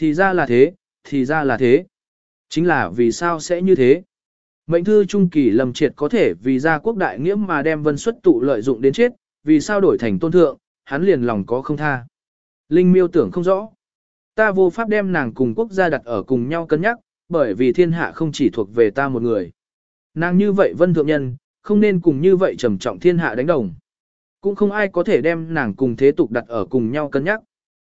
Thì ra là thế, thì ra là thế. Chính là vì sao sẽ như thế? Mệnh thư trung kỳ lầm triệt có thể vì gia quốc đại nghĩa mà đem vân xuất tụ lợi dụng đến chết, vì sao đổi thành tôn thượng, hắn liền lòng có không tha. Linh miêu tưởng không rõ. Ta vô pháp đem nàng cùng quốc gia đặt ở cùng nhau cân nhắc, bởi vì thiên hạ không chỉ thuộc về ta một người. Nàng như vậy vân thượng nhân, không nên cùng như vậy trầm trọng thiên hạ đánh đồng. Cũng không ai có thể đem nàng cùng thế tục đặt ở cùng nhau cân nhắc.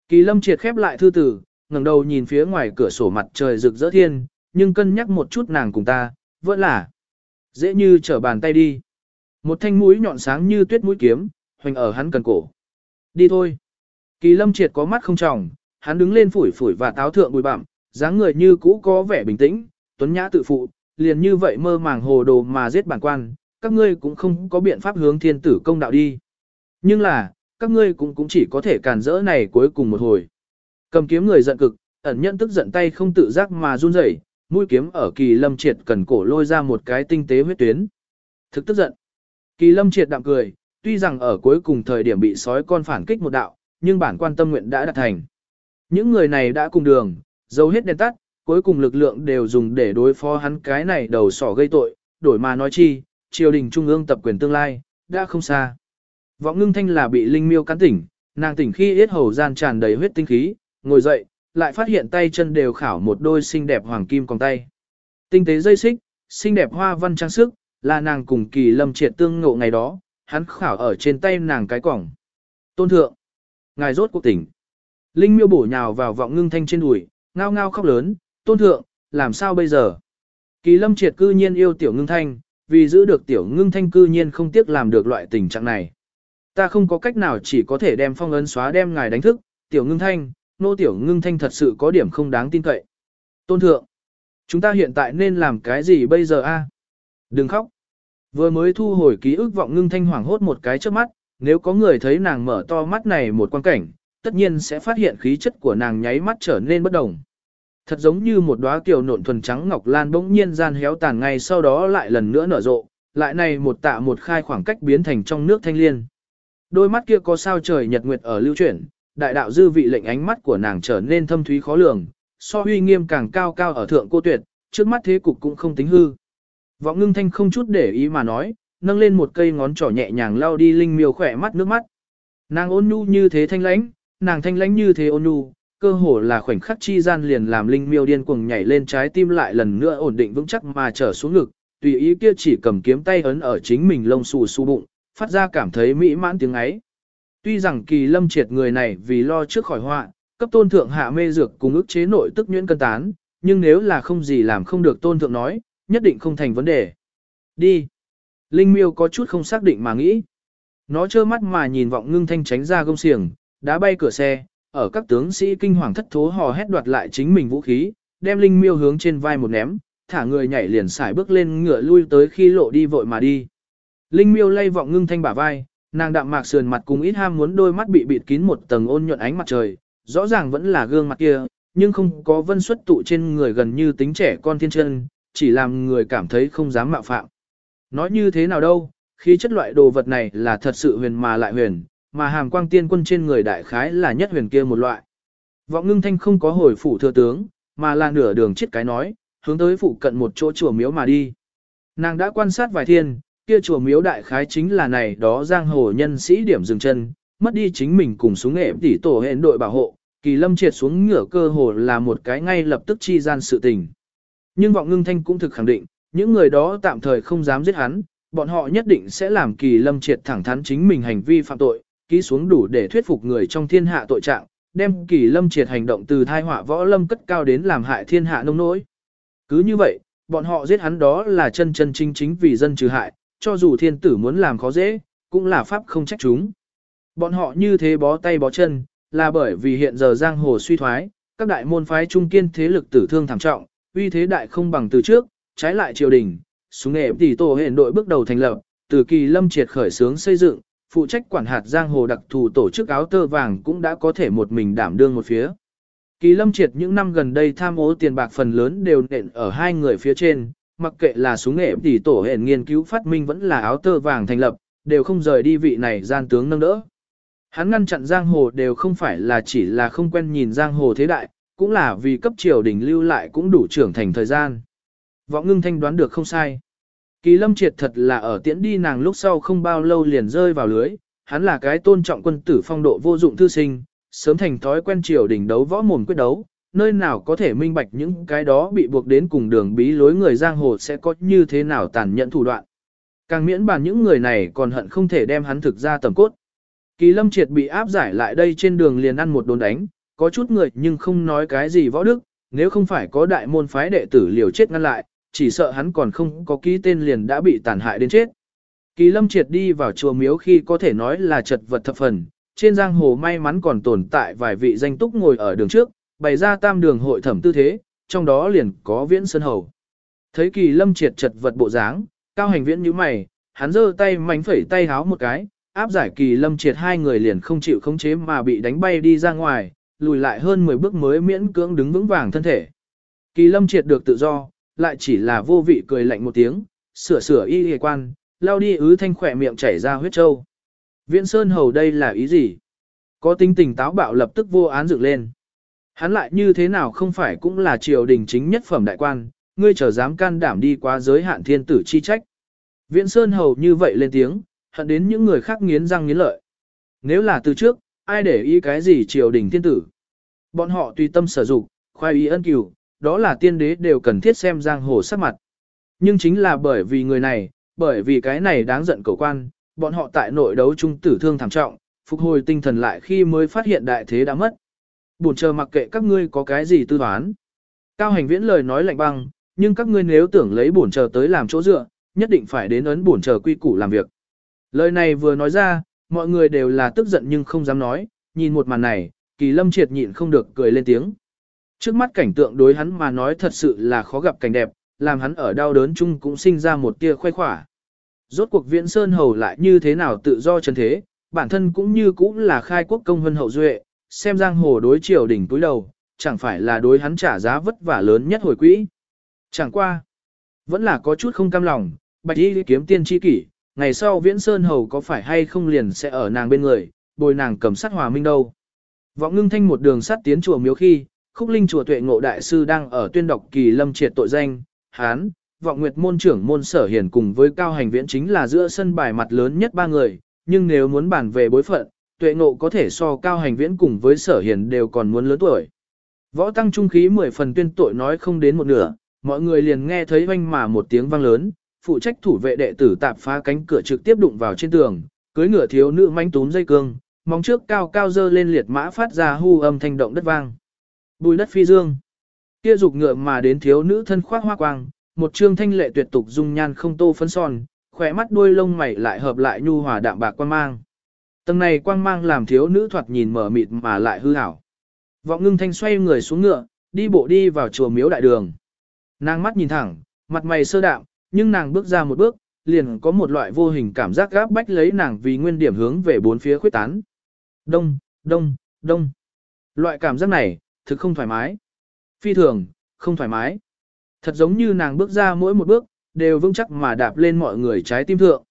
Kỳ lâm triệt khép lại thư tử, ngẩng đầu nhìn phía ngoài cửa sổ mặt trời rực rỡ thiên, nhưng cân nhắc một chút nàng cùng ta, vẫn là dễ như trở bàn tay đi. Một thanh mũi nhọn sáng như tuyết mũi kiếm, hoành ở hắn cần cổ. Đi thôi. Kỳ lâm triệt có mắt không tròng, hắn đứng lên phủi phủi và táo thượng bụi bặm, dáng người như cũ có vẻ bình tĩnh, tuấn nhã tự phụ, liền như vậy mơ màng hồ đồ mà giết bản quan, các ngươi cũng không có biện pháp hướng thiên tử công đạo đi. Nhưng là, các ngươi cũng cũng chỉ có thể cản rỡ này cuối cùng một hồi. Cầm kiếm người giận cực, ẩn nhận tức giận tay không tự giác mà run rẩy, mũi kiếm ở kỳ lâm triệt cần cổ lôi ra một cái tinh tế huyết tuyến. Thực tức giận. Kỳ lâm triệt đạm cười, tuy rằng ở cuối cùng thời điểm bị sói con phản kích một đạo, nhưng bản quan tâm nguyện đã đạt thành. Những người này đã cùng đường, dấu hết đèn tắt, cuối cùng lực lượng đều dùng để đối phó hắn cái này đầu sỏ gây tội, đổi mà nói chi, triều đình trung ương tập quyền tương lai, đã không xa. Vọng ngưng thanh là bị linh miêu cắn tỉnh, nàng tỉnh khi yết hầu gian tràn đầy huyết tinh khí, ngồi dậy, lại phát hiện tay chân đều khảo một đôi xinh đẹp hoàng kim còn tay. Tinh tế dây xích, xinh đẹp hoa văn trang sức, là nàng cùng kỳ lâm triệt tương ngộ ngày đó, hắn khảo ở trên tay nàng cái quỏng. Tôn thượng, ngài rốt cuộc tỉnh. Linh miêu bổ nhào vào vọng ngưng thanh trên đùi, ngao ngao khóc lớn, tôn thượng, làm sao bây giờ? Kỳ lâm triệt cư nhiên yêu tiểu ngưng thanh, vì giữ được tiểu ngưng thanh cư nhiên không tiếc làm được loại tình trạng này. Ta không có cách nào chỉ có thể đem phong ấn xóa đem ngài đánh thức, tiểu ngưng thanh, nô tiểu ngưng thanh thật sự có điểm không đáng tin cậy. Tôn thượng, chúng ta hiện tại nên làm cái gì bây giờ a? Đừng khóc. Vừa mới thu hồi ký ức vọng ngưng thanh hoảng hốt một cái trước mắt, nếu có người thấy nàng mở to mắt này một quan cảnh, tất nhiên sẽ phát hiện khí chất của nàng nháy mắt trở nên bất đồng. Thật giống như một đóa kiều nộn thuần trắng ngọc lan bỗng nhiên gian héo tàn ngay sau đó lại lần nữa nở rộ, lại này một tạ một khai khoảng cách biến thành trong nước thanh liên. Đôi mắt kia có sao trời nhật nguyệt ở lưu chuyển, đại đạo dư vị lệnh ánh mắt của nàng trở nên thâm thúy khó lường, so huy nghiêm càng cao cao ở thượng cô tuyệt, trước mắt thế cục cũng không tính hư. Vọng ngưng thanh không chút để ý mà nói, nâng lên một cây ngón trỏ nhẹ nhàng lao đi linh miêu khỏe mắt nước mắt. Nàng ôn nhu như thế thanh lãnh, nàng thanh lãnh như thế ôn nhu, cơ hồ là khoảnh khắc chi gian liền làm linh miêu điên cuồng nhảy lên trái tim lại lần nữa ổn định vững chắc mà trở xuống ngực, tùy ý kia chỉ cầm kiếm tay ấn ở chính mình lông xù xù bụng, phát ra cảm thấy mỹ mãn tiếng ấy. Tuy rằng kỳ lâm triệt người này vì lo trước khỏi họa, cấp tôn thượng hạ mê dược cùng ức chế nội tức nhuyễn cân tán, nhưng nếu là không gì làm không được tôn thượng nói, nhất định không thành vấn đề. Đi. Linh miêu có chút không xác định mà nghĩ. Nó trơ mắt mà nhìn vọng ngưng thanh tránh ra gông xiềng, đá bay cửa xe, ở các tướng sĩ kinh hoàng thất thố hò hét đoạt lại chính mình vũ khí, đem linh miêu hướng trên vai một ném, thả người nhảy liền xài bước lên ngựa lui tới khi lộ đi vội mà đi. Linh miêu lay vọng ngưng thanh bả vai, nàng đạm mạc sườn mặt cùng ít ham muốn đôi mắt bị bịt kín một tầng ôn nhuận ánh mặt trời, rõ ràng vẫn là gương mặt kia, nhưng không có vân xuất tụ trên người gần như tính trẻ con thiên chân, chỉ làm người cảm thấy không dám mạo phạm. Nói như thế nào đâu, khi chất loại đồ vật này là thật sự huyền mà lại huyền, mà hàm quang tiên quân trên người đại khái là nhất huyền kia một loại. Vọng ngưng thanh không có hồi phủ thừa tướng, mà là nửa đường chết cái nói, hướng tới phụ cận một chỗ chùa miếu mà đi. Nàng đã quan sát vài thiên, kia chùa miếu đại khái chính là này đó giang hồ nhân sĩ điểm dừng chân, mất đi chính mình cùng xuống nghệ tỷ tổ hẹn đội bảo hộ, kỳ lâm triệt xuống ngửa cơ hồ là một cái ngay lập tức chi gian sự tình. Nhưng vọng ngưng thanh cũng thực khẳng định, những người đó tạm thời không dám giết hắn, bọn họ nhất định sẽ làm kỳ lâm triệt thẳng thắn chính mình hành vi phạm tội, ký xuống đủ để thuyết phục người trong thiên hạ tội trạng, đem kỳ lâm triệt hành động từ thai họa võ lâm cất cao đến làm hại thiên hạ nông nỗi. Cứ như vậy, bọn họ giết hắn đó là chân chân chính chính vì dân trừ hại, cho dù thiên tử muốn làm khó dễ, cũng là pháp không trách chúng. Bọn họ như thế bó tay bó chân, là bởi vì hiện giờ giang hồ suy thoái, các đại môn phái trung kiên thế lực tử thương thảm trọng, uy thế đại không bằng từ trước, trái lại triều đình, xuống nghệ tỷ tổ hiện đội bước đầu thành lập, từ kỳ lâm triệt khởi sướng xây dựng, phụ trách quản hạt giang hồ đặc thù tổ chức áo tơ vàng cũng đã có thể một mình đảm đương một phía. Kỳ lâm triệt những năm gần đây tham ô tiền bạc phần lớn đều nện ở hai người phía trên, mặc kệ là súng nghệ tỷ tổ hển nghiên cứu phát minh vẫn là áo tơ vàng thành lập, đều không rời đi vị này gian tướng nâng đỡ. Hắn ngăn chặn giang hồ đều không phải là chỉ là không quen nhìn giang hồ thế đại, cũng là vì cấp triều đình lưu lại cũng đủ trưởng thành thời gian. võ ngưng thanh đoán được không sai. Kỳ lâm triệt thật là ở tiễn đi nàng lúc sau không bao lâu liền rơi vào lưới, hắn là cái tôn trọng quân tử phong độ vô dụng thư sinh, sớm thành thói quen triều đình đấu võ mồm quyết đấu, nơi nào có thể minh bạch những cái đó bị buộc đến cùng đường bí lối người giang hồ sẽ có như thế nào tàn nhẫn thủ đoạn. Càng miễn bàn những người này còn hận không thể đem hắn thực ra tầm cốt. Kỳ lâm triệt bị áp giải lại đây trên đường liền ăn một đốn đánh, có chút người nhưng không nói cái gì võ đức, nếu không phải có đại môn phái đệ tử liều chết ngăn lại, chỉ sợ hắn còn không có ký tên liền đã bị tàn hại đến chết. Kỳ lâm triệt đi vào chùa miếu khi có thể nói là chật vật thập phần, trên giang hồ may mắn còn tồn tại vài vị danh túc ngồi ở đường trước, bày ra tam đường hội thẩm tư thế, trong đó liền có viễn sơn hầu. Thấy kỳ lâm triệt chật vật bộ dáng, cao hành viễn như mày, hắn giơ tay mảnh phẩy tay háo một cái, áp giải kỳ lâm triệt hai người liền không chịu khống chế mà bị đánh bay đi ra ngoài, lùi lại hơn 10 bước mới miễn cưỡng đứng vững vàng thân thể. Kỳ lâm triệt được tự do, lại chỉ là vô vị cười lạnh một tiếng, sửa sửa y hề quan, lao đi ứ thanh khỏe miệng chảy ra huyết trâu. Viễn Sơn Hầu đây là ý gì? Có tính tình táo bạo lập tức vô án dựng lên. Hắn lại như thế nào không phải cũng là triều đình chính nhất phẩm đại quan, ngươi trở dám can đảm đi qua giới hạn thiên tử chi trách. Viễn Sơn Hầu như vậy lên tiếng, hận đến những người khác nghiến răng nghiến lợi. Nếu là từ trước, ai để ý cái gì triều đình thiên tử? Bọn họ tùy tâm sở dụng, khoai ý ân cửu, đó là tiên đế đều cần thiết xem giang hồ sắc mặt. Nhưng chính là bởi vì người này, bởi vì cái này đáng giận cầu quan, bọn họ tại nội đấu trung tử thương thảm trọng, phục hồi tinh thần lại khi mới phát hiện đại thế đã mất. Buồn chờ mặc kệ các ngươi có cái gì tư toán. Cao hành viễn lời nói lạnh băng, nhưng các ngươi nếu tưởng lấy bổn chờ tới làm chỗ dựa, nhất định phải đến ấn bổn chờ quy củ làm việc. Lời này vừa nói ra, mọi người đều là tức giận nhưng không dám nói, nhìn một màn này, kỳ lâm triệt nhịn không được cười lên tiếng. Trước mắt cảnh tượng đối hắn mà nói thật sự là khó gặp cảnh đẹp, làm hắn ở đau đớn chung cũng sinh ra một tia khoái khỏa. Rốt cuộc viễn sơn hầu lại như thế nào tự do chân thế, bản thân cũng như cũng là khai quốc công hân hậu duệ, xem giang hồ đối triều đỉnh túi đầu, chẳng phải là đối hắn trả giá vất vả lớn nhất hồi quỹ. Chẳng qua, vẫn là có chút không cam lòng, bạch y kiếm tiên tri kỷ, ngày sau viễn sơn hầu có phải hay không liền sẽ ở nàng bên người, bồi nàng cầm sát hòa minh đâu. Vọng ngưng thanh một đường sắt tiến chùa miếu khi, khúc linh chùa tuệ ngộ đại sư đang ở tuyên đọc kỳ lâm triệt tội danh, hán, vọng nguyệt môn trưởng môn sở hiển cùng với cao hành viễn chính là giữa sân bài mặt lớn nhất ba người, nhưng nếu muốn bàn về bối phận, tuệ ngộ có thể so cao hành viễn cùng với sở hiền đều còn muốn lớn tuổi. Võ tăng trung khí mười phần tuyên tội nói không đến một nửa, mọi người liền nghe thấy vang mà một tiếng vang lớn, phụ trách thủ vệ đệ tử tạp phá cánh cửa trực tiếp đụng vào trên tường, cưới ngựa thiếu nữ manh túm dây cương, móng trước cao cao dơ lên liệt mã phát ra hu âm thanh động đất vang. Bùi đất phi dương. Kia dục ngựa mà đến thiếu nữ thân khoác hoa quang, một trương thanh lệ tuyệt tục dung nhan không tô phấn son, khỏe mắt đuôi lông mày lại hợp lại nhu hòa đạm bạc quan mang. Tầng này quang mang làm thiếu nữ thoạt nhìn mở mịt mà lại hư hảo. Vọng ngưng thanh xoay người xuống ngựa, đi bộ đi vào chùa miếu đại đường. Nàng mắt nhìn thẳng, mặt mày sơ đạm, nhưng nàng bước ra một bước, liền có một loại vô hình cảm giác gáp bách lấy nàng vì nguyên điểm hướng về bốn phía khuyết tán. Đông, đông, đông. Loại cảm giác này, thực không thoải mái. Phi thường, không thoải mái. Thật giống như nàng bước ra mỗi một bước, đều vững chắc mà đạp lên mọi người trái tim thượng.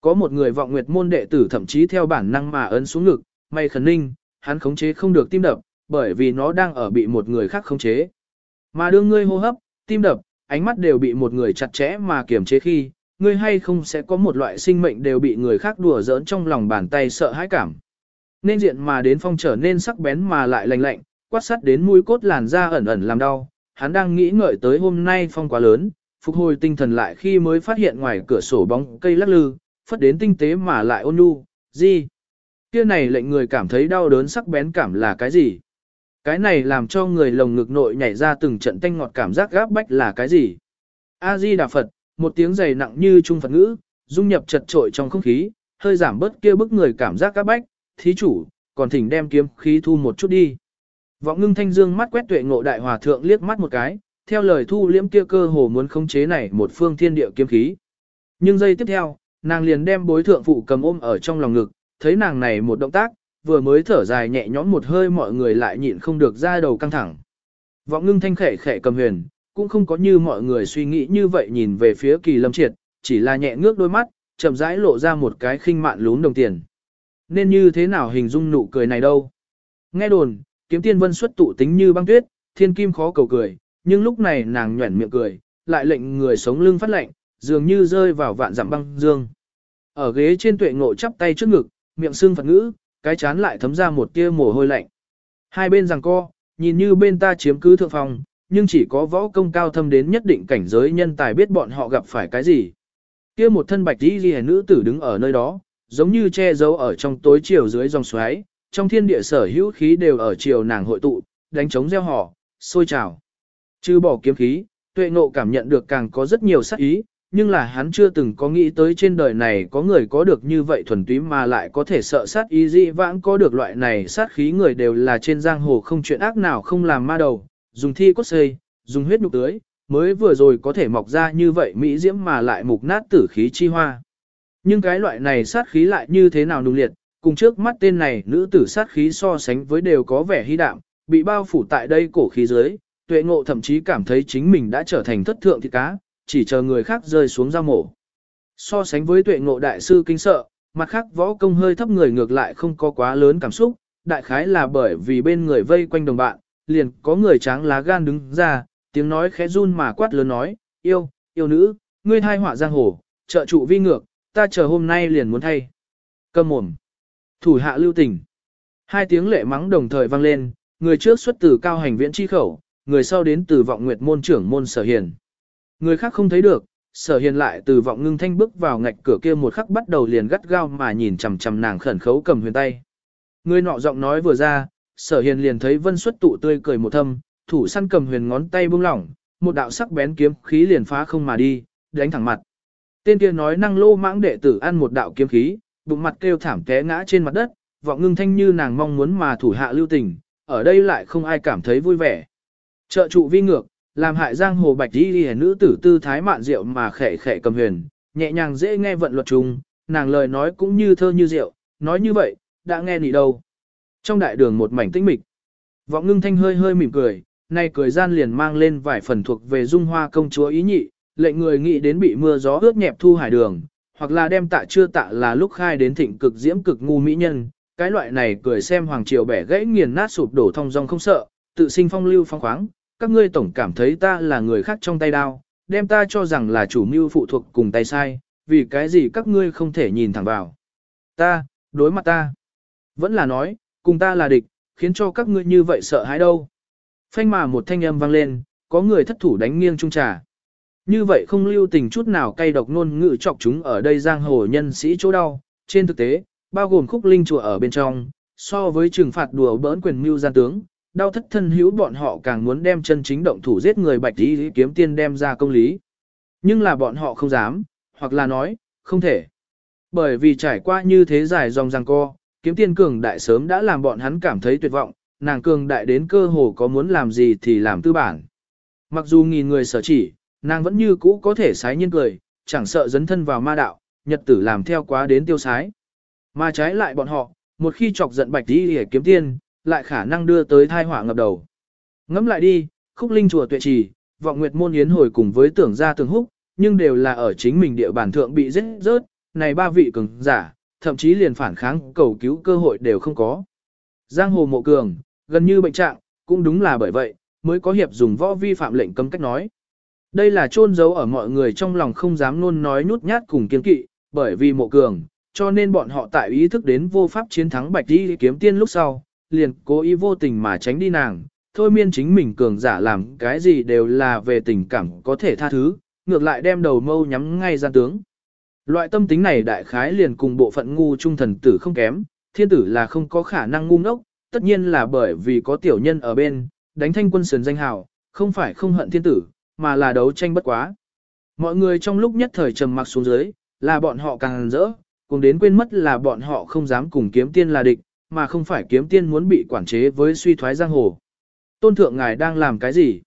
Có một người vọng nguyệt môn đệ tử thậm chí theo bản năng mà ấn xuống ngực, may khẩn ninh, hắn khống chế không được tim đập, bởi vì nó đang ở bị một người khác khống chế. Mà đương ngươi hô hấp, tim đập, ánh mắt đều bị một người chặt chẽ mà kiềm chế khi, ngươi hay không sẽ có một loại sinh mệnh đều bị người khác đùa giỡn trong lòng bàn tay sợ hãi cảm. Nên diện mà đến phong trở nên sắc bén mà lại lạnh lạnh, quát sắt đến mũi cốt làn da ẩn ẩn làm đau. Hắn đang nghĩ ngợi tới hôm nay phong quá lớn, phục hồi tinh thần lại khi mới phát hiện ngoài cửa sổ bóng cây lắc lư, phất đến tinh tế mà lại ôn nhu, gì? Kia này lệnh người cảm thấy đau đớn sắc bén cảm là cái gì? Cái này làm cho người lồng ngực nội nhảy ra từng trận tanh ngọt cảm giác gáp bách là cái gì? A-di Đà Phật, một tiếng dày nặng như trung Phật ngữ, dung nhập chật trội trong không khí, hơi giảm bớt kia bức người cảm giác gáp bách, thí chủ, còn thỉnh đem kiếm khí thu một chút đi. Vọng ngưng thanh dương mắt quét tuệ ngộ đại hòa thượng liếc mắt một cái, theo lời thu liễm kia cơ hồ muốn khống chế này một phương thiên địa kiếm khí. Nhưng giây tiếp theo, nàng liền đem bối thượng phụ cầm ôm ở trong lòng ngực, thấy nàng này một động tác, vừa mới thở dài nhẹ nhõm một hơi mọi người lại nhịn không được ra đầu căng thẳng. Vọng ngưng thanh khẽ khẽ cầm huyền, cũng không có như mọi người suy nghĩ như vậy nhìn về phía kỳ lâm triệt, chỉ là nhẹ ngước đôi mắt, chậm rãi lộ ra một cái khinh mạn lún đồng tiền. Nên như thế nào hình dung nụ cười này đâu? Nghe đồn, kiếm tiên vân xuất tụ tính như băng tuyết, thiên kim khó cầu cười, nhưng lúc này nàng nhuẩn miệng cười, lại lệnh người sống lưng phát lạnh, dường như rơi vào vạn dặm băng dương. Ở ghế trên tuệ ngộ chắp tay trước ngực, miệng sưng phật ngữ, cái chán lại thấm ra một tia mồ hôi lạnh. Hai bên rằng co, nhìn như bên ta chiếm cứ thượng phòng, nhưng chỉ có võ công cao thâm đến nhất định cảnh giới nhân tài biết bọn họ gặp phải cái gì. Kia một thân bạch y liễu nữ tử đứng ở nơi đó, giống như che giấu ở trong tối chiều dưới dòng xoáy, trong thiên địa sở hữu khí đều ở chiều nàng hội tụ, đánh trống gieo họ, sôi trào. Trừ bỏ kiếm khí, tuệ ngộ cảm nhận được càng có rất nhiều sát ý, nhưng là hắn chưa từng có nghĩ tới trên đời này có người có được như vậy thuần túy mà lại có thể sợ sát ý dị vãng có được loại này sát khí người đều là trên giang hồ không chuyện ác nào không làm ma đầu, dùng thi cốt xây, dùng huyết nhục tưới, mới vừa rồi có thể mọc ra như vậy mỹ diễm mà lại mục nát tử khí chi hoa. Nhưng cái loại này sát khí lại như thế nào nung liệt, cùng trước mắt tên này nữ tử sát khí so sánh với đều có vẻ hy đạm, bị bao phủ tại đây cổ khí dưới, tuệ ngộ thậm chí cảm thấy chính mình đã trở thành thất thượng thịt cá, chỉ chờ người khác rơi xuống giao mổ. So sánh với tuệ ngộ đại sư kinh sợ, mặt khác võ công hơi thấp người ngược lại không có quá lớn cảm xúc, đại khái là bởi vì bên người vây quanh đồng bạn, liền có người tráng lá gan đứng ra, tiếng nói khẽ run mà quát lớn nói, yêu, yêu nữ, ngươi thai họa giang hồ, trợ trụ vi ngược, ta chờ hôm nay liền muốn thay. Cầm mồm. Thủ hạ lưu tình. Hai tiếng lệ mắng đồng thời vang lên, người trước xuất từ cao hành viễn chi khẩu, người sau đến từ vọng nguyệt môn trưởng môn sở hiền. Người khác không thấy được, sở hiền lại từ vọng ngưng thanh bước vào ngạch cửa kia một khắc bắt đầu liền gắt gao mà nhìn chằm chằm nàng khẩn khấu cầm huyền tay. Người nọ giọng nói vừa ra, sở hiền liền thấy vân xuất tụ tươi cười một thâm, thủ săn cầm huyền ngón tay buông lỏng, một đạo sắc bén kiếm khí liền phá không mà đi, đánh thẳng mặt. Tên kia nói năng lô mãng đệ tử ăn một đạo kiếm khí, bụng mặt kêu thảm té ngã trên mặt đất, vọng ngưng thanh như nàng mong muốn mà thủ hạ lưu tình, ở đây lại không ai cảm thấy vui vẻ. Trợ trụ vi ngược, làm hại giang hồ bạch đi đi nữ tử tư thái mạn rượu mà khẽ khẽ cầm huyền, nhẹ nhàng dễ nghe vận luật trùng, nàng lời nói cũng như thơ như rượu, nói như vậy, đã nghe nị đâu. Trong đại đường một mảnh tĩnh mịch, vọng ngưng thanh hơi hơi mỉm cười, nay cười gian liền mang lên vài phần thuộc về dung hoa công chúa ý nhị, lệnh người nghĩ đến bị mưa gió ướt nhẹp thu hải đường, hoặc là đem tạ chưa tạ là lúc khai đến thịnh cực diễm cực ngu mỹ nhân, cái loại này cười xem hoàng triều bẻ gãy nghiền nát sụp đổ thông dong không sợ, tự sinh phong lưu phong khoáng, các ngươi tổng cảm thấy ta là người khác trong tay đao, đem ta cho rằng là chủ mưu phụ thuộc cùng tay sai, vì cái gì các ngươi không thể nhìn thẳng vào. Ta, đối mặt ta, vẫn là nói, cùng ta là địch, khiến cho các ngươi như vậy sợ hãi đâu. Phanh mà một thanh âm vang lên, có người thất thủ đánh nghiêng trung trà. Như vậy không lưu tình chút nào cay độc nôn ngự chọc chúng ở đây giang hồ nhân sĩ chỗ đau, trên thực tế, bao gồm khúc linh chùa ở bên trong, so với trừng phạt đùa bỡn quyền mưu gian tướng, đau thất thân hữu bọn họ càng muốn đem chân chính động thủ giết người bạch lý kiếm tiên đem ra công lý. Nhưng là bọn họ không dám, hoặc là nói, không thể. Bởi vì trải qua như thế dài dòng giang co, kiếm tiên cường đại sớm đã làm bọn hắn cảm thấy tuyệt vọng, nàng cường đại đến cơ hồ có muốn làm gì thì làm tư bản. Mặc dù nghìn người sở chỉ, nàng vẫn như cũ có thể sái nhiên cười, chẳng sợ dấn thân vào ma đạo, nhật tử làm theo quá đến tiêu sái. Mà trái lại bọn họ, một khi chọc giận bạch đi để kiếm tiên, lại khả năng đưa tới thai họa ngập đầu. Ngẫm lại đi, khúc linh chùa tuệ trì, vọng nguyệt môn yến hồi cùng với tưởng gia tường húc, nhưng đều là ở chính mình địa bàn thượng bị giết rớt, này ba vị cường giả, thậm chí liền phản kháng cầu cứu cơ hội đều không có. Giang hồ mộ cường, gần như bệnh trạng, cũng đúng là bởi vậy, mới có hiệp dùng võ vi phạm lệnh cấm cách nói. Đây là chôn giấu ở mọi người trong lòng không dám luôn nói nhút nhát cùng kiên kỵ, bởi vì mộ cường, cho nên bọn họ tại ý thức đến vô pháp chiến thắng bạch đi kiếm tiên lúc sau, liền cố ý vô tình mà tránh đi nàng, thôi miên chính mình cường giả làm cái gì đều là về tình cảm có thể tha thứ, ngược lại đem đầu mâu nhắm ngay ra tướng. Loại tâm tính này đại khái liền cùng bộ phận ngu trung thần tử không kém, thiên tử là không có khả năng ngu ngốc, tất nhiên là bởi vì có tiểu nhân ở bên, đánh thanh quân sườn danh hào, không phải không hận thiên tử, mà là đấu tranh bất quá. Mọi người trong lúc nhất thời trầm mặc xuống dưới, là bọn họ càng rỡ, cùng đến quên mất là bọn họ không dám cùng kiếm tiên là địch, mà không phải kiếm tiên muốn bị quản chế với suy thoái giang hồ. Tôn thượng ngài đang làm cái gì?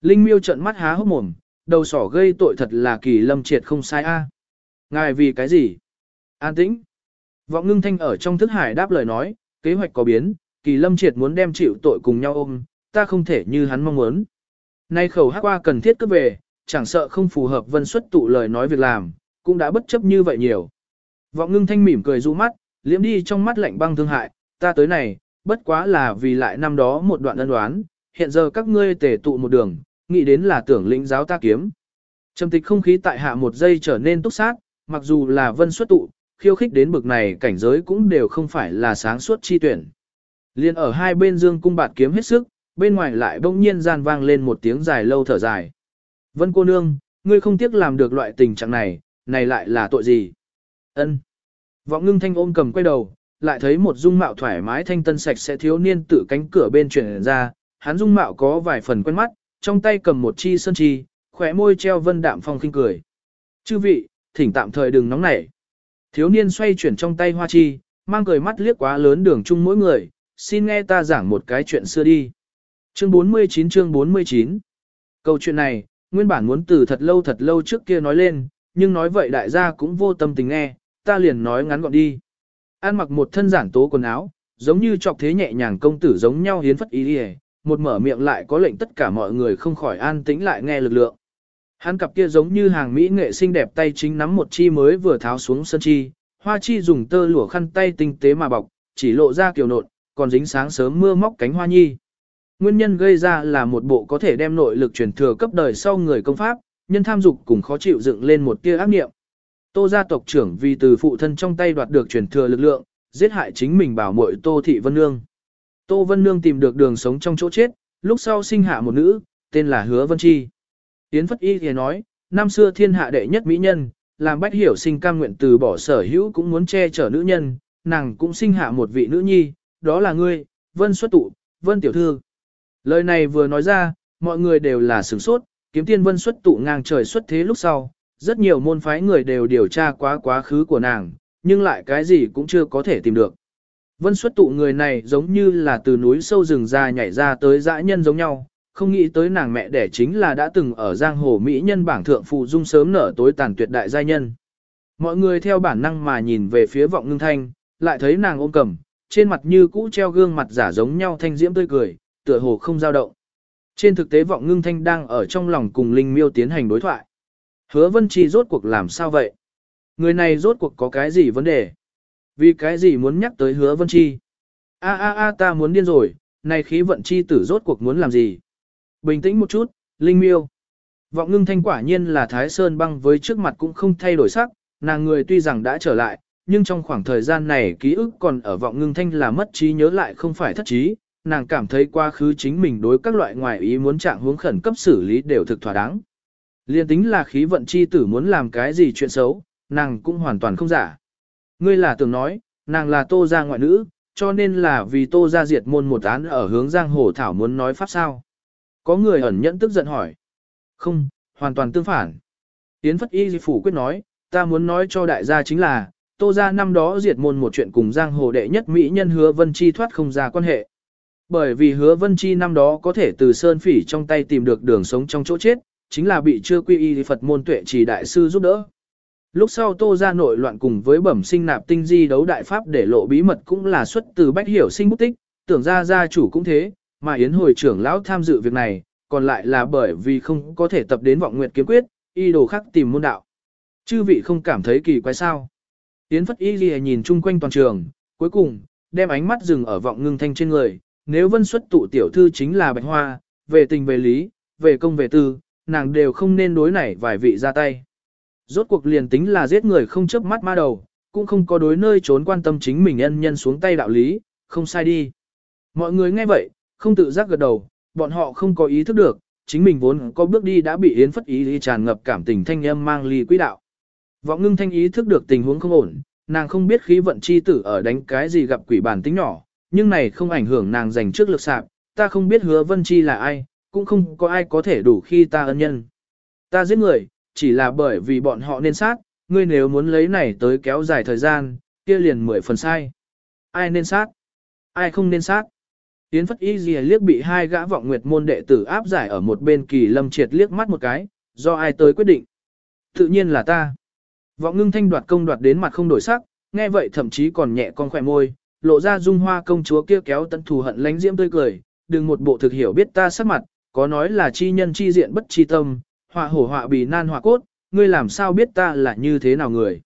Linh miêu trận mắt há hốc mồm, đầu sỏ gây tội thật là kỳ lâm triệt không sai a. Ngài vì cái gì? An tĩnh. Vọng ngưng thanh ở trong thức hải đáp lời nói, kế hoạch có biến, kỳ lâm triệt muốn đem chịu tội cùng nhau ôm, ta không thể như hắn mong muốn. Nay khẩu hát qua cần thiết cấp về, chẳng sợ không phù hợp vân xuất tụ lời nói việc làm, cũng đã bất chấp như vậy nhiều. Vọng ngưng thanh mỉm cười du mắt, liễm đi trong mắt lạnh băng thương hại, ta tới này, bất quá là vì lại năm đó một đoạn ân đoán, hiện giờ các ngươi tề tụ một đường, nghĩ đến là tưởng lĩnh giáo ta kiếm. Trầm tịch không khí tại hạ một giây trở nên túc sát, mặc dù là vân xuất tụ, khiêu khích đến bực này cảnh giới cũng đều không phải là sáng suốt chi tuyển. Liên ở hai bên dương cung bạt kiếm hết sức, bên ngoài lại bỗng nhiên gian vang lên một tiếng dài lâu thở dài. Vân cô nương, ngươi không tiếc làm được loại tình trạng này, này lại là tội gì? Ân. Vọng ngưng thanh ôm cầm quay đầu, lại thấy một dung mạo thoải mái thanh tân sạch sẽ thiếu niên tự cánh cửa bên chuyển ra, hắn dung mạo có vài phần quen mắt, trong tay cầm một chi sơn chi, khỏe môi treo vân đạm phong khinh cười. Chư vị, thỉnh tạm thời đừng nóng nảy. Thiếu niên xoay chuyển trong tay hoa chi, mang cười mắt liếc quá lớn đường chung mỗi người, xin nghe ta giảng một cái chuyện xưa đi. Chương 49 chương 49 Câu chuyện này, nguyên bản muốn từ thật lâu thật lâu trước kia nói lên, nhưng nói vậy đại gia cũng vô tâm tình nghe, ta liền nói ngắn gọn đi. An mặc một thân giản tố quần áo, giống như trọc thế nhẹ nhàng công tử giống nhau hiến phất ý đi một mở miệng lại có lệnh tất cả mọi người không khỏi an tĩnh lại nghe lực lượng. Hắn cặp kia giống như hàng mỹ nghệ xinh đẹp tay chính nắm một chi mới vừa tháo xuống sân chi, hoa chi dùng tơ lụa khăn tay tinh tế mà bọc, chỉ lộ ra kiểu nộn, còn dính sáng sớm mưa móc cánh hoa nhi. Nguyên nhân gây ra là một bộ có thể đem nội lực truyền thừa cấp đời sau người công pháp, nhân tham dục cùng khó chịu dựng lên một tia ác niệm. Tô gia tộc trưởng vì từ phụ thân trong tay đoạt được truyền thừa lực lượng, giết hại chính mình bảo muội Tô thị Vân Nương. Tô Vân Nương tìm được đường sống trong chỗ chết, lúc sau sinh hạ một nữ, tên là Hứa Vân Chi. Yến Phất Y thì nói, năm xưa thiên hạ đệ nhất mỹ nhân, làm bách hiểu sinh cam nguyện từ bỏ sở hữu cũng muốn che chở nữ nhân, nàng cũng sinh hạ một vị nữ nhi, đó là ngươi, Vân xuất tụ, Vân tiểu thư. Lời này vừa nói ra, mọi người đều là sửng sốt, kiếm tiên Vân xuất tụ ngang trời xuất thế lúc sau, rất nhiều môn phái người đều điều tra quá quá khứ của nàng, nhưng lại cái gì cũng chưa có thể tìm được. Vân xuất tụ người này giống như là từ núi sâu rừng ra nhảy ra tới dã nhân giống nhau, không nghĩ tới nàng mẹ đẻ chính là đã từng ở giang hồ Mỹ nhân bảng thượng phụ dung sớm nở tối tàn tuyệt đại giai nhân. Mọi người theo bản năng mà nhìn về phía vọng ngưng thanh, lại thấy nàng ôm cầm, trên mặt như cũ treo gương mặt giả giống nhau thanh diễm tươi cười, tựa hồ không dao động. Trên thực tế vọng ngưng thanh đang ở trong lòng cùng Linh Miêu tiến hành đối thoại. Hứa Vân Chi rốt cuộc làm sao vậy? Người này rốt cuộc có cái gì vấn đề? Vì cái gì muốn nhắc tới Hứa Vân Chi? A a a ta muốn điên rồi, này khí vận chi tử rốt cuộc muốn làm gì? Bình tĩnh một chút, Linh Miêu. Vọng ngưng thanh quả nhiên là Thái Sơn băng với trước mặt cũng không thay đổi sắc, nàng người tuy rằng đã trở lại, nhưng trong khoảng thời gian này ký ức còn ở vọng ngưng thanh là mất trí nhớ lại không phải thất trí, nàng cảm thấy quá khứ chính mình đối các loại ngoại ý muốn trạng hướng khẩn cấp xử lý đều thực thỏa đáng. Liên tính là khí vận chi tử muốn làm cái gì chuyện xấu, nàng cũng hoàn toàn không giả. Ngươi là tưởng nói, nàng là tô gia ngoại nữ, cho nên là vì tô gia diệt môn một án ở hướng giang hồ thảo muốn nói pháp sao. Có người ẩn nhẫn tức giận hỏi. Không, hoàn toàn tương phản. Tiến phất y di phủ quyết nói, ta muốn nói cho đại gia chính là, tô gia năm đó diệt môn một chuyện cùng giang hồ đệ nhất mỹ nhân hứa vân chi thoát không ra quan hệ. Bởi vì hứa vân chi năm đó có thể từ sơn phỉ trong tay tìm được đường sống trong chỗ chết, chính là bị chưa quy y Phật môn tuệ trì đại sư giúp đỡ. Lúc sau tô ra nội loạn cùng với bẩm sinh nạp tinh di đấu đại pháp để lộ bí mật cũng là xuất từ bách hiểu sinh bút tích, tưởng ra gia chủ cũng thế, mà yến hồi trưởng lão tham dự việc này, còn lại là bởi vì không có thể tập đến vọng nguyệt kiếm quyết, y đồ khác tìm môn đạo. Chư vị không cảm thấy kỳ quái sao? Yến phất y ghi nhìn chung quanh toàn trường, cuối cùng, đem ánh mắt dừng ở vọng ngưng thanh trên người, nếu vân xuất tụ tiểu thư chính là bạch hoa, về tình về lý, về công về tư, nàng đều không nên đối nảy vài vị ra tay. Rốt cuộc liền tính là giết người không chớp mắt ma đầu, cũng không có đối nơi trốn quan tâm chính mình nhân nhân xuống tay đạo lý, không sai đi. Mọi người nghe vậy, không tự giác gật đầu, bọn họ không có ý thức được, chính mình vốn có bước đi đã bị yến phất ý lý tràn ngập cảm tình thanh âm mang ly quỹ đạo. Vọng ngưng thanh ý thức được tình huống không ổn, nàng không biết khí vận chi tử ở đánh cái gì gặp quỷ bản tính nhỏ, nhưng này không ảnh hưởng nàng giành trước lực sạp, ta không biết hứa vân chi là ai, cũng không có ai có thể đủ khi ta ân nhân. Ta giết người, chỉ là bởi vì bọn họ nên sát, ngươi nếu muốn lấy này tới kéo dài thời gian, kia liền mười phần sai. Ai nên sát? Ai không nên sát? Yến Phất Y Ghi liếc bị hai gã vọng nguyệt môn đệ tử áp giải ở một bên kỳ lâm triệt liếc mắt một cái, do ai tới quyết định? Tự nhiên là ta. Vọng ngưng thanh đoạt công đoạt đến mặt không đổi sắc, nghe vậy thậm chí còn nhẹ con khỏe môi, lộ ra dung hoa công chúa kia kéo tận thù hận lánh diễm tươi cười, đừng một bộ thực hiểu biết ta sắc mặt, có nói là chi nhân chi diện bất chi tâm, họa hổ họa bì nan họa cốt, ngươi làm sao biết ta là như thế nào người.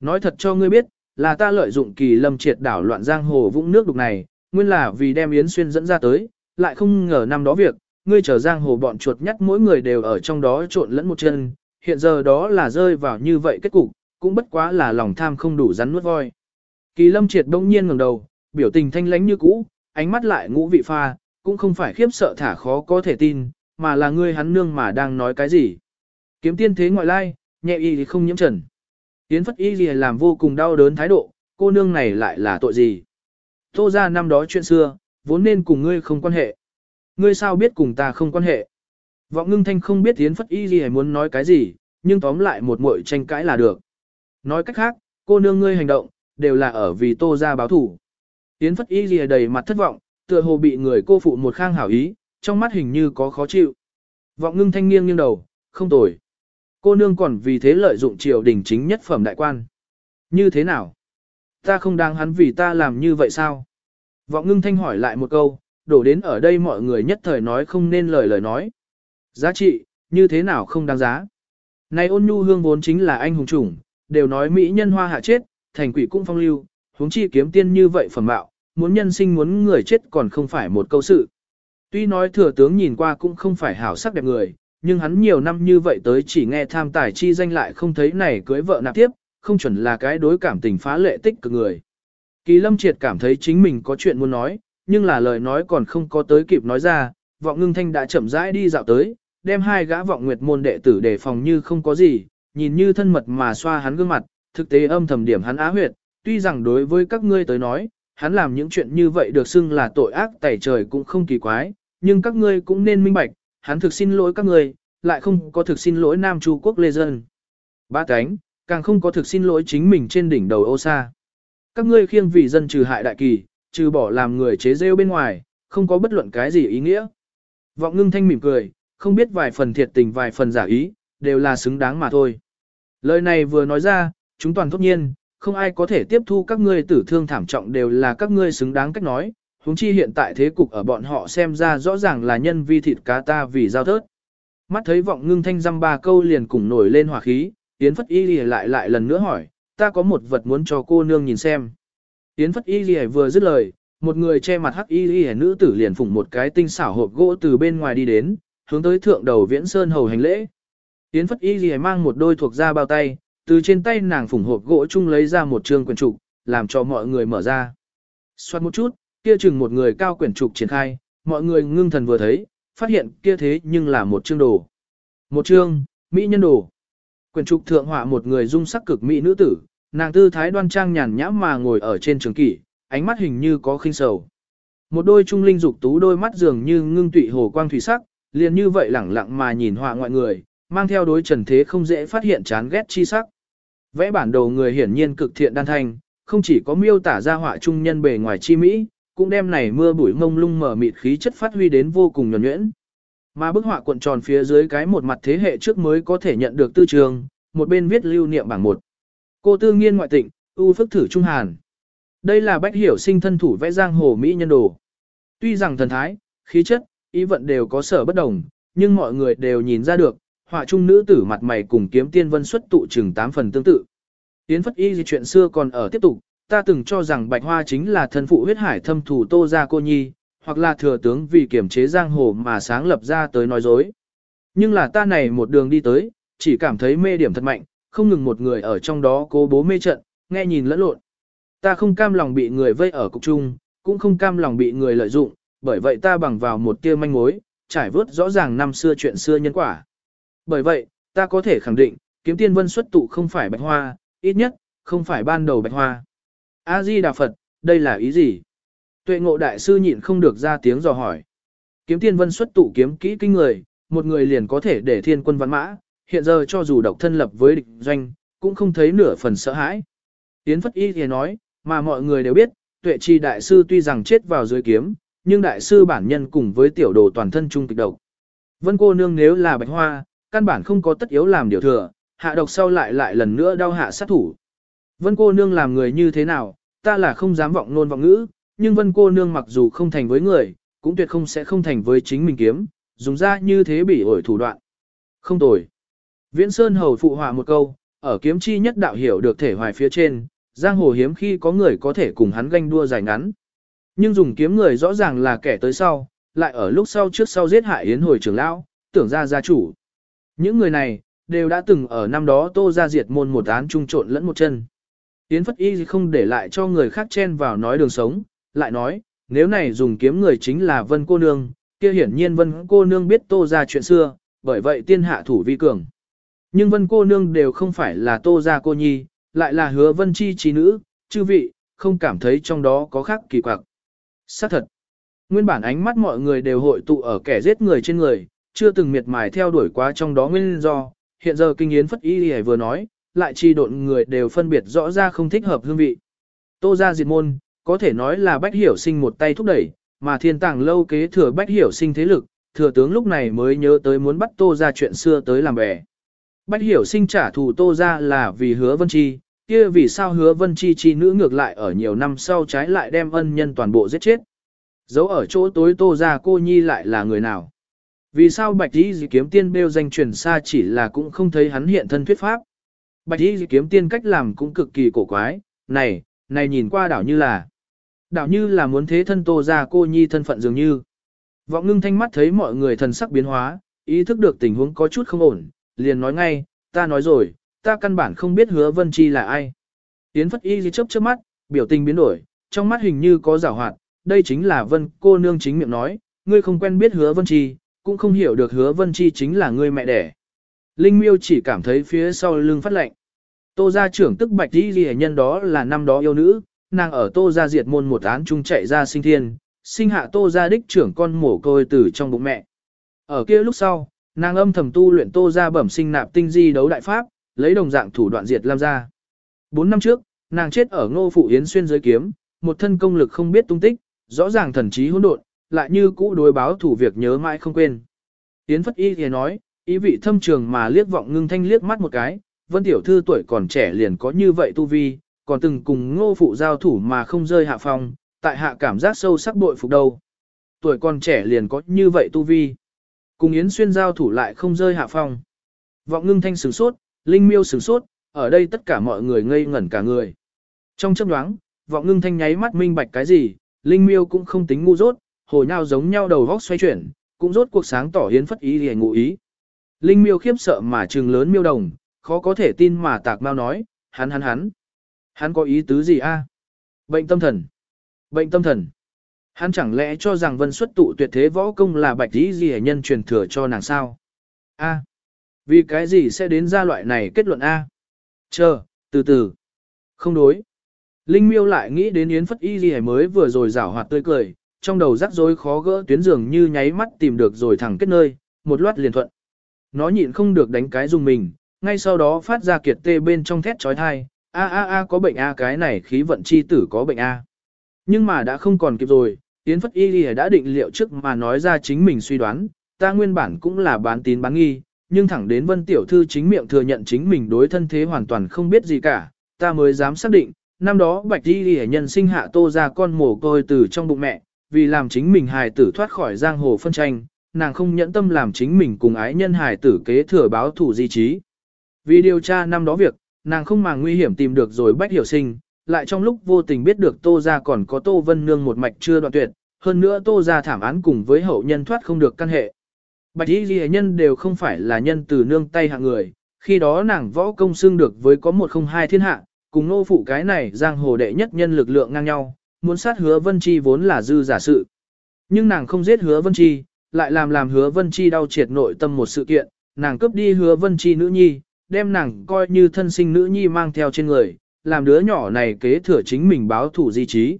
Nói thật cho ngươi biết, là ta lợi dụng kỳ lâm triệt đảo loạn giang hồ vũng nước đục này, nguyên là vì đem Yến Xuyên dẫn ra tới, lại không ngờ năm đó việc, ngươi trở giang hồ bọn chuột nhắt mỗi người đều ở trong đó trộn lẫn một chân, hiện giờ đó là rơi vào như vậy kết cục, cũng bất quá là lòng tham không đủ rắn nuốt voi. Kỳ lâm triệt đông nhiên ngẩng đầu, biểu tình thanh lãnh như cũ, ánh mắt lại ngũ vị pha, cũng không phải khiếp sợ thả khó có thể tin, mà là ngươi hắn nương mà đang nói cái gì. Kiếm tiên thế ngoại lai, nhẹ y thì không nhiễm trần. Yến phất y gì làm vô cùng đau đớn thái độ, cô nương này lại là tội gì. Tô ra năm đó chuyện xưa, vốn nên cùng ngươi không quan hệ. Ngươi sao biết cùng ta không quan hệ. Vọng ngưng thanh không biết Yến phất y gì muốn nói cái gì, nhưng tóm lại một muội tranh cãi là được. Nói cách khác, cô nương ngươi hành động, đều là ở vì tô ra báo thủ. Yến phất y gì đầy mặt thất vọng, tựa hồ bị người cô phụ một khang hảo ý, trong mắt hình như có khó chịu. Vọng ngưng thanh nghiêng nghiêng đầu, không tồi. Cô nương còn vì thế lợi dụng triều đình chính nhất phẩm đại quan. Như thế nào? Ta không đáng hắn vì ta làm như vậy sao? Vọng ngưng thanh hỏi lại một câu, đổ đến ở đây mọi người nhất thời nói không nên lời lời nói. Giá trị, như thế nào không đáng giá? Này ôn nhu hương vốn chính là anh hùng chủng, đều nói mỹ nhân hoa hạ chết, thành quỷ cung phong lưu, huống chi kiếm tiên như vậy phẩm mạo, muốn nhân sinh muốn người chết còn không phải một câu sự. Tuy nói thừa tướng nhìn qua cũng không phải hảo sắc đẹp người, nhưng hắn nhiều năm như vậy tới chỉ nghe tham tài chi danh lại không thấy này cưới vợ nạp tiếp, không chuẩn là cái đối cảm tình phá lệ tích cực người. Kỳ lâm triệt cảm thấy chính mình có chuyện muốn nói, nhưng là lời nói còn không có tới kịp nói ra, vọng ngưng thanh đã chậm rãi đi dạo tới, đem hai gã vọng nguyệt môn đệ tử để phòng như không có gì, nhìn như thân mật mà xoa hắn gương mặt, thực tế âm thầm điểm hắn á huyệt, tuy rằng đối với các ngươi tới nói, hắn làm những chuyện như vậy được xưng là tội ác tẩy trời cũng không kỳ quái, nhưng các ngươi cũng nên minh bạch, hắn thực xin lỗi các ngươi, lại không có thực xin lỗi Nam Chu Quốc Lê Dân. Ba cánh, càng không có thực xin lỗi chính mình trên đỉnh đầu ô sa. Các ngươi khiêng vì dân trừ hại đại kỳ, trừ bỏ làm người chế rêu bên ngoài, không có bất luận cái gì ý nghĩa. Vọng ngưng thanh mỉm cười, không biết vài phần thiệt tình vài phần giả ý, đều là xứng đáng mà thôi. Lời này vừa nói ra, chúng toàn thốt nhiên, không ai có thể tiếp thu các ngươi tử thương thảm trọng đều là các ngươi xứng đáng cách nói, huống chi hiện tại thế cục ở bọn họ xem ra rõ ràng là nhân vi thịt cá ta vì giao thớt. Mắt thấy vọng ngưng thanh dăm ba câu liền cùng nổi lên hỏa khí, Yến Phất Y Lì lại lại lần nữa hỏi, ta có một vật muốn cho cô nương nhìn xem. Yến Phất Y Lì vừa dứt lời, một người che mặt hắc Y Lì nữ tử liền phủng một cái tinh xảo hộp gỗ từ bên ngoài đi đến, hướng tới thượng đầu viễn sơn hầu hành lễ. Yến Phất Y Lì mang một đôi thuộc da bao tay, từ trên tay nàng phủng hộp gỗ chung lấy ra một trường quyển trục, làm cho mọi người mở ra. Xoát một chút, kia chừng một người cao quyển trục triển khai, mọi người ngưng thần vừa thấy, phát hiện kia thế nhưng là một chương đồ. Một chương, mỹ nhân đồ. Quyển trục thượng họa một người dung sắc cực mỹ nữ tử, nàng tư thái đoan trang nhàn nhã mà ngồi ở trên trường kỷ, ánh mắt hình như có khinh sầu. Một đôi trung linh dục tú đôi mắt dường như ngưng tụy hồ quang thủy sắc, liền như vậy lẳng lặng mà nhìn họa ngoại người, mang theo đối trần thế không dễ phát hiện chán ghét chi sắc. Vẽ bản đồ người hiển nhiên cực thiện đan thanh, không chỉ có miêu tả ra họa trung nhân bề ngoài chi mỹ, cũng đem này mưa bụi mông lung mở mịt khí chất phát huy đến vô cùng nhuần nhuyễn. Mà bức họa cuộn tròn phía dưới cái một mặt thế hệ trước mới có thể nhận được tư trường, một bên viết lưu niệm bảng một. Cô tư nghiên ngoại tịnh, ưu phức thử trung hàn. Đây là bách hiểu sinh thân thủ vẽ giang hồ Mỹ nhân đồ. Tuy rằng thần thái, khí chất, ý vận đều có sở bất đồng, nhưng mọi người đều nhìn ra được, họa trung nữ tử mặt mày cùng kiếm tiên vân xuất tụ chừng 8 phần tương tự. Yến Phất Y gì chuyện xưa còn ở tiếp tục, ta từng cho rằng Bạch Hoa chính là thân phụ huyết hải thâm thủ Tô Gia Cô Nhi, hoặc là thừa tướng vì kiểm chế giang hồ mà sáng lập ra tới nói dối. Nhưng là ta này một đường đi tới, chỉ cảm thấy mê điểm thật mạnh, không ngừng một người ở trong đó cố bố mê trận, nghe nhìn lẫn lộn. Ta không cam lòng bị người vây ở cục chung, cũng không cam lòng bị người lợi dụng, bởi vậy ta bằng vào một tia manh mối, trải vớt rõ ràng năm xưa chuyện xưa nhân quả. Bởi vậy, ta có thể khẳng định, kiếm tiên vân xuất tụ không phải bạch hoa, ít nhất, không phải ban đầu bạch hoa. A-di Đà Phật, đây là ý gì? Tuệ ngộ đại sư nhịn không được ra tiếng dò hỏi. Kiếm tiên vân xuất tụ kiếm kỹ kinh người, một người liền có thể để thiên quân văn mã, hiện giờ cho dù độc thân lập với địch doanh, cũng không thấy nửa phần sợ hãi. Tiến Phất Y thì nói, mà mọi người đều biết, tuệ trì đại sư tuy rằng chết vào dưới kiếm, nhưng đại sư bản nhân cùng với tiểu đồ toàn thân trung kịch độc. Vân cô nương nếu là bạch hoa, căn bản không có tất yếu làm điều thừa, hạ độc sau lại lại lần nữa đau hạ sát thủ. Vân cô nương làm người như thế nào, ta là không dám vọng nôn vọng ngữ, nhưng vân cô nương mặc dù không thành với người, cũng tuyệt không sẽ không thành với chính mình kiếm, dùng ra như thế bị ổi thủ đoạn. Không tồi. Viễn Sơn hầu phụ họa một câu, ở kiếm chi nhất đạo hiểu được thể hoài phía trên, giang hồ hiếm khi có người có thể cùng hắn ganh đua dài ngắn. Nhưng dùng kiếm người rõ ràng là kẻ tới sau, lại ở lúc sau trước sau giết hại Yến hồi trưởng lão, tưởng ra gia chủ. Những người này, đều đã từng ở năm đó tô ra diệt môn một án trung trộn lẫn một chân. Yến Phất Y không để lại cho người khác chen vào nói đường sống, lại nói, nếu này dùng kiếm người chính là Vân cô nương, kia hiển nhiên Vân cô nương biết tô ra chuyện xưa, bởi vậy tiên hạ thủ vi cường. Nhưng Vân cô nương đều không phải là tô ra cô nhi, lại là hứa Vân chi trí nữ, chư vị, không cảm thấy trong đó có khác kỳ quặc. Xác thật, nguyên bản ánh mắt mọi người đều hội tụ ở kẻ giết người trên người, chưa từng miệt mài theo đuổi quá trong đó nguyên do, hiện giờ kinh yến phất y hề vừa nói, lại chi độn người đều phân biệt rõ ra không thích hợp hương vị. Tô ra diệt môn, có thể nói là bách hiểu sinh một tay thúc đẩy, mà thiên tàng lâu kế thừa bách hiểu sinh thế lực, thừa tướng lúc này mới nhớ tới muốn bắt tô ra chuyện xưa tới làm bè. Bách hiểu sinh trả thù tô ra là vì hứa vân chi, kia vì sao hứa vân chi chi nữ ngược lại ở nhiều năm sau trái lại đem ân nhân toàn bộ giết chết. Giấu ở chỗ tối tô ra cô nhi lại là người nào. Vì sao bạch y kiếm tiên bêu danh truyền xa chỉ là cũng không thấy hắn hiện thân thuyết pháp. Bạch y kiếm tiên cách làm cũng cực kỳ cổ quái, này, này nhìn qua đảo như là. Đảo như là muốn thế thân tô ra cô nhi thân phận dường như. Vọng ngưng thanh mắt thấy mọi người thần sắc biến hóa, ý thức được tình huống có chút không ổn, liền nói ngay, ta nói rồi, ta căn bản không biết hứa vân chi là ai. Yến phất y chớp chớp mắt, biểu tình biến đổi, trong mắt hình như có rào hoạt, đây chính là vân cô nương chính miệng nói, ngươi không quen biết hứa vân chi, cũng không hiểu được hứa vân chi chính là người mẹ đẻ. Linh miêu chỉ cảm thấy phía sau lưng phát lạnh. Tô gia trưởng tức bạch đi ghi nhân đó là năm đó yêu nữ, nàng ở tô gia diệt môn một án chung chạy ra sinh thiên, sinh hạ tô gia đích trưởng con mổ côi từ trong bụng mẹ. Ở kia lúc sau, nàng âm thầm tu luyện tô gia bẩm sinh nạp tinh di đấu đại pháp, lấy đồng dạng thủ đoạn diệt Lam gia. Bốn năm trước, nàng chết ở ngô phụ yến xuyên dưới kiếm, một thân công lực không biết tung tích, rõ ràng thần trí hỗn độn, lại như cũ đối báo thủ việc nhớ mãi không quên. Yến Phất Y thì nói, ý vị thâm trường mà liếc vọng ngưng thanh liếc mắt một cái, vân tiểu thư tuổi còn trẻ liền có như vậy tu vi, còn từng cùng ngô phụ giao thủ mà không rơi hạ phong, tại hạ cảm giác sâu sắc bội phục đâu. Tuổi còn trẻ liền có như vậy tu vi. Cùng Yến Xuyên giao thủ lại không rơi hạ phong. Vọng ngưng thanh sửng sốt, linh miêu sửng sốt, ở đây tất cả mọi người ngây ngẩn cả người. Trong chấp đoáng, vọng ngưng thanh nháy mắt minh bạch cái gì, linh miêu cũng không tính ngu dốt, hồ nhau giống nhau đầu góc xoay chuyển, cũng rốt cuộc sáng tỏ hiến phất ý hề ngụ ý. Linh miêu khiếp sợ mà trừng lớn miêu đồng, khó có thể tin mà tạc mau nói, hắn hắn hắn. Hắn có ý tứ gì a? Bệnh tâm thần. Bệnh tâm thần. Hắn chẳng lẽ cho rằng vân xuất tụ tuyệt thế võ công là bạch ý gì nhân truyền thừa cho nàng sao? A. Vì cái gì sẽ đến ra loại này kết luận A? Chờ, từ từ. Không đối. Linh miêu lại nghĩ đến Yến Phất Y gì mới vừa rồi rảo hoạt tươi cười, trong đầu rắc rối khó gỡ tuyến giường như nháy mắt tìm được rồi thẳng kết nơi, một loạt liền thuận. Nó nhịn không được đánh cái dùng mình, ngay sau đó phát ra kiệt tê bên trong thét trói thai, a a a có bệnh a cái này khí vận chi tử có bệnh a. Nhưng mà đã không còn kịp rồi, Yến Phất Y Ghi đã định liệu trước mà nói ra chính mình suy đoán, ta nguyên bản cũng là bán tín bán nghi, nhưng thẳng đến Vân Tiểu Thư chính miệng thừa nhận chính mình đối thân thế hoàn toàn không biết gì cả, ta mới dám xác định, năm đó Bạch Y Ghi nhân sinh hạ tô ra con mồ côi từ trong bụng mẹ, vì làm chính mình hài tử thoát khỏi giang hồ phân tranh, nàng không nhẫn tâm làm chính mình cùng ái nhân hài tử kế thừa báo thủ di trí. Vì điều tra năm đó việc, nàng không màng nguy hiểm tìm được rồi bách hiểu sinh, lại trong lúc vô tình biết được Tô Gia còn có Tô Vân Nương một mạch chưa đoạn tuyệt, hơn nữa Tô Gia thảm án cùng với hậu nhân thoát không được căn hệ. Bạch y ghi nhân đều không phải là nhân từ nương tay hạng người, khi đó nàng võ công xương được với có một không hai thiên hạ, cùng nô phụ cái này giang hồ đệ nhất nhân lực lượng ngang nhau, muốn sát hứa vân chi vốn là dư giả sự. Nhưng nàng không giết hứa vân chi, lại làm làm hứa vân chi đau triệt nội tâm một sự kiện, nàng cướp đi hứa vân chi nữ nhi, đem nàng coi như thân sinh nữ nhi mang theo trên người, làm đứa nhỏ này kế thừa chính mình báo thủ di trí.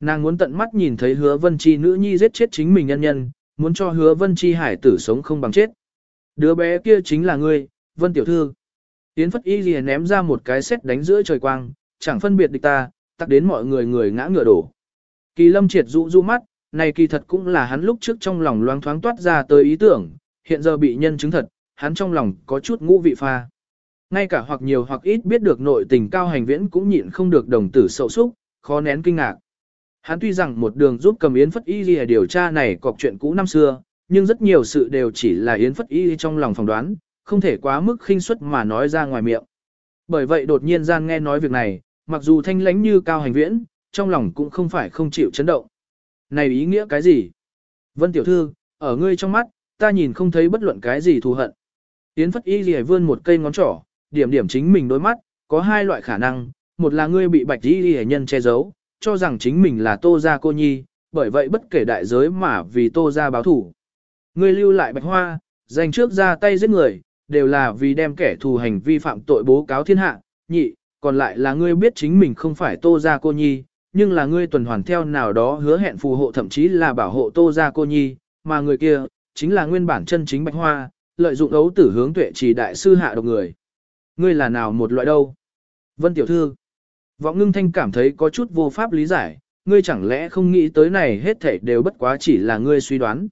Nàng muốn tận mắt nhìn thấy hứa vân chi nữ nhi giết chết chính mình nhân nhân, muốn cho hứa vân chi hải tử sống không bằng chết. Đứa bé kia chính là ngươi, vân tiểu thư. Yến phất y liền ném ra một cái xét đánh giữa trời quang, chẳng phân biệt địch ta, tắc đến mọi người người ngã ngựa đổ. Kỳ lâm triệt rũ rũ mắt, này kỳ thật cũng là hắn lúc trước trong lòng loáng thoáng toát ra tới ý tưởng, hiện giờ bị nhân chứng thật, hắn trong lòng có chút ngũ vị pha. Ngay cả hoặc nhiều hoặc ít biết được nội tình cao hành viễn cũng nhịn không được đồng tử sậu súc, khó nén kinh ngạc. Hắn tuy rằng một đường giúp cầm Yến Phất Y Ghi điều tra này cọc chuyện cũ năm xưa, nhưng rất nhiều sự đều chỉ là Yến Phất Y trong lòng phỏng đoán, không thể quá mức khinh suất mà nói ra ngoài miệng. Bởi vậy đột nhiên gian nghe nói việc này, mặc dù thanh lãnh như cao hành viễn, trong lòng cũng không phải không chịu chấn động. Này ý nghĩa cái gì? Vân tiểu thư, ở ngươi trong mắt, ta nhìn không thấy bất luận cái gì thù hận. Yến Phất Y lìa vươn một cây ngón trỏ, điểm điểm chính mình đôi mắt, có hai loại khả năng, một là ngươi bị bạch Y lìa nhân che giấu, cho rằng chính mình là tô gia cô nhi, bởi vậy bất kể đại giới mà vì tô gia báo thủ. Ngươi lưu lại bạch hoa, dành trước ra tay giết người, đều là vì đem kẻ thù hành vi phạm tội bố cáo thiên hạ, nhị, còn lại là ngươi biết chính mình không phải tô gia cô nhi, nhưng là ngươi tuần hoàn theo nào đó hứa hẹn phù hộ thậm chí là bảo hộ tô gia cô nhi, mà người kia, chính là nguyên bản chân chính bạch hoa, lợi dụng ấu tử hướng tuệ trì đại sư hạ độc người. Ngươi là nào một loại đâu? Vân tiểu thư, vọng ngưng thanh cảm thấy có chút vô pháp lý giải, ngươi chẳng lẽ không nghĩ tới này hết thảy đều bất quá chỉ là ngươi suy đoán.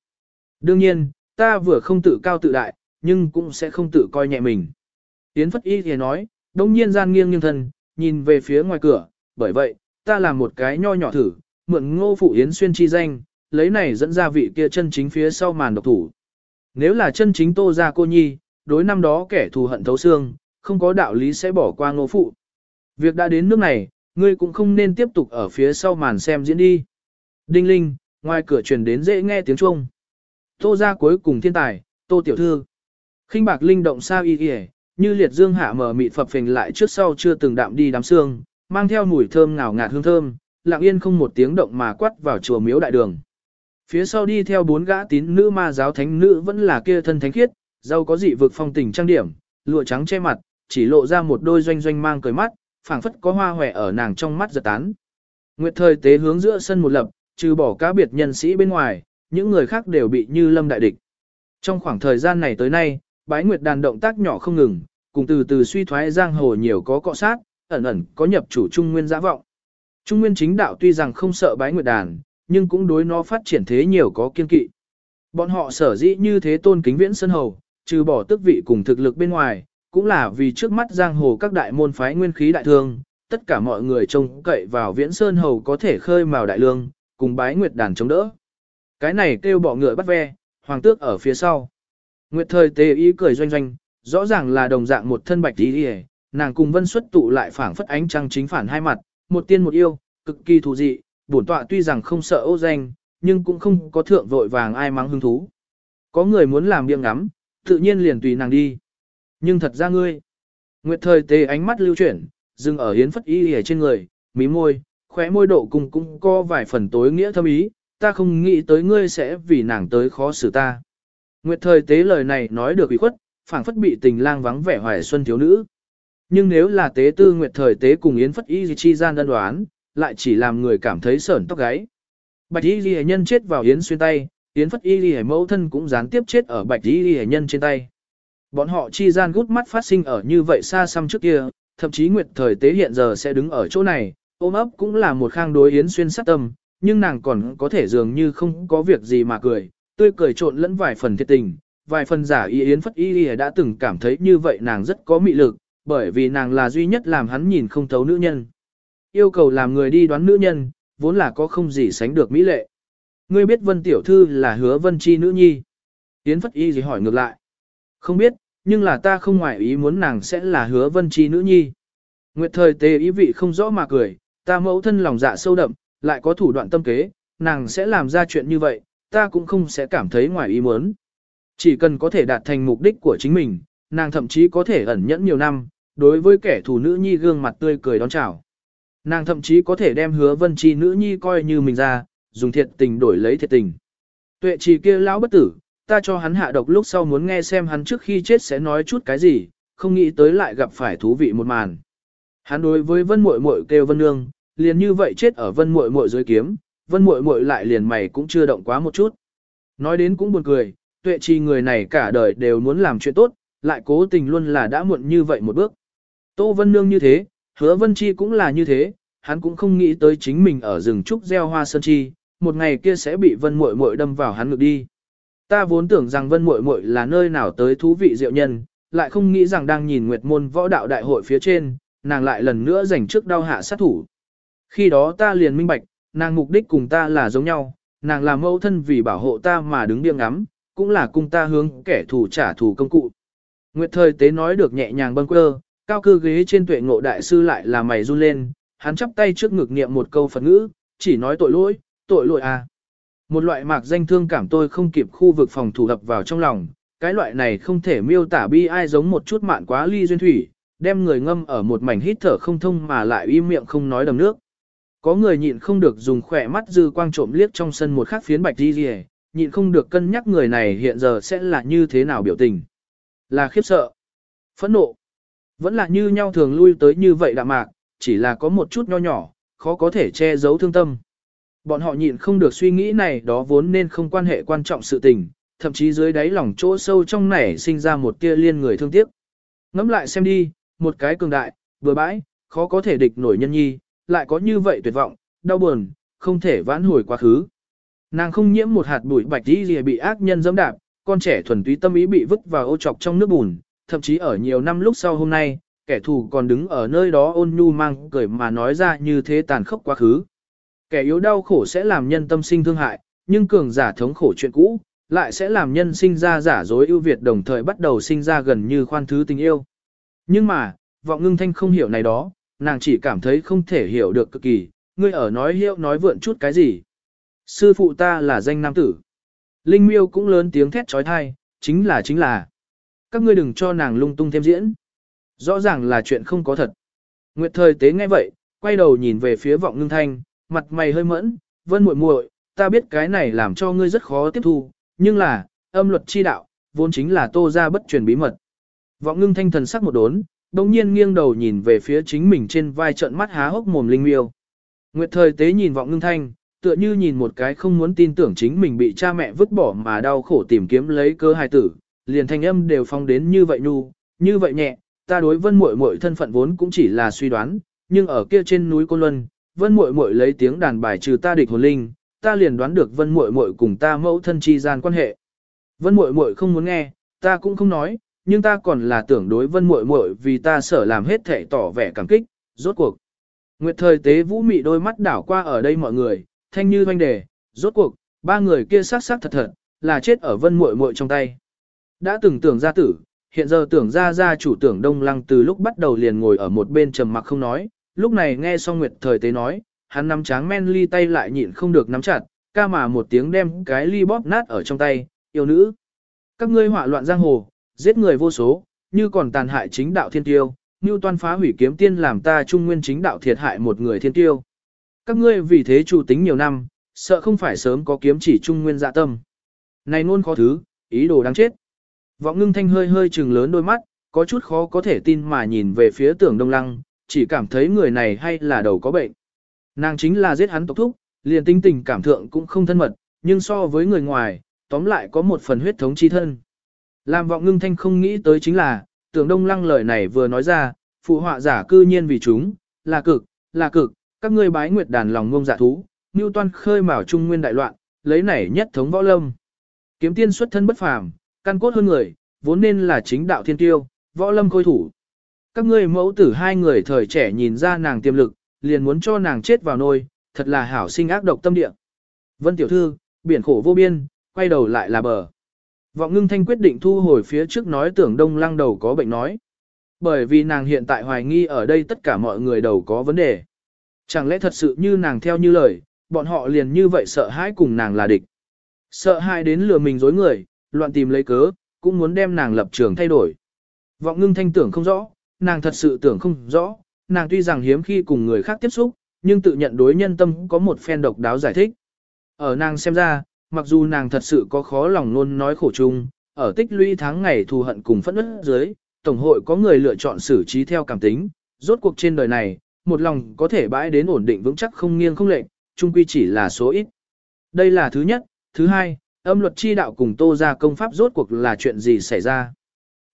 Đương nhiên, ta vừa không tự cao tự đại, nhưng cũng sẽ không tự coi nhẹ mình. Yến Phất Y thì nói, đông nhiên gian nghiêng nghiêng thân, nhìn về phía ngoài cửa, bởi vậy, ta làm một cái nho nhỏ thử, mượn ngô phụ Yến xuyên chi danh, lấy này dẫn ra vị kia chân chính phía sau màn độc thủ. Nếu là chân chính tô ra cô nhi, đối năm đó kẻ thù hận thấu xương, không có đạo lý sẽ bỏ qua ngô phụ. Việc đã đến nước này, ngươi cũng không nên tiếp tục ở phía sau màn xem diễn đi. Đinh linh, ngoài cửa truyền đến dễ nghe tiếng chuông. Tô ra cuối cùng thiên tài, tô tiểu thư. khinh bạc linh động sao y y như liệt dương hạ mở mịt phập phình lại trước sau chưa từng đạm đi đám xương, mang theo mùi thơm ngào ngạt hương thơm, lặng yên không một tiếng động mà quát vào chùa miếu đại đường. Phía sau đi theo bốn gã tín nữ ma giáo thánh nữ vẫn là kia thân thánh khiết, dâu có dị vực phong tình trang điểm, lụa trắng che mặt, chỉ lộ ra một đôi doanh doanh mang cười mắt, phảng phất có hoa hòe ở nàng trong mắt giật tán. Nguyệt thời tế hướng giữa sân một lập, trừ bỏ cá biệt nhân sĩ bên ngoài, những người khác đều bị như lâm đại địch. Trong khoảng thời gian này tới nay, bái nguyệt đàn động tác nhỏ không ngừng, cùng từ từ suy thoái giang hồ nhiều có cọ sát, ẩn ẩn có nhập chủ trung nguyên giã vọng. Trung nguyên chính đạo tuy rằng không sợ bái nguyệt đàn, nhưng cũng đối nó phát triển thế nhiều có kiên kỵ. Bọn họ sở dĩ như thế tôn kính viễn sân hầu, trừ bỏ tước vị cùng thực lực bên ngoài, cũng là vì trước mắt giang hồ các đại môn phái nguyên khí đại thương, tất cả mọi người trông cậy vào viễn sơn hầu có thể khơi mào đại lương, cùng bái nguyệt đàn chống đỡ. Cái này kêu bỏ ngựa bắt ve, hoàng tước ở phía sau. Nguyệt thời tê ý cười doanh doanh, rõ ràng là đồng dạng một thân bạch tí hề, nàng cùng vân xuất tụ lại phảng phất ánh trăng chính phản hai mặt, một tiên một yêu, cực kỳ thú dị, bổn tọa tuy rằng không sợ ô danh, nhưng cũng không có thượng vội vàng ai mắng hứng thú. Có người muốn làm miệng ngắm, tự nhiên liền tùy nàng đi. Nhưng thật ra ngươi, Nguyệt thời tê ánh mắt lưu chuyển, dừng ở hiến phất y hề trên người, mí môi, khóe môi độ cùng cũng có vài phần tối nghĩa thâm ý, ta không nghĩ tới ngươi sẽ vì nàng tới khó xử ta. Nguyệt thời tế lời này nói được ủy khuất, phảng phất bị tình lang vắng vẻ hoài xuân thiếu nữ. Nhưng nếu là tế tư nguyệt thời tế cùng yến phất y chi gian đơn đoán, lại chỉ làm người cảm thấy sởn tóc gáy. Bạch y ghi nhân chết vào yến xuyên tay, yến phất y ghi mẫu thân cũng gián tiếp chết ở bạch y ghi nhân trên tay. Bọn họ chi gian gút mắt phát sinh ở như vậy xa xăm trước kia, thậm chí nguyệt thời tế hiện giờ sẽ đứng ở chỗ này, ôm ấp cũng là một khang đối yến xuyên sát tâm, nhưng nàng còn có thể dường như không có việc gì mà cười, tươi cười trộn lẫn vài phần thiệt tình, vài phần giả y yến phất y y đã từng cảm thấy như vậy nàng rất có mị lực, bởi vì nàng là duy nhất làm hắn nhìn không thấu nữ nhân. Yêu cầu làm người đi đoán nữ nhân, vốn là có không gì sánh được mỹ lệ. Ngươi biết vân tiểu thư là hứa vân chi nữ nhi. Yến phất y gì hỏi ngược lại. Không biết, nhưng là ta không ngoại ý muốn nàng sẽ là hứa vân chi nữ nhi. Nguyệt thời tề ý vị không rõ mà cười, ta mẫu thân lòng dạ sâu đậm, lại có thủ đoạn tâm kế, nàng sẽ làm ra chuyện như vậy, ta cũng không sẽ cảm thấy ngoài ý muốn. Chỉ cần có thể đạt thành mục đích của chính mình, nàng thậm chí có thể ẩn nhẫn nhiều năm, đối với kẻ thù nữ nhi gương mặt tươi cười đón chào. Nàng thậm chí có thể đem hứa vân chi nữ nhi coi như mình ra, dùng thiệt tình đổi lấy thiệt tình. Tuệ trì kia lão bất tử, ta cho hắn hạ độc lúc sau muốn nghe xem hắn trước khi chết sẽ nói chút cái gì, không nghĩ tới lại gặp phải thú vị một màn. Hắn đối với vân muội muội kêu vân nương, liền như vậy chết ở vân muội muội dưới kiếm, vân muội muội lại liền mày cũng chưa động quá một chút. Nói đến cũng buồn cười, tuệ trì người này cả đời đều muốn làm chuyện tốt, lại cố tình luôn là đã muộn như vậy một bước. Tô Vân Nương như thế, hứa Vân Chi cũng là như thế, hắn cũng không nghĩ tới chính mình ở rừng trúc gieo hoa sơn chi, một ngày kia sẽ bị Vân Muội Muội đâm vào hắn ngực đi. Ta vốn tưởng rằng Vân Muội Muội là nơi nào tới thú vị diệu nhân, lại không nghĩ rằng đang nhìn Nguyệt môn võ đạo đại hội phía trên, nàng lại lần nữa giành trước đau hạ sát thủ. Khi đó ta liền minh bạch, nàng mục đích cùng ta là giống nhau, nàng là mẫu thân vì bảo hộ ta mà đứng điên ngắm, cũng là cung ta hướng kẻ thù trả thù công cụ. Nguyệt thời tế nói được nhẹ nhàng bâng quơ, cao cư ghế trên tuệ ngộ đại sư lại là mày run lên, hắn chắp tay trước ngực niệm một câu Phật ngữ, chỉ nói tội lỗi, tội lỗi à. Một loại mạc danh thương cảm tôi không kịp khu vực phòng thủ đập vào trong lòng, cái loại này không thể miêu tả bi ai giống một chút mạn quá ly duyên thủy, đem người ngâm ở một mảnh hít thở không thông mà lại im miệng không nói đầm nước. Có người nhịn không được dùng khỏe mắt dư quang trộm liếc trong sân một khắc phiến bạch đi rìa, nhịn không được cân nhắc người này hiện giờ sẽ là như thế nào biểu tình. Là khiếp sợ, phẫn nộ, vẫn là như nhau thường lui tới như vậy đạm mạc, chỉ là có một chút nho nhỏ, khó có thể che giấu thương tâm. Bọn họ nhịn không được suy nghĩ này đó vốn nên không quan hệ quan trọng sự tình, thậm chí dưới đáy lòng chỗ sâu trong nảy sinh ra một tia liên người thương tiếc. Ngắm lại xem đi, một cái cường đại, vừa bãi, khó có thể địch nổi nhân nhi, lại có như vậy tuyệt vọng, đau buồn, không thể vãn hồi quá khứ. Nàng không nhiễm một hạt bụi bạch đi gì bị ác nhân dẫm đạp, con trẻ thuần túy tâm ý bị vứt vào ô trọc trong nước bùn, thậm chí ở nhiều năm lúc sau hôm nay, kẻ thù còn đứng ở nơi đó ôn nhu mang cười mà nói ra như thế tàn khốc quá khứ. Kẻ yếu đau khổ sẽ làm nhân tâm sinh thương hại, nhưng cường giả thống khổ chuyện cũ, lại sẽ làm nhân sinh ra giả dối ưu việt đồng thời bắt đầu sinh ra gần như khoan thứ tình yêu. Nhưng mà, vọng ngưng thanh không hiểu này đó, nàng chỉ cảm thấy không thể hiểu được cực kỳ, ngươi ở nói hiệu nói vượn chút cái gì. Sư phụ ta là danh nam tử. Linh miêu cũng lớn tiếng thét trói thai, chính là chính là. Các ngươi đừng cho nàng lung tung thêm diễn. Rõ ràng là chuyện không có thật. Nguyệt thời tế nghe vậy, quay đầu nhìn về phía vọng ngưng thanh, mặt mày hơi mẫn, vân muội muội, ta biết cái này làm cho ngươi rất khó tiếp thu, nhưng là, âm luật chi đạo, vốn chính là tô ra bất truyền bí mật. Vọng ngưng thanh thần sắc một đốn, đồng nhiên nghiêng đầu nhìn về phía chính mình trên vai trận mắt há hốc mồm linh miêu. Nguyệt thời tế nhìn vọng ngưng thanh, tựa như nhìn một cái không muốn tin tưởng chính mình bị cha mẹ vứt bỏ mà đau khổ tìm kiếm lấy cơ hài tử, liền thanh âm đều phong đến như vậy nhu, như vậy nhẹ, ta đối vân muội muội thân phận vốn cũng chỉ là suy đoán, nhưng ở kia trên núi Côn Luân, vân muội muội lấy tiếng đàn bài trừ ta địch hồn linh, ta liền đoán được vân muội muội cùng ta mẫu thân chi gian quan hệ. Vân muội muội không muốn nghe, ta cũng không nói, nhưng ta còn là tưởng đối vân muội muội vì ta sở làm hết thể tỏ vẻ cảm kích, rốt cuộc. Nguyệt thời tế vũ mị đôi mắt đảo qua ở đây mọi người, thanh như doanh đề, rốt cuộc, ba người kia sát sát thật thật, là chết ở vân muội muội trong tay. Đã từng tưởng ra tử, hiện giờ tưởng ra ra chủ tưởng đông lăng từ lúc bắt đầu liền ngồi ở một bên trầm mặc không nói, lúc này nghe xong Nguyệt thời tế nói, hắn nắm tráng men ly tay lại nhịn không được nắm chặt, ca mà một tiếng đem cái ly bóp nát ở trong tay, yêu nữ. Các ngươi họa loạn giang hồ, giết người vô số, như còn tàn hại chính đạo thiên tiêu, như toan phá hủy kiếm tiên làm ta trung nguyên chính đạo thiệt hại một người thiên tiêu. Các ngươi vì thế chủ tính nhiều năm, sợ không phải sớm có kiếm chỉ trung nguyên dạ tâm. Này luôn khó thứ, ý đồ đáng chết. Vọng ngưng thanh hơi hơi trừng lớn đôi mắt, có chút khó có thể tin mà nhìn về phía tưởng đông lăng, chỉ cảm thấy người này hay là đầu có bệnh. Nàng chính là giết hắn tộc thúc, liền tinh tình cảm thượng cũng không thân mật, nhưng so với người ngoài, tóm lại có một phần huyết thống chi thân. Làm vọng ngưng thanh không nghĩ tới chính là, tưởng đông lăng lời này vừa nói ra, phụ họa giả cư nhiên vì chúng, là cực, là cực, các ngươi bái nguyệt đàn lòng ngông giả thú, như toan khơi mào trung nguyên đại loạn, lấy nảy nhất thống võ lâm. Kiếm tiên xuất thân bất phàm, căn cốt hơn người, vốn nên là chính đạo thiên tiêu, võ lâm khôi thủ. Các ngươi mẫu tử hai người thời trẻ nhìn ra nàng tiềm lực, liền muốn cho nàng chết vào nôi, thật là hảo sinh ác độc tâm địa. Vân tiểu thư, biển khổ vô biên, quay đầu lại là bờ. Vọng ngưng thanh quyết định thu hồi phía trước nói tưởng đông lăng đầu có bệnh nói. Bởi vì nàng hiện tại hoài nghi ở đây tất cả mọi người đầu có vấn đề. Chẳng lẽ thật sự như nàng theo như lời, bọn họ liền như vậy sợ hãi cùng nàng là địch. Sợ hãi đến lừa mình dối người, loạn tìm lấy cớ, cũng muốn đem nàng lập trường thay đổi. Vọng ngưng thanh tưởng không rõ, nàng thật sự tưởng không rõ, nàng tuy rằng hiếm khi cùng người khác tiếp xúc, nhưng tự nhận đối nhân tâm có một phen độc đáo giải thích. Ở nàng xem ra, mặc dù nàng thật sự có khó lòng luôn nói khổ chung, ở tích lũy tháng ngày thù hận cùng phẫn nứt dưới, Tổng hội có người lựa chọn xử trí theo cảm tính, rốt cuộc trên đời này, một lòng có thể bãi đến ổn định vững chắc không nghiêng không lệch, chung quy chỉ là số ít. Đây là thứ nhất, thứ hai, âm luật chi đạo cùng tô ra công pháp rốt cuộc là chuyện gì xảy ra.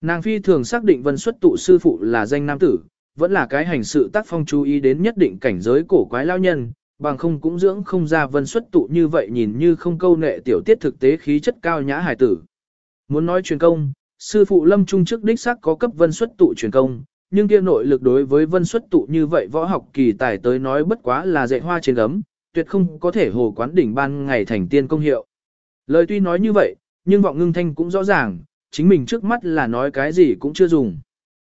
Nàng phi thường xác định vân xuất tụ sư phụ là danh nam tử, vẫn là cái hành sự tác phong chú ý đến nhất định cảnh giới cổ quái lao nhân, bằng không cũng dưỡng không ra vân xuất tụ như vậy nhìn như không câu nệ tiểu tiết thực tế khí chất cao nhã hải tử. Muốn nói truyền công, sư phụ lâm trung trước đích xác có cấp vân xuất tụ truyền công, nhưng kia nội lực đối với vân xuất tụ như vậy võ học kỳ tài tới nói bất quá là dạy hoa trên gấm, tuyệt không có thể hồ quán đỉnh ban ngày thành tiên công hiệu. Lời tuy nói như vậy, nhưng vọng ngưng thanh cũng rõ ràng, chính mình trước mắt là nói cái gì cũng chưa dùng.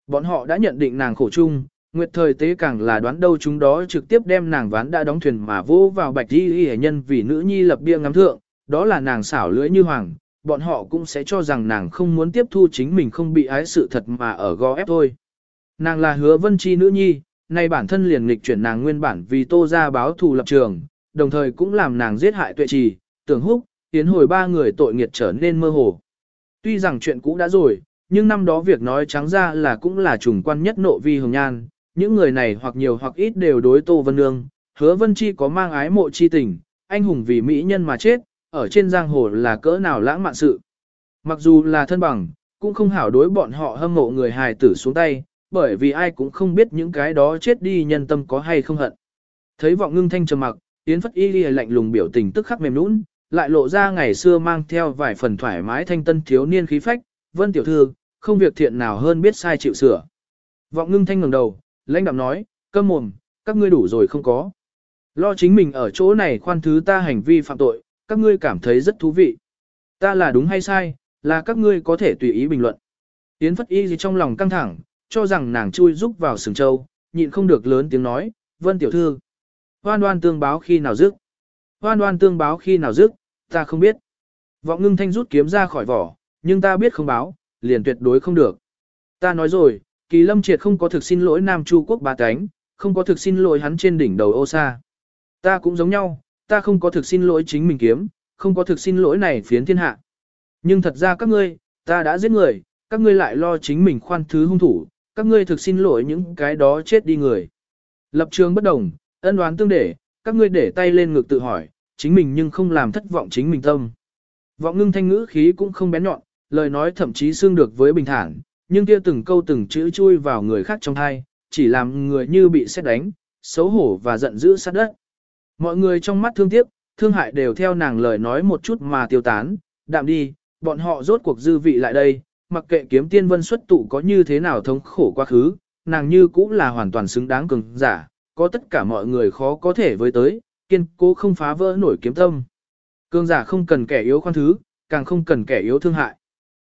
Bọn họ đã nhận định nàng khổ chung, nguyệt thời tế càng là đoán đâu chúng đó trực tiếp đem nàng ván đã đóng thuyền mà vô vào bạch đi y nhân vì nữ nhi lập bia ngắm thượng, đó là nàng xảo lưỡi như hoàng, bọn họ cũng sẽ cho rằng nàng không muốn tiếp thu chính mình không bị ái sự thật mà ở gò ép thôi. Nàng là hứa vân chi nữ nhi, nay bản thân liền nghịch chuyển nàng nguyên bản vì tô ra báo thù lập trường, đồng thời cũng làm nàng giết hại tuệ trì, tưởng húc, tiến hồi ba người tội nghiệt trở nên mơ hồ. Tuy rằng chuyện cũ đã rồi, nhưng năm đó việc nói trắng ra là cũng là trùng quan nhất nộ vi hồng nhan, những người này hoặc nhiều hoặc ít đều đối Tô Vân Nương, hứa Vân Chi có mang ái mộ chi tình, anh hùng vì mỹ nhân mà chết, ở trên giang hồ là cỡ nào lãng mạn sự. Mặc dù là thân bằng, cũng không hảo đối bọn họ hâm mộ người hài tử xuống tay, bởi vì ai cũng không biết những cái đó chết đi nhân tâm có hay không hận. Thấy vọng ngưng thanh trầm mặc, Yến Phất Y Ghi lạnh lùng biểu tình tức khắc mềm nũng, lại lộ ra ngày xưa mang theo vài phần thoải mái thanh tân thiếu niên khí phách, vân tiểu thư, không việc thiện nào hơn biết sai chịu sửa. Vọng ngưng thanh ngẩng đầu, lãnh đạm nói, câm mồm, các ngươi đủ rồi không có. Lo chính mình ở chỗ này khoan thứ ta hành vi phạm tội, các ngươi cảm thấy rất thú vị. Ta là đúng hay sai, là các ngươi có thể tùy ý bình luận. Yến Phất Y gì trong lòng căng thẳng, cho rằng nàng chui rúc vào sừng châu, nhịn không được lớn tiếng nói, vân tiểu thư. Hoan đoan tương báo khi nào dứt? Hoan đoan tương báo khi nào dứt, ta không biết. Vọng ngưng thanh rút kiếm ra khỏi vỏ, nhưng ta biết không báo, liền tuyệt đối không được. Ta nói rồi, kỳ lâm triệt không có thực xin lỗi Nam Chu quốc ba cánh, không có thực xin lỗi hắn trên đỉnh đầu ô sa. Ta cũng giống nhau, ta không có thực xin lỗi chính mình kiếm, không có thực xin lỗi này phiến thiên hạ. Nhưng thật ra các ngươi, ta đã giết người, các ngươi lại lo chính mình khoan thứ hung thủ, các ngươi thực xin lỗi những cái đó chết đi người. Lập trường bất đồng, ân đoán tương để, các ngươi để tay lên ngực tự hỏi, chính mình nhưng không làm thất vọng chính mình tâm. Vọng ngưng thanh ngữ khí cũng không bén nhọn, lời nói thậm chí xương được với bình thản, nhưng kia từng câu từng chữ chui vào người khác trong thai, chỉ làm người như bị xét đánh, xấu hổ và giận dữ sát đất. Mọi người trong mắt thương tiếc, thương hại đều theo nàng lời nói một chút mà tiêu tán, đạm đi, bọn họ rốt cuộc dư vị lại đây, mặc kệ kiếm tiên vân xuất tụ có như thế nào thống khổ quá khứ, nàng như cũng là hoàn toàn xứng đáng cường giả, có tất cả mọi người khó có thể với tới, kiên cố không phá vỡ nổi kiếm tâm. Cường giả không cần kẻ yếu khoan thứ, càng không cần kẻ yếu thương hại.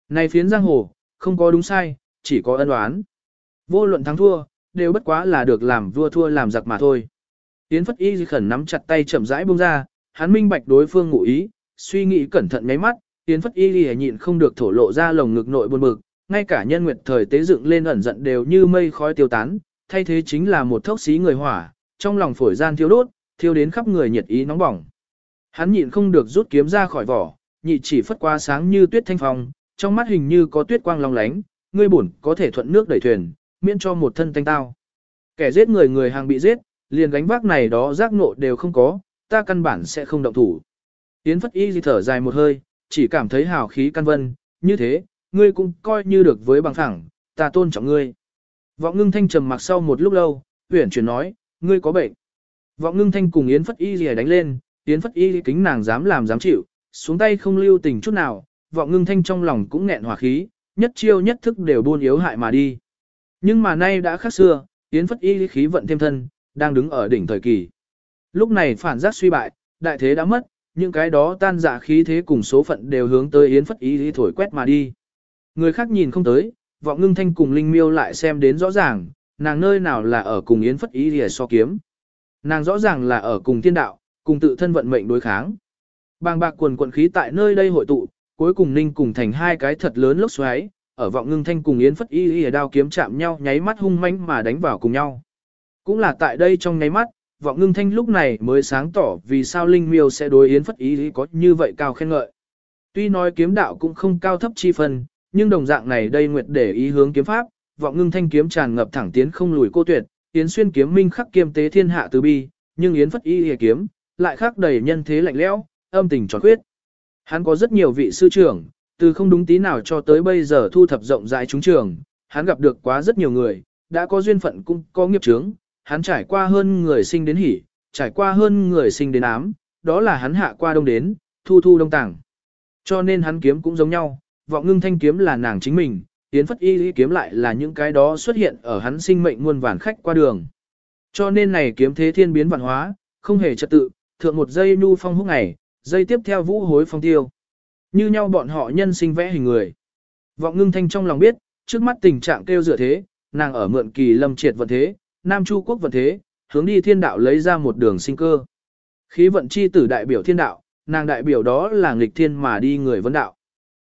Này phiến giang hồ, không có đúng sai, chỉ có ân oán. Vô luận thắng thua, đều bất quá là được làm vua thua làm giặc mà thôi. Yến Phất Y khẩn nắm chặt tay chậm rãi buông ra, hắn minh bạch đối phương ngụ ý, suy nghĩ cẩn thận mấy mắt, Yến Phất Y lìa nhịn không được thổ lộ ra lồng ngực nội buồn bực, ngay cả nhân nguyệt thời tế dựng lên ẩn giận đều như mây khói tiêu tán, thay thế chính là một thốc xí người hỏa, trong lòng phổi gian thiêu đốt, thiêu đến khắp người nhiệt ý nóng bỏng. Hắn nhịn không được rút kiếm ra khỏi vỏ, nhị chỉ phất qua sáng như tuyết thanh phong, trong mắt hình như có tuyết quang long lánh, ngươi bổn có thể thuận nước đẩy thuyền, miễn cho một thân tanh tao. Kẻ giết người người hàng bị giết, liền gánh vác này đó giác ngộ đều không có, ta căn bản sẽ không động thủ. Yến Phất Y thở dài một hơi, chỉ cảm thấy hào khí căn vân, như thế, ngươi cũng coi như được với bằng phẳng, ta tôn trọng ngươi. Vọng ngưng thanh trầm mặc sau một lúc lâu, huyển chuyển nói, ngươi có bệnh. Vọng ngưng thanh cùng Yến Phất Y gì đánh lên, Yến Phất Y kính nàng dám làm dám chịu, xuống tay không lưu tình chút nào, vọng ngưng thanh trong lòng cũng nghẹn hòa khí, nhất chiêu nhất thức đều buôn yếu hại mà đi. Nhưng mà nay đã khác xưa, Yến Phất Y khí vận thêm thân, đang đứng ở đỉnh thời kỳ. Lúc này phản giác suy bại, đại thế đã mất, những cái đó tan dạ khí thế cùng số phận đều hướng tới Yến Phất Y thổi quét mà đi. Người khác nhìn không tới, vọng ngưng thanh cùng Linh Miêu lại xem đến rõ ràng, nàng nơi nào là ở cùng Yến Phất Y lìa so kiếm. Nàng rõ ràng là ở cùng thiên đạo, cùng tự thân vận mệnh đối kháng. Bàng bạc quần quận khí tại nơi đây hội tụ, cuối cùng ninh cùng thành hai cái thật lớn lốc xoáy, ở vọng ngưng thanh cùng Yến Phất Y Y đao kiếm chạm nhau nháy mắt hung manh mà đánh vào cùng nhau. Cũng là tại đây trong nháy mắt, vọng ngưng thanh lúc này mới sáng tỏ vì sao Linh Miêu sẽ đối Yến Phất Y Y có như vậy cao khen ngợi. Tuy nói kiếm đạo cũng không cao thấp chi phần, nhưng đồng dạng này đây nguyệt để ý hướng kiếm pháp, vọng ngưng thanh kiếm tràn ngập thẳng tiến không lùi cô tuyệt, Yến xuyên kiếm minh khắc kiêm tế thiên hạ từ bi, nhưng Yến Phất Y Y kiếm lại khắc đầy nhân thế lạnh lẽo, âm tình tròn khuyết. Hắn có rất nhiều vị sư trưởng, từ không đúng tí nào cho tới bây giờ thu thập rộng rãi chúng trường, hắn gặp được quá rất nhiều người, đã có duyên phận cũng có nghiệp chướng, hắn trải qua hơn người sinh đến hỉ, trải qua hơn người sinh đến ám, đó là hắn hạ qua đông đến, thu thu đông tảng. Cho nên hắn kiếm cũng giống nhau, vọng ngưng thanh kiếm là nàng chính mình, tiến phất y lý kiếm lại là những cái đó xuất hiện ở hắn sinh mệnh muôn vàn khách qua đường. Cho nên này kiếm thế thiên biến vạn hóa, không hề trật tự, thượng một giây nhu phong húc ngày, dây tiếp theo vũ hối phong tiêu. Như nhau bọn họ nhân sinh vẽ hình người. Vọng ngưng thanh trong lòng biết, trước mắt tình trạng kêu dựa thế, nàng ở mượn kỳ lâm triệt vận thế, Nam Chu quốc vận thế, hướng đi thiên đạo lấy ra một đường sinh cơ. Khí vận chi tử đại biểu thiên đạo, nàng đại biểu đó là nghịch thiên mà đi người vấn đạo.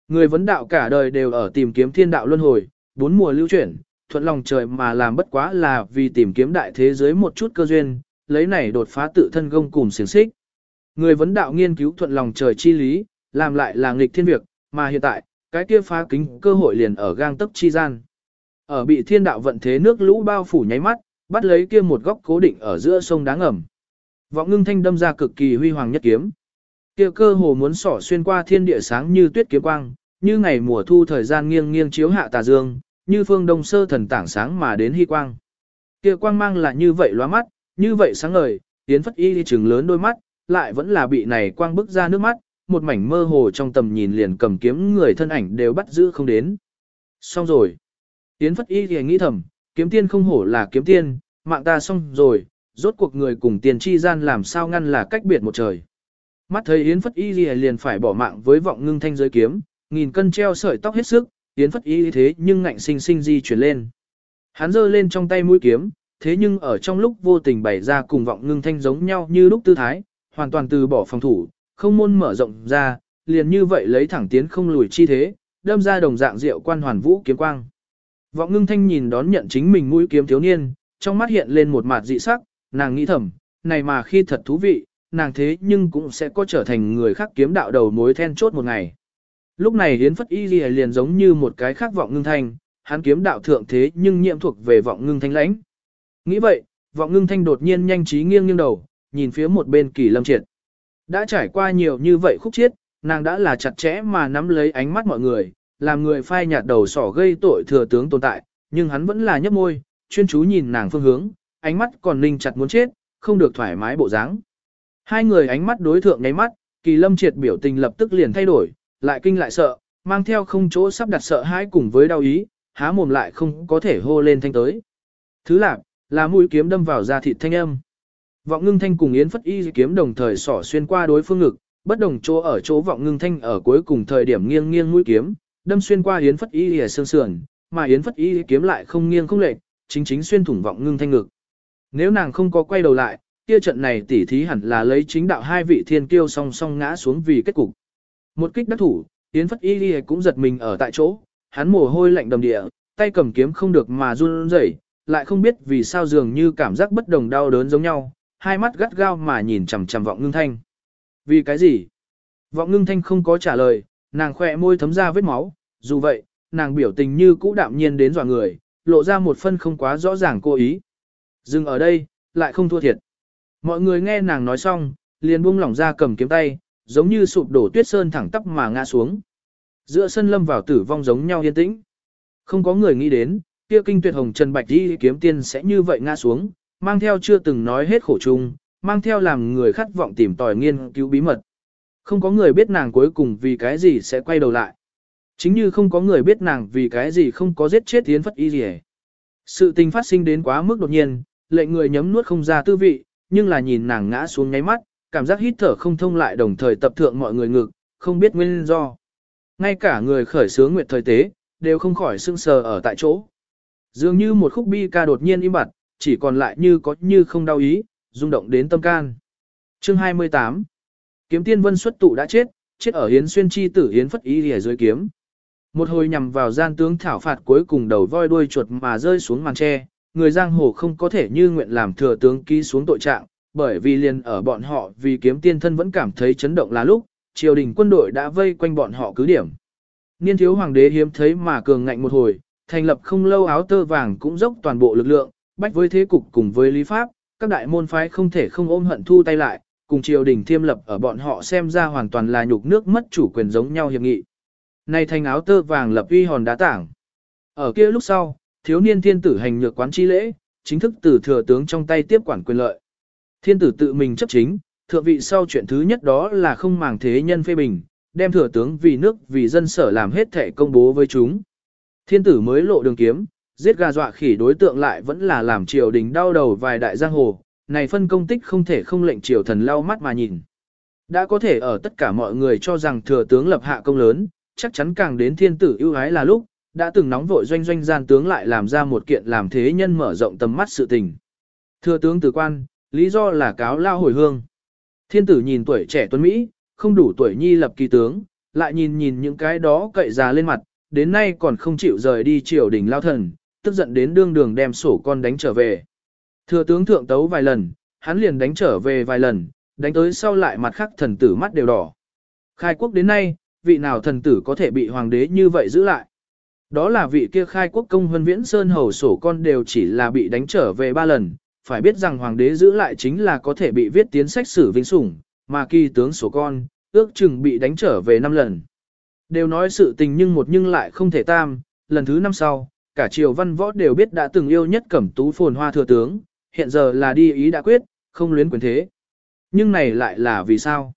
Người vấn đạo cả đời đều ở tìm kiếm thiên đạo luân hồi, bốn mùa lưu chuyển, thuận lòng trời mà làm bất quá là vì tìm kiếm đại thế giới một chút cơ duyên, lấy này đột phá tự thân gông cùng xiềng xích. Người vấn đạo nghiên cứu thuận lòng trời chi lý, làm lại là nghịch thiên việc, mà hiện tại, cái kia phá kính cơ hội liền ở gang tấc chi gian. Ở bị thiên đạo vận thế nước lũ bao phủ nháy mắt, bắt lấy kia một góc cố định ở giữa sông đá ngầm. Vọng ngưng thanh đâm ra cực kỳ huy hoàng nhất kiếm. Kia cơ hồ muốn sỏ xuyên qua thiên địa sáng như tuyết kiếm quang, như ngày mùa thu thời gian nghiêng nghiêng chiếu hạ tà dương, như phương đông sơ thần tảng sáng mà đến hy quang. Kia quang mang là như vậy lóa mắt, như vậy sáng ngời, tiến phất y đi trừng lớn đôi mắt, lại vẫn là bị này quang bức ra nước mắt, một mảnh mơ hồ trong tầm nhìn liền cầm kiếm người thân ảnh đều bắt giữ không đến. Xong rồi. yến phất y thì nghĩ thầm, kiếm tiên không hổ là kiếm tiên, mạng ta xong rồi, rốt cuộc người cùng tiền chi gian làm sao ngăn là cách biệt một trời. Mắt thấy Yến Phất Y liền phải bỏ mạng với vọng ngưng thanh giới kiếm, nghìn cân treo sợi tóc hết sức, Yến Phất Y thế nhưng ngạnh sinh sinh di chuyển lên. Hắn giơ lên trong tay mũi kiếm, thế nhưng ở trong lúc vô tình bày ra cùng vọng ngưng thanh giống nhau như lúc tư thái, hoàn toàn từ bỏ phòng thủ, không môn mở rộng ra, liền như vậy lấy thẳng tiến không lùi chi thế, đâm ra đồng dạng diệu quan hoàn vũ kiếm quang. Vọng ngưng thanh nhìn đón nhận chính mình mũi kiếm thiếu niên, trong mắt hiện lên một mặt dị sắc, nàng nghĩ thầm, này mà khi thật thú vị, nàng thế nhưng cũng sẽ có trở thành người khác kiếm đạo đầu mối then chốt một ngày. Lúc này Yến Phất Y liền, liền giống như một cái khác vọng ngưng thanh, hắn kiếm đạo thượng thế nhưng nhiệm thuộc về vọng ngưng thanh lãnh. Nghĩ vậy, vọng ngưng thanh đột nhiên nhanh trí nghiêng nghiêng đầu, nhìn phía một bên kỳ lâm triệt. Đã trải qua nhiều như vậy khúc chiết, nàng đã là chặt chẽ mà nắm lấy ánh mắt mọi người, làm người phai nhạt đầu sỏ gây tội thừa tướng tồn tại, nhưng hắn vẫn là nhấp môi, chuyên chú nhìn nàng phương hướng, ánh mắt còn ninh chặt muốn chết, không được thoải mái bộ dáng. Hai người ánh mắt đối thượng nháy mắt, kỳ lâm triệt biểu tình lập tức liền thay đổi, lại kinh lại sợ, mang theo không chỗ sắp đặt sợ hãi cùng với đau ý, há mồm lại không có thể hô lên thanh tới. Thứ lạc, là mũi kiếm đâm vào da thịt thanh âm. Vọng ngưng thanh cùng yến phất y kiếm đồng thời sỏ xuyên qua đối phương ngực, bất đồng chỗ ở chỗ vọng ngưng thanh ở cuối cùng thời điểm nghiêng nghiêng mũi kiếm, đâm xuyên qua yến phất y lìa xương sườn, mà yến phất y kiếm lại không nghiêng không lệch, chính chính xuyên thủng vọng ngưng thanh ngực. Nếu nàng không có quay đầu lại, kia trận này tỉ thí hẳn là lấy chính đạo hai vị thiên kiêu song song ngã xuống vì kết cục. Một kích đắc thủ, Yến Phất Y cũng giật mình ở tại chỗ, hắn mồ hôi lạnh đầm địa, tay cầm kiếm không được mà run rẩy, lại không biết vì sao dường như cảm giác bất đồng đau đớn giống nhau, hai mắt gắt gao mà nhìn chằm chằm vọng ngưng thanh. Vì cái gì? Vọng ngưng thanh không có trả lời, nàng khỏe môi thấm ra vết máu, dù vậy, nàng biểu tình như cũ đạm nhiên đến dọa người, lộ ra một phân không quá rõ ràng cô ý. Dừng ở đây, lại không thua thiệt. Mọi người nghe nàng nói xong, liền buông lỏng ra cầm kiếm tay, giống như sụp đổ tuyết sơn thẳng tắp mà ngã xuống. Giữa sân lâm vào tử vong giống nhau yên tĩnh. Không có người nghĩ đến, kia kinh tuyệt hồng Trần Bạch đi kiếm tiên sẽ như vậy ngã xuống, mang theo chưa từng nói hết khổ chung, mang theo làm người khát vọng tìm tòi nghiên cứu bí mật. Không có người biết nàng cuối cùng vì cái gì sẽ quay đầu lại. Chính như không có người biết nàng vì cái gì không có giết chết Yến Phất Y gì Sự tình phát sinh đến quá mức đột nhiên, lệnh người nhấm nuốt không ra tư vị, nhưng là nhìn nàng ngã xuống nháy mắt, cảm giác hít thở không thông lại đồng thời tập thượng mọi người ngực, không biết nguyên do. Ngay cả người khởi sướng nguyệt thời tế, đều không khỏi sưng sờ ở tại chỗ. Dường như một khúc bi ca đột nhiên im bặt, chỉ còn lại như có như không đau ý, rung động đến tâm can. Chương 28 Kiếm tiên vân xuất tụ đã chết, chết ở hiến xuyên chi tử hiến phất ý lìa dưới kiếm. Một hồi nhằm vào gian tướng thảo phạt cuối cùng đầu voi đuôi chuột mà rơi xuống màn tre, người giang hồ không có thể như nguyện làm thừa tướng ký xuống tội trạng, bởi vì liền ở bọn họ vì kiếm tiên thân vẫn cảm thấy chấn động là lúc, triều đình quân đội đã vây quanh bọn họ cứ điểm. Niên thiếu hoàng đế hiếm thấy mà cường ngạnh một hồi, thành lập không lâu áo tơ vàng cũng dốc toàn bộ lực lượng, bách với thế cục cùng với lý pháp, các đại môn phái không thể không ôm hận thu tay lại, cùng triều đình thiêm lập ở bọn họ xem ra hoàn toàn là nhục nước mất chủ quyền giống nhau hiệp nghị. Này thành áo tơ vàng lập uy hòn đá tảng. Ở kia lúc sau, thiếu niên thiên tử hành nhược quán chi lễ, chính thức từ thừa tướng trong tay tiếp quản quyền lợi. Thiên tử tự mình chấp chính, thượng vị sau chuyện thứ nhất đó là không màng thế nhân phê bình, đem thừa tướng vì nước vì dân sở làm hết thể công bố với chúng. Thiên tử mới lộ đường kiếm, giết gà dọa khỉ đối tượng lại vẫn là làm triều đình đau đầu vài đại giang hồ, này phân công tích không thể không lệnh triều thần lau mắt mà nhìn. Đã có thể ở tất cả mọi người cho rằng thừa tướng lập hạ công lớn, chắc chắn càng đến thiên tử ưu ái là lúc, đã từng nóng vội doanh doanh gian tướng lại làm ra một kiện làm thế nhân mở rộng tầm mắt sự tình. Thừa tướng tử quan, lý do là cáo lao hồi hương. Thiên tử nhìn tuổi trẻ tuấn Mỹ, không đủ tuổi nhi lập kỳ tướng, lại nhìn nhìn những cái đó cậy già lên mặt, đến nay còn không chịu rời đi triều đình lao thần, tức giận đến đương đường đem sổ con đánh trở về. Thừa tướng thượng tấu vài lần, hắn liền đánh trở về vài lần, đánh tới sau lại mặt khắc thần tử mắt đều đỏ. Khai quốc đến nay, vị nào thần tử có thể bị hoàng đế như vậy giữ lại. Đó là vị kia khai quốc công huân viễn sơn hầu sổ con đều chỉ là bị đánh trở về ba lần, phải biết rằng hoàng đế giữ lại chính là có thể bị viết tiến sách sử vinh sủng, mà kỳ tướng sổ con, ước chừng bị đánh trở về năm lần. Đều nói sự tình nhưng một nhưng lại không thể tam, lần thứ năm sau, cả triều văn võ đều biết đã từng yêu nhất cẩm tú phồn hoa thừa tướng, hiện giờ là đi ý đã quyết, không luyến quyền thế. Nhưng này lại là vì sao?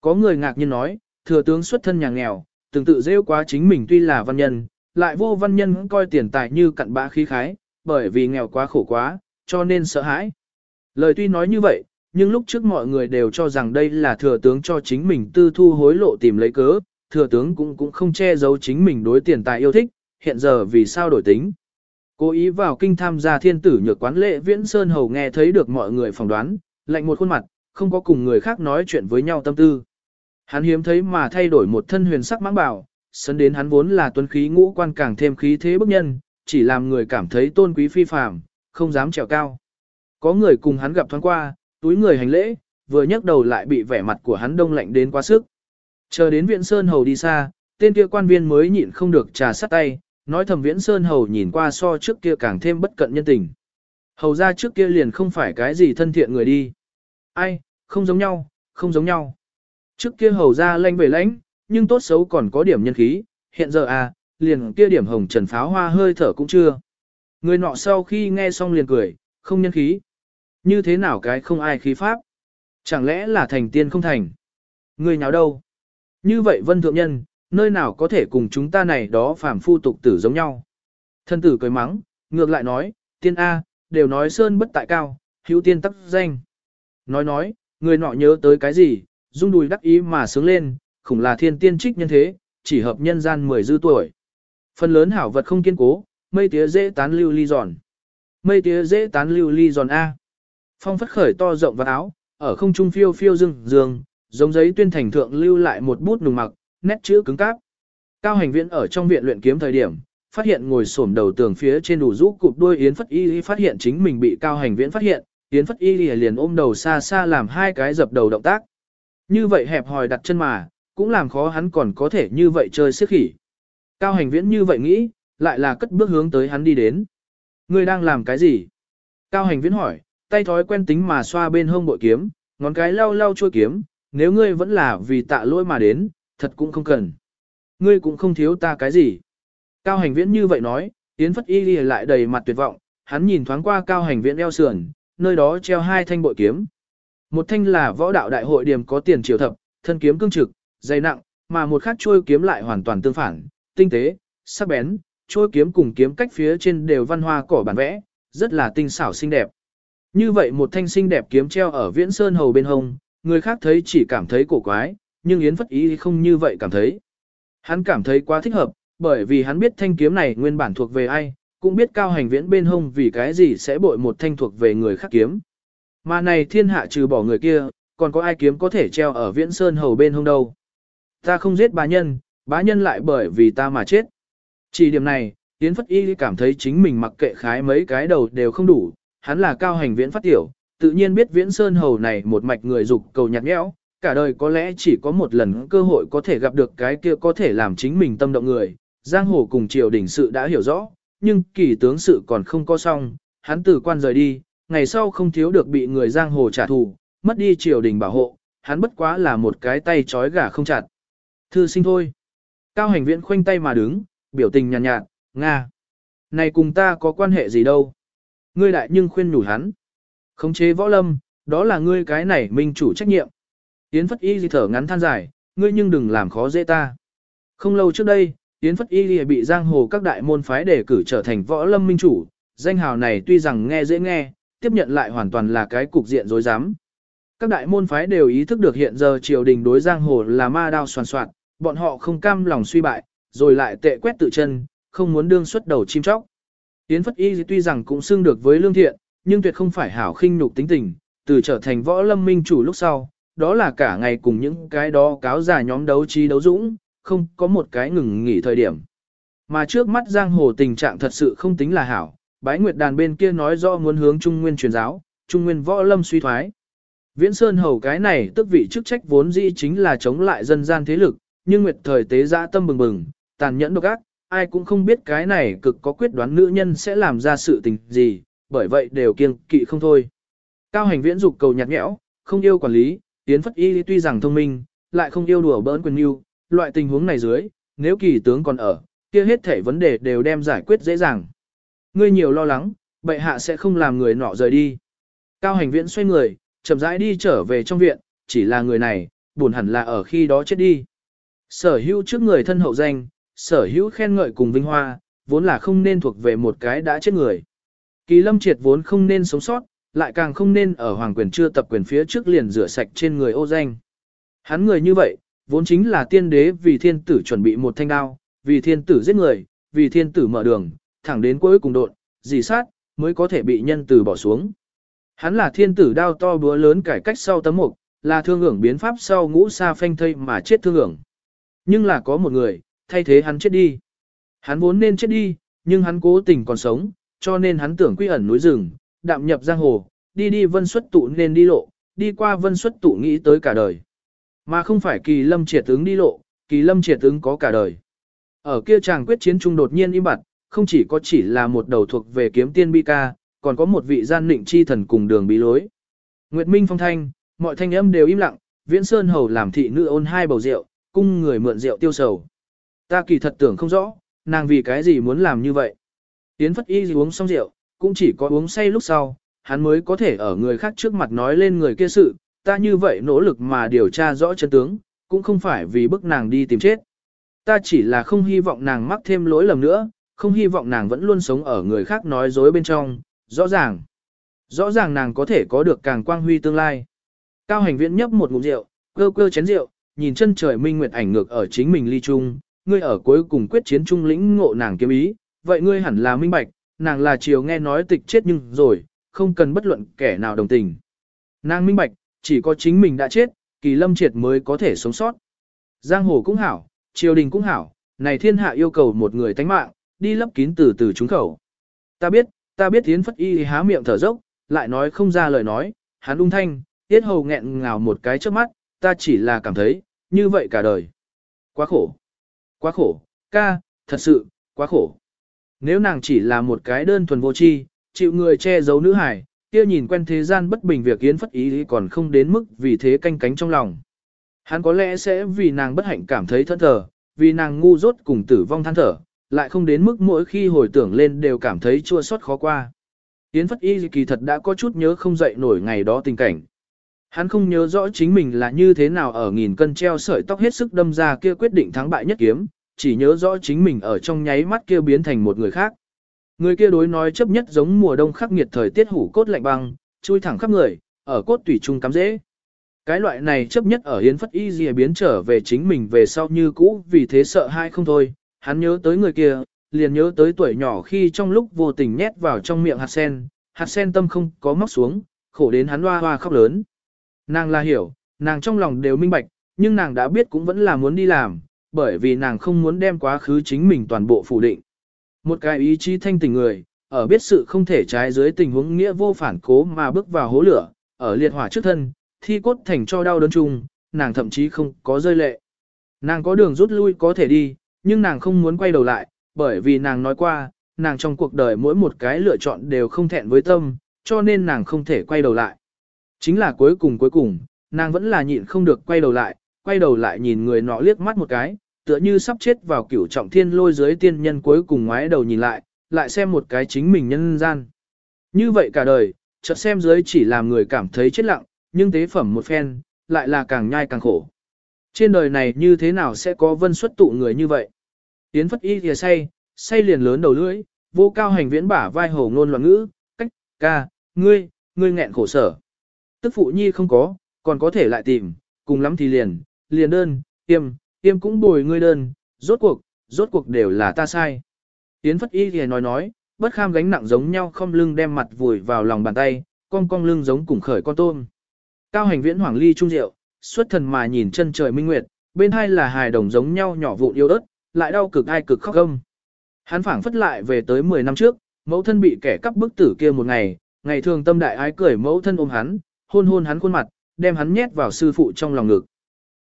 Có người ngạc nhiên nói, thừa tướng xuất thân nhà nghèo, từng tự rêu quá chính mình tuy là văn nhân, lại vô văn nhân coi tiền tài như cặn bã khí khái, bởi vì nghèo quá khổ quá, cho nên sợ hãi. Lời tuy nói như vậy, nhưng lúc trước mọi người đều cho rằng đây là thừa tướng cho chính mình tư thu hối lộ tìm lấy cớ, thừa tướng cũng cũng không che giấu chính mình đối tiền tài yêu thích, hiện giờ vì sao đổi tính. Cố ý vào kinh tham gia thiên tử nhược quán lệ viễn sơn hầu nghe thấy được mọi người phỏng đoán, lạnh một khuôn mặt, không có cùng người khác nói chuyện với nhau tâm tư. Hắn hiếm thấy mà thay đổi một thân huyền sắc mãng bảo, sân đến hắn vốn là tuấn khí ngũ quan càng thêm khí thế bức nhân, chỉ làm người cảm thấy tôn quý phi phàm, không dám trèo cao. Có người cùng hắn gặp thoáng qua, túi người hành lễ, vừa nhấc đầu lại bị vẻ mặt của hắn đông lạnh đến quá sức. Chờ đến viện Sơn Hầu đi xa, tên kia quan viên mới nhịn không được trà sắt tay, nói thầm Viễn Sơn Hầu nhìn qua so trước kia càng thêm bất cận nhân tình. Hầu ra trước kia liền không phải cái gì thân thiện người đi. Ai, không giống nhau, không giống nhau. Trước kia hầu ra lanh về lãnh, nhưng tốt xấu còn có điểm nhân khí, hiện giờ à, liền kia điểm hồng trần pháo hoa hơi thở cũng chưa. Người nọ sau khi nghe xong liền cười, không nhân khí. Như thế nào cái không ai khí pháp? Chẳng lẽ là thành tiên không thành? Người nháo đâu? Như vậy vân thượng nhân, nơi nào có thể cùng chúng ta này đó phàm phu tục tử giống nhau? Thân tử cười mắng, ngược lại nói, tiên A, đều nói sơn bất tại cao, hữu tiên tắc danh. Nói nói, người nọ nhớ tới cái gì, rung đùi đắc ý mà sướng lên, khủng là thiên tiên trích nhân thế, chỉ hợp nhân gian mười dư tuổi. Phần lớn hảo vật không kiên cố, mây tía dễ tán lưu ly giòn. Mây tía dễ tán lưu ly giòn A. Phong phất khởi to rộng vào áo, ở không trung phiêu phiêu dương dương, giống giấy tuyên thành thượng lưu lại một bút nùng mặc, nét chữ cứng cáp. Cao hành viện ở trong viện luyện kiếm thời điểm, phát hiện ngồi xổm đầu tường phía trên đủ rũ cụp đuôi Yến Phất Y phát hiện chính mình bị Cao hành viễn phát hiện, Yến Phất Y liền ôm đầu xa xa làm hai cái dập đầu động tác. Như vậy hẹp hòi đặt chân mà, cũng làm khó hắn còn có thể như vậy chơi siếc khỉ. Cao hành viễn như vậy nghĩ, lại là cất bước hướng tới hắn đi đến. Ngươi đang làm cái gì? Cao hành viễn hỏi, tay thói quen tính mà xoa bên hông bội kiếm, ngón cái lau lau chua kiếm, nếu ngươi vẫn là vì tạ lỗi mà đến, thật cũng không cần. Ngươi cũng không thiếu ta cái gì. Cao hành viễn như vậy nói, Yến Phất Y lại đầy mặt tuyệt vọng, hắn nhìn thoáng qua cao hành viễn eo sườn, nơi đó treo hai thanh bội kiếm. Một thanh là võ đạo đại hội điểm có tiền triều thập, thân kiếm cương trực, dày nặng, mà một khác trôi kiếm lại hoàn toàn tương phản, tinh tế, sắc bén, trôi kiếm cùng kiếm cách phía trên đều văn hoa cỏ bản vẽ, rất là tinh xảo xinh đẹp. Như vậy một thanh xinh đẹp kiếm treo ở viễn sơn hầu bên hông, người khác thấy chỉ cảm thấy cổ quái, nhưng Yến Phất Ý không như vậy cảm thấy. Hắn cảm thấy quá thích hợp, bởi vì hắn biết thanh kiếm này nguyên bản thuộc về ai, cũng biết cao hành viễn bên hông vì cái gì sẽ bội một thanh thuộc về người khác kiếm. Mà này thiên hạ trừ bỏ người kia, còn có ai kiếm có thể treo ở viễn sơn hầu bên hông đâu. Ta không giết bá nhân, bá nhân lại bởi vì ta mà chết. Chỉ điểm này, Yến Phất Y cảm thấy chính mình mặc kệ khái mấy cái đầu đều không đủ, hắn là cao hành viễn phát tiểu, tự nhiên biết viễn sơn hầu này một mạch người dục cầu nhạt nhẽo, cả đời có lẽ chỉ có một lần cơ hội có thể gặp được cái kia có thể làm chính mình tâm động người, giang hồ cùng triều đình sự đã hiểu rõ, nhưng kỳ tướng sự còn không có xong, hắn từ quan rời đi, ngày sau không thiếu được bị người giang hồ trả thù, mất đi triều đình bảo hộ, hắn bất quá là một cái tay trói gà không chặt. Thư sinh thôi. Cao hành viễn khoanh tay mà đứng, biểu tình nhàn nhạt, nhạt, Nga. Này cùng ta có quan hệ gì đâu. Ngươi đại nhưng khuyên nhủ hắn. Khống chế võ lâm, đó là ngươi cái này minh chủ trách nhiệm. Yến Phất Y thở ngắn than dài, ngươi nhưng đừng làm khó dễ ta. Không lâu trước đây, Yến Phất Y bị giang hồ các đại môn phái đề cử trở thành võ lâm minh chủ, danh hào này tuy rằng nghe dễ nghe, tiếp nhận lại hoàn toàn là cái cục diện dối dám. Các đại môn phái đều ý thức được hiện giờ triều đình đối giang hồ là ma đao soàn soạn, bọn họ không cam lòng suy bại, rồi lại tệ quét tự chân, không muốn đương xuất đầu chim chóc. Yến Phất Y tuy rằng cũng xưng được với lương thiện, nhưng tuyệt không phải hảo khinh nhục tính tình, từ trở thành võ lâm minh chủ lúc sau, đó là cả ngày cùng những cái đó cáo giả nhóm đấu trí đấu dũng, không có một cái ngừng nghỉ thời điểm. Mà trước mắt giang hồ tình trạng thật sự không tính là hảo, bái nguyệt đàn bên kia nói rõ muốn hướng trung nguyên truyền giáo, trung nguyên võ lâm suy thoái. Viễn Sơn Hầu cái này tức vị chức trách vốn dĩ chính là chống lại dân gian thế lực, nhưng nguyệt thời tế dã tâm bừng bừng, tàn nhẫn độc ác, ai cũng không biết cái này cực có quyết đoán nữ nhân sẽ làm ra sự tình gì, bởi vậy đều kiêng kỵ không thôi. Cao hành viễn dục cầu nhạt nhẽo, không yêu quản lý, tiến phất y tuy rằng thông minh, lại không yêu đùa bỡn quyền yêu, loại tình huống này dưới, nếu kỳ tướng còn ở, kia hết thể vấn đề đều đem giải quyết dễ dàng. Ngươi nhiều lo lắng, bệ hạ sẽ không làm người nọ rời đi. Cao hành viễn xoay người, chậm rãi đi trở về trong viện, chỉ là người này, buồn hẳn là ở khi đó chết đi. Sở hữu trước người thân hậu danh, sở hữu khen ngợi cùng vinh hoa, vốn là không nên thuộc về một cái đã chết người. Kỳ lâm triệt vốn không nên sống sót, lại càng không nên ở hoàng quyền chưa tập quyền phía trước liền rửa sạch trên người ô danh. Hắn người như vậy, vốn chính là tiên đế vì thiên tử chuẩn bị một thanh đao, vì thiên tử giết người, vì thiên tử mở đường, thẳng đến cuối cùng độn, dì sát, mới có thể bị nhân tử bỏ xuống. Hắn là thiên tử đao to búa lớn cải cách sau tấm mục, là thương ưởng biến pháp sau ngũ sa phanh thây mà chết thương ưởng. Nhưng là có một người, thay thế hắn chết đi. Hắn vốn nên chết đi, nhưng hắn cố tình còn sống, cho nên hắn tưởng quy ẩn núi rừng, đạm nhập giang hồ, đi đi vân xuất tụ nên đi lộ, đi qua vân xuất tụ nghĩ tới cả đời. Mà không phải kỳ lâm triệt ứng đi lộ, kỳ lâm triệt ứng có cả đời. Ở kia chàng quyết chiến trung đột nhiên im bặt, không chỉ có chỉ là một đầu thuộc về kiếm tiên bi ca, còn có một vị gian nịnh chi thần cùng đường bí lối. Nguyệt Minh phong thanh, mọi thanh âm đều im lặng, Viễn Sơn hầu làm thị nữ ôn hai bầu rượu, cung người mượn rượu tiêu sầu. Ta kỳ thật tưởng không rõ, nàng vì cái gì muốn làm như vậy. Yến Phất Y uống xong rượu, cũng chỉ có uống say lúc sau, hắn mới có thể ở người khác trước mặt nói lên người kia sự, ta như vậy nỗ lực mà điều tra rõ chân tướng, cũng không phải vì bức nàng đi tìm chết. Ta chỉ là không hy vọng nàng mắc thêm lỗi lầm nữa, không hy vọng nàng vẫn luôn sống ở người khác nói dối bên trong, rõ ràng. Rõ ràng nàng có thể có được càng quang huy tương lai. Cao hành viễn nhấp một ngụm rượu, cơ cơ chén rượu, nhìn chân trời minh nguyệt ảnh ngược ở chính mình ly chung, ngươi ở cuối cùng quyết chiến trung lĩnh ngộ nàng kiếm ý, vậy ngươi hẳn là minh bạch, nàng là chiều nghe nói tịch chết nhưng rồi, không cần bất luận kẻ nào đồng tình. Nàng minh bạch, chỉ có chính mình đã chết, kỳ lâm triệt mới có thể sống sót. Giang hồ cũng hảo, triều đình cũng hảo, này thiên hạ yêu cầu một người tánh mạng, đi lấp kín từ từ trúng khẩu. Ta biết, ta biết Yến Phất Y há miệng thở dốc, lại nói không ra lời nói, hắn ung thanh, tiết hầu nghẹn ngào một cái trước mắt, ta chỉ là cảm thấy, như vậy cả đời. Quá khổ. Quá khổ, ca, thật sự, quá khổ. Nếu nàng chỉ là một cái đơn thuần vô tri, chịu người che giấu nữ hải, kia nhìn quen thế gian bất bình việc Yến Phất ý còn không đến mức vì thế canh cánh trong lòng. Hắn có lẽ sẽ vì nàng bất hạnh cảm thấy thất thờ, vì nàng ngu dốt cùng tử vong than thở, lại không đến mức mỗi khi hồi tưởng lên đều cảm thấy chua xót khó qua. Yến Phất Y kỳ thật đã có chút nhớ không dậy nổi ngày đó tình cảnh. Hắn không nhớ rõ chính mình là như thế nào ở nghìn cân treo sợi tóc hết sức đâm ra kia quyết định thắng bại nhất kiếm, chỉ nhớ rõ chính mình ở trong nháy mắt kia biến thành một người khác. Người kia đối nói chấp nhất giống mùa đông khắc nghiệt thời tiết hủ cốt lạnh băng, chui thẳng khắp người, ở cốt tủy trung cắm dễ. Cái loại này chấp nhất ở hiến phất y gì biến trở về chính mình về sau như cũ vì thế sợ hai không thôi, hắn nhớ tới người kia, liền nhớ tới tuổi nhỏ khi trong lúc vô tình nhét vào trong miệng hạt sen, hạt sen tâm không có móc xuống, khổ đến hắn hoa hoa khóc lớn. Nàng là hiểu, nàng trong lòng đều minh bạch, nhưng nàng đã biết cũng vẫn là muốn đi làm, bởi vì nàng không muốn đem quá khứ chính mình toàn bộ phủ định. Một cái ý chí thanh tình người, ở biết sự không thể trái dưới tình huống nghĩa vô phản cố mà bước vào hố lửa, ở liệt hỏa trước thân, thi cốt thành cho đau đớn chung, nàng thậm chí không có rơi lệ. Nàng có đường rút lui có thể đi, nhưng nàng không muốn quay đầu lại, bởi vì nàng nói qua, nàng trong cuộc đời mỗi một cái lựa chọn đều không thẹn với tâm, cho nên nàng không thể quay đầu lại. Chính là cuối cùng cuối cùng, nàng vẫn là nhịn không được quay đầu lại, quay đầu lại nhìn người nọ liếc mắt một cái, tựa như sắp chết vào cửu trọng thiên lôi dưới tiên nhân cuối cùng ngoái đầu nhìn lại, lại xem một cái chính mình nhân gian. Như vậy cả đời, chợt xem dưới chỉ làm người cảm thấy chết lặng, nhưng tế phẩm một phen, lại là càng nhai càng khổ. Trên đời này như thế nào sẽ có vân xuất tụ người như vậy? Tiến phất y thìa say, say liền lớn đầu lưỡi, vô cao hành viễn bả vai hổ ngôn loạn ngữ, cách, ca, ngươi, ngươi nghẹn khổ sở. Tức phụ nhi không có, còn có thể lại tìm, cùng lắm thì liền, liền đơn, tiêm, tiêm cũng bồi ngươi đơn, rốt cuộc, rốt cuộc đều là ta sai. Tiến phất y thì nói nói, bất kham gánh nặng giống nhau không lưng đem mặt vùi vào lòng bàn tay, cong cong lưng giống cùng khởi con tôm. Cao hành viễn hoàng ly trung rượu, xuất thần mà nhìn chân trời minh nguyệt, bên hai là hài đồng giống nhau nhỏ vụn yêu ớt, lại đau cực ai cực khóc gâm. Hắn phảng phất lại về tới 10 năm trước, mẫu thân bị kẻ cắp bức tử kia một ngày, ngày thường tâm đại ái cười mẫu thân ôm hắn, hôn hôn hắn khuôn mặt, đem hắn nhét vào sư phụ trong lòng ngực.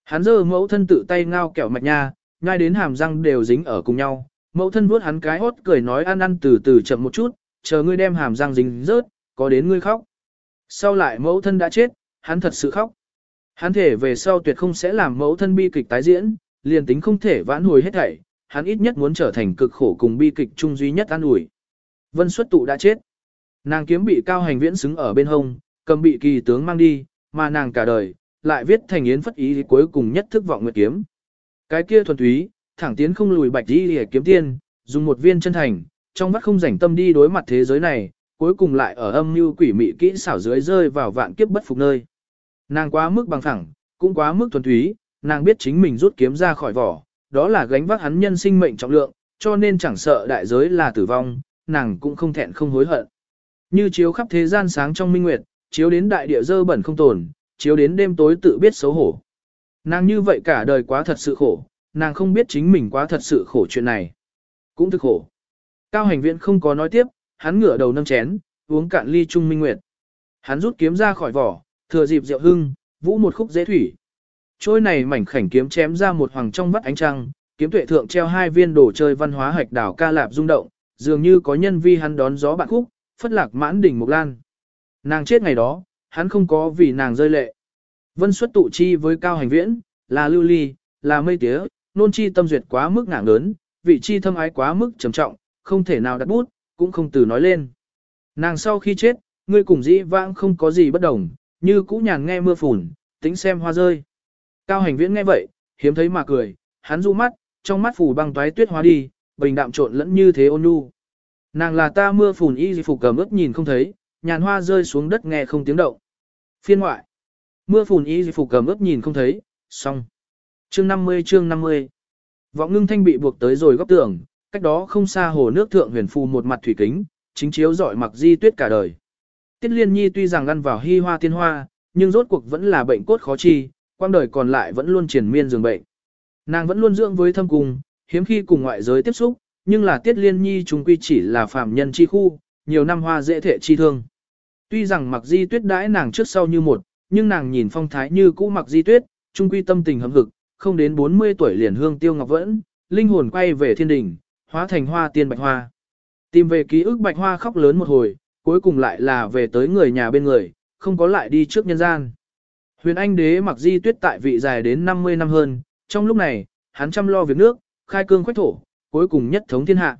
Hắn giơ mẫu thân tự tay ngao kẹo mạch nha, ngay đến hàm răng đều dính ở cùng nhau. Mẫu thân vuốt hắn cái hốt cười nói ăn ăn từ từ chậm một chút, chờ ngươi đem hàm răng dính rớt, có đến ngươi khóc. Sau lại mẫu thân đã chết, hắn thật sự khóc. Hắn thể về sau tuyệt không sẽ làm mẫu thân bi kịch tái diễn, liền tính không thể vãn hồi hết thảy, hắn ít nhất muốn trở thành cực khổ cùng bi kịch chung duy nhất an ủi. Vân xuất tụ đã chết. Nàng kiếm bị cao hành viễn xứng ở bên hông, cầm bị kỳ tướng mang đi, mà nàng cả đời, lại viết thành yến phất ý cuối cùng nhất thức vọng nguyệt kiếm. Cái kia thuần túy, thẳng tiến không lùi bạch đi để kiếm tiên, dùng một viên chân thành, trong mắt không rảnh tâm đi đối mặt thế giới này, cuối cùng lại ở âm mưu quỷ mị kỹ xảo dưới rơi vào vạn kiếp bất phục nơi. Nàng quá mức bằng phẳng, cũng quá mức thuần túy, nàng biết chính mình rút kiếm ra khỏi vỏ, đó là gánh vác hắn nhân sinh mệnh trọng lượng, cho nên chẳng sợ đại giới là tử vong, nàng cũng không thẹn không hối hận. Như chiếu khắp thế gian sáng trong minh nguyệt, chiếu đến đại địa dơ bẩn không tồn, chiếu đến đêm tối tự biết xấu hổ. Nàng như vậy cả đời quá thật sự khổ, nàng không biết chính mình quá thật sự khổ chuyện này. Cũng thực khổ. Cao hành viện không có nói tiếp, hắn ngửa đầu nâng chén, uống cạn ly trung minh nguyệt. Hắn rút kiếm ra khỏi vỏ, thừa dịp rượu hưng, vũ một khúc dễ thủy. Trôi này mảnh khảnh kiếm chém ra một hoàng trong vắt ánh trăng, kiếm tuệ thượng treo hai viên đồ chơi văn hóa hạch đảo ca lạp rung động, dường như có nhân vi hắn đón gió bạn khúc, phất lạc mãn đỉnh mục lan. Nàng chết ngày đó, hắn không có vì nàng rơi lệ. Vân xuất tụ chi với cao hành viễn, là lưu ly, là mây tía, nôn chi tâm duyệt quá mức nặng lớn, vị chi thâm ái quá mức trầm trọng, không thể nào đặt bút, cũng không từ nói lên. Nàng sau khi chết, ngươi cùng dĩ vãng không có gì bất đồng, như cũ nhàn nghe mưa phùn, tính xem hoa rơi. Cao hành viễn nghe vậy, hiếm thấy mà cười, hắn du mắt, trong mắt phủ băng toái tuyết hóa đi, bình đạm trộn lẫn như thế ôn nhu. Nàng là ta mưa phùn y phục cầm ướt nhìn không thấy, nhàn hoa rơi xuống đất nghe không tiếng động. Phiên ngoại. Mưa phùn y phục cầm ướt nhìn không thấy, xong. Chương 50 chương 50. Vọng ngưng thanh bị buộc tới rồi góc tường, cách đó không xa hồ nước thượng huyền phù một mặt thủy kính, chính chiếu dọi mặc di tuyết cả đời. Tiết liên nhi tuy rằng ăn vào hy hoa tiên hoa, nhưng rốt cuộc vẫn là bệnh cốt khó chi, quang đời còn lại vẫn luôn triển miên giường bệnh. Nàng vẫn luôn dưỡng với thâm cung, hiếm khi cùng ngoại giới tiếp xúc, nhưng là tiết liên nhi chúng quy chỉ là phàm nhân chi khu, nhiều năm hoa dễ thể chi thương. Tuy rằng mặc di tuyết đãi nàng trước sau như một, nhưng nàng nhìn phong thái như cũ mặc di tuyết, trung quy tâm tình hâm hực, không đến 40 tuổi liền hương tiêu ngọc vẫn, linh hồn quay về thiên đình, hóa thành hoa tiên bạch hoa. Tìm về ký ức bạch hoa khóc lớn một hồi, cuối cùng lại là về tới người nhà bên người, không có lại đi trước nhân gian. Huyền Anh đế mặc di tuyết tại vị dài đến 50 năm hơn, trong lúc này, hắn chăm lo việc nước, khai cương khoách thổ, cuối cùng nhất thống thiên hạ.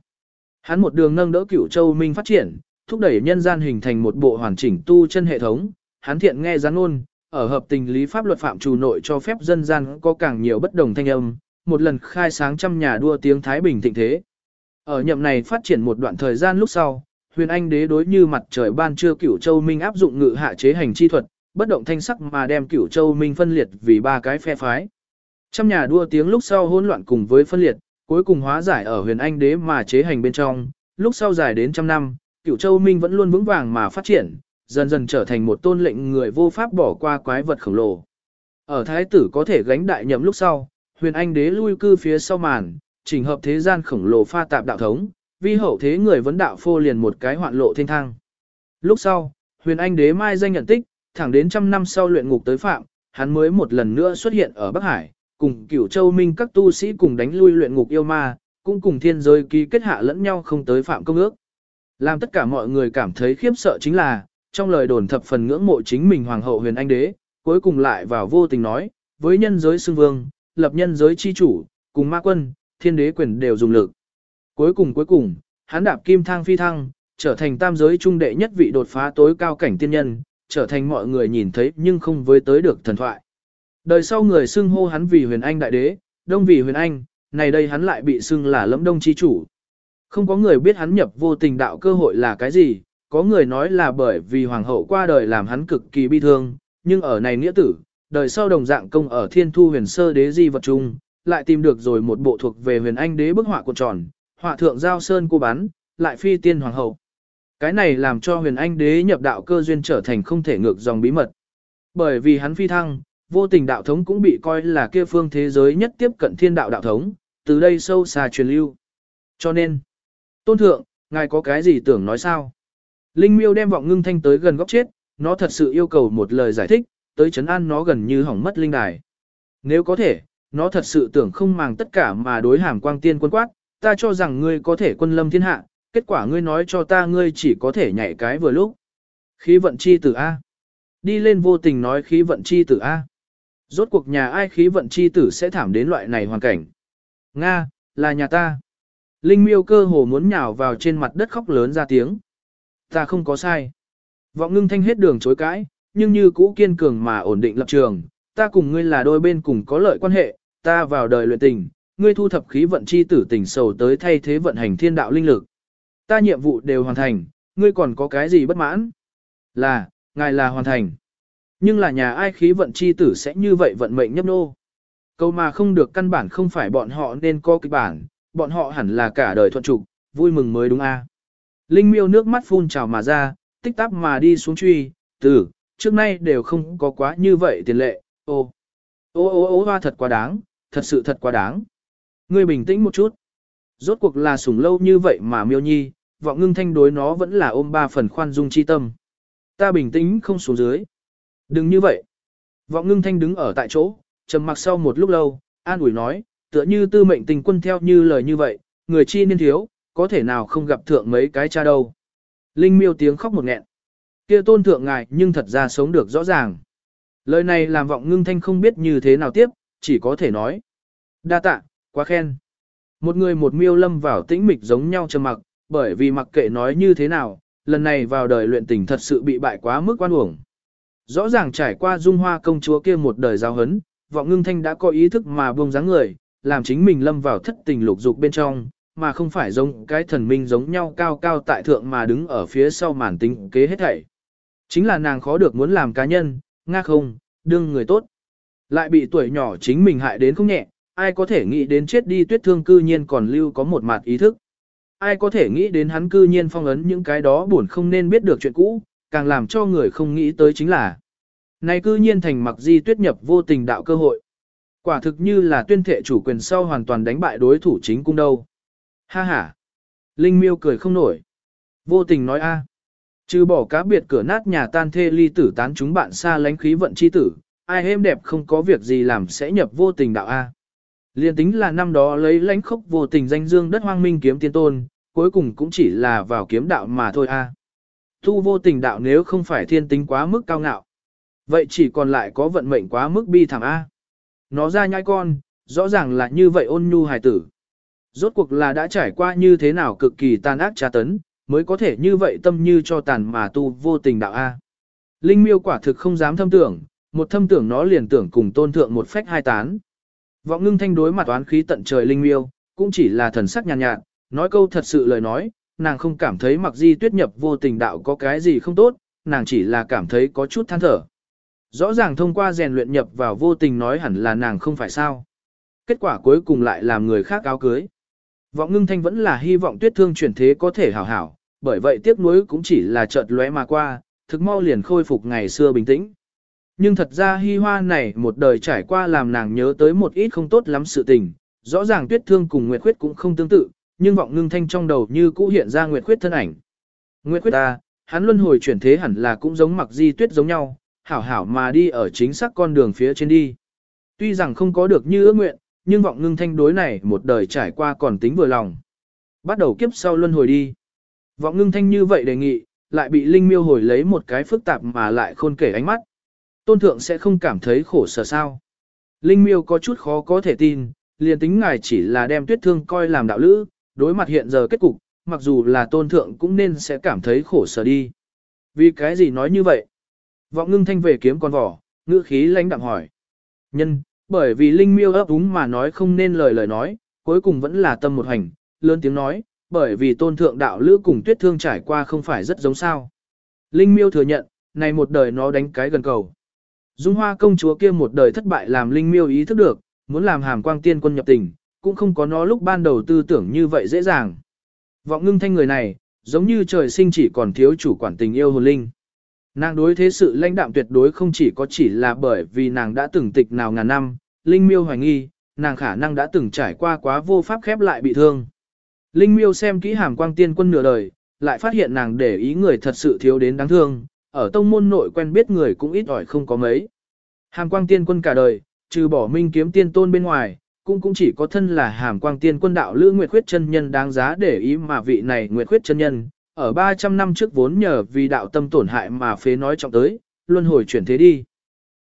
Hắn một đường nâng đỡ cửu châu minh phát triển, thúc đẩy nhân gian hình thành một bộ hoàn chỉnh tu chân hệ thống, hắn thiện nghe gián ngôn, ở hợp tình lý pháp luật phạm trù nội cho phép dân gian có càng nhiều bất đồng thanh âm, một lần khai sáng trăm nhà đua tiếng Thái Bình thịnh thế. Ở nhậm này phát triển một đoạn thời gian lúc sau, huyền anh đế đối như mặt trời ban trưa cửu châu minh áp dụng ngự hạ chế hành chi thuật, bất động thanh sắc mà đem cửu châu minh phân liệt vì ba cái phe phái. Trăm nhà đua tiếng lúc sau hỗn loạn cùng với phân liệt, cuối cùng hóa giải ở huyền anh đế mà chế hành bên trong, lúc sau dài đến trăm năm, cửu châu minh vẫn luôn vững vàng mà phát triển, dần dần trở thành một tôn lệnh người vô pháp bỏ qua quái vật khổng lồ. Ở thái tử có thể gánh đại nhậm lúc sau, huyền anh đế lui cư phía sau màn, chỉnh hợp thế gian khổng lồ pha tạp đạo thống, vi hậu thế người vấn đạo phô liền một cái hoạn lộ thiên thang. Lúc sau, huyền anh đế mai danh nhận tích, thẳng đến trăm năm sau luyện ngục tới phạm, hắn mới một lần nữa xuất hiện ở Bắc Hải, cùng cửu châu minh các tu sĩ cùng đánh lui luyện ngục yêu ma, cũng cùng thiên giới ký kết hạ lẫn nhau không tới phạm công ước. Làm tất cả mọi người cảm thấy khiếp sợ chính là, trong lời đồn thập phần ngưỡng mộ chính mình hoàng hậu huyền anh đế, cuối cùng lại vào vô tình nói, với nhân giới xưng vương, lập nhân giới chi chủ, cùng ma quân, thiên đế quyền đều dùng lực. Cuối cùng cuối cùng, hắn đạp kim thang phi thăng, trở thành tam giới trung đệ nhất vị đột phá tối cao cảnh tiên nhân, trở thành mọi người nhìn thấy nhưng không với tới được thần thoại. Đời sau người xưng hô hắn vì huyền anh đại đế, đông vì huyền anh, này đây hắn lại bị xưng là lẫm đông chi chủ. Không có người biết hắn nhập vô tình đạo cơ hội là cái gì, có người nói là bởi vì hoàng hậu qua đời làm hắn cực kỳ bi thương, nhưng ở này nghĩa tử, đời sau đồng dạng công ở thiên thu huyền sơ đế di vật chung, lại tìm được rồi một bộ thuộc về huyền anh đế bức họa cuộn tròn, họa thượng giao sơn cô bán, lại phi tiên hoàng hậu. Cái này làm cho huyền anh đế nhập đạo cơ duyên trở thành không thể ngược dòng bí mật. Bởi vì hắn phi thăng, vô tình đạo thống cũng bị coi là kia phương thế giới nhất tiếp cận thiên đạo đạo thống, từ đây sâu xa truyền lưu. Cho nên, tôn thượng, ngài có cái gì tưởng nói sao? Linh miêu đem vọng ngưng thanh tới gần góc chết, nó thật sự yêu cầu một lời giải thích, tới chấn an nó gần như hỏng mất linh đài. Nếu có thể, nó thật sự tưởng không màng tất cả mà đối hàm quang tiên quân quát, ta cho rằng ngươi có thể quân lâm thiên hạ, kết quả ngươi nói cho ta ngươi chỉ có thể nhảy cái vừa lúc. Khí vận chi tử A. Đi lên vô tình nói khí vận chi tử A. Rốt cuộc nhà ai khí vận chi tử sẽ thảm đến loại này hoàn cảnh. Nga, là nhà ta. Linh miêu cơ hồ muốn nhào vào trên mặt đất khóc lớn ra tiếng. Ta không có sai. Vọng ngưng thanh hết đường chối cãi, nhưng như cũ kiên cường mà ổn định lập trường. Ta cùng ngươi là đôi bên cùng có lợi quan hệ, ta vào đời luyện tình, ngươi thu thập khí vận chi tử tình sầu tới thay thế vận hành thiên đạo linh lực. Ta nhiệm vụ đều hoàn thành, ngươi còn có cái gì bất mãn? Là, ngài là hoàn thành. Nhưng là nhà ai khí vận chi tử sẽ như vậy vận mệnh nhấp nô. Câu mà không được căn bản không phải bọn họ nên có kịch bản, bọn họ hẳn là cả đời thuận trục, vui mừng mới đúng a. Linh miêu nước mắt phun trào mà ra, tích tắp mà đi xuống truy, từ, trước nay đều không có quá như vậy tiền lệ, ô, ô ô ô hoa thật quá đáng, thật sự thật quá đáng. Ngươi bình tĩnh một chút. Rốt cuộc là sủng lâu như vậy mà miêu nhi, vọng ngưng thanh đối nó vẫn là ôm ba phần khoan dung chi tâm. Ta bình tĩnh không xuống dưới. Đừng như vậy. Vọng ngưng thanh đứng ở tại chỗ, trầm mặc sau một lúc lâu, an ủi nói, tựa như tư mệnh tình quân theo như lời như vậy, người chi niên thiếu, có thể nào không gặp thượng mấy cái cha đâu. Linh miêu tiếng khóc một nghẹn. kia tôn thượng ngài nhưng thật ra sống được rõ ràng. Lời này làm vọng ngưng thanh không biết như thế nào tiếp, chỉ có thể nói. Đa tạ, quá khen. Một người một miêu lâm vào tĩnh mịch giống nhau trầm mặc, bởi vì mặc kệ nói như thế nào, lần này vào đời luyện tình thật sự bị bại quá mức quan uổng. Rõ ràng trải qua dung hoa công chúa kia một đời giao hấn, vọng ngưng thanh đã có ý thức mà buông dáng người, làm chính mình lâm vào thất tình lục dục bên trong, mà không phải giống cái thần minh giống nhau cao cao tại thượng mà đứng ở phía sau màn tính kế hết thảy. Chính là nàng khó được muốn làm cá nhân, nga không, đương người tốt. Lại bị tuổi nhỏ chính mình hại đến không nhẹ, ai có thể nghĩ đến chết đi tuyết thương cư nhiên còn lưu có một mặt ý thức. Ai có thể nghĩ đến hắn cư nhiên phong ấn những cái đó buồn không nên biết được chuyện cũ, càng làm cho người không nghĩ tới chính là. Này cư nhiên thành mặc di tuyết nhập vô tình đạo cơ hội. Quả thực như là tuyên thệ chủ quyền sau hoàn toàn đánh bại đối thủ chính cung đâu. Ha ha. Linh miêu cười không nổi. Vô tình nói a. Trừ bỏ cá biệt cửa nát nhà tan thê ly tử tán chúng bạn xa lánh khí vận chi tử, ai êm đẹp không có việc gì làm sẽ nhập vô tình đạo A. Liên tính là năm đó lấy lãnh khốc vô tình danh dương đất hoang minh kiếm tiên tôn, cuối cùng cũng chỉ là vào kiếm đạo mà thôi A. Tu vô tình đạo nếu không phải thiên tính quá mức cao ngạo. Vậy chỉ còn lại có vận mệnh quá mức bi thảm A. Nó ra nhai con, rõ ràng là như vậy ôn nhu hài tử. Rốt cuộc là đã trải qua như thế nào cực kỳ tàn ác tra tấn, mới có thể như vậy tâm như cho tàn mà tu vô tình đạo A. Linh miêu quả thực không dám thâm tưởng, một thâm tưởng nó liền tưởng cùng tôn thượng một phách hai tán. Vọng ngưng thanh đối mặt oán khí tận trời linh miêu, cũng chỉ là thần sắc nhàn nhạt, nhạt, nói câu thật sự lời nói, nàng không cảm thấy mặc di tuyết nhập vô tình đạo có cái gì không tốt, nàng chỉ là cảm thấy có chút than thở. Rõ ràng thông qua rèn luyện nhập vào vô tình nói hẳn là nàng không phải sao. Kết quả cuối cùng lại làm người khác áo cưới. Vọng ngưng thanh vẫn là hy vọng tuyết thương chuyển thế có thể hảo hảo, bởi vậy tiếc nuối cũng chỉ là chợt lóe mà qua, thực mau liền khôi phục ngày xưa bình tĩnh. Nhưng thật ra hy hoa này một đời trải qua làm nàng nhớ tới một ít không tốt lắm sự tình, rõ ràng tuyết thương cùng Nguyệt Khuyết cũng không tương tự, nhưng vọng ngưng thanh trong đầu như cũ hiện ra Nguyệt Khuyết thân ảnh. Nguyệt Khuyết ta, hắn luân hồi chuyển thế hẳn là cũng giống mặc di tuyết giống nhau, hảo hảo mà đi ở chính xác con đường phía trên đi. Tuy rằng không có được như ước nguyện, nhưng vọng ngưng thanh đối này một đời trải qua còn tính vừa lòng. Bắt đầu kiếp sau luân hồi đi. Vọng ngưng thanh như vậy đề nghị, lại bị Linh miêu hồi lấy một cái phức tạp mà lại khôn kể ánh mắt. Tôn thượng sẽ không cảm thấy khổ sở sao. Linh miêu có chút khó có thể tin, liền tính ngài chỉ là đem tuyết thương coi làm đạo lữ, đối mặt hiện giờ kết cục, mặc dù là tôn thượng cũng nên sẽ cảm thấy khổ sở đi. Vì cái gì nói như vậy? Vọng ngưng thanh về kiếm con vỏ, ngữ khí lãnh đạm hỏi. Nhân, bởi vì Linh miêu ấp úng mà nói không nên lời lời nói, cuối cùng vẫn là tâm một hành, lớn tiếng nói, bởi vì tôn thượng đạo lữ cùng tuyết thương trải qua không phải rất giống sao. Linh miêu thừa nhận, này một đời nó đánh cái gần cầu. Dung hoa công chúa kia một đời thất bại làm Linh miêu ý thức được, muốn làm hàm quang tiên quân nhập tình, cũng không có nó lúc ban đầu tư tưởng như vậy dễ dàng. Vọng ngưng thanh người này, giống như trời sinh chỉ còn thiếu chủ quản tình yêu hồn linh. Nàng đối thế sự lãnh đạm tuyệt đối không chỉ có chỉ là bởi vì nàng đã từng tịch nào ngàn năm, Linh Miêu hoài nghi, nàng khả năng đã từng trải qua quá vô pháp khép lại bị thương. Linh Miêu xem kỹ hàm quang tiên quân nửa đời, lại phát hiện nàng để ý người thật sự thiếu đến đáng thương, ở tông môn nội quen biết người cũng ít ỏi không có mấy. Hàm quang tiên quân cả đời, trừ bỏ minh kiếm tiên tôn bên ngoài, cũng cũng chỉ có thân là hàm quang tiên quân đạo lữ Nguyệt Khuyết chân nhân đáng giá để ý mà vị này Nguyệt Khuyết chân nhân, ở 300 năm trước vốn nhờ vì đạo tâm tổn hại mà phế nói trọng tới, luân hồi chuyển thế đi.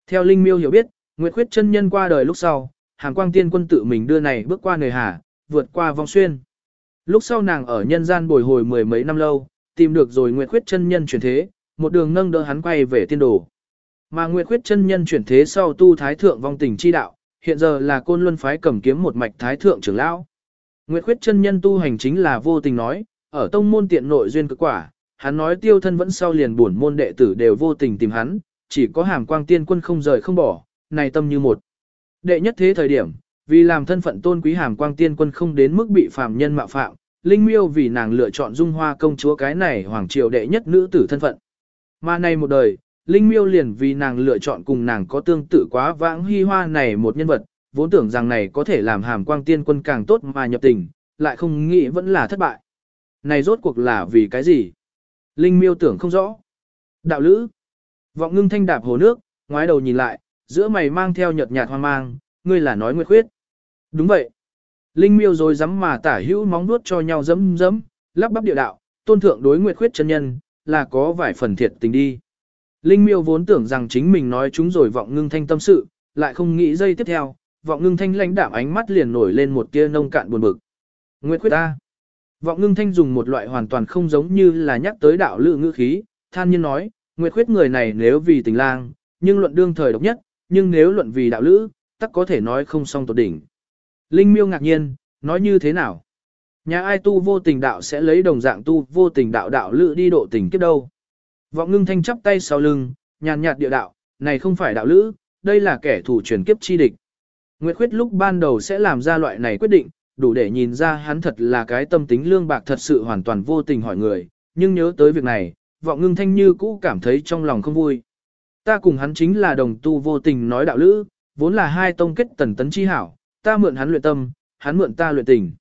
Theo Linh Miêu hiểu biết, Nguyệt Khuyết chân nhân qua đời lúc sau, hàm quang tiên quân tự mình đưa này bước qua người hà, vượt qua vong xuyên. Lúc sau nàng ở nhân gian bồi hồi mười mấy năm lâu, tìm được rồi Nguyệt Khuyết chân nhân chuyển thế, một đường nâng đỡ hắn quay về tiên đồ. Mà Nguyệt Khuyết chân nhân chuyển thế sau tu thái thượng vong tình chi đạo, hiện giờ là côn luân phái cầm kiếm một mạch thái thượng trưởng lão. Nguyệt Khuyết chân nhân tu hành chính là vô tình nói, ở tông môn tiện nội duyên cực quả, hắn nói tiêu thân vẫn sau liền buồn môn đệ tử đều vô tình tìm hắn, chỉ có hàm quang tiên quân không rời không bỏ, này tâm như một. Đệ nhất thế thời điểm, vì làm thân phận tôn quý hàm quang tiên quân không đến mức bị phàm nhân mạo phạm, Linh Miêu vì nàng lựa chọn dung hoa công chúa cái này hoàng triều đệ nhất nữ tử thân phận. Mà này một đời, Linh Miêu liền vì nàng lựa chọn cùng nàng có tương tự quá vãng hy hoa này một nhân vật, vốn tưởng rằng này có thể làm hàm quang tiên quân càng tốt mà nhập tình, lại không nghĩ vẫn là thất bại. Này rốt cuộc là vì cái gì? Linh Miêu tưởng không rõ. Đạo lữ. Vọng ngưng thanh đạp hồ nước, ngoái đầu nhìn lại, giữa mày mang theo nhợt nhạt hoang mang, ngươi là nói nguyệt khuyết. Đúng vậy. Linh miêu rồi dám mà tả hữu móng nuốt cho nhau dấm dấm, lắp bắp địa đạo, tôn thượng đối nguyệt khuyết chân nhân, là có vài phần thiệt tình đi. Linh miêu vốn tưởng rằng chính mình nói chúng rồi vọng ngưng thanh tâm sự, lại không nghĩ giây tiếp theo, vọng ngưng thanh lãnh đạm ánh mắt liền nổi lên một tia nông cạn buồn bực. Nguyệt khuyết ta. Vọng ngưng thanh dùng một loại hoàn toàn không giống như là nhắc tới đạo lự ngữ khí, than nhiên nói, Nguyệt khuyết người này nếu vì tình lang, nhưng luận đương thời độc nhất, nhưng nếu luận vì đạo lữ, tắc có thể nói không song tột đỉnh. Linh miêu ngạc nhiên, nói như thế nào? Nhà ai tu vô tình đạo sẽ lấy đồng dạng tu vô tình đạo đạo lữ đi độ tình kiếp đâu? Vọng ngưng thanh chắp tay sau lưng, nhàn nhạt địa đạo, này không phải đạo lữ, đây là kẻ thủ truyền kiếp chi địch. Nguyệt Khuyết lúc ban đầu sẽ làm ra loại này quyết định, đủ để nhìn ra hắn thật là cái tâm tính lương bạc thật sự hoàn toàn vô tình hỏi người, nhưng nhớ tới việc này, vọng ngưng thanh như cũ cảm thấy trong lòng không vui. Ta cùng hắn chính là đồng tu vô tình nói đạo lữ, vốn là hai tông kết tần tấn chi hảo, ta mượn hắn luyện tâm, hắn mượn ta luyện tình.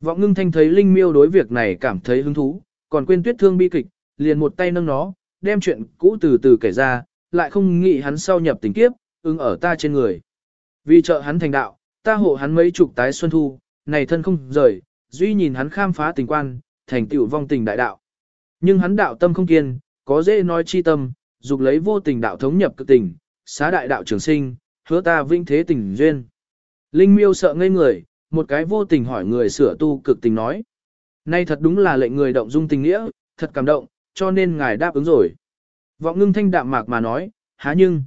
Vọng ngưng thanh thấy Linh Miêu đối việc này cảm thấy hứng thú, còn quên tuyết thương bi kịch, liền một tay nâng nó, đem chuyện cũ từ từ kể ra, lại không nghĩ hắn sau nhập tình kiếp, ứng ở ta trên người. Vì trợ hắn thành đạo, ta hộ hắn mấy chục tái xuân thu, này thân không rời, duy nhìn hắn khám phá tình quan, thành tựu vong tình đại đạo. Nhưng hắn đạo tâm không kiên, có dễ nói chi tâm, dục lấy vô tình đạo thống nhập cực tình, xá đại đạo trường sinh, hứa ta vinh thế tình duyên. Linh miêu sợ ngây người, một cái vô tình hỏi người sửa tu cực tình nói. Nay thật đúng là lệnh người động dung tình nghĩa, thật cảm động, cho nên ngài đáp ứng rồi. Vọng ngưng thanh đạm mạc mà nói, há nhưng.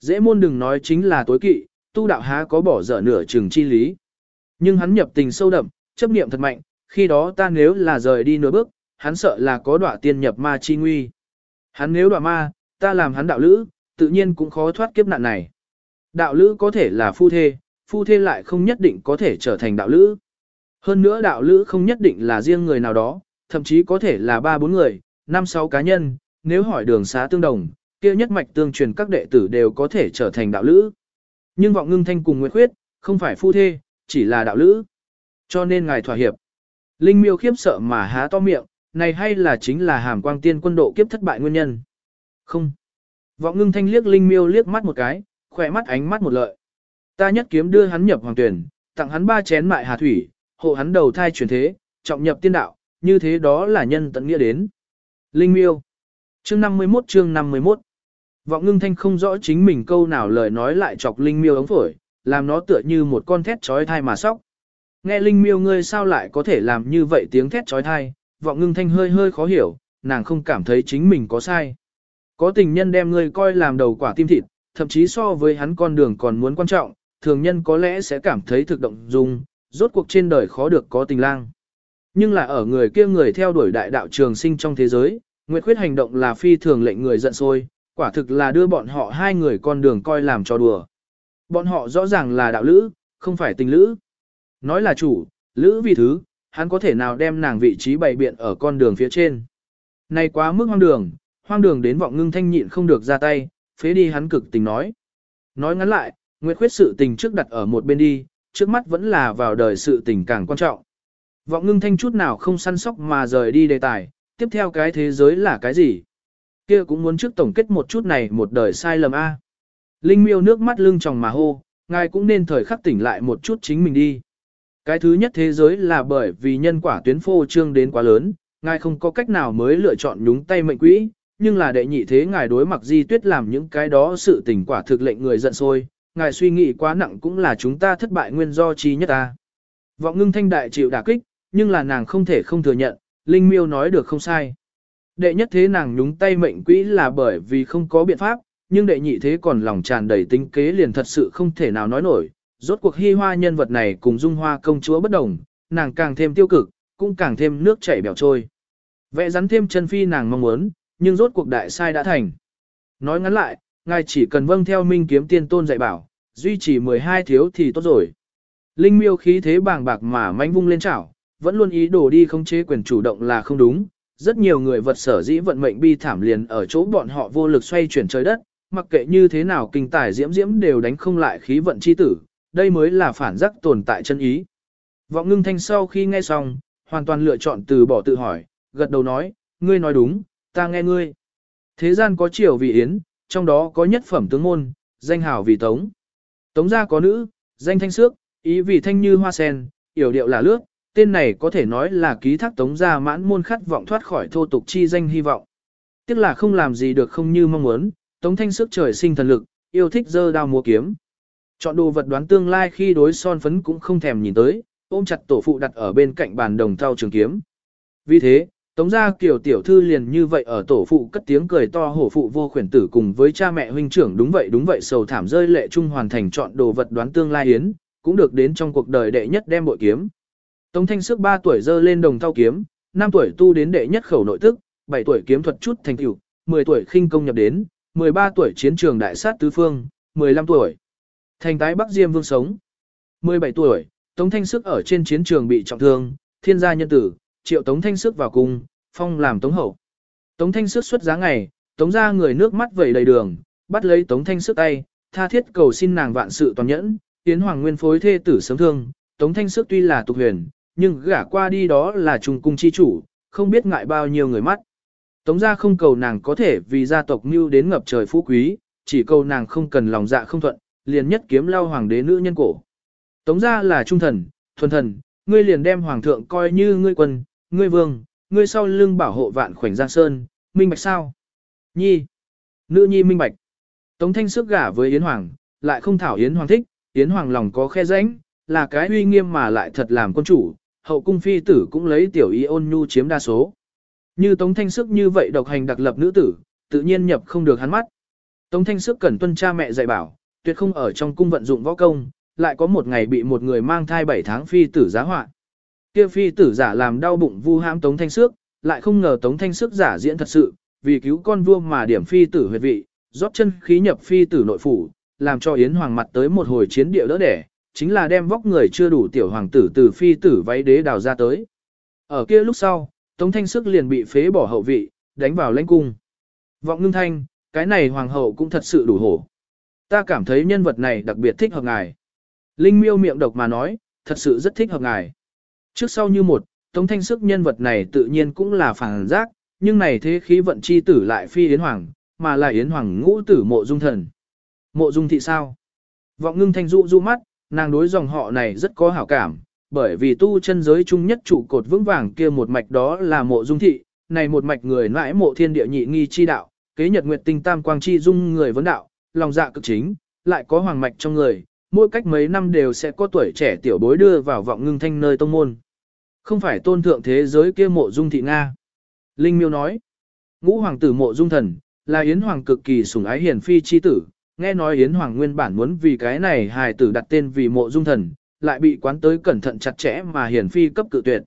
Dễ môn đừng nói chính là tối kỵ, tu đạo há có bỏ dở nửa chừng chi lý. Nhưng hắn nhập tình sâu đậm, chấp niệm thật mạnh, khi đó ta nếu là rời đi nửa bước, hắn sợ là có đọa tiên nhập ma chi nguy. Hắn nếu đọa ma, ta làm hắn đạo lữ, tự nhiên cũng khó thoát kiếp nạn này. Đạo lữ có thể là phu thê, phu thê lại không nhất định có thể trở thành đạo lữ. Hơn nữa đạo lữ không nhất định là riêng người nào đó, thậm chí có thể là ba bốn người, năm sáu cá nhân, nếu hỏi đường xá tương đồng, kia nhất mạch tương truyền các đệ tử đều có thể trở thành đạo lữ. Nhưng vọng ngưng thanh cùng Nguyệt Khuyết, không phải phu thê, chỉ là đạo lữ. Cho nên ngài thỏa hiệp. Linh miêu khiếp sợ mà há to miệng, này hay là chính là hàm quang tiên quân độ kiếp thất bại nguyên nhân. Không. Vọng ngưng thanh liếc Linh miêu liếc mắt một cái, khỏe mắt ánh mắt một lợi. Ta nhất kiếm đưa hắn nhập hoàng tuyển, tặng hắn ba chén mại hà thủy, hộ hắn đầu thai chuyển thế, trọng nhập tiên đạo, như thế đó là nhân tận nghĩa đến. Linh miêu. Chương 51 chương 51 Vọng ngưng thanh không rõ chính mình câu nào lời nói lại chọc Linh miêu ống phổi, làm nó tựa như một con thét trói thai mà sóc. Nghe Linh miêu ngươi sao lại có thể làm như vậy tiếng thét trói thai, vọng ngưng thanh hơi hơi khó hiểu, nàng không cảm thấy chính mình có sai. Có tình nhân đem ngươi coi làm đầu quả tim thịt, thậm chí so với hắn con đường còn muốn quan trọng, thường nhân có lẽ sẽ cảm thấy thực động dung, rốt cuộc trên đời khó được có tình lang. Nhưng là ở người kia người theo đuổi đại đạo trường sinh trong thế giới, Nguyệt Khuyết hành động là phi thường lệnh người giận sôi, quả thực là đưa bọn họ hai người con đường coi làm cho đùa. Bọn họ rõ ràng là đạo lữ, không phải tình lữ. Nói là chủ, lữ vì thứ, hắn có thể nào đem nàng vị trí bày biện ở con đường phía trên. Này quá mức hoang đường, hoang đường đến vọng ngưng thanh nhịn không được ra tay, phế đi hắn cực tình nói. Nói ngắn lại, Nguyệt Khuyết sự tình trước đặt ở một bên đi, trước mắt vẫn là vào đời sự tình càng quan trọng. Vọng ngưng thanh chút nào không săn sóc mà rời đi đề tài, tiếp theo cái thế giới là cái gì? Kia cũng muốn trước tổng kết một chút này một đời sai lầm A. Linh miêu nước mắt lưng tròng mà hô, ngài cũng nên thời khắc tỉnh lại một chút chính mình đi. Cái thứ nhất thế giới là bởi vì nhân quả tuyến phô trương đến quá lớn, ngài không có cách nào mới lựa chọn nhúng tay mệnh quỹ, nhưng là đệ nhị thế ngài đối mặt di tuyết làm những cái đó sự tình quả thực lệnh người giận sôi ngài suy nghĩ quá nặng cũng là chúng ta thất bại nguyên do chi nhất ta. Vọng ngưng thanh đại chịu đả kích, nhưng là nàng không thể không thừa nhận, Linh Miêu nói được không sai. Đệ nhất thế nàng nhúng tay mệnh quỹ là bởi vì không có biện pháp, nhưng đệ nhị thế còn lòng tràn đầy tính kế liền thật sự không thể nào nói nổi. Rốt cuộc hy hoa nhân vật này cùng dung hoa công chúa bất đồng, nàng càng thêm tiêu cực, cũng càng thêm nước chảy bèo trôi. Vẽ rắn thêm chân phi nàng mong muốn, nhưng rốt cuộc đại sai đã thành. Nói ngắn lại, ngài chỉ cần vâng theo minh kiếm tiên tôn dạy bảo, duy trì 12 thiếu thì tốt rồi. Linh miêu khí thế bàng bạc mà manh vung lên chảo, vẫn luôn ý đồ đi không chế quyền chủ động là không đúng. Rất nhiều người vật sở dĩ vận mệnh bi thảm liền ở chỗ bọn họ vô lực xoay chuyển trời đất, mặc kệ như thế nào kinh tài diễm diễm đều đánh không lại khí vận chi tử, đây mới là phản giác tồn tại chân ý. Vọng ngưng thanh sau khi nghe xong, hoàn toàn lựa chọn từ bỏ tự hỏi, gật đầu nói, ngươi nói đúng, ta nghe ngươi. Thế gian có triều vì yến, trong đó có nhất phẩm tướng môn, danh hào vì tống. Tống gia có nữ, danh thanh sước, ý vì thanh như hoa sen, yểu điệu là lước, tên này có thể nói là ký thác tống gia mãn môn khát vọng thoát khỏi thô tục chi danh hy vọng. Tiếc là không làm gì được không như mong muốn, tống thanh sức trời sinh thần lực, yêu thích dơ đao múa kiếm. Chọn đồ vật đoán tương lai khi đối son phấn cũng không thèm nhìn tới, ôm chặt tổ phụ đặt ở bên cạnh bàn đồng thau trường kiếm. Vì thế, Tống gia kiểu tiểu thư liền như vậy ở tổ phụ cất tiếng cười to hổ phụ vô khuyển tử cùng với cha mẹ huynh trưởng đúng vậy đúng vậy sầu thảm rơi lệ trung hoàn thành chọn đồ vật đoán tương lai yến, cũng được đến trong cuộc đời đệ nhất đem bội kiếm. Tống thanh sức 3 tuổi dơ lên đồng thau kiếm, 5 tuổi tu đến đệ nhất khẩu nội tức, 7 tuổi kiếm thuật chút thành tựu, 10 tuổi khinh công nhập đến, 13 tuổi chiến trường đại sát tứ phương, 15 tuổi thành tái Bắc Diêm Vương sống. 17 tuổi, Tống Thanh Sức ở trên chiến trường bị trọng thương, thiên gia nhân tử, triệu Tống Thanh Sức vào cung, phong làm Tống Hậu. Tống Thanh Sức xuất giá ngày, Tống ra người nước mắt vẩy đầy đường, bắt lấy Tống Thanh Sức tay, tha thiết cầu xin nàng vạn sự toàn nhẫn, tiến hoàng nguyên phối thê tử sớm thương, Tống Thanh Sức tuy là tục huyền, nhưng gả qua đi đó là trùng cung chi chủ, không biết ngại bao nhiêu người mắt. Tống gia không cầu nàng có thể vì gia tộc mưu đến ngập trời phú quý, chỉ cầu nàng không cần lòng dạ không thuận, liền nhất kiếm lao hoàng đế nữ nhân cổ. Tống gia là trung thần, thuần thần, ngươi liền đem hoàng thượng coi như ngươi quân, ngươi vương, ngươi sau lưng bảo hộ vạn khoảnh giang sơn, minh bạch sao? Nhi. Nữ nhi minh bạch. Tống thanh sức gả với Yến Hoàng, lại không thảo Yến Hoàng thích, Yến Hoàng lòng có khe rãnh, là cái uy nghiêm mà lại thật làm quân chủ, hậu cung phi tử cũng lấy tiểu y ôn nhu chiếm đa số. Như Tống thanh sức như vậy độc hành đặc lập nữ tử, tự nhiên nhập không được hắn mắt. Tống thanh sức cần tuân cha mẹ dạy bảo, tuyệt không ở trong cung vận dụng võ công, lại có một ngày bị một người mang thai 7 tháng phi tử giá họa. Kia phi tử giả làm đau bụng vu hãm Tống Thanh Sức, lại không ngờ Tống Thanh Sức giả diễn thật sự, vì cứu con vua mà điểm phi tử huyệt vị, rót chân khí nhập phi tử nội phủ, làm cho Yến Hoàng mặt tới một hồi chiến địa đỡ đẻ, chính là đem vóc người chưa đủ tiểu hoàng tử từ phi tử váy đế đào ra tới. Ở kia lúc sau, Tống Thanh sức liền bị phế bỏ hậu vị, đánh vào lãnh cung. Vọng ngưng thanh, cái này hoàng hậu cũng thật sự đủ hổ. Ta cảm thấy nhân vật này đặc biệt thích hợp ngài. Linh miêu miệng độc mà nói, thật sự rất thích hợp ngài. Trước sau như một, Tống Thanh Sức nhân vật này tự nhiên cũng là phản giác, nhưng này thế khí vận chi tử lại phi Yến Hoàng, mà là Yến Hoàng ngũ tử mộ dung thần. Mộ dung thị sao? Vọng ngưng thanh dụ du mắt, nàng đối dòng họ này rất có hảo cảm, bởi vì tu chân giới chung nhất trụ cột vững vàng kia một mạch đó là mộ dung thị, này một mạch người nãi mộ thiên địa nhị nghi chi đạo, kế nhật nguyệt tinh tam quang chi dung người vấn đạo, lòng dạ cực chính, lại có hoàng mạch trong người, mỗi cách mấy năm đều sẽ có tuổi trẻ tiểu bối đưa vào vọng ngưng thanh nơi tông môn. Không phải tôn thượng thế giới kia mộ dung thị Nga. Linh miêu nói, ngũ hoàng tử mộ dung thần, là Yến Hoàng cực kỳ sủng ái hiền phi chi tử, nghe nói Yến Hoàng nguyên bản muốn vì cái này hài tử đặt tên vì mộ dung thần, lại bị quán tới cẩn thận chặt chẽ mà hiền phi cấp cự tuyệt.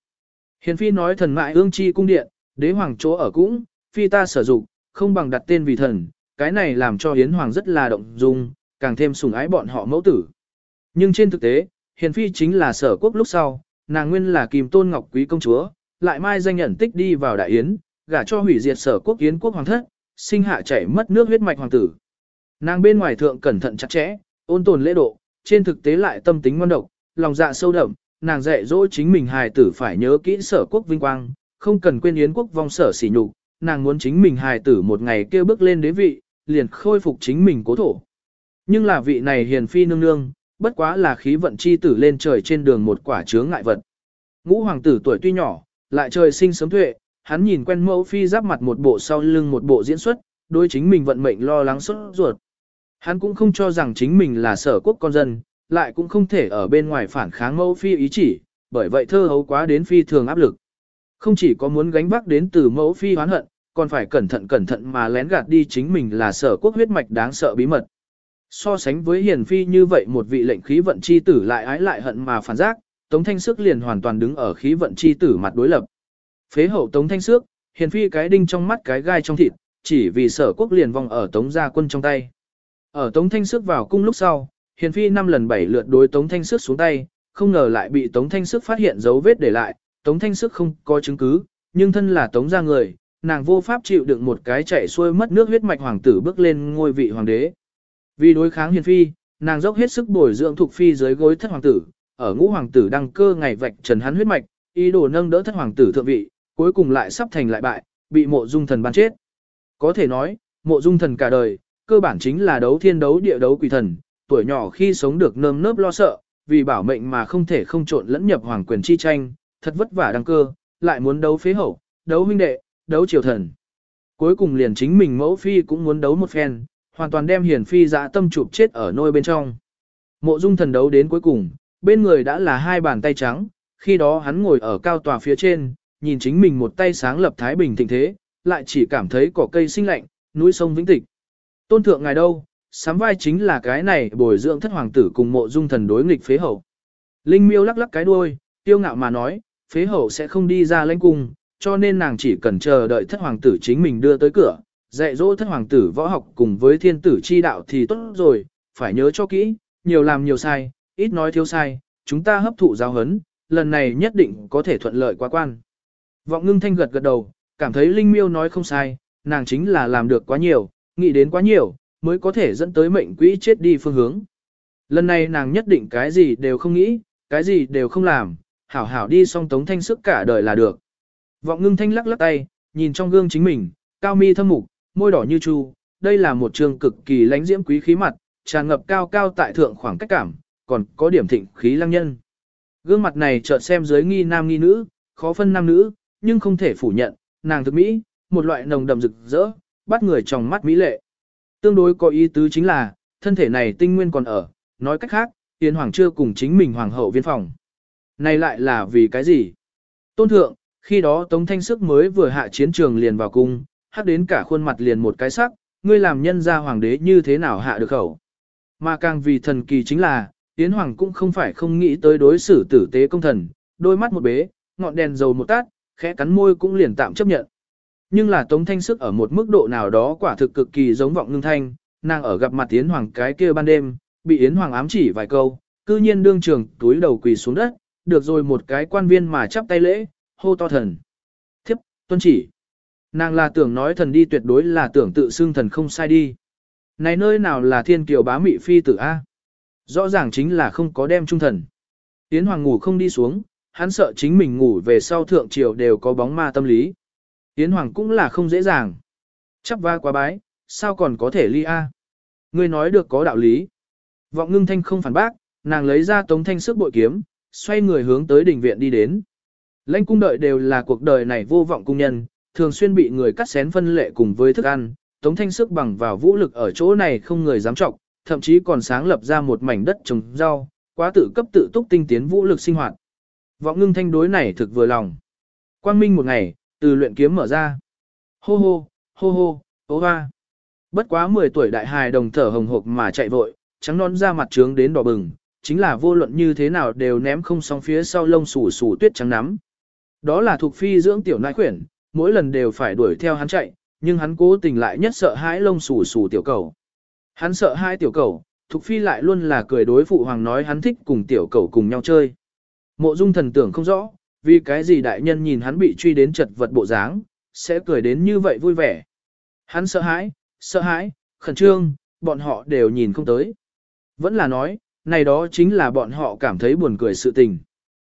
Hiền phi nói thần mại ương chi cung điện, đế hoàng chỗ ở cũng, phi ta sử dụng, không bằng đặt tên vì thần, cái này làm cho Yến Hoàng rất là động dung, càng thêm sủng ái bọn họ mẫu tử. Nhưng trên thực tế, Hiền Phi chính là sở quốc lúc sau, nàng nguyên là Kim Tôn Ngọc Quý công chúa, lại mai danh nhận tích đi vào Đại Yến, gả cho hủy diệt sở quốc Yến quốc hoàng thất, sinh hạ chảy mất nước huyết mạch hoàng tử. Nàng bên ngoài thượng cẩn thận chặt chẽ, ôn tồn lễ độ, trên thực tế lại tâm tính ngoan độc, lòng dạ sâu đậm, nàng dạy dỗ chính mình hài tử phải nhớ kỹ sở quốc vinh quang, không cần quên yến quốc vong sở sỉ nhục, nàng muốn chính mình hài tử một ngày kêu bước lên đế vị, liền khôi phục chính mình cố thổ. Nhưng là vị này hiền phi nương nương, bất quá là khí vận chi tử lên trời trên đường một quả chướng ngại vật. Ngũ hoàng tử tuổi tuy nhỏ, lại trời sinh sớm tuệ, hắn nhìn quen mẫu phi giáp mặt một bộ sau lưng một bộ diễn xuất, đối chính mình vận mệnh lo lắng sốt ruột. Hắn cũng không cho rằng chính mình là sở quốc con dân, lại cũng không thể ở bên ngoài phản kháng mẫu phi ý chỉ, bởi vậy thơ hấu quá đến phi thường áp lực. Không chỉ có muốn gánh vác đến từ mẫu phi hoán hận, còn phải cẩn thận cẩn thận mà lén gạt đi chính mình là sở quốc huyết mạch đáng sợ bí mật. So sánh với hiền phi như vậy một vị lệnh khí vận chi tử lại ái lại hận mà phản giác, Tống Thanh Sức liền hoàn toàn đứng ở khí vận chi tử mặt đối lập. Phế hậu Tống Thanh Sức, hiền phi cái đinh trong mắt cái gai trong thịt, chỉ vì sở quốc liền vong ở Tống gia quân trong tay. Ở Tống Thanh Sức vào cung lúc sau, hiền phi năm lần bảy lượt đối Tống Thanh Sức xuống tay, không ngờ lại bị Tống Thanh Sức phát hiện dấu vết để lại, Tống Thanh Sức không có chứng cứ, nhưng thân là Tống gia người, nàng vô pháp chịu đựng một cái chạy xuôi mất nước huyết mạch hoàng tử bước lên ngôi vị hoàng đế. Vì đối kháng hiền phi, nàng dốc hết sức bồi dưỡng thuộc phi dưới gối thất hoàng tử, ở ngũ hoàng tử đăng cơ ngày vạch trần hắn huyết mạch, ý đồ nâng đỡ thất hoàng tử thượng vị, cuối cùng lại sắp thành lại bại, bị mộ dung thần ban chết. Có thể nói, mộ dung thần cả đời, cơ bản chính là đấu thiên đấu địa đấu quỷ thần, tuổi nhỏ khi sống được nơm nớp lo sợ, vì bảo mệnh mà không thể không trộn lẫn nhập hoàng quyền chi tranh, thật vất vả đăng cơ, lại muốn đấu phế hậu, đấu huynh đệ, đấu triều thần. Cuối cùng liền chính mình mẫu phi cũng muốn đấu một phen, hoàn toàn đem hiền phi dã tâm chụp chết ở nôi bên trong. Mộ dung thần đấu đến cuối cùng, bên người đã là hai bàn tay trắng, khi đó hắn ngồi ở cao tòa phía trên, nhìn chính mình một tay sáng lập thái bình thịnh thế, lại chỉ cảm thấy cỏ cây sinh lạnh, núi sông vĩnh tịch. Tôn thượng ngài đâu, sám vai chính là cái này bồi dưỡng thất hoàng tử cùng mộ dung thần đối nghịch phế hậu. Linh miêu lắc lắc cái đuôi, tiêu ngạo mà nói, phế hậu sẽ không đi ra lãnh cung, cho nên nàng chỉ cần chờ đợi thất hoàng tử chính mình đưa tới cửa, dạy dỗ thất hoàng tử võ học cùng với thiên tử chi đạo thì tốt rồi, phải nhớ cho kỹ, nhiều làm nhiều sai, ít nói thiếu sai, chúng ta hấp thụ giáo hấn, lần này nhất định có thể thuận lợi quá quan. Vọng ngưng thanh gật gật đầu, cảm thấy Linh Miêu nói không sai, nàng chính là làm được quá nhiều, nghĩ đến quá nhiều, mới có thể dẫn tới mệnh quỹ chết đi phương hướng. Lần này nàng nhất định cái gì đều không nghĩ, cái gì đều không làm, hảo hảo đi song tống thanh sức cả đời là được. Vọng ngưng thanh lắc lắc tay, nhìn trong gương chính mình, cao mi thâm mục, môi đỏ như chu, đây là một trường cực kỳ lãnh diễm quý khí mặt, tràn ngập cao cao tại thượng khoảng cách cảm, còn có điểm thịnh khí lăng nhân. Gương mặt này chợt xem dưới nghi nam nghi nữ, khó phân nam nữ, nhưng không thể phủ nhận, nàng thực mỹ, một loại nồng đậm rực rỡ, bắt người trong mắt mỹ lệ. Tương đối có ý tứ chính là, thân thể này tinh nguyên còn ở, nói cách khác, Yến Hoàng chưa cùng chính mình Hoàng hậu viên phòng. Này lại là vì cái gì? Tôn thượng, khi đó Tống Thanh Sức mới vừa hạ chiến trường liền vào cung, hắc đến cả khuôn mặt liền một cái sắc, ngươi làm nhân gia hoàng đế như thế nào hạ được khẩu. Mà càng vì thần kỳ chính là, Yến Hoàng cũng không phải không nghĩ tới đối xử tử tế công thần, đôi mắt một bế, ngọn đèn dầu một tát, khẽ cắn môi cũng liền tạm chấp nhận. Nhưng là Tống Thanh Sức ở một mức độ nào đó quả thực cực kỳ giống vọng ngưng thanh, nàng ở gặp mặt Yến Hoàng cái kia ban đêm, bị Yến Hoàng ám chỉ vài câu, cư nhiên đương trường túi đầu quỳ xuống đất, được rồi một cái quan viên mà chắp tay lễ, hô to thần. Thiếp, tuân chỉ. Nàng là tưởng nói thần đi tuyệt đối là tưởng tự xưng thần không sai đi. Này nơi nào là thiên kiều bá mị phi tử A? Rõ ràng chính là không có đem trung thần. Yến Hoàng ngủ không đi xuống, hắn sợ chính mình ngủ về sau thượng triều đều có bóng ma tâm lý. Yến Hoàng cũng là không dễ dàng. Chắp va quá bái, sao còn có thể ly A? Ngươi nói được có đạo lý. Vọng ngưng thanh không phản bác, nàng lấy ra tống thanh sức bội kiếm, xoay người hướng tới đỉnh viện đi đến. Lãnh cung đợi đều là cuộc đời này vô vọng cung nhân, thường xuyên bị người cắt xén phân lệ cùng với thức ăn, tống thanh sức bằng vào vũ lực ở chỗ này không người dám trọng, thậm chí còn sáng lập ra một mảnh đất trồng rau, quá tự cấp tự túc tinh tiến vũ lực sinh hoạt. Vọng ngưng thanh đối này thực vừa lòng. Quang minh một ngày, từ luyện kiếm mở ra. Hô hô, hô hô, hô hoa. Bất quá 10 tuổi đại hài đồng thở hồng hộc mà chạy vội, trắng non ra mặt trướng đến đỏ bừng, chính là vô luận như thế nào đều ném không xong phía sau lông sủ sủ tuyết trắng nắm. Đó là thuộc phi dưỡng tiểu nai khuyển, mỗi lần đều phải đuổi theo hắn chạy, nhưng hắn cố tình lại nhất sợ hãi lông sủ sủ tiểu cầu. Hắn sợ hai tiểu cầu, thuộc Phi lại luôn là cười đối phụ hoàng nói hắn thích cùng tiểu cầu cùng nhau chơi. Mộ dung thần tưởng không rõ, vì cái gì đại nhân nhìn hắn bị truy đến chật vật bộ dáng, sẽ cười đến như vậy vui vẻ. Hắn sợ hãi, sợ hãi, khẩn trương, bọn họ đều nhìn không tới. Vẫn là nói, này đó chính là bọn họ cảm thấy buồn cười sự tình.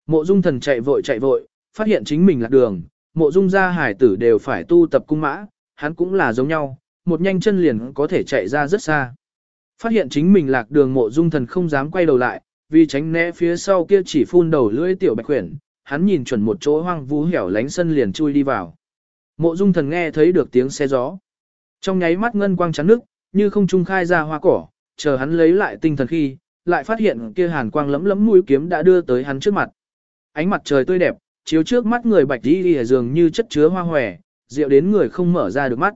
Mộ dung thần chạy vội chạy vội, phát hiện chính mình lạc đường, mộ dung gia hải tử đều phải tu tập cung mã, hắn cũng là giống nhau, một nhanh chân liền có thể chạy ra rất xa. Phát hiện chính mình lạc đường mộ dung thần không dám quay đầu lại, vì tránh né phía sau kia chỉ phun đầu lưỡi tiểu bạch quyển, hắn nhìn chuẩn một chỗ hoang vu hẻo lánh sân liền chui đi vào. Mộ dung thần nghe thấy được tiếng xe gió. Trong nháy mắt ngân quang chắn nước, như không trung khai ra hoa cỏ, chờ hắn lấy lại tinh thần khi, lại phát hiện kia hàn quang lấm lấm mũi kiếm đã đưa tới hắn trước mặt. Ánh mặt trời tươi đẹp, chiếu trước mắt người bạch đi lìa dường như chất chứa hoa hòe, rượu đến người không mở ra được mắt.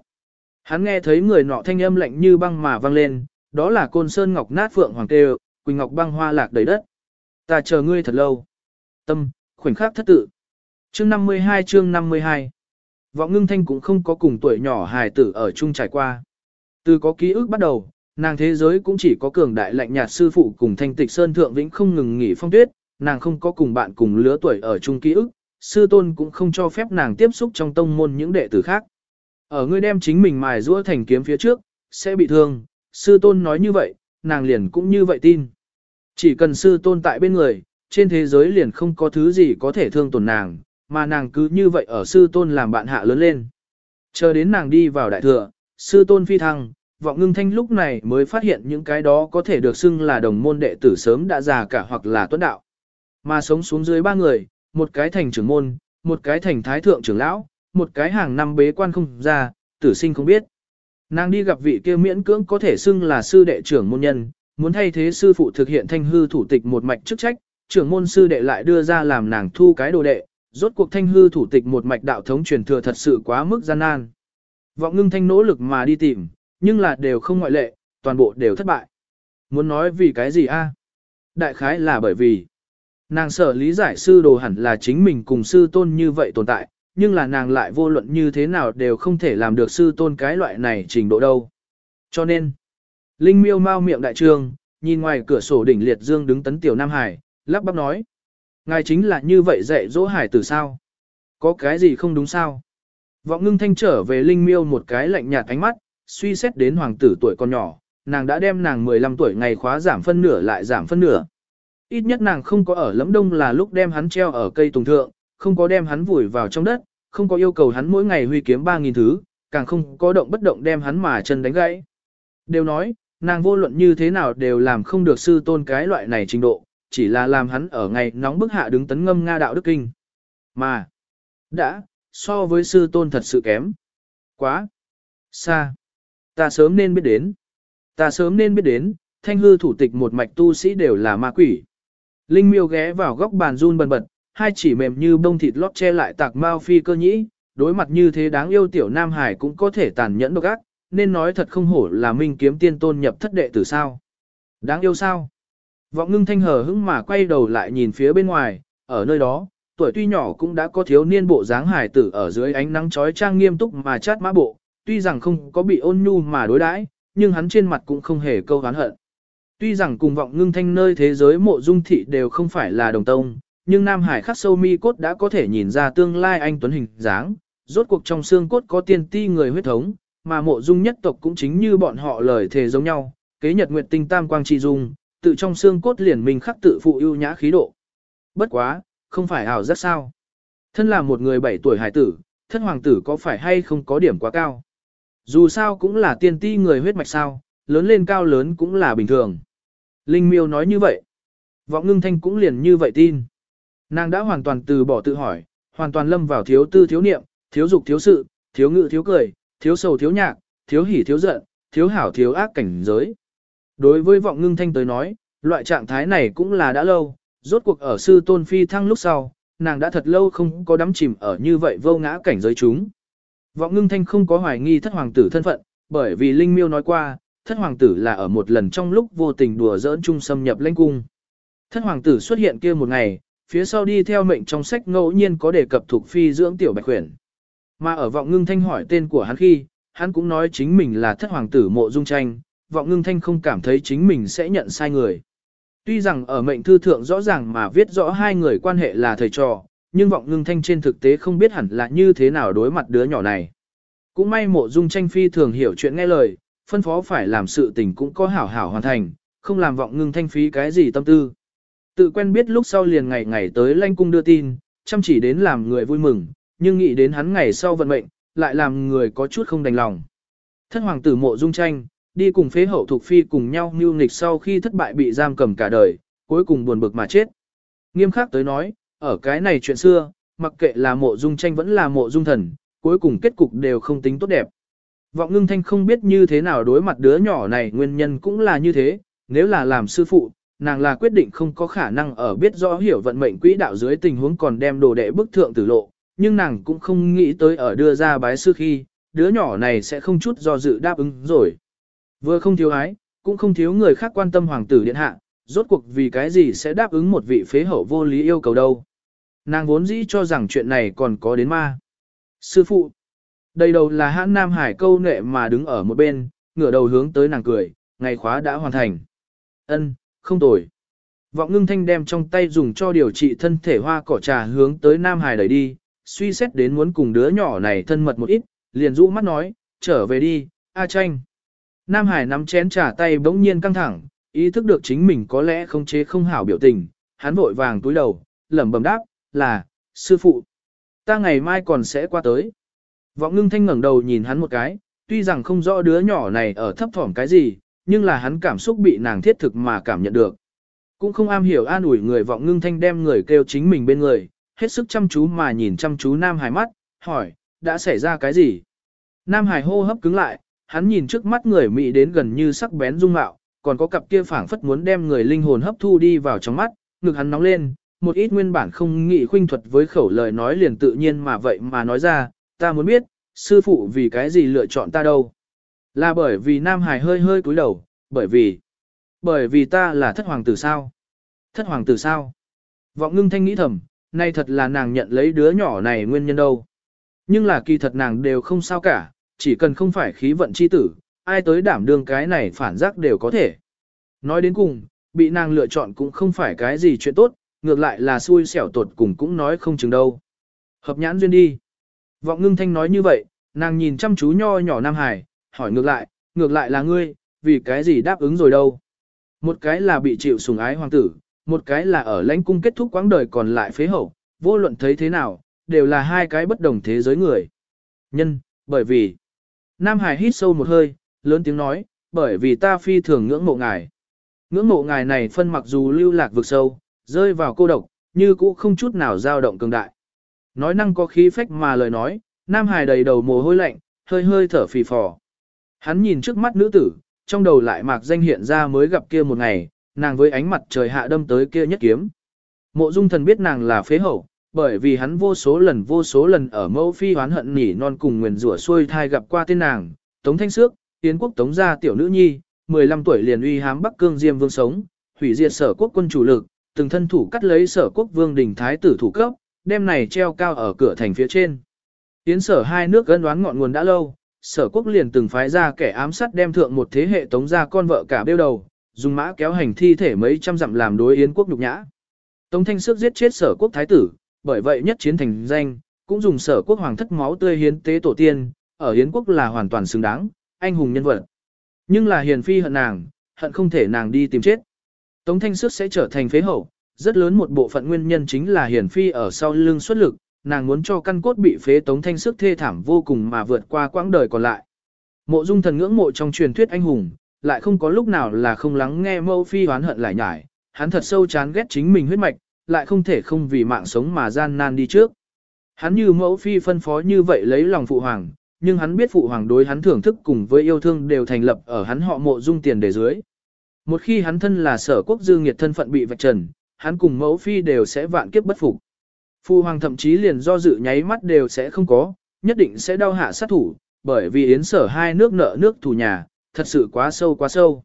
Hắn nghe thấy người nọ thanh âm lạnh như băng mà vang lên, đó là côn sơn ngọc nát phượng hoàng tê quỳnh ngọc băng hoa lạc đầy đất. Ta chờ ngươi thật lâu. Tâm, khoảnh khắc thất tự. Chương 52 chương 52 Vọng ngưng thanh cũng không có cùng tuổi nhỏ hài tử ở chung trải qua. Từ có ký ức bắt đầu, nàng thế giới cũng chỉ có cường đại lạnh nhạt sư phụ cùng thanh tịch sơn thượng vĩnh không ngừng nghỉ phong tuyết, nàng không có cùng bạn cùng lứa tuổi ở chung ký ức, sư tôn cũng không cho phép nàng tiếp xúc trong tông môn những đệ tử khác. Ở ngươi đem chính mình mài rũa thành kiếm phía trước, sẽ bị thương, sư tôn nói như vậy, nàng liền cũng như vậy tin. Chỉ cần sư tôn tại bên người, trên thế giới liền không có thứ gì có thể thương tổn nàng, mà nàng cứ như vậy ở sư tôn làm bạn hạ lớn lên. Chờ đến nàng đi vào đại thừa, sư tôn phi thăng, vọng ngưng thanh lúc này mới phát hiện những cái đó có thể được xưng là đồng môn đệ tử sớm đã già cả hoặc là tuấn đạo. Mà sống xuống dưới ba người, một cái thành trưởng môn, một cái thành thái thượng trưởng lão, một cái hàng năm bế quan không ra, tử sinh không biết. Nàng đi gặp vị kia miễn cưỡng có thể xưng là sư đệ trưởng môn nhân, muốn thay thế sư phụ thực hiện thanh hư thủ tịch một mạch chức trách, trưởng môn sư đệ lại đưa ra làm nàng thu cái đồ đệ, rốt cuộc thanh hư thủ tịch một mạch đạo thống truyền thừa thật sự quá mức gian nan. Vọng ngưng thanh nỗ lực mà đi tìm, nhưng là đều không ngoại lệ, toàn bộ đều thất bại. Muốn nói vì cái gì a? Đại khái là bởi vì nàng sợ lý giải sư đồ hẳn là chính mình cùng sư tôn như vậy tồn tại, nhưng là nàng lại vô luận như thế nào đều không thể làm được sư tôn cái loại này trình độ đâu. Cho nên, Linh miêu mau miệng đại trương, nhìn ngoài cửa sổ đỉnh liệt dương đứng tấn tiểu Nam Hải, lắp bắp nói. Ngài chính là như vậy dạy dỗ hải tử sao? Có cái gì không đúng sao? Vọng ngưng thanh trở về Linh miêu một cái lạnh nhạt ánh mắt, suy xét đến hoàng tử tuổi còn nhỏ, nàng đã đem nàng 15 tuổi ngày khóa giảm phân nửa lại giảm phân nửa. Ít nhất nàng không có ở lẫm đông là lúc đem hắn treo ở cây tùng thượng, không có đem hắn vùi vào trong đất, không có yêu cầu hắn mỗi ngày huy kiếm 3.000 thứ, càng không có động bất động đem hắn mà chân đánh gãy. Đều nói, nàng vô luận như thế nào đều làm không được sư tôn cái loại này trình độ, chỉ là làm hắn ở ngày nóng bức hạ đứng tấn ngâm Nga đạo đức kinh. Mà, đã, so với sư tôn thật sự kém. Quá, xa, ta sớm nên biết đến. Ta sớm nên biết đến, thanh hư thủ tịch một mạch tu sĩ đều là ma quỷ. Linh miêu ghé vào góc bàn run bần bật, hai chỉ mềm như bông thịt lót che lại tạc mao phi cơ nhĩ, đối mặt như thế đáng yêu tiểu Nam Hải cũng có thể tàn nhẫn độc ác, nên nói thật không hổ là minh kiếm tiên tôn nhập thất đệ tử sao. Đáng yêu sao? Vọng ngưng thanh hờ hững mà quay đầu lại nhìn phía bên ngoài, ở nơi đó, tuổi tuy nhỏ cũng đã có thiếu niên bộ dáng hải tử ở dưới ánh nắng chói trang nghiêm túc mà chát mã bộ, tuy rằng không có bị ôn nhu mà đối đãi, nhưng hắn trên mặt cũng không hề câu hán hận. Tuy rằng cùng vọng ngưng thanh nơi thế giới mộ dung thị đều không phải là đồng tông, nhưng Nam Hải khắc sâu mi cốt đã có thể nhìn ra tương lai anh tuấn hình dáng, rốt cuộc trong xương cốt có tiên ti người huyết thống, mà mộ dung nhất tộc cũng chính như bọn họ lời thề giống nhau, kế nhật nguyệt tinh tam quang chi dung, tự trong xương cốt liền mình khắc tự phụ ưu nhã khí độ. Bất quá, không phải ảo rất sao. Thân là một người bảy tuổi hải tử, thân hoàng tử có phải hay không có điểm quá cao. Dù sao cũng là tiên ti người huyết mạch sao, lớn lên cao lớn cũng là bình thường. Linh miêu nói như vậy. Vọng ngưng thanh cũng liền như vậy tin. Nàng đã hoàn toàn từ bỏ tự hỏi, hoàn toàn lâm vào thiếu tư thiếu niệm, thiếu dục thiếu sự, thiếu ngự thiếu cười, thiếu sầu thiếu nhạc, thiếu hỉ thiếu giận, thiếu hảo thiếu ác cảnh giới. Đối với vọng ngưng thanh tới nói, loại trạng thái này cũng là đã lâu, rốt cuộc ở sư tôn phi thăng lúc sau, nàng đã thật lâu không có đắm chìm ở như vậy vô ngã cảnh giới chúng. Vọng ngưng thanh không có hoài nghi thất hoàng tử thân phận, bởi vì Linh Miêu nói qua, thất hoàng tử là ở một lần trong lúc vô tình đùa giỡn chung xâm nhập lãnh cung. Thất hoàng tử xuất hiện kia một ngày, phía sau đi theo mệnh trong sách ngẫu nhiên có đề cập thuộc phi dưỡng tiểu bạch khuyển. Mà ở vọng ngưng thanh hỏi tên của hắn khi, hắn cũng nói chính mình là thất hoàng tử mộ dung tranh, vọng ngưng thanh không cảm thấy chính mình sẽ nhận sai người. Tuy rằng ở mệnh thư thượng rõ ràng mà viết rõ hai người quan hệ là thầy trò, nhưng vọng ngưng thanh trên thực tế không biết hẳn là như thế nào đối mặt đứa nhỏ này. Cũng may mộ dung tranh phi thường hiểu chuyện nghe lời, phân phó phải làm sự tình cũng có hảo hảo hoàn thành, không làm vọng ngưng thanh phí cái gì tâm tư. Tự quen biết lúc sau liền ngày ngày tới lanh cung đưa tin, chăm chỉ đến làm người vui mừng, nhưng nghĩ đến hắn ngày sau vận mệnh, lại làm người có chút không đành lòng. Thân hoàng tử mộ dung tranh, đi cùng phế hậu thuộc phi cùng nhau mưu nghịch sau khi thất bại bị giam cầm cả đời, cuối cùng buồn bực mà chết. Nghiêm khắc tới nói, ở cái này chuyện xưa, mặc kệ là mộ dung tranh vẫn là mộ dung thần, cuối cùng kết cục đều không tính tốt đẹp. Vọng ngưng thanh không biết như thế nào đối mặt đứa nhỏ này nguyên nhân cũng là như thế, nếu là làm sư phụ, nàng là quyết định không có khả năng ở biết rõ hiểu vận mệnh quỹ đạo dưới tình huống còn đem đồ đệ bức thượng tử lộ, nhưng nàng cũng không nghĩ tới ở đưa ra bái sư khi, đứa nhỏ này sẽ không chút do dự đáp ứng rồi. Vừa không thiếu ái, cũng không thiếu người khác quan tâm hoàng tử điện hạ, rốt cuộc vì cái gì sẽ đáp ứng một vị phế hậu vô lý yêu cầu đâu. Nàng vốn dĩ cho rằng chuyện này còn có đến ma. Sư phụ, đây đầu là hãn Nam Hải câu nệ mà đứng ở một bên, ngửa đầu hướng tới nàng cười, ngày khóa đã hoàn thành. Ân, không tồi. Vọng ngưng thanh đem trong tay dùng cho điều trị thân thể hoa cỏ trà hướng tới Nam Hải đẩy đi, suy xét đến muốn cùng đứa nhỏ này thân mật một ít, liền rũ mắt nói, trở về đi, A tranh. Nam Hải nắm chén trà tay bỗng nhiên căng thẳng, ý thức được chính mình có lẽ không chế không hảo biểu tình, hắn vội vàng túi đầu, lẩm bẩm đáp, là, sư phụ. Ta ngày mai còn sẽ qua tới. Vọng ngưng thanh ngẩng đầu nhìn hắn một cái, tuy rằng không rõ đứa nhỏ này ở thấp thỏm cái gì, nhưng là hắn cảm xúc bị nàng thiết thực mà cảm nhận được. Cũng không am hiểu an ủi người vọng ngưng thanh đem người kêu chính mình bên người, hết sức chăm chú mà nhìn chăm chú Nam Hải mắt, hỏi, đã xảy ra cái gì? Nam Hải hô hấp cứng lại, hắn nhìn trước mắt người Mỹ đến gần như sắc bén dung mạo, còn có cặp kia phảng phất muốn đem người linh hồn hấp thu đi vào trong mắt, ngực hắn nóng lên, một ít nguyên bản không nghĩ khuynh thuật với khẩu lời nói liền tự nhiên mà vậy mà nói ra, ta muốn biết, sư phụ vì cái gì lựa chọn ta đâu. Là bởi vì Nam Hải hơi hơi cúi đầu, bởi vì, bởi vì ta là thất hoàng tử sao. Thất hoàng tử sao? Vọng ngưng thanh nghĩ thầm, nay thật là nàng nhận lấy đứa nhỏ này nguyên nhân đâu. Nhưng là kỳ thật nàng đều không sao cả, chỉ cần không phải khí vận chi tử, ai tới đảm đương cái này phản giác đều có thể. Nói đến cùng, bị nàng lựa chọn cũng không phải cái gì chuyện tốt, ngược lại là xui xẻo tuột cùng cũng nói không chừng đâu. Hợp nhãn duyên đi. Vọng ngưng thanh nói như vậy, nàng nhìn chăm chú nho nhỏ Nam Hải, hỏi ngược lại, ngược lại là ngươi, vì cái gì đáp ứng rồi đâu. Một cái là bị chịu sủng ái hoàng tử, một cái là ở lãnh cung kết thúc quãng đời còn lại phế hậu, vô luận thấy thế nào, đều là hai cái bất đồng thế giới người. Nhân, bởi vì, Nam Hải hít sâu một hơi, lớn tiếng nói, bởi vì ta phi thường ngưỡng mộ ngài. Ngưỡng mộ ngài này phân mặc dù lưu lạc vực sâu, rơi vào cô độc, như cũ không chút nào dao động cường đại. Nói năng có khí phách mà lời nói, Nam Hải đầy đầu mồ hôi lạnh, hơi hơi thở phì phò. Hắn nhìn trước mắt nữ tử, trong đầu lại mạc danh hiện ra mới gặp kia một ngày, nàng với ánh mặt trời hạ đâm tới kia nhất kiếm. Mộ dung thần biết nàng là phế hậu, bởi vì hắn vô số lần vô số lần ở mẫu phi hoán hận nỉ non cùng nguyền rủa xuôi thai gặp qua tên nàng, Tống Thanh Sước, Tiến quốc Tống gia tiểu nữ nhi, 15 tuổi liền uy hám Bắc Cương Diêm Vương sống, hủy diệt sở quốc quân chủ lực, từng thân thủ cắt lấy sở quốc vương đình thái tử thủ cấp, đem này treo cao ở cửa thành phía trên. Tiến sở hai nước gân đoán ngọn nguồn đã lâu, sở quốc liền từng phái ra kẻ ám sát đem thượng một thế hệ tống gia con vợ cả bêu đầu, dùng mã kéo hành thi thể mấy trăm dặm làm đối yến quốc nhục nhã. Tống thanh sức giết chết sở quốc thái tử, bởi vậy nhất chiến thành danh, cũng dùng sở quốc hoàng thất máu tươi hiến tế tổ tiên, ở hiến quốc là hoàn toàn xứng đáng, anh hùng nhân vật. Nhưng là hiền phi hận nàng, hận không thể nàng đi tìm chết. Tống thanh sức sẽ trở thành phế hậu, rất lớn một bộ phận nguyên nhân chính là hiền phi ở sau lưng xuất lực, nàng muốn cho căn cốt bị phế tống thanh sức thê thảm vô cùng mà vượt qua quãng đời còn lại. Mộ dung thần ngưỡng mộ trong truyền thuyết anh hùng, lại không có lúc nào là không lắng nghe mâu phi hoán hận lại nhải, hắn thật sâu chán ghét chính mình huyết mạch, lại không thể không vì mạng sống mà gian nan đi trước. Hắn như mẫu phi phân phó như vậy lấy lòng phụ hoàng, nhưng hắn biết phụ hoàng đối hắn thưởng thức cùng với yêu thương đều thành lập ở hắn họ mộ dung tiền để dưới. Một khi hắn thân là sở quốc dư nghiệt thân phận bị vạch trần, hắn cùng mẫu phi đều sẽ vạn kiếp bất phục. phụ hoàng thậm chí liền do dự nháy mắt đều sẽ không có, nhất định sẽ đau hạ sát thủ, bởi vì yến sở hai nước nợ nước thù nhà, thật sự quá sâu quá sâu.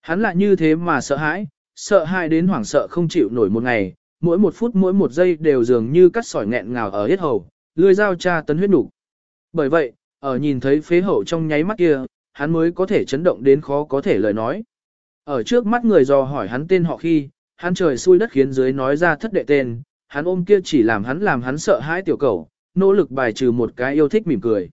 Hắn lại như thế mà sợ hãi, sợ hãi đến hoảng sợ không chịu nổi một ngày, mỗi một phút mỗi một giây đều dường như cắt sỏi nghẹn ngào ở hết hầu, lưỡi dao tra tấn huyết nục. Bởi vậy, ở nhìn thấy phế hậu trong nháy mắt kia, hắn mới có thể chấn động đến khó có thể lời nói. Ở trước mắt người dò hỏi hắn tên họ khi, hắn trời xui đất khiến dưới nói ra thất đệ tên, hắn ôm kia chỉ làm hắn làm hắn sợ hãi tiểu cầu, nỗ lực bài trừ một cái yêu thích mỉm cười.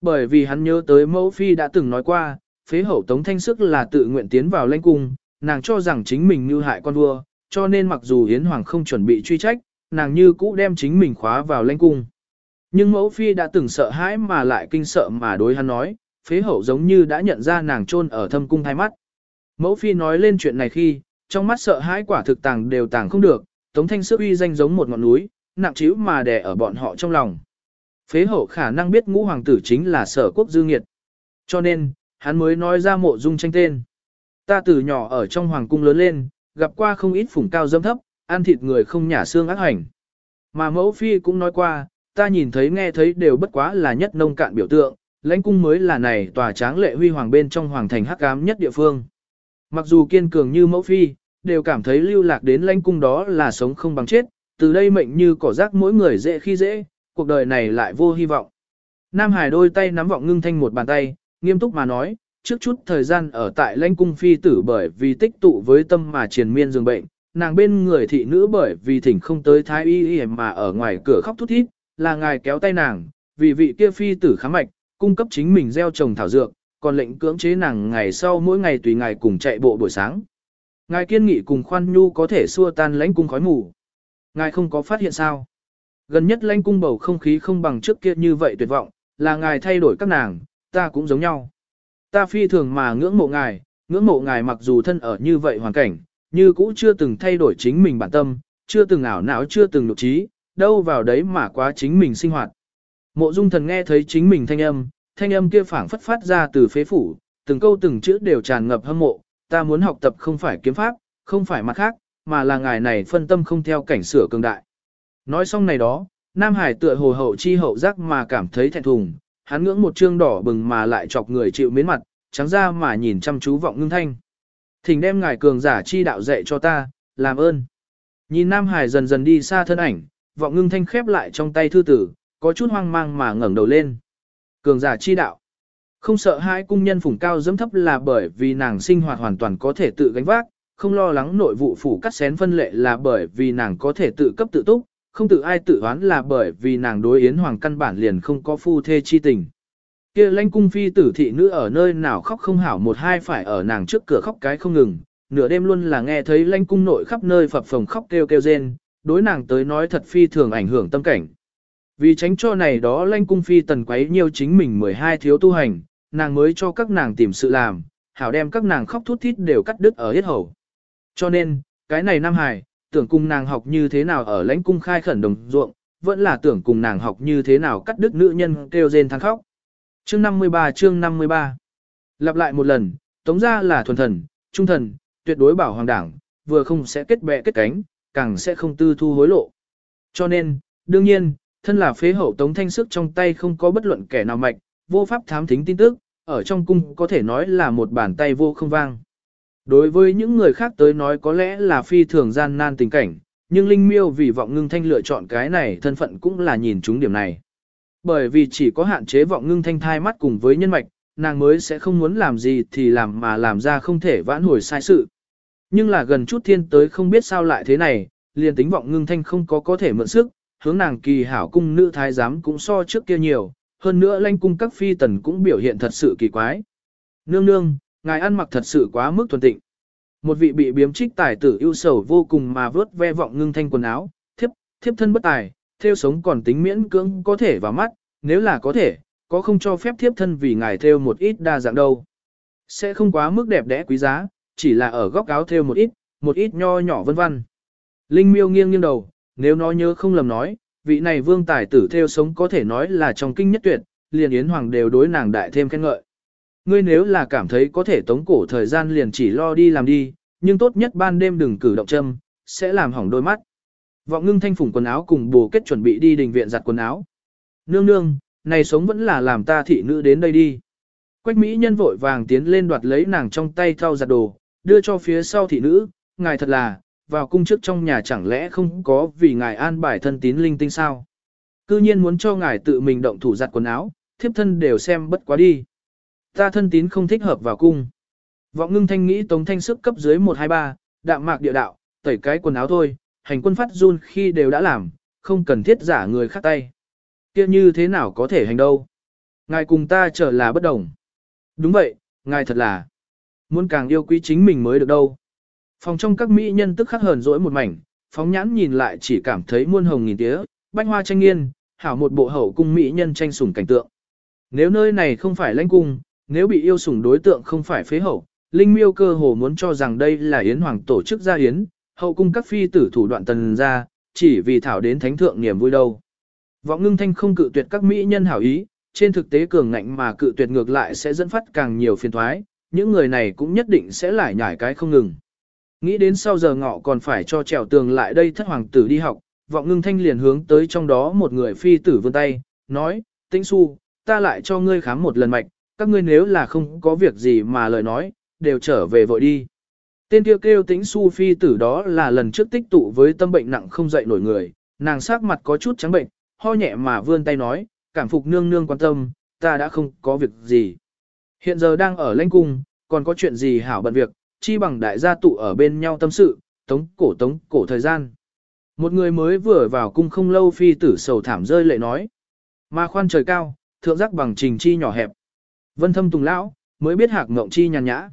Bởi vì hắn nhớ tới mẫu phi đã từng nói qua, phế hậu tống thanh sức là tự nguyện tiến vào lãnh cung, nàng cho rằng chính mình như hại con vua, cho nên mặc dù Yến Hoàng không chuẩn bị truy trách, nàng như cũ đem chính mình khóa vào lãnh cung. Nhưng mẫu phi đã từng sợ hãi mà lại kinh sợ mà đối hắn nói, phế hậu giống như đã nhận ra nàng chôn ở thâm cung hai mắt. Mẫu phi nói lên chuyện này khi, trong mắt sợ hãi quả thực tàng đều tàng không được, tống thanh sức uy danh giống một ngọn núi, nặng trĩu mà đè ở bọn họ trong lòng. Phế hậu khả năng biết ngũ hoàng tử chính là sở quốc dư nghiệt. Cho nên, hắn mới nói ra mộ dung tranh tên. Ta từ nhỏ ở trong hoàng cung lớn lên, gặp qua không ít phủng cao dâm thấp, ăn thịt người không nhả xương ác hành. Mà mẫu phi cũng nói qua, ta nhìn thấy nghe thấy đều bất quá là nhất nông cạn biểu tượng, lãnh cung mới là này tòa tráng lệ huy hoàng bên trong hoàng thành hắc ám nhất địa phương. Mặc dù kiên cường như mẫu phi, đều cảm thấy lưu lạc đến lãnh cung đó là sống không bằng chết, từ đây mệnh như cỏ rác mỗi người dễ khi dễ, cuộc đời này lại vô hy vọng. Nam Hải đôi tay nắm vọng ngưng thanh một bàn tay, nghiêm túc mà nói, trước chút thời gian ở tại lãnh cung phi tử bởi vì tích tụ với tâm mà triền miên dường bệnh, nàng bên người thị nữ bởi vì thỉnh không tới thái y y mà ở ngoài cửa khóc thút thít, là ngài kéo tay nàng, vì vị kia phi tử khám mạch, cung cấp chính mình gieo trồng thảo dược, còn lệnh cưỡng chế nàng ngày sau mỗi ngày tùy ngài cùng chạy bộ buổi sáng. Ngài kiên nghị cùng khoan nhu có thể xua tan lãnh cung khói mù. Ngài không có phát hiện sao? Gần nhất lãnh cung bầu không khí không bằng trước kia như vậy tuyệt vọng, là ngài thay đổi các nàng, ta cũng giống nhau. Ta phi thường mà ngưỡng mộ ngài, ngưỡng mộ ngài mặc dù thân ở như vậy hoàn cảnh, như cũ chưa từng thay đổi chính mình bản tâm, chưa từng ảo não chưa từng nội trí, đâu vào đấy mà quá chính mình sinh hoạt. Mộ dung thần nghe thấy chính mình thanh âm, thanh âm kia phảng phất phát ra từ phế phủ, từng câu từng chữ đều tràn ngập hâm mộ, ta muốn học tập không phải kiếm pháp, không phải mặt khác, mà là ngài này phân tâm không theo cảnh sửa cường đại. Nói xong này đó, Nam Hải tựa hồ hậu chi hậu giác mà cảm thấy thẹn thùng, hắn ngưỡng một trương đỏ bừng mà lại chọc người chịu mến mặt, trắng ra mà nhìn chăm chú vọng ngưng thanh. Thỉnh đem ngài cường giả chi đạo dạy cho ta, làm ơn. Nhìn Nam Hải dần dần đi xa thân ảnh, vọng ngưng thanh khép lại trong tay thư tử, có chút hoang mang mà ngẩng đầu lên. Cường giả chi đạo. Không sợ hai cung nhân phủng cao dẫm thấp là bởi vì nàng sinh hoạt hoàn toàn có thể tự gánh vác, không lo lắng nội vụ phủ cắt xén phân lệ là bởi vì nàng có thể tự cấp tự túc, không tự ai tự oán là bởi vì nàng đối yến hoàng căn bản liền không có phu thê chi tình. Kia lãnh cung phi tử thị nữ ở nơi nào khóc không hảo một hai phải ở nàng trước cửa khóc cái không ngừng, nửa đêm luôn là nghe thấy lãnh cung nội khắp nơi phập phồng khóc kêu kêu rên, đối nàng tới nói thật phi thường ảnh hưởng tâm cảnh. Vì tránh cho này đó lãnh cung phi tần quấy nhiều chính mình 12 thiếu tu hành, nàng mới cho các nàng tìm sự làm, hảo đem các nàng khóc thút thít đều cắt đứt ở hết hầu. Cho nên, cái này Nam Hải, tưởng cùng nàng học như thế nào ở lãnh cung khai khẩn đồng ruộng, vẫn là tưởng cùng nàng học như thế nào cắt đứt nữ nhân kêu rên than khóc. Chương 53 chương 53 Lặp lại một lần, tống ra là thuần thần, trung thần, tuyệt đối bảo hoàng đảng, vừa không sẽ kết bè kết cánh, càng sẽ không tư thu hối lộ. Cho nên, đương nhiên, thân là phế hậu tống thanh sức trong tay không có bất luận kẻ nào mạch, vô pháp thám thính tin tức, ở trong cung có thể nói là một bàn tay vô không vang. Đối với những người khác tới nói có lẽ là phi thường gian nan tình cảnh, nhưng Linh Miêu vì vọng ngưng thanh lựa chọn cái này thân phận cũng là nhìn chúng điểm này. Bởi vì chỉ có hạn chế vọng ngưng thanh thai mắt cùng với nhân mạch, nàng mới sẽ không muốn làm gì thì làm mà làm ra không thể vãn hồi sai sự. Nhưng là gần chút thiên tới không biết sao lại thế này, liền tính vọng ngưng thanh không có có thể mượn sức, hướng nàng kỳ hảo cung nữ thái giám cũng so trước kia nhiều, hơn nữa lanh cung các phi tần cũng biểu hiện thật sự kỳ quái. Nương nương, ngài ăn mặc thật sự quá mức thuần tịnh. Một vị bị biếm trích tài tử ưu sầu vô cùng mà vớt ve vọng ngưng thanh quần áo, thiếp, thiếp thân bất tài, theo sống còn tính miễn cưỡng có thể vào mắt, nếu là có thể, có không cho phép thiếp thân vì ngài theo một ít đa dạng đâu. Sẽ không quá mức đẹp đẽ quý giá, chỉ là ở góc áo theo một ít, một ít nho nhỏ vân vân. Linh miêu nghiêng nghiêng đầu, nếu nó nhớ không lầm nói, vị này vương tài tử theo sống có thể nói là trong kinh nhất tuyệt, liền yến hoàng đều đối nàng đại thêm khen ngợi. Ngươi nếu là cảm thấy có thể tống cổ thời gian liền chỉ lo đi làm đi, nhưng tốt nhất ban đêm đừng cử động châm, sẽ làm hỏng đôi mắt. Vọng ngưng thanh phủng quần áo cùng bồ kết chuẩn bị đi đình viện giặt quần áo. Nương nương, này sống vẫn là làm ta thị nữ đến đây đi. Quách Mỹ nhân vội vàng tiến lên đoạt lấy nàng trong tay thao giặt đồ, đưa cho phía sau thị nữ, ngài thật là, vào cung trước trong nhà chẳng lẽ không có vì ngài an bài thân tín linh tinh sao. Cư nhiên muốn cho ngài tự mình động thủ giặt quần áo, thiếp thân đều xem bất quá đi. Ta thân tín không thích hợp vào cung. Vọng ngưng thanh nghĩ tống thanh sức cấp dưới 123, đạm mạc địa đạo, tẩy cái quần áo thôi, hành quân phát run khi đều đã làm, không cần thiết giả người khác tay. kia như thế nào có thể hành đâu. Ngài cùng ta trở là bất đồng. Đúng vậy, ngài thật là muốn càng yêu quý chính mình mới được đâu. Phòng trong các mỹ nhân tức khắc hờn dỗi một mảnh, phóng nhãn nhìn lại chỉ cảm thấy muôn hồng nghìn tía, bánh hoa tranh nghiên, hảo một bộ hậu cung mỹ nhân tranh sủng cảnh tượng. Nếu nơi này không phải lãnh cung, nếu bị yêu sủng đối tượng không phải phế hậu, Linh Miêu cơ hồ muốn cho rằng đây là Yến Hoàng tổ chức gia yến, hậu cung các phi tử thủ đoạn tần ra, chỉ vì thảo đến thánh thượng niềm vui đâu. Vọng ngưng thanh không cự tuyệt các mỹ nhân hảo ý, trên thực tế cường ngạnh mà cự tuyệt ngược lại sẽ dẫn phát càng nhiều phiền thoái, những người này cũng nhất định sẽ lại nhải cái không ngừng. Nghĩ đến sau giờ ngọ còn phải cho trèo tường lại đây thất hoàng tử đi học, vọng ngưng thanh liền hướng tới trong đó một người phi tử vươn tay, nói, tĩnh su, ta lại cho ngươi khám một lần mạch, các ngươi nếu là không có việc gì mà lời nói, đều trở về vội đi. Tên kia kêu, kêu su phi tử đó là lần trước tích tụ với tâm bệnh nặng không dậy nổi người, nàng sắc mặt có chút trắng bệnh, ho nhẹ mà vươn tay nói, cảm phục nương nương quan tâm, ta đã không có việc gì. Hiện giờ đang ở lãnh cung, còn có chuyện gì hảo bận việc, chi bằng đại gia tụ ở bên nhau tâm sự, tống cổ tống cổ thời gian. Một người mới vừa vào cung không lâu phi tử sầu thảm rơi lệ nói. Mà khoan trời cao, thượng giác bằng trình chi nhỏ hẹp. Vân thâm tùng lão, mới biết hạc ngộng chi nhàn nhã.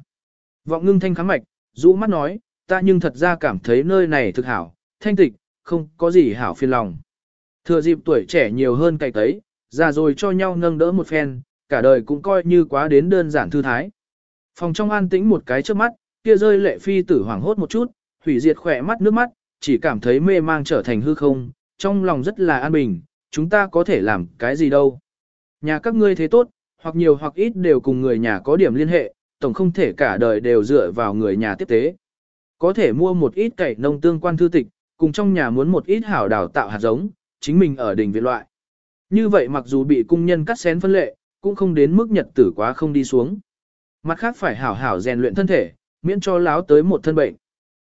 Vọng ngưng thanh kháng mạch, rũ mắt nói, ta nhưng thật ra cảm thấy nơi này thực hảo, thanh tịch, không có gì hảo phiền lòng. Thừa dịp tuổi trẻ nhiều hơn cày tấy, già rồi cho nhau nâng đỡ một phen, cả đời cũng coi như quá đến đơn giản thư thái. Phòng trong an tĩnh một cái trước mắt, kia rơi lệ phi tử hoảng hốt một chút, hủy diệt khỏe mắt nước mắt, chỉ cảm thấy mê mang trở thành hư không, trong lòng rất là an bình, chúng ta có thể làm cái gì đâu. Nhà các ngươi thế tốt, hoặc nhiều hoặc ít đều cùng người nhà có điểm liên hệ, tổng không thể cả đời đều dựa vào người nhà tiếp tế. Có thể mua một ít cậy nông tương quan thư tịch, cùng trong nhà muốn một ít hảo đào tạo hạt giống, chính mình ở đỉnh viện loại. Như vậy mặc dù bị cung nhân cắt xén phân lệ, cũng không đến mức nhật tử quá không đi xuống. Mặt khác phải hảo hảo rèn luyện thân thể, miễn cho láo tới một thân bệnh.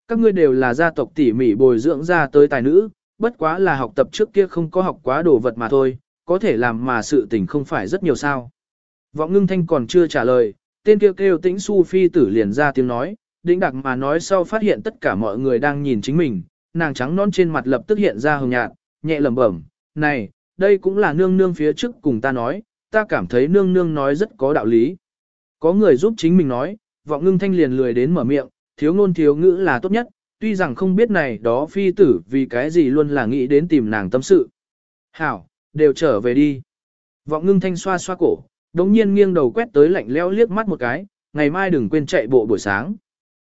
Các ngươi đều là gia tộc tỉ mỉ bồi dưỡng ra tới tài nữ, bất quá là học tập trước kia không có học quá đồ vật mà thôi, có thể làm mà sự tình không phải rất nhiều sao. Vọng ngưng thanh còn chưa trả lời, tên kêu, kêu tĩnh su phi tử liền ra tiếng nói, đĩnh đặc mà nói sau phát hiện tất cả mọi người đang nhìn chính mình, nàng trắng non trên mặt lập tức hiện ra hồng nhạt, nhẹ lẩm bẩm, này, đây cũng là nương nương phía trước cùng ta nói, ta cảm thấy nương nương nói rất có đạo lý. Có người giúp chính mình nói, vọng ngưng thanh liền lười đến mở miệng, thiếu ngôn thiếu ngữ là tốt nhất, tuy rằng không biết này đó phi tử vì cái gì luôn là nghĩ đến tìm nàng tâm sự. Hảo, đều trở về đi. Vọng ngưng thanh xoa xoa cổ, đống nhiên nghiêng đầu quét tới lạnh leo liếc mắt một cái, ngày mai đừng quên chạy bộ buổi sáng.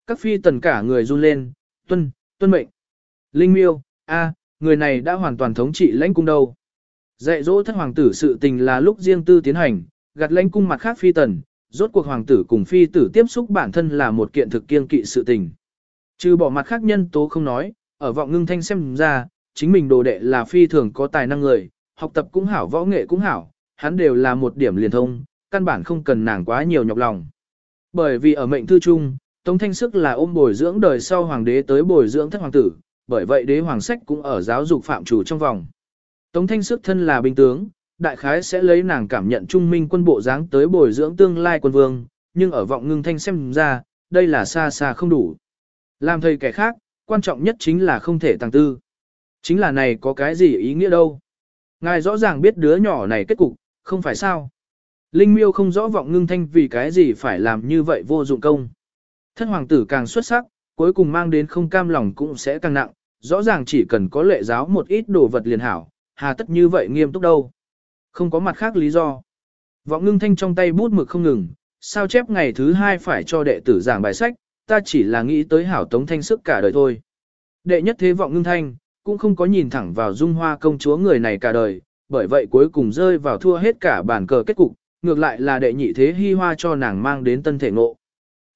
Các phi tần cả người run lên, tuân, tuân mệnh. Linh miêu, a, người này đã hoàn toàn thống trị lãnh cung đâu. Dạy dỗ thất hoàng tử sự tình là lúc riêng tư tiến hành, gặt lãnh cung mặt khác phi tần, rốt cuộc hoàng tử cùng phi tử tiếp xúc bản thân là một kiện thực kiên kỵ sự tình. Trừ bỏ mặt khác nhân tố không nói, ở vọng ngưng thanh xem ra, chính mình đồ đệ là phi thường có tài năng người, học tập cũng hảo võ nghệ cũng hảo, hắn đều là một điểm liền thông, căn bản không cần nàng quá nhiều nhọc lòng. Bởi vì ở mệnh thư chung, Tống Thanh Sức là ôm bồi dưỡng đời sau hoàng đế tới bồi dưỡng thất hoàng tử, bởi vậy đế hoàng sách cũng ở giáo dục phạm chủ trong vòng. Tống Thanh Sức thân là binh tướng, đại khái sẽ lấy nàng cảm nhận trung minh quân bộ dáng tới bồi dưỡng tương lai quân vương, nhưng ở vọng ngưng thanh xem ra, đây là xa xa không đủ. Làm thầy kẻ khác, quan trọng nhất chính là không thể tăng tư. Chính là này có cái gì ý nghĩa đâu. Ngài rõ ràng biết đứa nhỏ này kết cục, không phải sao. Linh miêu không rõ vọng ngưng thanh vì cái gì phải làm như vậy vô dụng công. Thân hoàng tử càng xuất sắc, cuối cùng mang đến không cam lòng cũng sẽ càng nặng, rõ ràng chỉ cần có lệ giáo một ít đồ vật liền hảo, hà tất như vậy nghiêm túc đâu. Không có mặt khác lý do. Vọng ngưng thanh trong tay bút mực không ngừng, sao chép ngày thứ hai phải cho đệ tử giảng bài sách, ta chỉ là nghĩ tới hảo tống thanh sức cả đời thôi. Đệ nhất thế vọng ngưng thanh, cũng không có nhìn thẳng vào dung hoa công chúa người này cả đời, bởi vậy cuối cùng rơi vào thua hết cả bản cờ kết cục, ngược lại là đệ nhị thế hy hoa cho nàng mang đến tân thể ngộ.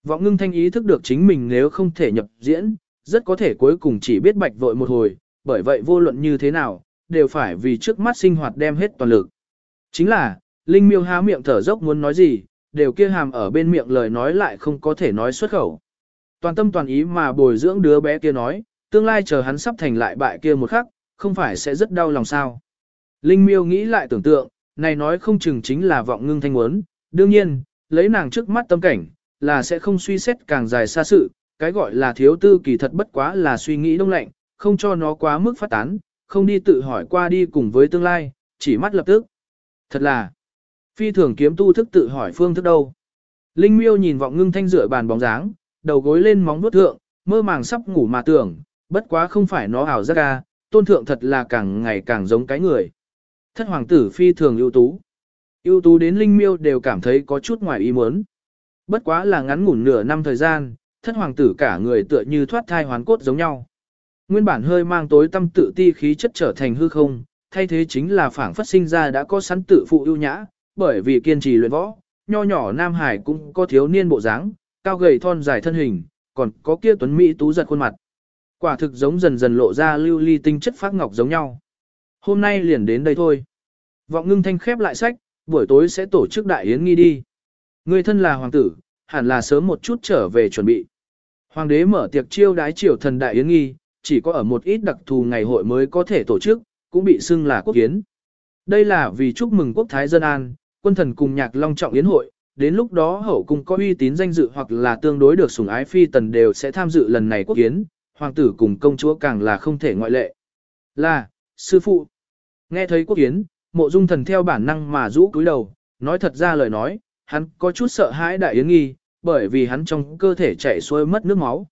Vọng ngưng thanh ý thức được chính mình nếu không thể nhập diễn, rất có thể cuối cùng chỉ biết bạch vội một hồi, bởi vậy vô luận như thế nào, đều phải vì trước mắt sinh hoạt đem hết toàn lực. Chính là, Linh miêu há miệng thở dốc muốn nói gì, đều kia hàm ở bên miệng lời nói lại không có thể nói xuất khẩu. Toàn tâm toàn ý mà bồi dưỡng đứa bé kia nói, tương lai chờ hắn sắp thành lại bại kia một khắc, không phải sẽ rất đau lòng sao. Linh miêu nghĩ lại tưởng tượng, này nói không chừng chính là vọng ngưng thanh muốn, đương nhiên, lấy nàng trước mắt tâm cảnh, là sẽ không suy xét càng dài xa sự, cái gọi là thiếu tư kỳ thật bất quá là suy nghĩ đông lạnh, không cho nó quá mức phát tán, không đi tự hỏi qua đi cùng với tương lai, chỉ mắt lập tức. Thật là, Phi thường kiếm tu thức tự hỏi phương thức đâu. Linh miêu nhìn vọng ngưng thanh rửa bàn bóng dáng, đầu gối lên móng vuốt thượng, mơ màng sắp ngủ mà tưởng, bất quá không phải nó ảo giác ca, tôn thượng thật là càng ngày càng giống cái người. Thất hoàng tử phi thường ưu tú. ưu tú đến linh miêu đều cảm thấy có chút ngoài ý muốn. Bất quá là ngắn ngủn nửa năm thời gian, thất hoàng tử cả người tựa như thoát thai hoàn cốt giống nhau. Nguyên bản hơi mang tối tâm tự ti khí chất trở thành hư không, thay thế chính là phảng phất sinh ra đã có sẵn tự phụ ưu nhã, bởi vì kiên trì luyện võ, nho nhỏ Nam Hải cũng có thiếu niên bộ dáng, cao gầy thon dài thân hình, còn có kia tuấn mỹ tú giật khuôn mặt. Quả thực giống dần dần lộ ra lưu ly tinh chất phát ngọc giống nhau. Hôm nay liền đến đây thôi. Vọng ngưng thanh khép lại sách, buổi tối sẽ tổ chức đại yến nghi đi. Người thân là hoàng tử, hẳn là sớm một chút trở về chuẩn bị. Hoàng đế mở tiệc chiêu đái triều thần đại yến nghi, chỉ có ở một ít đặc thù ngày hội mới có thể tổ chức, cũng bị xưng là quốc yến. Đây là vì chúc mừng quốc thái dân an, quân thần cùng nhạc long trọng yến hội, đến lúc đó hậu cung có uy tín danh dự hoặc là tương đối được sủng ái phi tần đều sẽ tham dự lần này quốc yến, hoàng tử cùng công chúa càng là không thể ngoại lệ. Là, sư phụ. Nghe thấy quốc yến, mộ dung thần theo bản năng mà rũ cúi đầu, nói thật ra lời nói, hắn có chút sợ hãi đại yến nghi, bởi vì hắn trong cơ thể chảy xuôi mất nước máu.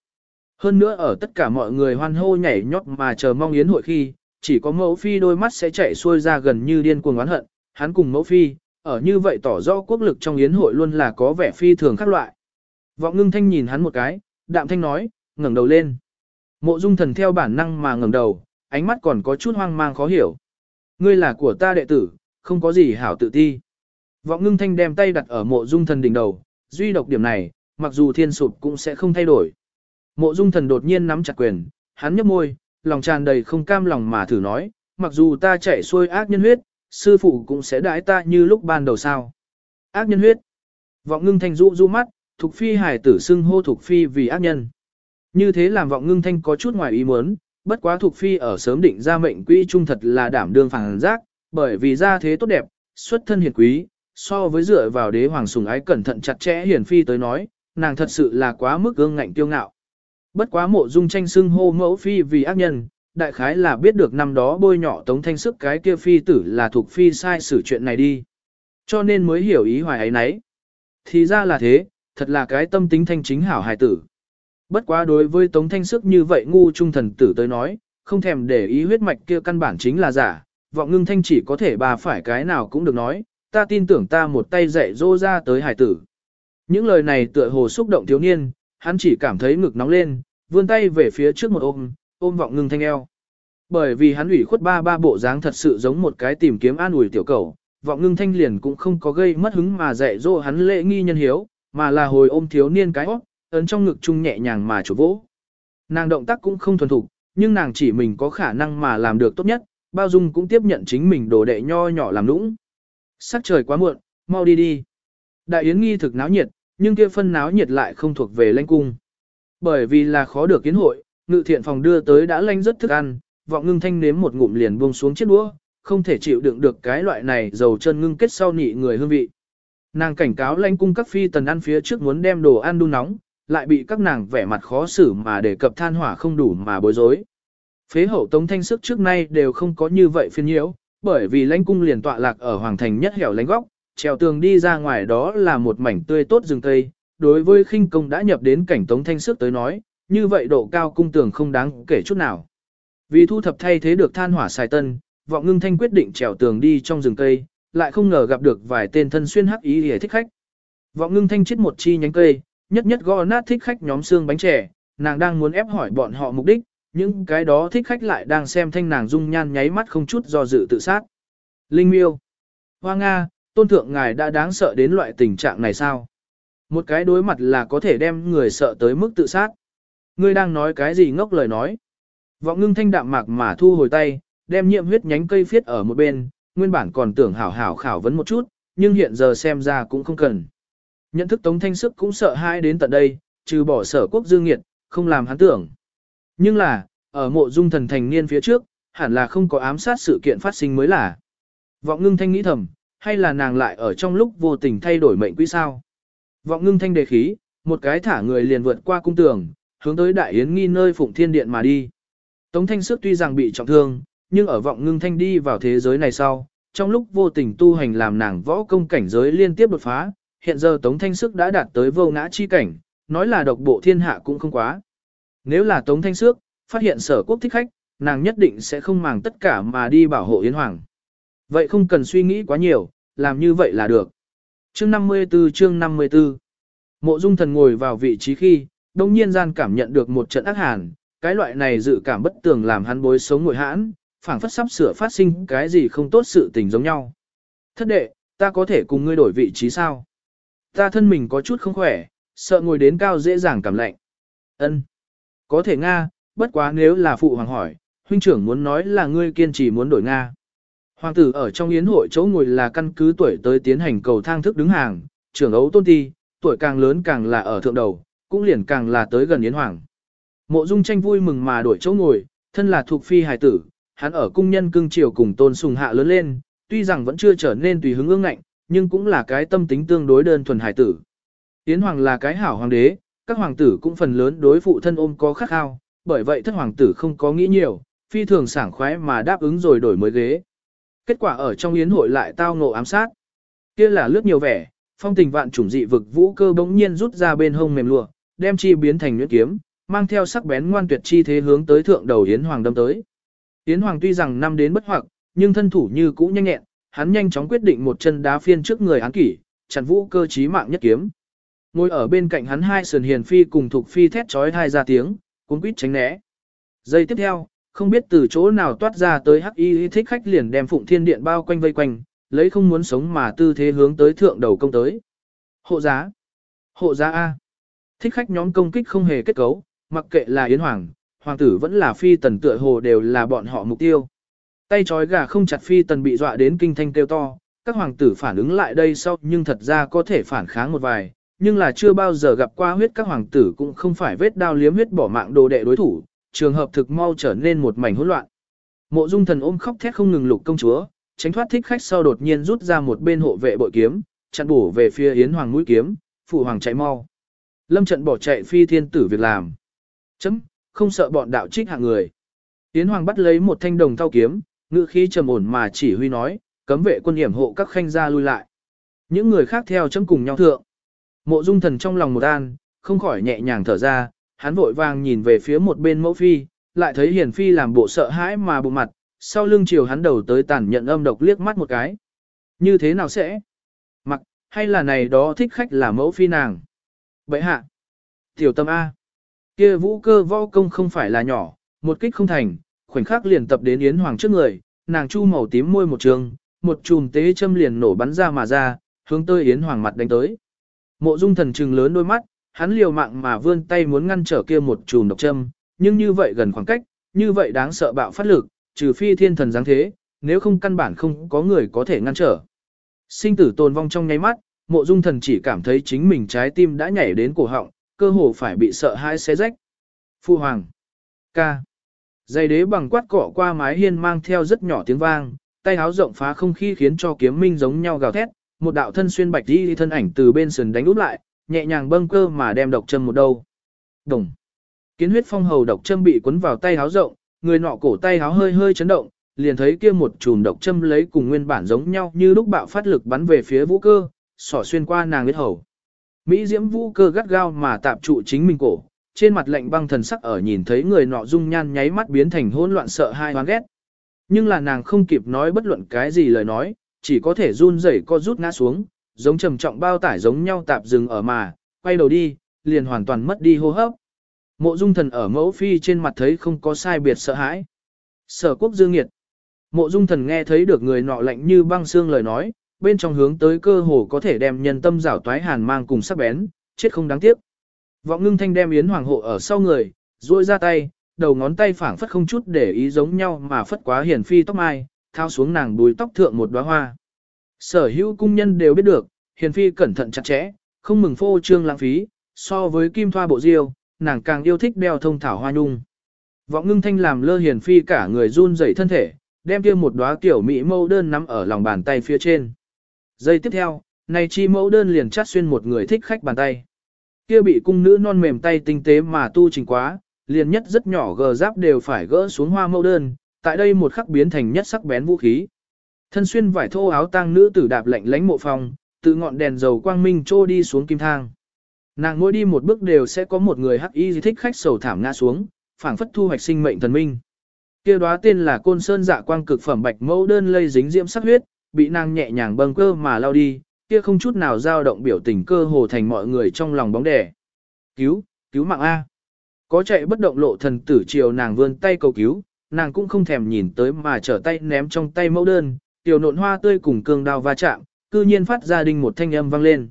Hơn nữa ở tất cả mọi người hoan hô nhảy nhót mà chờ mong yến hội khi, chỉ có mẫu phi đôi mắt sẽ chảy xuôi ra gần như điên cuồng oán hận, hắn cùng mẫu phi, ở như vậy tỏ rõ quốc lực trong yến hội luôn là có vẻ phi thường khác loại. Vọng ngưng thanh nhìn hắn một cái, đạm thanh nói, ngẩng đầu lên. Mộ dung thần theo bản năng mà ngẩng đầu, ánh mắt còn có chút hoang mang khó hiểu. Ngươi là của ta đệ tử, không có gì hảo tự ti. Vọng ngưng thanh đem tay đặt ở mộ dung thần đỉnh đầu, duy độc điểm này, mặc dù thiên sụp cũng sẽ không thay đổi. Mộ dung thần đột nhiên nắm chặt quyền, hắn nhấp môi, lòng tràn đầy không cam lòng mà thử nói, mặc dù ta chạy xuôi ác nhân huyết, sư phụ cũng sẽ đãi ta như lúc ban đầu sao. Ác nhân huyết. Vọng ngưng thanh rũ rũ mắt, Thục Phi hải tử xưng hô Thục Phi vì ác nhân. Như thế làm vọng ngưng thanh có chút ngoài ý muốn, bất quá thuộc Phi ở sớm định ra mệnh quỹ trung thật là đảm đương phản giác, bởi vì gia thế tốt đẹp, xuất thân hiền quý, so với dựa vào đế hoàng sùng ái cẩn thận chặt chẽ hiền phi tới nói, nàng thật sự là quá mức gương ngạnh tiêu ngạo. Bất quá mộ dung tranh xưng hô mẫu phi vì ác nhân, đại khái là biết được năm đó bôi nhỏ tống thanh sức cái kia phi tử là thuộc phi sai xử chuyện này đi. Cho nên mới hiểu ý hoài ấy nấy. Thì ra là thế, thật là cái tâm tính thanh chính hảo hài tử. Bất quá đối với tống thanh sức như vậy ngu trung thần tử tới nói, không thèm để ý huyết mạch kia căn bản chính là giả, vọng ngưng thanh chỉ có thể bà phải cái nào cũng được nói, ta tin tưởng ta một tay dạy dỗ ra tới hải tử. Những lời này tựa hồ xúc động thiếu niên, hắn chỉ cảm thấy ngực nóng lên, vươn tay về phía trước một ôm, ôm vọng ngưng thanh eo. Bởi vì hắn ủy khuất ba ba bộ dáng thật sự giống một cái tìm kiếm an ủi tiểu cầu, vọng ngưng thanh liền cũng không có gây mất hứng mà dạy dỗ hắn lễ nghi nhân hiếu, mà là hồi ôm thiếu niên cái óc, ấn trong ngực chung nhẹ nhàng mà chủ vỗ. Nàng động tác cũng không thuần thục, nhưng nàng chỉ mình có khả năng mà làm được tốt nhất, bao dung cũng tiếp nhận chính mình đồ đệ nho nhỏ làm nũng. Sắc trời quá muộn, mau đi đi. Đại yến nghi thực náo nhiệt, nhưng kia phân náo nhiệt lại không thuộc về lãnh cung. Bởi vì là khó được kiến hội, ngự thiện phòng đưa tới đã lanh rất thức ăn, vọng ngưng thanh nếm một ngụm liền buông xuống chiếc đũa, không thể chịu đựng được cái loại này dầu chân ngưng kết sau nị người hương vị. Nàng cảnh cáo lãnh cung các phi tần ăn phía trước muốn đem đồ ăn đun nóng, lại bị các nàng vẻ mặt khó xử mà để cập than hỏa không đủ mà bối rối. Phế hậu tống thanh sức trước nay đều không có như vậy phiên nhiễu, bởi vì lãnh cung liền tọa lạc ở hoàng thành nhất hẻo lánh góc, trèo tường đi ra ngoài đó là một mảnh tươi tốt rừng tây. Đối với khinh công đã nhập đến cảnh tống thanh sức tới nói, như vậy độ cao cung tường không đáng kể chút nào. Vì thu thập thay thế được than hỏa xài tân, vọng ngưng thanh quyết định trèo tường đi trong rừng cây, lại không ngờ gặp được vài tên thân xuyên hắc ý để thích khách. Vọng ngưng thanh chết một chi nhánh cây, nhất nhất gõ nát thích khách nhóm xương bánh trẻ, nàng đang muốn ép hỏi bọn họ mục đích, những cái đó thích khách lại đang xem thanh nàng dung nhan nháy mắt không chút do dự tự sát. Linh miêu. Hoa Nga, tôn thượng ngài đã đáng sợ đến loại tình trạng này sao? Một cái đối mặt là có thể đem người sợ tới mức tự sát. Ngươi đang nói cái gì ngốc lời nói? Vọng ngưng thanh đạm mạc mà thu hồi tay, đem nhiệm huyết nhánh cây phiết ở một bên, nguyên bản còn tưởng hảo hảo khảo vấn một chút, nhưng hiện giờ xem ra cũng không cần. Nhận thức tống thanh sức cũng sợ hãi đến tận đây, trừ bỏ sở quốc dương nghiệt, không làm hắn tưởng. Nhưng là, ở mộ dung thần thành niên phía trước, hẳn là không có ám sát sự kiện phát sinh mới là. Vọng ngưng thanh nghĩ thầm, hay là nàng lại ở trong lúc vô tình thay đổi mệnh quỹ sao? Vọng ngưng thanh đề khí, một cái thả người liền vượt qua cung tường, hướng tới đại yến nghi nơi phụng thiên điện mà đi. Tống thanh sức tuy rằng bị trọng thương, nhưng ở vọng ngưng thanh đi vào thế giới này sau, trong lúc vô tình tu hành làm nàng võ công cảnh giới liên tiếp đột phá, hiện giờ Tống Thanh Sức đã đạt tới vô ngã chi cảnh, nói là độc bộ thiên hạ cũng không quá. Nếu là Tống Thanh Sức, phát hiện sở quốc thích khách, nàng nhất định sẽ không màng tất cả mà đi bảo hộ Yến Hoàng. Vậy không cần suy nghĩ quá nhiều, làm như vậy là được. Chương 54 chương 54 Mộ dung thần ngồi vào vị trí khi, đông nhiên gian cảm nhận được một trận ác hàn, cái loại này dự cảm bất tường làm hắn bối sống ngồi hãn, phảng phất sắp sửa phát sinh cái gì không tốt sự tình giống nhau. Thất đệ, ta có thể cùng ngươi đổi vị trí sao? Ta thân mình có chút không khỏe, sợ ngồi đến cao dễ dàng cảm lạnh. Ân, Có thể Nga, bất quá nếu là phụ hoàng hỏi, huynh trưởng muốn nói là ngươi kiên trì muốn đổi Nga. Hoàng tử ở trong yến hội chỗ ngồi là căn cứ tuổi tới tiến hành cầu thang thức đứng hàng, trưởng ấu tôn ti, tuổi càng lớn càng là ở thượng đầu, cũng liền càng là tới gần yến hoàng. Mộ Dung tranh vui mừng mà đổi chỗ ngồi, thân là thuộc phi hài tử, hắn ở cung nhân cưng triều cùng tôn sùng hạ lớn lên, tuy rằng vẫn chưa trở nên tùy hứng ương ngạnh, nhưng cũng là cái tâm tính tương đối đơn thuần hải tử. Yến hoàng là cái hảo hoàng đế, các hoàng tử cũng phần lớn đối phụ thân ôm có khắc khao, bởi vậy thất hoàng tử không có nghĩ nhiều, phi thường sảng khoái mà đáp ứng rồi đổi mới ghế. Kết quả ở trong yến hội lại tao ngộ ám sát. Kia là lướt nhiều vẻ, phong tình vạn chủng dị vực vũ cơ bỗng nhiên rút ra bên hông mềm lụa, đem chi biến thành nhuyễn kiếm, mang theo sắc bén ngoan tuyệt chi thế hướng tới thượng đầu yến hoàng đâm tới. Yến hoàng tuy rằng năm đến bất hoặc, nhưng thân thủ như cũ nhanh nhẹn, hắn nhanh chóng quyết định một chân đá phiên trước người án kỷ, chặn vũ cơ chí mạng nhất kiếm. Ngồi ở bên cạnh hắn hai sườn hiền phi cùng thuộc phi thét chói hai ra tiếng, cuốn quýt tránh né. Giây tiếp theo, không biết từ chỗ nào toát ra tới hắc y thích khách liền đem phụng thiên điện bao quanh vây quanh, lấy không muốn sống mà tư thế hướng tới thượng đầu công tới. Hộ giá. Hộ giá A. Thích khách nhóm công kích không hề kết cấu, mặc kệ là Yến Hoàng, Hoàng tử vẫn là phi tần tựa hồ đều là bọn họ mục tiêu. Tay trói gà không chặt phi tần bị dọa đến kinh thanh kêu to, các hoàng tử phản ứng lại đây sau nhưng thật ra có thể phản kháng một vài, nhưng là chưa bao giờ gặp qua huyết các hoàng tử cũng không phải vết đao liếm huyết bỏ mạng đồ đệ đối thủ, trường hợp thực mau trở nên một mảnh hỗn loạn. Mộ Dung Thần ôm khóc thét không ngừng lục công chúa, tránh thoát thích khách sau đột nhiên rút ra một bên hộ vệ bội kiếm, chặn bổ về phía Yến Hoàng mũi kiếm, phụ hoàng chạy mau. Lâm trận bỏ chạy phi thiên tử việc làm. Chấm, không sợ bọn đạo trích hạng người. Yến Hoàng bắt lấy một thanh đồng thao kiếm, ngữ khí trầm ổn mà chỉ huy nói, cấm vệ quân hiểm hộ các khanh gia lui lại. Những người khác theo chấm cùng nhau thượng. Mộ Dung Thần trong lòng một an, không khỏi nhẹ nhàng thở ra, hắn vội vàng nhìn về phía một bên mẫu phi, lại thấy hiền phi làm bộ sợ hãi mà bụng mặt, sau lưng chiều hắn đầu tới tàn nhận âm độc liếc mắt một cái. Như thế nào sẽ? Mặc, hay là này đó thích khách là mẫu phi nàng? Bậy hạ. Tiểu tâm A. kia vũ cơ võ công không phải là nhỏ, một kích không thành, khoảnh khắc liền tập đến Yến Hoàng trước người, nàng chu màu tím môi một trường, một chùm tế châm liền nổ bắn ra mà ra, hướng tới Yến Hoàng mặt đánh tới. Mộ dung thần trừng lớn đôi mắt, hắn liều mạng mà vươn tay muốn ngăn trở kia một chùm độc châm, nhưng như vậy gần khoảng cách, như vậy đáng sợ bạo phát lực, trừ phi thiên thần dáng thế, nếu không căn bản không có người có thể ngăn trở. Sinh tử tồn vong trong nháy mắt, mộ dung thần chỉ cảm thấy chính mình trái tim đã nhảy đến cổ họng, cơ hồ phải bị sợ hãi xé rách. Phu hoàng. Ca. Dây đế bằng quát cọ qua mái hiên mang theo rất nhỏ tiếng vang, tay háo rộng phá không khí khiến cho kiếm minh giống nhau gào thét, một đạo thân xuyên bạch đi thân ảnh từ bên sườn đánh úp lại, nhẹ nhàng bâng cơ mà đem độc châm một đầu. Đồng. Kiến huyết phong hầu độc châm bị cuốn vào tay háo rộng, người nọ cổ tay háo hơi hơi chấn động, liền thấy kia một chùm độc châm lấy cùng nguyên bản giống nhau như lúc bạo phát lực bắn về phía vũ cơ, xỏ xuyên qua nàng huyết hầu. Mỹ diễm vũ cơ gắt gao mà tạm trụ chính mình cổ, trên mặt lạnh băng thần sắc ở nhìn thấy người nọ dung nhan nháy mắt biến thành hỗn loạn sợ hai hoang ghét. Nhưng là nàng không kịp nói bất luận cái gì lời nói, chỉ có thể run rẩy co rút ngã xuống, giống trầm trọng bao tải giống nhau tạp dừng ở mà, quay đầu đi, liền hoàn toàn mất đi hô hấp. Mộ dung thần ở mẫu phi trên mặt thấy không có sai biệt sợ hãi. Sở quốc dương nghiệt. Mộ dung thần nghe thấy được người nọ lạnh như băng xương lời nói, bên trong hướng tới cơ hồ có thể đem nhân tâm rảo toái hàn mang cùng sắc bén, chết không đáng tiếc. Vọng ngưng thanh đem yến hoàng hộ ở sau người, duỗi ra tay, đầu ngón tay phảng phất không chút để ý giống nhau mà phất quá hiển phi tóc mai, thao xuống nàng đuôi tóc thượng một đóa hoa. Sở hữu cung nhân đều biết được, hiền phi cẩn thận chặt chẽ, không mừng phô trương lãng phí, so với kim thoa bộ diêu, nàng càng yêu thích đeo thông thảo hoa nhung. Vọng ngưng thanh làm lơ hiền phi cả người run rẩy thân thể, đem kia một đóa tiểu mỹ mẫu đơn nắm ở lòng bàn tay phía trên. Giây tiếp theo, này chi mẫu đơn liền chát xuyên một người thích khách bàn tay. Kia bị cung nữ non mềm tay tinh tế mà tu trình quá, liền nhất rất nhỏ gờ giáp đều phải gỡ xuống hoa mẫu đơn, tại đây một khắc biến thành nhất sắc bén vũ khí. Thân xuyên vải thô áo tang nữ tử đạp lạnh lánh mộ phòng, tự ngọn đèn dầu quang minh trô đi xuống kim thang. Nàng mỗi đi một bước đều sẽ có một người hắc y thích khách sầu thảm ngã xuống, phảng phất thu hoạch sinh mệnh thần minh. Kia đóa tên là Côn Sơn Dạ Quang cực phẩm bạch mẫu đơn lây dính diễm sắc huyết, bị nàng nhẹ nhàng bâng cơ mà lao đi, kia không chút nào dao động biểu tình cơ hồ thành mọi người trong lòng bóng đè. Cứu, cứu mạng a. Có chạy bất động lộ thần tử chiều nàng vươn tay cầu cứu, nàng cũng không thèm nhìn tới mà trở tay ném trong tay mẫu đơn, tiểu nộn hoa tươi cùng cương đao va chạm, cư nhiên phát ra đinh một thanh âm vang lên.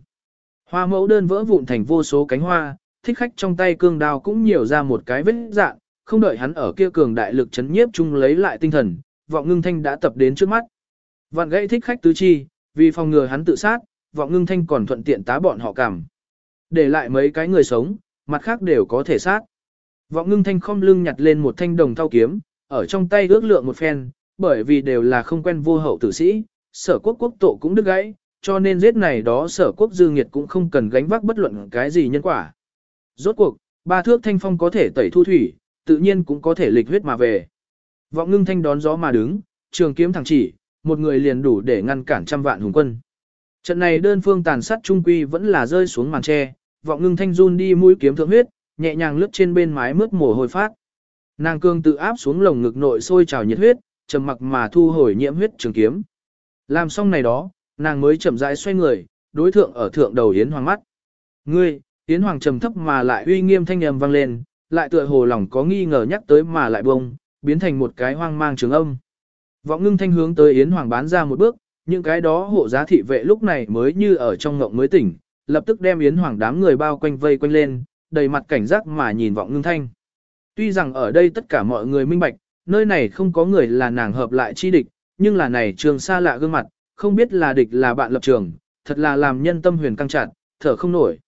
Hoa mẫu đơn vỡ vụn thành vô số cánh hoa, thích khách trong tay cương đao cũng nhiều ra một cái vết dạng, không đợi hắn ở kia cường đại lực chấn nhiếp chung lấy lại tinh thần, vọng ngưng thanh đã tập đến trước mắt. Vạn gãy thích khách tứ chi, vì phòng ngừa hắn tự sát, vọng ngưng thanh còn thuận tiện tá bọn họ cảm. Để lại mấy cái người sống, mặt khác đều có thể sát. Vọng ngưng thanh không lưng nhặt lên một thanh đồng thau kiếm, ở trong tay ước lượng một phen, bởi vì đều là không quen vô hậu tử sĩ, sở quốc quốc tổ cũng đứt gãy, cho nên giết này đó sở quốc dư nghiệt cũng không cần gánh vác bất luận cái gì nhân quả. Rốt cuộc, ba thước thanh phong có thể tẩy thu thủy, tự nhiên cũng có thể lịch huyết mà về. Vọng ngưng thanh đón gió mà đứng, trường kiếm thẳng chỉ, một người liền đủ để ngăn cản trăm vạn hùng quân. Trận này đơn phương tàn sát trung quy vẫn là rơi xuống màn tre, vọng ngưng thanh run đi mũi kiếm thượng huyết, nhẹ nhàng lướt trên bên mái mướt mồ hôi phát. Nàng cương tự áp xuống lồng ngực nội sôi trào nhiệt huyết, trầm mặc mà thu hồi nhiễm huyết trường kiếm. Làm xong này đó, nàng mới chậm rãi xoay người, đối thượng ở thượng đầu Yến Hoàng mắt. Ngươi, Yến Hoàng trầm thấp mà lại uy nghiêm thanh âm vang lên, lại tựa hồ lòng có nghi ngờ nhắc tới mà lại bông, biến thành một cái hoang mang trường âm. Vọng ngưng thanh hướng tới Yến Hoàng bán ra một bước, những cái đó hộ giá thị vệ lúc này mới như ở trong ngộng mới tỉnh, lập tức đem Yến Hoàng đám người bao quanh vây quanh lên, đầy mặt cảnh giác mà nhìn vọng ngưng thanh. Tuy rằng ở đây tất cả mọi người minh bạch, nơi này không có người là nàng hợp lại chi địch, nhưng là này trường xa lạ gương mặt, không biết là địch là bạn lập trường, thật là làm nhân tâm huyền căng chặt, thở không nổi.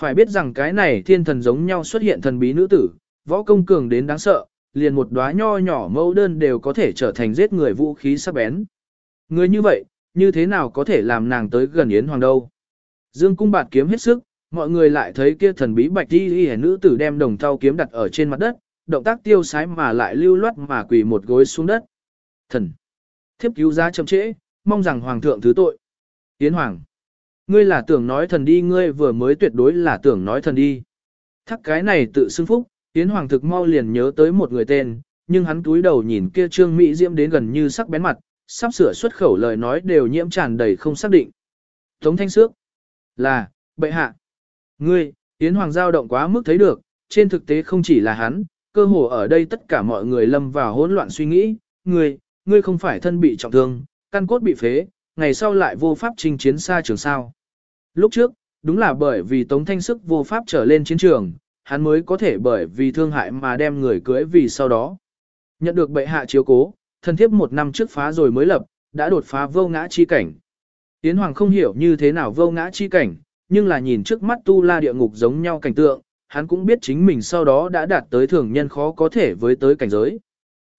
Phải biết rằng cái này thiên thần giống nhau xuất hiện thần bí nữ tử, võ công cường đến đáng sợ, liền một đóa nho nhỏ mẫu đơn đều có thể trở thành giết người vũ khí sắc bén. Người như vậy, như thế nào có thể làm nàng tới gần Yến Hoàng đâu? Dương cung bạt kiếm hết sức, mọi người lại thấy kia thần bí bạch đi y nữ tử đem đồng thau kiếm đặt ở trên mặt đất, động tác tiêu sái mà lại lưu loát mà quỳ một gối xuống đất. Thần! Thiếp cứu giá chậm trễ, mong rằng Hoàng thượng thứ tội. Yến Hoàng! Ngươi là tưởng nói thần đi ngươi vừa mới tuyệt đối là tưởng nói thần đi. Thắc cái này tự xưng phúc, Yến Hoàng thực mau liền nhớ tới một người tên, nhưng hắn túi đầu nhìn kia trương Mỹ Diễm đến gần như sắc bén mặt, sắp sửa xuất khẩu lời nói đều nhiễm tràn đầy không xác định. Tống thanh sước là, bệ hạ. Ngươi, Yến Hoàng giao động quá mức thấy được, trên thực tế không chỉ là hắn, cơ hồ ở đây tất cả mọi người lâm vào hỗn loạn suy nghĩ, ngươi, ngươi không phải thân bị trọng thương, căn cốt bị phế, ngày sau lại vô pháp chinh chiến xa trường sao. Lúc trước, đúng là bởi vì Tống Thanh Sức vô pháp trở lên chiến trường, hắn mới có thể bởi vì thương hại mà đem người cưới vì sau đó. Nhận được bệ hạ chiếu cố, Thần thiếp một năm trước phá rồi mới lập, đã đột phá vô ngã chi cảnh. Tiến Hoàng không hiểu như thế nào vô ngã chi cảnh, nhưng là nhìn trước mắt tu la địa ngục giống nhau cảnh tượng, hắn cũng biết chính mình sau đó đã đạt tới thường nhân khó có thể với tới cảnh giới.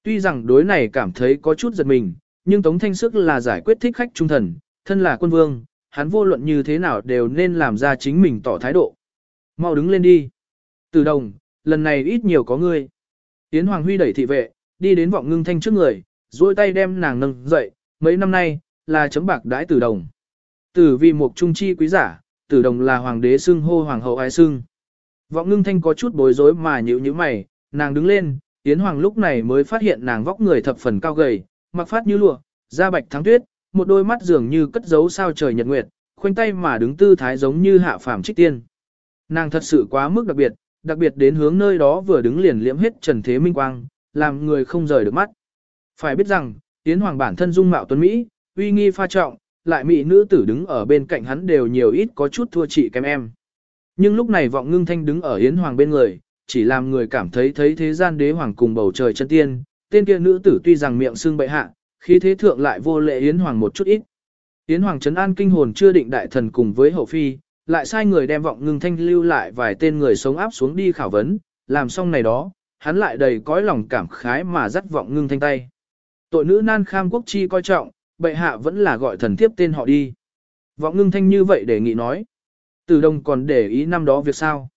Tuy rằng đối này cảm thấy có chút giật mình, nhưng Tống Thanh Sức là giải quyết thích khách trung thần, thân là quân vương, hắn vô luận như thế nào đều nên làm ra chính mình tỏ thái độ. Mau đứng lên đi. Từ đồng, lần này ít nhiều có ngươi. Yến Hoàng Huy đẩy thị vệ, đi đến vọng ngưng thanh trước người, duỗi tay đem nàng nâng dậy, mấy năm nay, là chấm bạc đãi tử đồng. Tử vì một trung chi quý giả, tử đồng là hoàng đế xưng hô hoàng hậu ai xưng. Vọng ngưng thanh có chút bối rối mà nhíu nhíu mày, nàng đứng lên, Yến Hoàng lúc này mới phát hiện nàng vóc người thập phần cao gầy, mặc phát như lụa, da bạch thắng tuyết, một đôi mắt dường như cất giấu sao trời nhật nguyệt, khoanh tay mà đứng tư thái giống như hạ phàm trích tiên. Nàng thật sự quá mức đặc biệt, đặc biệt đến hướng nơi đó vừa đứng liền liễm hết trần thế minh quang, làm người không rời được mắt. Phải biết rằng, Yến Hoàng bản thân dung mạo tuấn Mỹ, uy nghi pha trọng, lại mỹ nữ tử đứng ở bên cạnh hắn đều nhiều ít có chút thua chị kém em. Nhưng lúc này vọng ngưng thanh đứng ở Yến Hoàng bên người, chỉ làm người cảm thấy thấy thế gian đế hoàng cùng bầu trời chân tiên, tên kia nữ tử tuy rằng miệng xương bệ hạ, khi thế thượng lại vô lệ Yến Hoàng một chút ít. Yến Hoàng trấn an kinh hồn chưa định đại thần cùng với hậu phi, lại sai người đem vọng ngưng thanh lưu lại vài tên người sống áp xuống đi khảo vấn, làm xong này đó, hắn lại đầy cõi lòng cảm khái mà dắt vọng ngưng thanh tay. Tội nữ nan kham quốc chi coi trọng, bệ hạ vẫn là gọi thần thiếp tên họ đi. Vọng ngưng thanh như vậy để nghị nói. Từ đông còn để ý năm đó việc sao.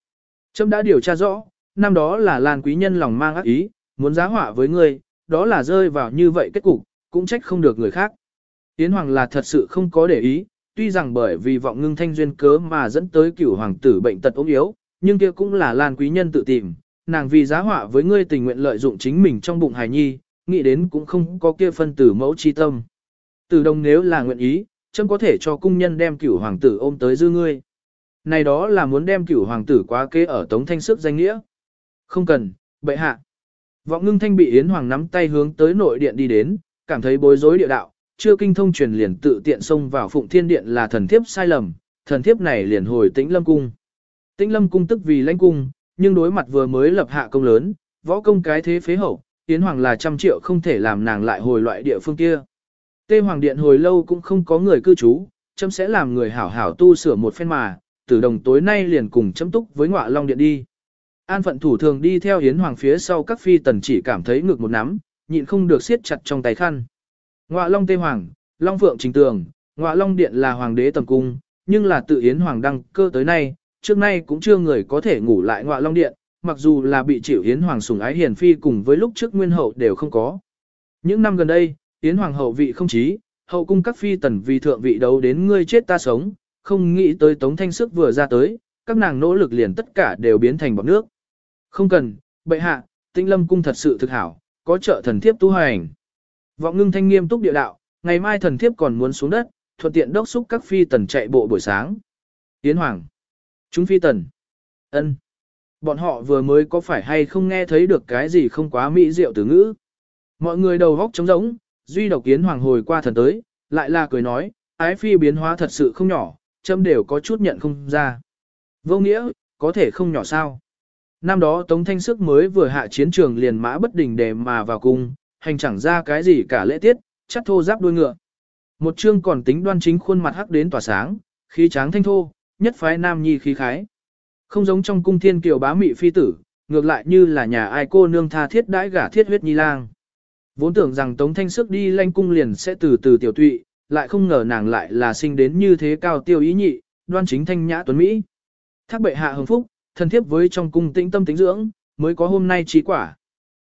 Trâm đã điều tra rõ, năm đó là Lan quý nhân lòng mang ác ý, muốn giá họa với ngươi, đó là rơi vào như vậy kết cục, cũng trách không được người khác. Tiến Hoàng là thật sự không có để ý, tuy rằng bởi vì vọng ngưng thanh duyên cớ mà dẫn tới cửu hoàng tử bệnh tật ốm yếu, nhưng kia cũng là Lan quý nhân tự tìm, nàng vì giá họa với ngươi tình nguyện lợi dụng chính mình trong bụng hài nhi, nghĩ đến cũng không có kia phân tử mẫu chi tâm. Tử đồng nếu là nguyện ý, chấm có thể cho cung nhân đem cửu hoàng tử ôm tới dư ngươi. Này đó là muốn đem cửu hoàng tử quá kế ở tống thanh sức danh nghĩa. Không cần, bệ hạ. Vọng ngưng thanh bị Yến Hoàng nắm tay hướng tới nội điện đi đến, cảm thấy bối rối địa đạo, chưa kinh thông truyền liền tự tiện xông vào phụng thiên điện là thần thiếp sai lầm, thần thiếp này liền hồi tĩnh lâm cung. Tĩnh lâm cung tức vì lãnh cung, nhưng đối mặt vừa mới lập hạ công lớn, võ công cái thế phế hậu, Yến Hoàng là trăm triệu không thể làm nàng lại hồi loại địa phương kia. Tê Hoàng Điện hồi lâu cũng không có người cư trú, chấm sẽ làm người hảo hảo tu sửa một phen mà, tử đồng tối nay liền cùng chấm túc với ngọa long điện đi. An phận thủ thường đi theo Yến Hoàng phía sau các phi tần chỉ cảm thấy ngực một nắm, nhịn không được siết chặt trong tay khăn. Ngọa long Tê Hoàng, Long Phượng Trình Tường, Ngọa Long Điện là hoàng đế tầm cung, nhưng là tự Yến Hoàng đăng cơ tới nay, trước nay cũng chưa người có thể ngủ lại Ngọa Long Điện, mặc dù là bị chịu Yến Hoàng sủng ái hiền phi cùng với lúc trước nguyên hậu đều không có. Những năm gần đây, Yến Hoàng hậu vị không chí, hậu cung các phi tần vì thượng vị đấu đến ngươi chết ta sống, không nghĩ tới Tống Thanh Sức vừa ra tới, các nàng nỗ lực liền tất cả đều biến thành bọt nước. Không cần, bệ hạ, tinh lâm cung thật sự thực hảo, có trợ thần thiếp tu hành. Vọng ngưng thanh nghiêm túc địa đạo, ngày mai thần thiếp còn muốn xuống đất, thuận tiện đốc xúc các phi tần chạy bộ buổi sáng. Yến Hoàng. Chúng phi tần. ân, Bọn họ vừa mới có phải hay không nghe thấy được cái gì không quá mỹ diệu từ ngữ. Mọi người đầu góc trống rỗng, duy độc kiến Hoàng hồi qua thần tới, lại là cười nói, ái phi biến hóa thật sự không nhỏ, châm đều có chút nhận không ra. Vô nghĩa, có thể không nhỏ sao. Năm đó Tống Thanh Sức mới vừa hạ chiến trường liền mã bất đình để mà vào cung, hành chẳng ra cái gì cả lễ tiết, chắc thô giáp đuôi ngựa. Một chương còn tính đoan chính khuôn mặt hắc đến tỏa sáng, khí tráng thanh thô, nhất phái nam nhi khí khái. Không giống trong cung thiên kiều bá mị phi tử, ngược lại như là nhà ai cô nương tha thiết đãi gả thiết huyết nhi lang. Vốn tưởng rằng Tống Thanh Sức đi lanh cung liền sẽ từ từ tiểu tụy, lại không ngờ nàng lại là sinh đến như thế cao tiêu ý nhị, đoan chính thanh nhã tuấn Mỹ. Thác bệ hạ hưng phúc, thân thiếp với trong cung tĩnh tâm tính dưỡng, mới có hôm nay trí quả.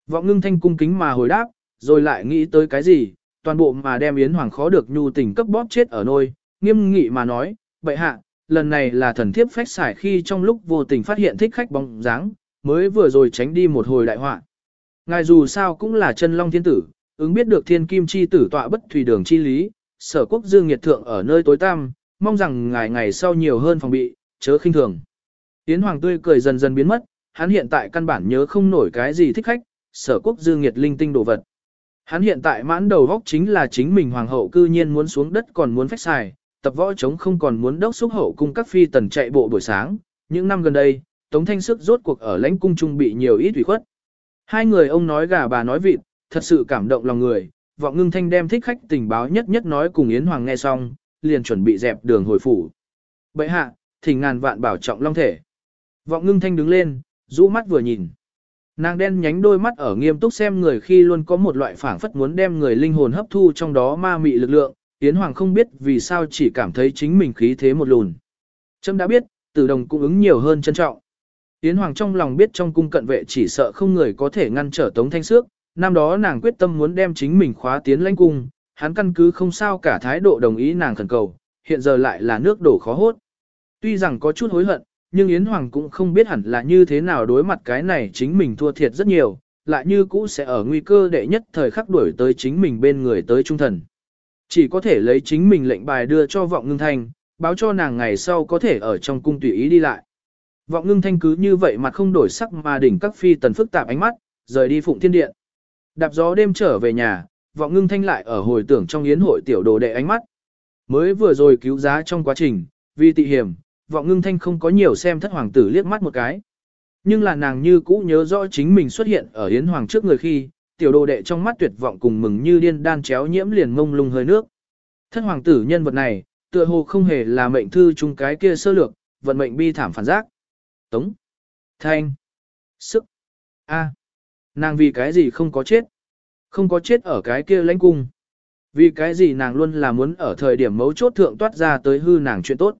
Vọng ngưng thanh cung kính mà hồi đáp, rồi lại nghĩ tới cái gì, toàn bộ mà đem Yến Hoàng khó được nhu tình cấp bóp chết ở nôi, nghiêm nghị mà nói, bệ hạ, lần này là thần thiếp phách xài khi trong lúc vô tình phát hiện thích khách bóng dáng, mới vừa rồi tránh đi một hồi đại họa. Ngài dù sao cũng là chân long thiên tử, ứng biết được thiên kim chi tử tọa bất thủy đường chi lý, sở quốc dương nhiệt thượng ở nơi tối tăm, mong rằng ngài ngày sau nhiều hơn phòng bị, chớ khinh thường. Yến Hoàng tươi cười dần dần biến mất, hắn hiện tại căn bản nhớ không nổi cái gì thích khách, sở quốc dương nhiệt linh tinh đồ vật. Hắn hiện tại mãn đầu góc chính là chính mình hoàng hậu cư nhiên muốn xuống đất còn muốn phách xài, tập võ chống không còn muốn đốc xúc hậu cung các phi tần chạy bộ buổi sáng. Những năm gần đây, Tống Thanh Sức rốt cuộc ở lãnh cung trung bị nhiều ít ủy khuất. Hai người ông nói gà bà nói vịt, thật sự cảm động lòng người, vọng ngưng thanh đem thích khách tình báo nhất nhất nói cùng Yến Hoàng nghe xong, liền chuẩn bị dẹp đường hồi phủ. Bậy hạ, thỉnh ngàn vạn bảo trọng long thể. Vọng ngưng thanh đứng lên, rũ mắt vừa nhìn. Nàng đen nhánh đôi mắt ở nghiêm túc xem người khi luôn có một loại phảng phất muốn đem người linh hồn hấp thu trong đó ma mị lực lượng, Yến Hoàng không biết vì sao chỉ cảm thấy chính mình khí thế một lùn. Trâm đã biết, tử đồng cung ứng nhiều hơn trân trọng. Yến Hoàng trong lòng biết trong cung cận vệ chỉ sợ không người có thể ngăn trở Tống Thanh Sước, năm đó nàng quyết tâm muốn đem chính mình khóa tiến lãnh cung, hắn căn cứ không sao cả thái độ đồng ý nàng khẩn cầu, hiện giờ lại là nước đổ khó hốt. Tuy rằng có chút hối hận, nhưng Yến Hoàng cũng không biết hẳn là như thế nào đối mặt cái này chính mình thua thiệt rất nhiều, lại như cũ sẽ ở nguy cơ đệ nhất thời khắc đuổi tới chính mình bên người tới trung thần. Chỉ có thể lấy chính mình lệnh bài đưa cho vọng ngưng thanh, báo cho nàng ngày sau có thể ở trong cung tùy ý đi lại. Vọng ngưng thanh cứ như vậy mặt không đổi sắc mà đỉnh các phi tần phức tạp ánh mắt, rời đi phụng thiên điện. Đạp gió đêm trở về nhà, vọng ngưng thanh lại ở hồi tưởng trong yến hội tiểu đồ đệ ánh mắt. Mới vừa rồi cứu giá trong quá trình, vì tị hiểm, vọng ngưng thanh không có nhiều xem thất hoàng tử liếc mắt một cái. Nhưng là nàng như cũ nhớ rõ chính mình xuất hiện ở yến hoàng trước người khi, tiểu đồ đệ trong mắt tuyệt vọng cùng mừng như điên đan chéo nhiễm liền mông lung hơi nước. Thân hoàng tử nhân vật này, tựa hồ không hề là mệnh thư chung cái kia sơ lược, vận mệnh bi thảm phản giác. Tống. Thanh. Sức. A. Nàng vì cái gì không có chết? Không có chết ở cái kia lãnh cung. Vì cái gì nàng luôn là muốn ở thời điểm mấu chốt thượng toát ra tới hư nàng chuyện tốt.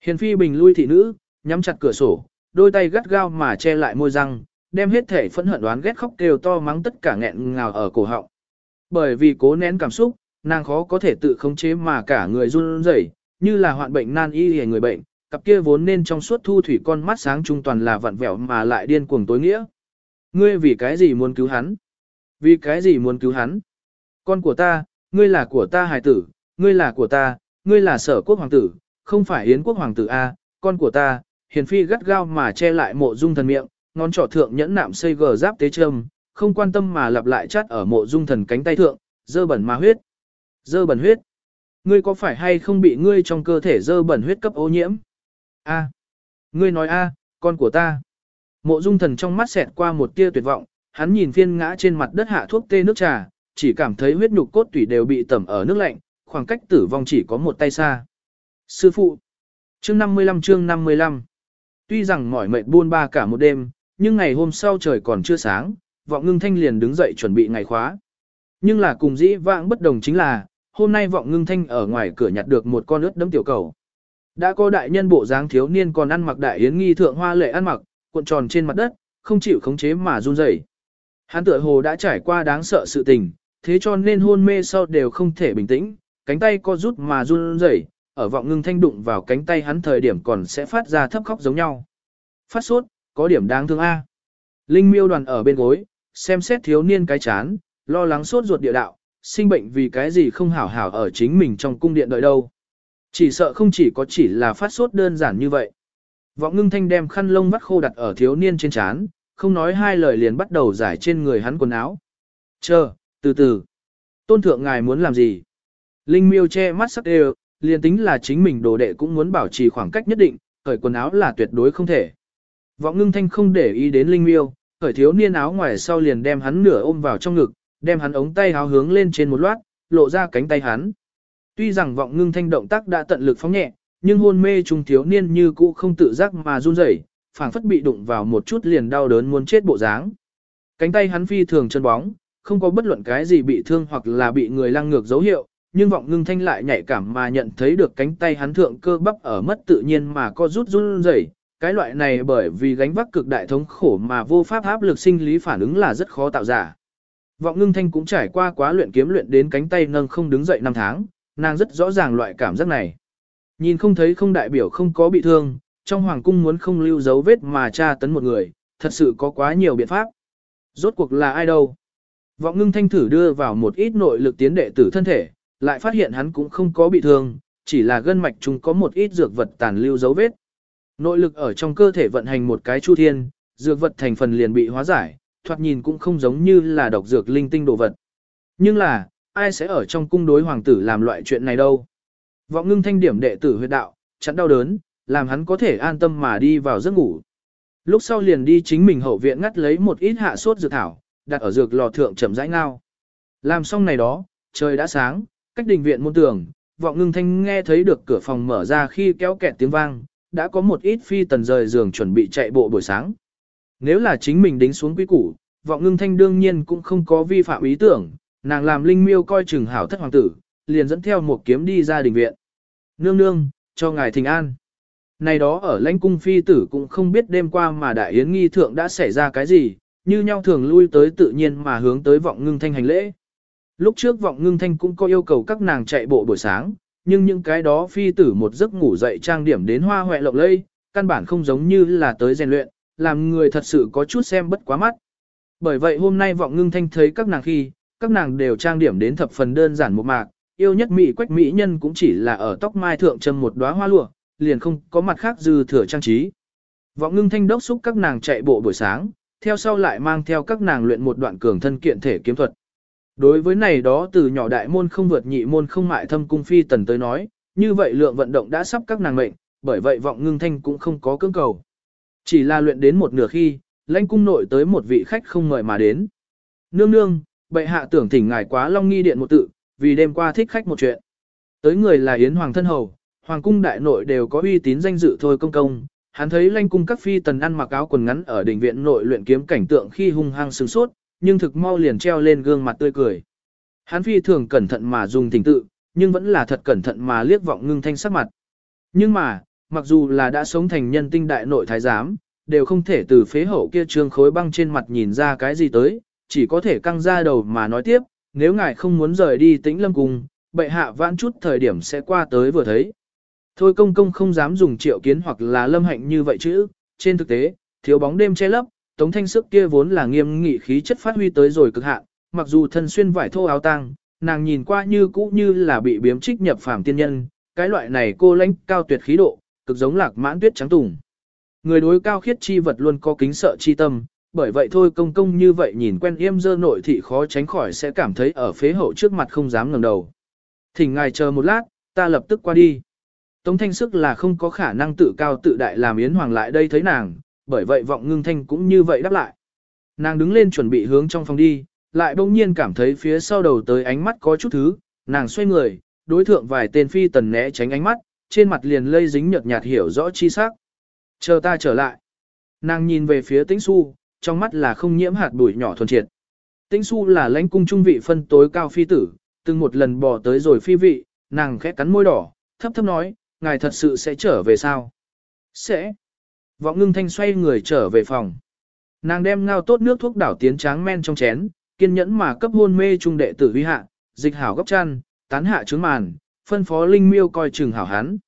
Hiền phi bình lui thị nữ, nhắm chặt cửa sổ, đôi tay gắt gao mà che lại môi răng, đem hết thể phẫn hận đoán ghét khóc kêu to mắng tất cả nghẹn ngào ở cổ họng. Bởi vì cố nén cảm xúc, Nàng khó có thể tự khống chế mà cả người run rẩy, như là hoạn bệnh nan y hề người bệnh, cặp kia vốn nên trong suốt thu thủy con mắt sáng trung toàn là vặn vẹo mà lại điên cuồng tối nghĩa. Ngươi vì cái gì muốn cứu hắn? Vì cái gì muốn cứu hắn? Con của ta, ngươi là của ta hài tử, ngươi là của ta, ngươi là sở quốc hoàng tử, không phải yến quốc hoàng tử A, con của ta, hiền phi gắt gao mà che lại mộ dung thần miệng, ngón trỏ thượng nhẫn nạm xây gờ giáp tế trâm, không quan tâm mà lặp lại chát ở mộ dung thần cánh tay thượng, dơ bẩn mà huyết. Dơ bẩn huyết. Ngươi có phải hay không bị ngươi trong cơ thể dơ bẩn huyết cấp ô nhiễm? A. Ngươi nói a, con của ta. Mộ dung thần trong mắt xẹt qua một tia tuyệt vọng, hắn nhìn phiên ngã trên mặt đất hạ thuốc tê nước trà, chỉ cảm thấy huyết nhục cốt tủy đều bị tẩm ở nước lạnh, khoảng cách tử vong chỉ có một tay xa. Sư phụ. Chương 55 chương 55. Tuy rằng mỏi mệt buôn ba cả một đêm, nhưng ngày hôm sau trời còn chưa sáng, vọng ngưng thanh liền đứng dậy chuẩn bị ngày khóa. Nhưng là cùng dĩ vãng bất đồng chính là, hôm nay vọng ngưng thanh ở ngoài cửa nhặt được một con ướt đấm tiểu cầu. Đã có đại nhân bộ dáng thiếu niên còn ăn mặc đại yến nghi thượng hoa lệ ăn mặc, cuộn tròn trên mặt đất, không chịu khống chế mà run rẩy. Hắn tựa hồ đã trải qua đáng sợ sự tình, thế cho nên hôn mê sau đều không thể bình tĩnh, cánh tay co rút mà run rẩy, ở vọng ngưng thanh đụng vào cánh tay hắn thời điểm còn sẽ phát ra thấp khóc giống nhau. Phát sốt, có điểm đáng thương A. Linh miêu đoàn ở bên gối, xem xét thiếu niên cái chán, lo lắng sốt ruột địa đạo, sinh bệnh vì cái gì không hảo hảo ở chính mình trong cung điện đợi đâu. Chỉ sợ không chỉ có chỉ là phát sốt đơn giản như vậy. Vọng ngưng thanh đem khăn lông vắt khô đặt ở thiếu niên trên chán, không nói hai lời liền bắt đầu giải trên người hắn quần áo. Chờ, từ từ. Tôn thượng ngài muốn làm gì? Linh miêu che mắt sắc đều, liền tính là chính mình đồ đệ cũng muốn bảo trì khoảng cách nhất định, cởi quần áo là tuyệt đối không thể. Vọng ngưng thanh không để ý đến Linh miêu, khởi thiếu niên áo ngoài sau liền đem hắn nửa ôm vào trong ngực, đem hắn ống tay áo hướng lên trên một loát, lộ ra cánh tay hắn. Tuy rằng vọng ngưng thanh động tác đã tận lực phóng nhẹ, nhưng hôn mê trung thiếu niên như cũ không tự giác mà run rẩy, phảng phất bị đụng vào một chút liền đau đớn muốn chết bộ dáng. Cánh tay hắn phi thường chân bóng, không có bất luận cái gì bị thương hoặc là bị người lăng ngược dấu hiệu, nhưng vọng ngưng thanh lại nhạy cảm mà nhận thấy được cánh tay hắn thượng cơ bắp ở mất tự nhiên mà co rút run rẩy. Cái loại này bởi vì gánh vác cực đại thống khổ mà vô pháp áp lực sinh lý phản ứng là rất khó tạo giả. Vọng ngưng thanh cũng trải qua quá luyện kiếm luyện đến cánh tay nâng không đứng dậy năm tháng, nàng rất rõ ràng loại cảm giác này. Nhìn không thấy không đại biểu không có bị thương, trong hoàng cung muốn không lưu dấu vết mà tra tấn một người, thật sự có quá nhiều biện pháp. Rốt cuộc là ai đâu? Vọng ngưng thanh thử đưa vào một ít nội lực tiến đệ tử thân thể, lại phát hiện hắn cũng không có bị thương, chỉ là gân mạch chúng có một ít dược vật tàn lưu dấu vết. Nội lực ở trong cơ thể vận hành một cái chu thiên, dược vật thành phần liền bị hóa giải, thoạt nhìn cũng không giống như là độc dược linh tinh đồ vật. Nhưng là, ai sẽ ở trong cung đối hoàng tử làm loại chuyện này đâu? Vọng ngưng thanh điểm đệ tử huyệt đạo, chặn đau đớn, làm hắn có thể an tâm mà đi vào giấc ngủ. Lúc sau liền đi chính mình hậu viện ngắt lấy một ít hạ sốt dược thảo, đặt ở dược lò thượng chậm rãi ngao. Làm xong này đó, trời đã sáng, cách đình viện môn tường, vọng ngưng thanh nghe thấy được cửa phòng mở ra khi kéo kẹt tiếng vang, đã có một ít phi tần rời giường chuẩn bị chạy bộ buổi sáng. Nếu là chính mình đính xuống quý củ, vọng ngưng thanh đương nhiên cũng không có vi phạm ý tưởng, nàng làm linh miêu coi chừng hảo thất hoàng tử, liền dẫn theo một kiếm đi ra đình viện. Nương nương, cho ngài thình an. Này đó ở lãnh cung phi tử cũng không biết đêm qua mà đại yến nghi thượng đã xảy ra cái gì, như nhau thường lui tới tự nhiên mà hướng tới vọng ngưng thanh hành lễ. Lúc trước vọng ngưng thanh cũng có yêu cầu các nàng chạy bộ buổi sáng, nhưng những cái đó phi tử một giấc ngủ dậy trang điểm đến hoa hoẹ lộng lây, căn bản không giống như là tới rèn luyện, làm người thật sự có chút xem bất quá mắt. Bởi vậy hôm nay vọng ngưng thanh thấy các nàng khi, các nàng đều trang điểm đến thập phần đơn giản một mạc, yêu nhất mỹ quách mỹ nhân cũng chỉ là ở tóc mai thượng châm một đóa hoa lụa, liền không có mặt khác dư thừa trang trí. Vọng ngưng thanh đốc xúc các nàng chạy bộ buổi sáng, theo sau lại mang theo các nàng luyện một đoạn cường thân kiện thể kiếm thuật. Đối với này đó từ nhỏ đại môn không vượt nhị môn không mại thâm cung phi tần tới nói, như vậy lượng vận động đã sắp các nàng mệnh, bởi vậy vọng ngưng thanh cũng không có cưỡng cầu. Chỉ là luyện đến một nửa khi, lãnh cung nội tới một vị khách không mời mà đến. Nương nương, bệ hạ tưởng thỉnh ngài quá long nghi điện một tự, vì đêm qua thích khách một chuyện. Tới người là Yến Hoàng thân hầu, Hoàng cung đại nội đều có uy tín danh dự thôi công công. Hắn thấy lãnh cung các phi tần ăn mặc áo quần ngắn ở đỉnh viện nội luyện kiếm cảnh tượng khi hung hăng sừng sốt, nhưng thực mau liền treo lên gương mặt tươi cười. Hắn phi thường cẩn thận mà dùng tình tự, nhưng vẫn là thật cẩn thận mà liếc vọng ngưng thanh sắc mặt. Nhưng mà, mặc dù là đã sống thành nhân tinh đại nội thái giám, đều không thể từ phế hậu kia trương khối băng trên mặt nhìn ra cái gì tới, chỉ có thể căng ra đầu mà nói tiếp, nếu ngài không muốn rời đi tĩnh lâm cung, bệ hạ vãn chút thời điểm sẽ qua tới vừa thấy. Thôi công công không dám dùng triệu kiến hoặc là lâm hạnh như vậy chứ, trên thực tế, thiếu bóng đêm che lấp, tống thanh sức kia vốn là nghiêm nghị khí chất phát huy tới rồi cực hạn, mặc dù thân xuyên vải thô áo tang, nàng nhìn qua như cũ như là bị biếm trích nhập phàm tiên nhân, cái loại này cô lãnh cao tuyệt khí độ, cực giống lạc mãn tuyết trắng tùng. Người đối cao khiết chi vật luôn có kính sợ chi tâm, bởi vậy thôi công công như vậy nhìn quen yêm dơ nội thị khó tránh khỏi sẽ cảm thấy ở phế hậu trước mặt không dám ngẩng đầu. Thỉnh ngài chờ một lát, ta lập tức qua đi. Tống thanh sức là không có khả năng tự cao tự đại làm Yến Hoàng lại đây thấy nàng, bởi vậy vọng ngưng thanh cũng như vậy đáp lại. Nàng đứng lên chuẩn bị hướng trong phòng đi, lại bỗng nhiên cảm thấy phía sau đầu tới ánh mắt có chút thứ, nàng xoay người, đối thượng vài tên phi tần né tránh ánh mắt, trên mặt liền lây dính nhợt nhạt hiểu rõ chi sắc. Chờ ta trở lại. Nàng nhìn về phía tĩnh su, trong mắt là không nhiễm hạt bụi nhỏ thuần triệt. Tĩnh su là lãnh cung trung vị phân tối cao phi tử, từng một lần bỏ tới rồi phi vị, nàng khẽ cắn môi đỏ, thấp thấp nói, ngài thật sự sẽ trở về sao? Sẽ. Vọng ngưng thanh xoay người trở về phòng. Nàng đem ngao tốt nước thuốc đảo tiến tráng men trong chén, kiên nhẫn mà cấp hôn mê trung đệ tử huy hạ, dịch hảo gấp chăn, tán hạ trướng màn, phân phó linh miêu coi chừng hảo hán.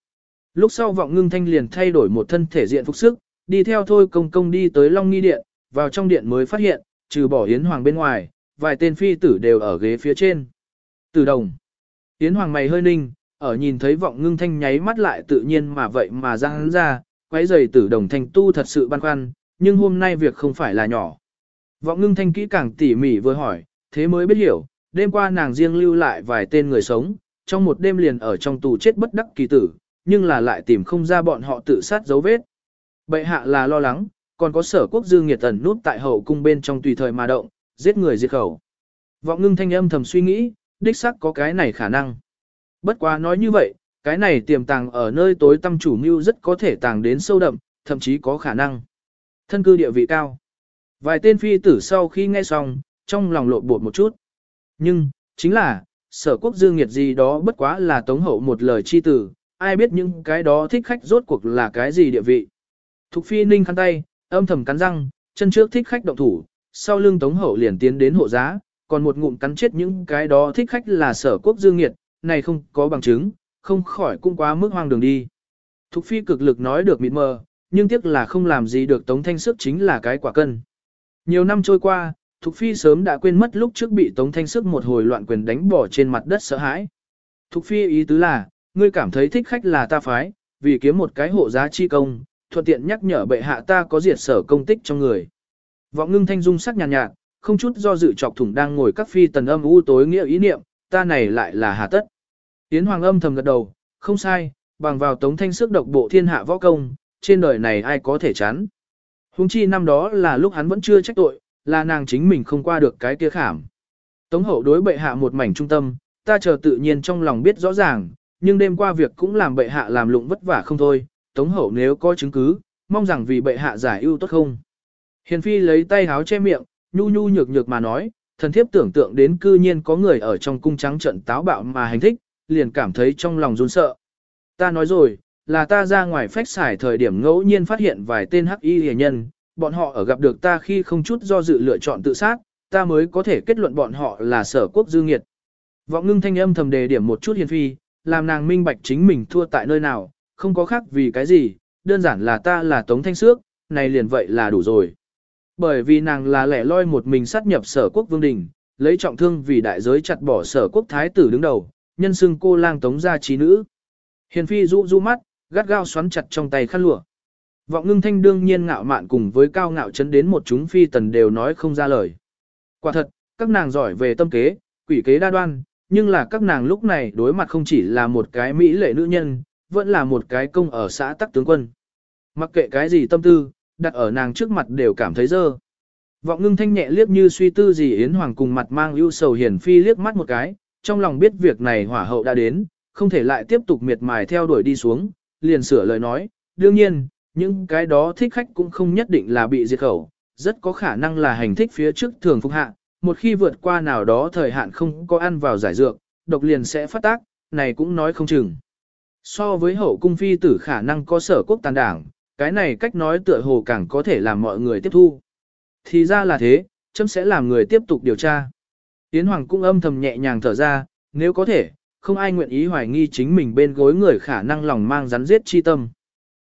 Lúc sau vọng ngưng thanh liền thay đổi một thân thể diện phục sức, đi theo thôi công công đi tới Long Nghi Điện, vào trong điện mới phát hiện, trừ bỏ Yến Hoàng bên ngoài, vài tên phi tử đều ở ghế phía trên. Từ đồng. Yến Hoàng mày hơi ninh, ở nhìn thấy vọng ngưng thanh nháy mắt lại tự nhiên mà vậy mà ra hắn ra, quấy giày tử đồng thanh tu thật sự băn khoăn, nhưng hôm nay việc không phải là nhỏ. Vọng ngưng thanh kỹ càng tỉ mỉ vừa hỏi, thế mới biết hiểu, đêm qua nàng riêng lưu lại vài tên người sống, trong một đêm liền ở trong tù chết bất đắc kỳ tử, nhưng là lại tìm không ra bọn họ tự sát dấu vết. Bệ hạ là lo lắng, còn có sở quốc dư nghiệt tần nút tại hậu cung bên trong tùy thời mà động, giết người diệt khẩu. Vọng ngưng thanh âm thầm suy nghĩ, đích xác có cái này khả năng. Bất quá nói như vậy, cái này tiềm tàng ở nơi tối tâm chủ mưu rất có thể tàng đến sâu đậm, thậm chí có khả năng. Thân cư địa vị cao. Vài tên phi tử sau khi nghe xong, trong lòng lộn bột một chút. Nhưng, chính là, sở quốc dương nghiệt gì đó bất quá là tống hậu một lời chi tử, ai biết những cái đó thích khách rốt cuộc là cái gì địa vị. Thục phi ninh khăn tay, âm thầm cắn răng, chân trước thích khách động thủ, sau lưng tống hậu liền tiến đến hộ giá, còn một ngụm cắn chết những cái đó thích khách là sở quốc dương nghiệt, này không có bằng chứng, không khỏi cũng quá mức hoang đường đi. Thục phi cực lực nói được mịt mờ, nhưng tiếc là không làm gì được tống thanh sức chính là cái quả cân. Nhiều năm trôi qua, Thục Phi sớm đã quên mất lúc trước bị Tống Thanh Sức một hồi loạn quyền đánh bỏ trên mặt đất sợ hãi. Thục Phi ý tứ là, ngươi cảm thấy thích khách là ta phái, vì kiếm một cái hộ giá chi công, thuận tiện nhắc nhở bệ hạ ta có diệt sở công tích trong người. Vọng ngưng thanh dung sắc nhàn nhạt, nhạt, không chút do dự chọc thủng đang ngồi các phi tần âm u tối nghĩa ý niệm, ta này lại là hà tất. Tiến hoàng âm thầm gật đầu, không sai, bằng vào tống thanh sức độc bộ thiên hạ võ công, trên đời này ai có thể chán. Hùng chi năm đó là lúc hắn vẫn chưa trách tội, là nàng chính mình không qua được cái kia khảm. Tống hậu đối bệ hạ một mảnh trung tâm, ta chờ tự nhiên trong lòng biết rõ ràng, nhưng đêm qua việc cũng làm bệ hạ làm lụng vất vả không thôi, tống hậu nếu có chứng cứ, mong rằng vì bệ hạ giải ưu tốt không. Hiền phi lấy tay háo che miệng, nhu nhu nhược nhược mà nói, thần thiếp tưởng tượng đến cư nhiên có người ở trong cung trắng trận táo bạo mà hành thích, liền cảm thấy trong lòng run sợ. Ta nói rồi, là ta ra ngoài phách xài thời điểm ngẫu nhiên phát hiện vài tên hắc y hề nhân, bọn họ ở gặp được ta khi không chút do dự lựa chọn tự sát, ta mới có thể kết luận bọn họ là sở quốc dư nghiệt. Vọng ngưng thanh âm thầm đề điểm một chút hiền phi, làm nàng minh bạch chính mình thua tại nơi nào, không có khác vì cái gì, đơn giản là ta là tống thanh xước, này liền vậy là đủ rồi. Bởi vì nàng là lẻ loi một mình sát nhập sở quốc vương đình, lấy trọng thương vì đại giới chặt bỏ sở quốc thái tử đứng đầu, nhân xưng cô lang tống gia trí nữ. Hiền phi rũ rũ mắt, gắt gao xoắn chặt trong tay khăn lụa. Vọng ngưng thanh đương nhiên ngạo mạn cùng với cao ngạo chấn đến một chúng phi tần đều nói không ra lời. Quả thật, các nàng giỏi về tâm kế, quỷ kế đa đoan, nhưng là các nàng lúc này đối mặt không chỉ là một cái mỹ lệ nữ nhân, vẫn là một cái công ở xã tắc tướng quân. Mặc kệ cái gì tâm tư, đặt ở nàng trước mặt đều cảm thấy dơ. Vọng ngưng thanh nhẹ liếc như suy tư gì Yến Hoàng cùng mặt mang ưu sầu hiển phi liếc mắt một cái, trong lòng biết việc này hỏa hậu đã đến, không thể lại tiếp tục miệt mài theo đuổi đi xuống, liền sửa lời nói, đương nhiên, những cái đó thích khách cũng không nhất định là bị diệt khẩu, rất có khả năng là hành thích phía trước thường phục hạ, một khi vượt qua nào đó thời hạn không có ăn vào giải dược, độc liền sẽ phát tác, này cũng nói không chừng. So với hậu cung phi tử khả năng có sở quốc tàn đảng, cái này cách nói tựa hồ càng có thể làm mọi người tiếp thu. Thì ra là thế, chấm sẽ làm người tiếp tục điều tra. Tiến Hoàng cũng âm thầm nhẹ nhàng thở ra, nếu có thể, không ai nguyện ý hoài nghi chính mình bên gối người khả năng lòng mang rắn giết chi tâm.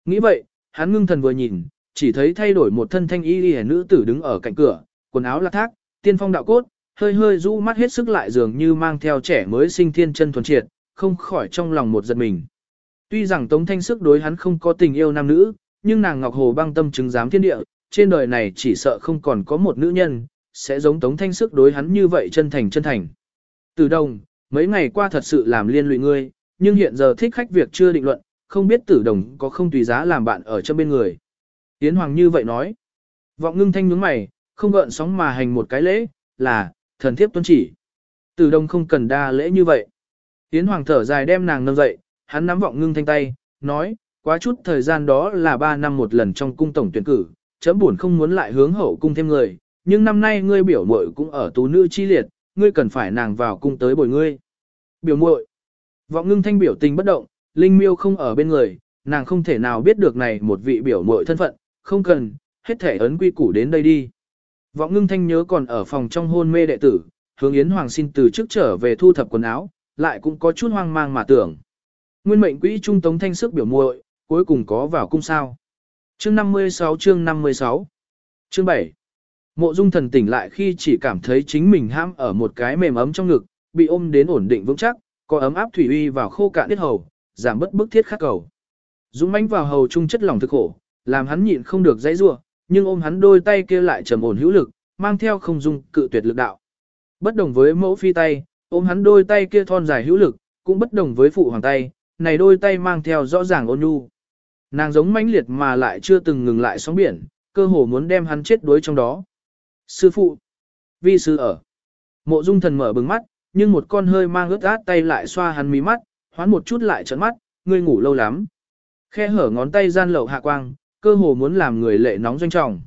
Nghĩ vậy, hắn ngưng thần vừa nhìn, chỉ thấy thay đổi một thân thanh y y nữ tử đứng ở cạnh cửa, quần áo lạc thác, tiên phong đạo cốt, hơi hơi rũ mắt hết sức lại dường như mang theo trẻ mới sinh thiên chân thuần triệt, không khỏi trong lòng một giật mình. Tuy rằng Tống Thanh Sức đối hắn không có tình yêu nam nữ, nhưng nàng Ngọc Hồ băng tâm chứng giám thiên địa, trên đời này chỉ sợ không còn có một nữ nhân, sẽ giống Tống Thanh Sức đối hắn như vậy chân thành chân thành. Từ đồng, mấy ngày qua thật sự làm liên lụy ngươi, nhưng hiện giờ thích khách việc chưa định luận, không biết tử đồng có không tùy giá làm bạn ở trong bên người. Yến Hoàng như vậy nói. Vọng ngưng thanh nhướng mày, không gợn sóng mà hành một cái lễ, là, thần thiếp tuân chỉ. Tử đồng không cần đa lễ như vậy. Yến Hoàng thở dài đem nàng nâng dậy, hắn nắm vọng ngưng thanh tay, nói, quá chút thời gian đó là 3 năm một lần trong cung tổng tuyển cử, chấm buồn không muốn lại hướng hậu cung thêm người, nhưng năm nay ngươi biểu muội cũng ở tú nữ chi liệt, ngươi cần phải nàng vào cung tới bồi ngươi. Biểu muội. Vọng ngưng thanh biểu tình bất động, Linh Miêu không ở bên người, nàng không thể nào biết được này một vị biểu muội thân phận, không cần, hết thể ấn quy củ đến đây đi. Vọng ngưng thanh nhớ còn ở phòng trong hôn mê đệ tử, hướng Yến Hoàng xin từ trước trở về thu thập quần áo, lại cũng có chút hoang mang mà tưởng. Nguyên mệnh quỹ trung tống thanh sức biểu muội, cuối cùng có vào cung sao. Chương 56 chương 56 Chương 7 Mộ dung thần tỉnh lại khi chỉ cảm thấy chính mình ham ở một cái mềm ấm trong ngực, bị ôm đến ổn định vững chắc, có ấm áp thủy uy vào khô cạn tiết hầu, giảm bất bức thiết khắc cầu. Dũng mãnh vào hầu trung chất lòng thực khổ, làm hắn nhịn không được dãy rủa, nhưng ôm hắn đôi tay kia lại trầm ổn hữu lực, mang theo không dung cự tuyệt lực đạo. Bất đồng với mẫu phi tay, ôm hắn đôi tay kia thon dài hữu lực, cũng bất đồng với phụ hoàng tay, này đôi tay mang theo rõ ràng ôn nhu. Nàng giống mãnh liệt mà lại chưa từng ngừng lại sóng biển, cơ hồ muốn đem hắn chết đuối trong đó. Sư phụ, vi sư ở. Mộ dung thần mở bừng mắt, nhưng một con hơi mang ướt át tay lại xoa hắn mí mắt, hoán một chút lại trợn mắt, ngươi ngủ lâu lắm. Khe hở ngón tay gian lậu hạ quang, cơ hồ muốn làm người lệ nóng doanh trọng.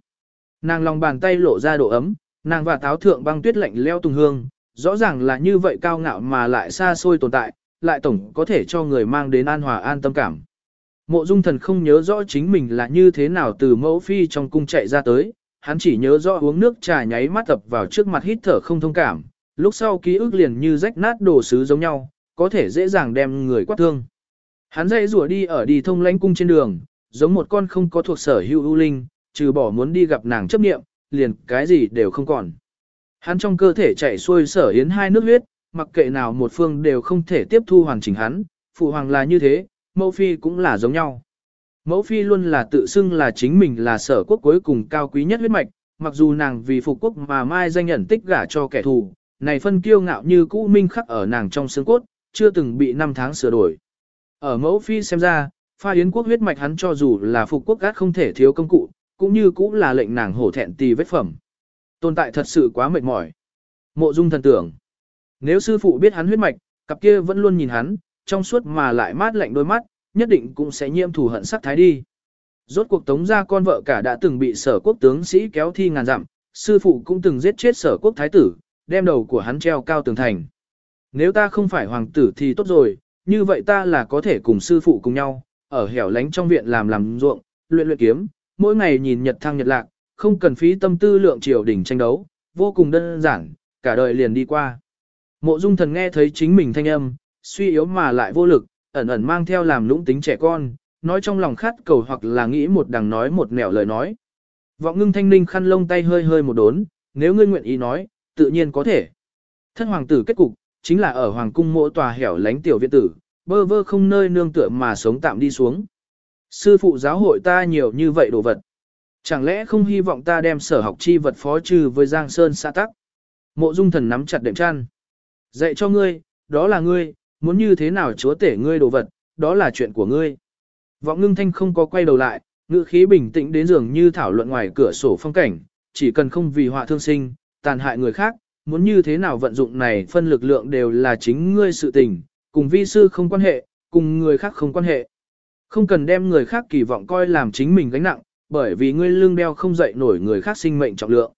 Nàng lòng bàn tay lộ ra độ ấm, nàng và táo thượng băng tuyết lạnh leo tùng hương, rõ ràng là như vậy cao ngạo mà lại xa xôi tồn tại, lại tổng có thể cho người mang đến an hòa an tâm cảm. Mộ dung thần không nhớ rõ chính mình là như thế nào từ mẫu phi trong cung chạy ra tới, hắn chỉ nhớ rõ uống nước trà nháy mắt tập vào trước mặt hít thở không thông cảm, lúc sau ký ức liền như rách nát đồ sứ giống nhau, có thể dễ dàng đem người quát thương. Hắn dậy rùa đi ở đi thông lãnh cung trên đường, giống một con không có thuộc sở hữu ưu linh, trừ bỏ muốn đi gặp nàng chấp niệm, liền cái gì đều không còn. Hắn trong cơ thể chảy xuôi sở yến hai nước huyết, mặc kệ nào một phương đều không thể tiếp thu hoàn chỉnh hắn, phụ hoàng là như thế, mẫu phi cũng là giống nhau. Mẫu phi luôn là tự xưng là chính mình là sở quốc cuối cùng cao quý nhất huyết mạch, mặc dù nàng vì phục quốc mà mai danh nhận tích gả cho kẻ thù, này phân kiêu ngạo như cũ minh khắc ở nàng trong xương cốt, chưa từng bị năm tháng sửa đổi. Ở mẫu phi xem ra, pha yến quốc huyết mạch hắn cho dù là phục quốc gác không thể thiếu công cụ, cũng như cũng là lệnh nàng hổ thẹn tì vết phẩm. Tồn tại thật sự quá mệt mỏi. Mộ dung thần tưởng. Nếu sư phụ biết hắn huyết mạch, cặp kia vẫn luôn nhìn hắn, trong suốt mà lại mát lạnh đôi mắt, nhất định cũng sẽ nhiễm thù hận sắc thái đi. Rốt cuộc tống gia con vợ cả đã từng bị sở quốc tướng sĩ kéo thi ngàn dặm, sư phụ cũng từng giết chết sở quốc thái tử, đem đầu của hắn treo cao tường thành. Nếu ta không phải hoàng tử thì tốt rồi, như vậy ta là có thể cùng sư phụ cùng nhau, ở hẻo lánh trong viện làm làm ruộng, luyện luyện kiếm, mỗi ngày nhìn nhật thăng nhật lạc, không cần phí tâm tư lượng triều đỉnh tranh đấu, vô cùng đơn giản, cả đời liền đi qua. Mộ dung thần nghe thấy chính mình thanh âm, suy yếu mà lại vô lực, ẩn ẩn mang theo làm lũng tính trẻ con, nói trong lòng khát cầu hoặc là nghĩ một đằng nói một nẻo lời nói. Vọng ngưng thanh ninh khăn lông tay hơi hơi một đốn, nếu ngươi nguyện ý nói, tự nhiên có thể. Thân hoàng tử kết cục, chính là ở hoàng cung Mộ tòa hẻo lánh tiểu viện tử, bơ vơ không nơi nương tựa mà sống tạm đi xuống. Sư phụ giáo hội ta nhiều như vậy đồ vật. Chẳng lẽ không hy vọng ta đem sở học chi vật phó trừ với Giang Sơn xã tắc? Mộ dung thần nắm chặt đệm chăn. Dạy cho ngươi, đó là ngươi, muốn như thế nào chúa tể ngươi đồ vật, đó là chuyện của ngươi. Vọng ngưng thanh không có quay đầu lại, ngữ khí bình tĩnh đến dường như thảo luận ngoài cửa sổ phong cảnh, chỉ cần không vì họa thương sinh, tàn hại người khác, muốn như thế nào vận dụng này phân lực lượng đều là chính ngươi sự tình, cùng vi sư không quan hệ, cùng người khác không quan hệ. Không cần đem người khác kỳ vọng coi làm chính mình gánh nặng, bởi vì ngươi lương đeo không dậy nổi người khác sinh mệnh trọng lượng.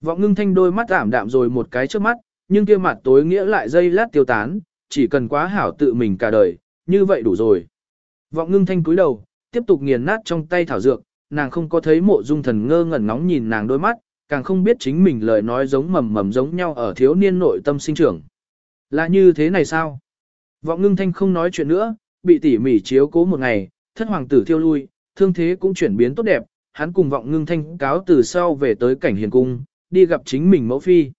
Vọng ngưng thanh đôi mắt ảm đạm rồi một cái trước mắt, nhưng kia mặt tối nghĩa lại dây lát tiêu tán, chỉ cần quá hảo tự mình cả đời, như vậy đủ rồi. Vọng ngưng thanh cúi đầu, tiếp tục nghiền nát trong tay thảo dược, nàng không có thấy mộ dung thần ngơ ngẩn ngóng nhìn nàng đôi mắt, càng không biết chính mình lời nói giống mầm mầm giống nhau ở thiếu niên nội tâm sinh trưởng. Là như thế này sao? Vọng ngưng thanh không nói chuyện nữa, bị tỉ mỉ chiếu cố một ngày, thất hoàng tử thiêu lui, thương thế cũng chuyển biến tốt đẹp, hắn cùng vọng ngưng thanh cáo từ sau về tới cảnh hiền cung, đi gặp chính mình mẫu phi.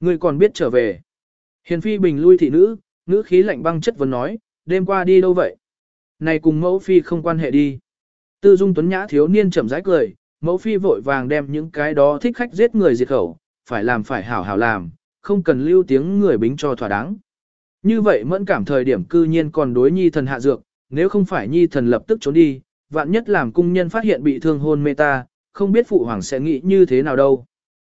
Người còn biết trở về. Hiền phi bình lui thị nữ, ngữ khí lạnh băng chất vấn nói, đêm qua đi đâu vậy? Này cùng mẫu phi không quan hệ đi. Tư dung tuấn nhã thiếu niên chậm rãi cười, mẫu phi vội vàng đem những cái đó thích khách giết người diệt khẩu, phải làm phải hảo hảo làm, không cần lưu tiếng người bính cho thỏa đáng. Như vậy mẫn cảm thời điểm cư nhiên còn đối nhi thần hạ dược, nếu không phải nhi thần lập tức trốn đi, vạn nhất làm cung nhân phát hiện bị thương hôn mê ta, không biết phụ hoàng sẽ nghĩ như thế nào đâu.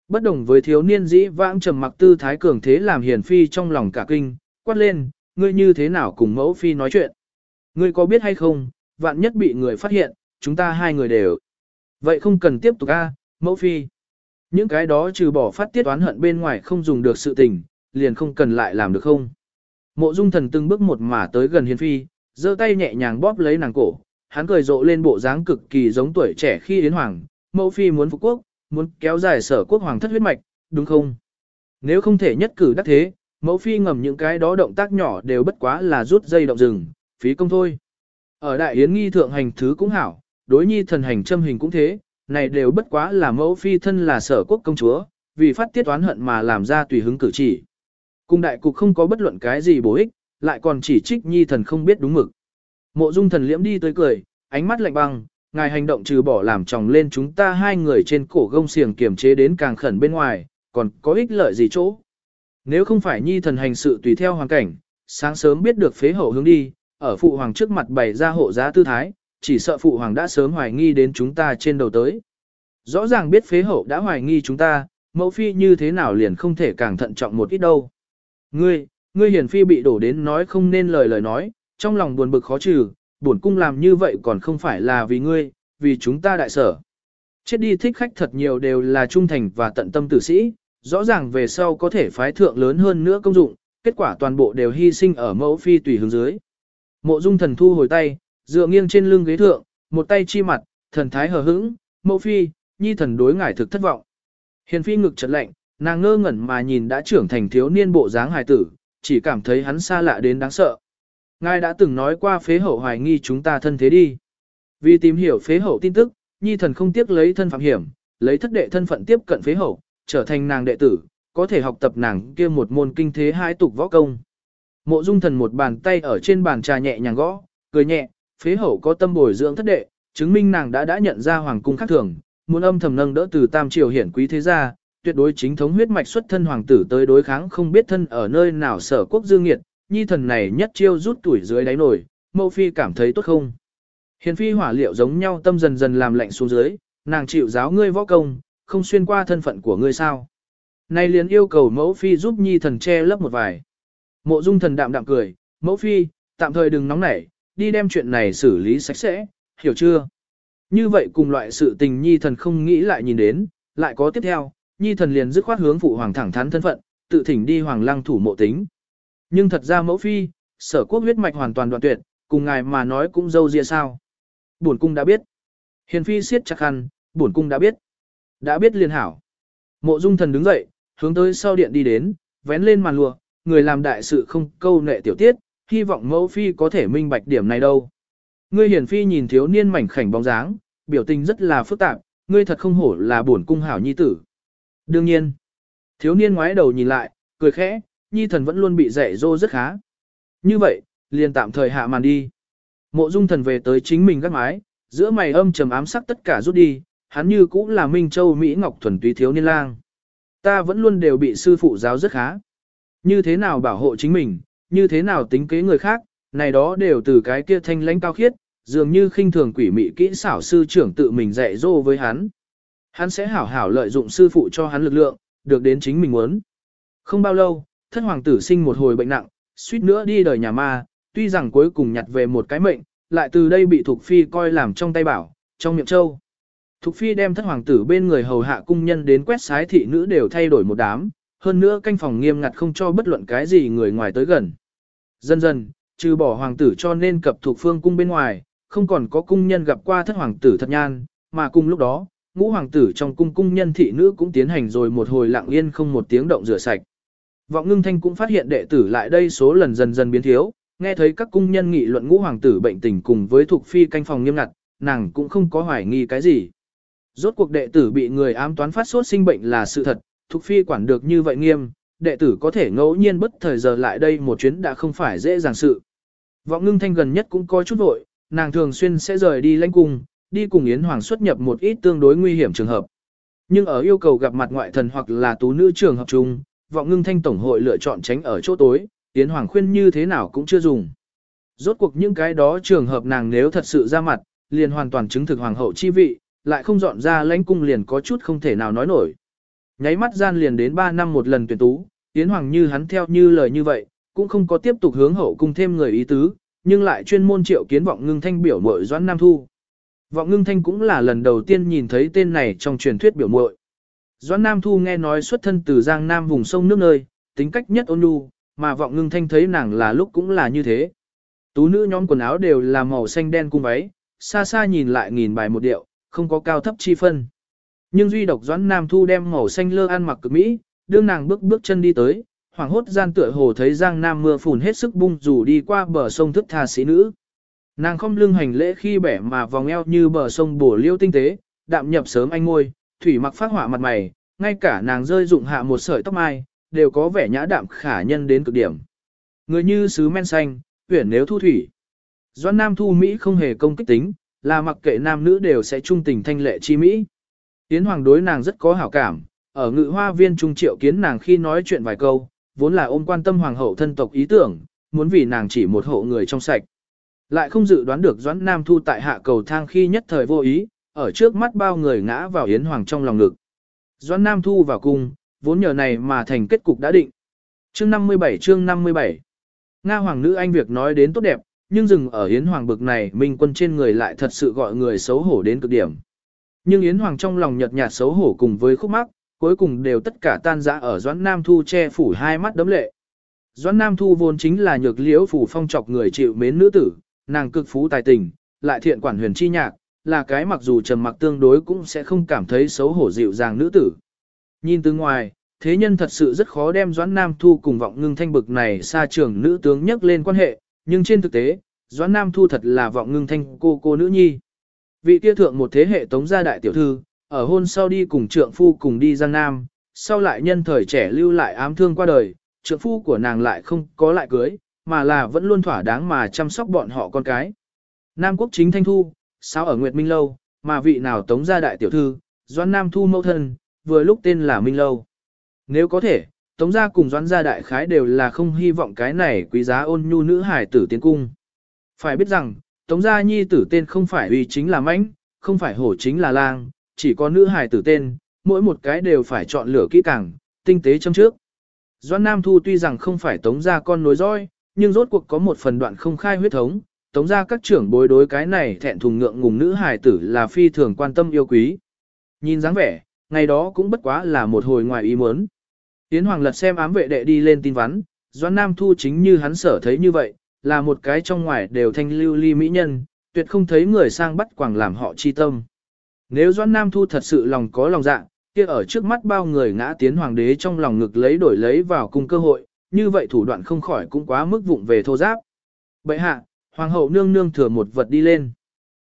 Bất đồng với thiếu niên dĩ vãng trầm mặc tư thái cường thế làm hiền phi trong lòng cả kinh, quát lên, ngươi như thế nào cùng mẫu phi nói chuyện. Ngươi có biết hay không, vạn nhất bị người phát hiện, chúng ta hai người đều. Vậy không cần tiếp tục a, mẫu phi. Những cái đó trừ bỏ phát tiết oán hận bên ngoài không dùng được sự tình, liền không cần lại làm được không. Mộ dung thần từng bước một mà tới gần hiền phi, giơ tay nhẹ nhàng bóp lấy nàng cổ, hắn cười rộ lên bộ dáng cực kỳ giống tuổi trẻ khi yến hoàng, mẫu phi muốn phục quốc, muốn kéo dài sở quốc hoàng thất huyết mạch, đúng không? Nếu không thể nhất cử đắc thế, mẫu phi ngầm những cái đó động tác nhỏ đều bất quá là rút dây động rừng, phí công thôi. Ở đại yến nghi thượng hành thứ cũng hảo, đối nhi thần hành châm hình cũng thế, này đều bất quá là mẫu phi thân là sở quốc công chúa, vì phát tiết oán hận mà làm ra tùy hứng cử chỉ. Cung đại cục không có bất luận cái gì bổ ích, lại còn chỉ trích nhi thần không biết đúng mực. Mộ dung thần liễm đi tới cười, ánh mắt lạnh băng, ngài hành động trừ bỏ làm chồng lên chúng ta hai người trên cổ gông xiềng kiểm chế đến càng khẩn bên ngoài, còn có ích lợi gì chỗ. Nếu không phải nhi thần hành sự tùy theo hoàn cảnh, sáng sớm biết được phế hậu hướng đi, ở phụ hoàng trước mặt bày ra hộ giá tư thái, chỉ sợ phụ hoàng đã sớm hoài nghi đến chúng ta trên đầu tới. Rõ ràng biết phế hậu đã hoài nghi chúng ta, mẫu phi như thế nào liền không thể càng thận trọng một ít đâu. Ngươi, ngươi hiển phi bị đổ đến nói không nên lời lời nói, trong lòng buồn bực khó trừ, bổn cung làm như vậy còn không phải là vì ngươi, vì chúng ta đại sở. Chết đi thích khách thật nhiều đều là trung thành và tận tâm tử sĩ, rõ ràng về sau có thể phái thượng lớn hơn nữa công dụng, kết quả toàn bộ đều hy sinh ở mẫu phi tùy hướng dưới. Mộ dung thần thu hồi tay, dựa nghiêng trên lưng ghế thượng, một tay chi mặt, thần thái hờ hững, mẫu phi, nhi thần đối ngải thực thất vọng. Hiền phi ngực chật lạnh, nàng ngơ ngẩn mà nhìn đã trưởng thành thiếu niên bộ dáng hài tử, chỉ cảm thấy hắn xa lạ đến đáng sợ. Ngài đã từng nói qua phế hậu hoài nghi chúng ta thân thế đi. Vì tìm hiểu phế hậu tin tức, nhi thần không tiếc lấy thân phạm hiểm, lấy thất đệ thân phận tiếp cận phế hậu, trở thành nàng đệ tử, có thể học tập nàng kia một môn kinh thế hai tục võ công. Mộ dung thần một bàn tay ở trên bàn trà nhẹ nhàng gõ, cười nhẹ, phế hậu có tâm bồi dưỡng thất đệ, chứng minh nàng đã đã nhận ra hoàng cung khác thường, muốn âm thầm nâng đỡ từ tam triều hiển quý thế gia, tuyệt đối chính thống huyết mạch xuất thân hoàng tử tới đối kháng không biết thân ở nơi nào sở quốc dương nghiệt, nhi thần này nhất chiêu rút tuổi dưới đáy nổi, mẫu phi cảm thấy tốt không? Hiền phi hỏa liệu giống nhau tâm dần dần làm lạnh xuống dưới, nàng chịu giáo ngươi võ công, không xuyên qua thân phận của ngươi sao? nay liền yêu cầu mẫu phi giúp nhi thần che lấp một vài. Mộ dung thần đạm đạm cười, mẫu phi, tạm thời đừng nóng nảy, đi đem chuyện này xử lý sạch sẽ, hiểu chưa? Như vậy cùng loại sự tình nhi thần không nghĩ lại nhìn đến, lại có tiếp theo, nhi thần liền dứt khoát hướng phụ hoàng thẳng thắn thân phận, tự thỉnh đi hoàng lăng thủ mộ tính. Nhưng thật ra mẫu phi, sở quốc huyết mạch hoàn toàn đoạn tuyệt, cùng ngài mà nói cũng dâu dịa sao. Bổn cung đã biết. Hiền phi siết chặt khăn, bổn cung đã biết. Đã biết liền hảo. Mộ dung thần đứng dậy, hướng tới sau điện đi đến, vén lên màn lụa, người làm đại sự không câu nệ tiểu tiết, hy vọng mẫu phi có thể minh bạch điểm này đâu. Ngươi hiển phi nhìn thiếu niên mảnh khảnh bóng dáng, biểu tình rất là phức tạp, ngươi thật không hổ là bổn cung hảo nhi tử. Đương nhiên, thiếu niên ngoái đầu nhìn lại, cười khẽ, nhi thần vẫn luôn bị dạy dỗ rất khá. Như vậy, liền tạm thời hạ màn đi. Mộ dung thần về tới chính mình gác mái, giữa mày âm trầm ám sắc tất cả rút đi, hắn như cũng là Minh Châu Mỹ Ngọc thuần túy thiếu niên lang. Ta vẫn luôn đều bị sư phụ giáo rất khá. Như thế nào bảo hộ chính mình, như thế nào tính kế người khác, này đó đều từ cái kia thanh lãnh cao khiết, dường như khinh thường quỷ mị kỹ xảo sư trưởng tự mình dạy dỗ với hắn. Hắn sẽ hảo hảo lợi dụng sư phụ cho hắn lực lượng, được đến chính mình muốn. Không bao lâu, thất hoàng tử sinh một hồi bệnh nặng, suýt nữa đi đời nhà ma, tuy rằng cuối cùng nhặt về một cái mệnh, lại từ đây bị thuộc Phi coi làm trong tay bảo, trong miệng châu. Thục Phi đem thất hoàng tử bên người hầu hạ cung nhân đến quét sái thị nữ đều thay đổi một đám, hơn nữa canh phòng nghiêm ngặt không cho bất luận cái gì người ngoài tới gần. Dần dần, trừ bỏ hoàng tử cho nên cập thuộc phương cung bên ngoài, không còn có cung nhân gặp qua thất hoàng tử thật nhan, mà cùng lúc đó, ngũ hoàng tử trong cung cung nhân thị nữ cũng tiến hành rồi một hồi lặng yên không một tiếng động rửa sạch. Vọng ngưng thanh cũng phát hiện đệ tử lại đây số lần dần dần biến thiếu, nghe thấy các cung nhân nghị luận ngũ hoàng tử bệnh tình cùng với thuộc phi canh phòng nghiêm ngặt, nàng cũng không có hoài nghi cái gì. Rốt cuộc đệ tử bị người ám toán phát sốt sinh bệnh là sự thật, Thục phi quản được như vậy nghiêm, đệ tử có thể ngẫu nhiên bất thời giờ lại đây một chuyến đã không phải dễ dàng sự. Vọng ngưng thanh gần nhất cũng có chút vội, nàng thường xuyên sẽ rời đi lãnh cung, đi cùng Yến Hoàng xuất nhập một ít tương đối nguy hiểm trường hợp. Nhưng ở yêu cầu gặp mặt ngoại thần hoặc là tú nữ trường hợp chung, vọng ngưng thanh tổng hội lựa chọn tránh ở chỗ tối, Yến Hoàng khuyên như thế nào cũng chưa dùng. Rốt cuộc những cái đó trường hợp nàng nếu thật sự ra mặt, liền hoàn toàn chứng thực hoàng hậu chi vị, lại không dọn ra lãnh cung liền có chút không thể nào nói nổi. Nháy mắt gian liền đến 3 năm một lần tuyển tú, Yến Hoàng như hắn theo như lời như vậy, cũng không có tiếp tục hướng hậu cung thêm người ý tứ, nhưng lại chuyên môn triệu kiến vọng ngưng thanh biểu mội Doãn Nam Thu. Vọng ngưng thanh cũng là lần đầu tiên nhìn thấy tên này trong truyền thuyết biểu muội. Doãn Nam Thu nghe nói xuất thân từ Giang Nam vùng sông nước nơi, tính cách nhất ôn nhu, mà vọng ngưng thanh thấy nàng là lúc cũng là như thế. Tú nữ nhóm quần áo đều là màu xanh đen cung váy, xa xa nhìn lại nghìn bài một điệu, không có cao thấp chi phân. Nhưng duy độc Doãn Nam Thu đem màu xanh lơ ăn mặc cực mỹ, đương nàng bước bước chân đi tới, hoàng hốt gian tựa hồ thấy Giang Nam mưa phùn hết sức bung rủ đi qua bờ sông thức tha sĩ nữ. Nàng không lưng hành lễ khi bẻ mà vòng eo như bờ sông bổ liêu tinh tế, đạm nhập sớm anh ngôi, thủy mặc phát hỏa mặt mày, ngay cả nàng rơi dụng hạ một sợi tóc mai, đều có vẻ nhã đạm khả nhân đến cực điểm. Người như sứ men xanh, tuyển nếu thu thủy. Doan Nam thu Mỹ không hề công kích tính, là mặc kệ nam nữ đều sẽ trung tình thanh lệ chi Mỹ. Yến Hoàng đối nàng rất có hảo cảm, ở ngự hoa viên trung triệu kiến nàng khi nói chuyện vài câu, vốn là ôm quan tâm hoàng hậu thân tộc ý tưởng, muốn vì nàng chỉ một hộ người trong sạch. Lại không dự đoán được Doãn Nam Thu tại hạ cầu thang khi nhất thời vô ý, ở trước mắt bao người ngã vào Yến Hoàng trong lòng ngực. Doãn Nam Thu vào cung, vốn nhờ này mà thành kết cục đã định. Chương 57 chương 57 Nga Hoàng nữ Anh việc nói đến tốt đẹp, nhưng dừng ở Yến Hoàng bực này minh quân trên người lại thật sự gọi người xấu hổ đến cực điểm. Nhưng Yến Hoàng trong lòng nhợt nhạt xấu hổ cùng với khúc mắc, cuối cùng đều tất cả tan rã ở Doãn Nam Thu che phủ hai mắt đấm lệ. Doãn Nam Thu vốn chính là nhược liễu phủ phong trọc người chịu mến nữ tử, nàng cực phú tài tình, lại thiện quản huyền chi nhạc, là cái mặc dù trầm mặc tương đối cũng sẽ không cảm thấy xấu hổ dịu dàng nữ tử. Nhìn từ ngoài, thế nhân thật sự rất khó đem Doãn Nam Thu cùng vọng ngưng thanh bực này xa trường nữ tướng nhắc lên quan hệ, nhưng trên thực tế, Doãn Nam Thu thật là vọng ngưng thanh cô cô nữ nhi. Vị kia thượng một thế hệ tống gia đại tiểu thư, ở hôn sau đi cùng trượng phu cùng đi Giang Nam, sau lại nhân thời trẻ lưu lại ám thương qua đời, trượng phu của nàng lại không có lại cưới, mà là vẫn luôn thỏa đáng mà chăm sóc bọn họ con cái. Nam quốc chính thanh thu, sao ở Nguyệt Minh Lâu, mà vị nào tống gia đại tiểu thư, Doãn Nam thu mẫu thân, vừa lúc tên là Minh Lâu. Nếu có thể, tống gia cùng Doãn gia đại khái đều là không hy vọng cái này quý giá ôn nhu nữ hải tử tiến cung. Phải biết rằng, tống gia nhi tử tên không phải uy chính là mãnh, không phải hổ chính là lang, chỉ có nữ hải tử tên, mỗi một cái đều phải chọn lựa kỹ càng, tinh tế châm trước. Doãn Nam Thu tuy rằng không phải tống gia con nối dõi, nhưng rốt cuộc có một phần đoạn không khai huyết thống, tống gia các trưởng bối đối cái này thẹn thùng ngượng ngùng nữ hài tử là phi thường quan tâm yêu quý. Nhìn dáng vẻ, ngày đó cũng bất quá là một hồi ngoài ý muốn. Yến Hoàng lật xem ám vệ đệ đi lên tin vắn, Doan Nam Thu chính như hắn sở thấy như vậy, là một cái trong ngoài đều thanh lưu ly mỹ nhân, tuyệt không thấy người sang bắt quảng làm họ chi tâm. Nếu Doan Nam Thu thật sự lòng có lòng dạ, kia ở trước mắt bao người ngã tiến hoàng đế trong lòng ngực lấy đổi lấy vào cùng cơ hội, như vậy thủ đoạn không khỏi cũng quá mức vụng về thô giáp. Bệ hạ, hoàng hậu nương nương thừa một vật đi lên.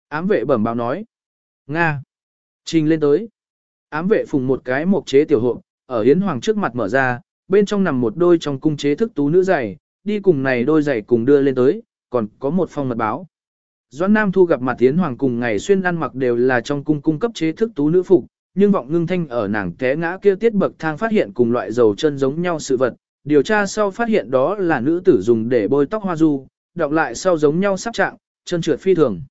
Ám vệ bẩm báo nói. Nga. Trình lên tới. Ám vệ phùng một cái mộc chế tiểu hộp, ở hiến hoàng trước mặt mở ra, bên trong nằm một đôi trong cung chế thức tú nữ giày, đi cùng này đôi giày cùng đưa lên tới, còn có một phong mật báo. Doãn Nam Thu gặp mặt Hiến Hoàng cùng ngày xuyên ăn mặc đều là trong cung cung cấp chế thức tú nữ phục, nhưng vọng ngưng thanh ở nàng té ngã kia tiết bậc thang phát hiện cùng loại dầu chân giống nhau sự vật, Điều tra sau phát hiện đó là nữ tử dùng để bôi tóc hoa du, đọc lại sau giống nhau sắp trạng, chân trượt phi thường.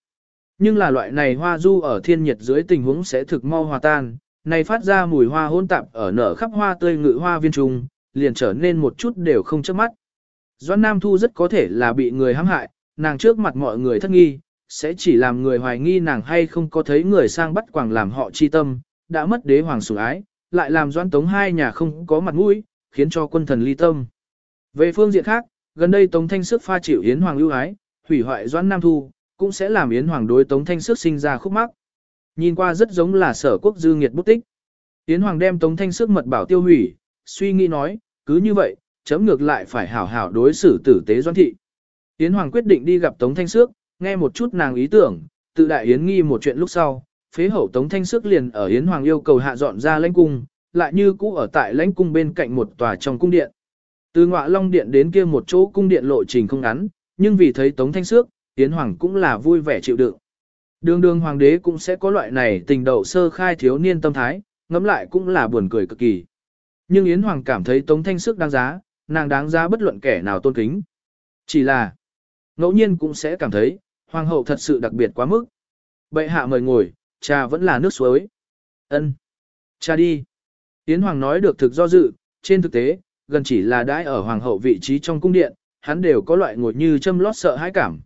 Nhưng là loại này hoa du ở thiên nhiệt dưới tình huống sẽ thực mau hòa tan, này phát ra mùi hoa hỗn tạp ở nở khắp hoa tươi ngự hoa viên trùng liền trở nên một chút đều không chớp mắt. Doãn Nam Thu rất có thể là bị người hãm hại, nàng trước mặt mọi người thất nghi, sẽ chỉ làm người hoài nghi nàng hay không có thấy người sang bắt quảng làm họ chi tâm, đã mất đế hoàng sủng ái, lại làm Doãn Tống hai nhà không có mặt mũi, khiến cho quân thần ly tâm. Về phương diện khác, gần đây Tống Thanh Sức pha chịu Yến Hoàng ưu ái, hủy hoại Doãn Nam Thu, cũng sẽ làm Yến Hoàng đối Tống Thanh Sức sinh ra khúc mắc. Nhìn qua rất giống là sở quốc dư nghiệt bút tích. Yến Hoàng đem Tống Thanh Sức mật bảo tiêu hủy, suy nghĩ nói, cứ như vậy, chấm ngược lại phải hảo hảo đối xử tử tế doan Thị. Yến Hoàng quyết định đi gặp Tống Thanh Sước, nghe một chút nàng ý tưởng, tự đại Yến nghi một chuyện lúc sau, phế hậu Tống Thanh Sước liền ở Yến Hoàng yêu cầu hạ dọn ra lãnh cung, lại như cũ ở tại lãnh cung bên cạnh một tòa trong cung điện. Từ ngọa long điện đến kia một chỗ cung điện lộ trình không ngắn, nhưng vì thấy Tống Thanh Sước, Yến Hoàng cũng là vui vẻ chịu đựng. Đường đường hoàng đế cũng sẽ có loại này tình đậu sơ khai thiếu niên tâm thái, ngẫm lại cũng là buồn cười cực kỳ. Nhưng Yến Hoàng cảm thấy Tống Thanh Sức đáng giá, nàng đáng giá bất luận kẻ nào tôn kính. Chỉ là, ngẫu nhiên cũng sẽ cảm thấy, hoàng hậu thật sự đặc biệt quá mức. Bệ hạ mời ngồi, trà vẫn là nước suối. Ân, Cha đi. Yến Hoàng nói được thực do dự, trên thực tế, gần chỉ là đãi ở hoàng hậu vị trí trong cung điện, hắn đều có loại ngồi như châm lót sợ hãi cảm.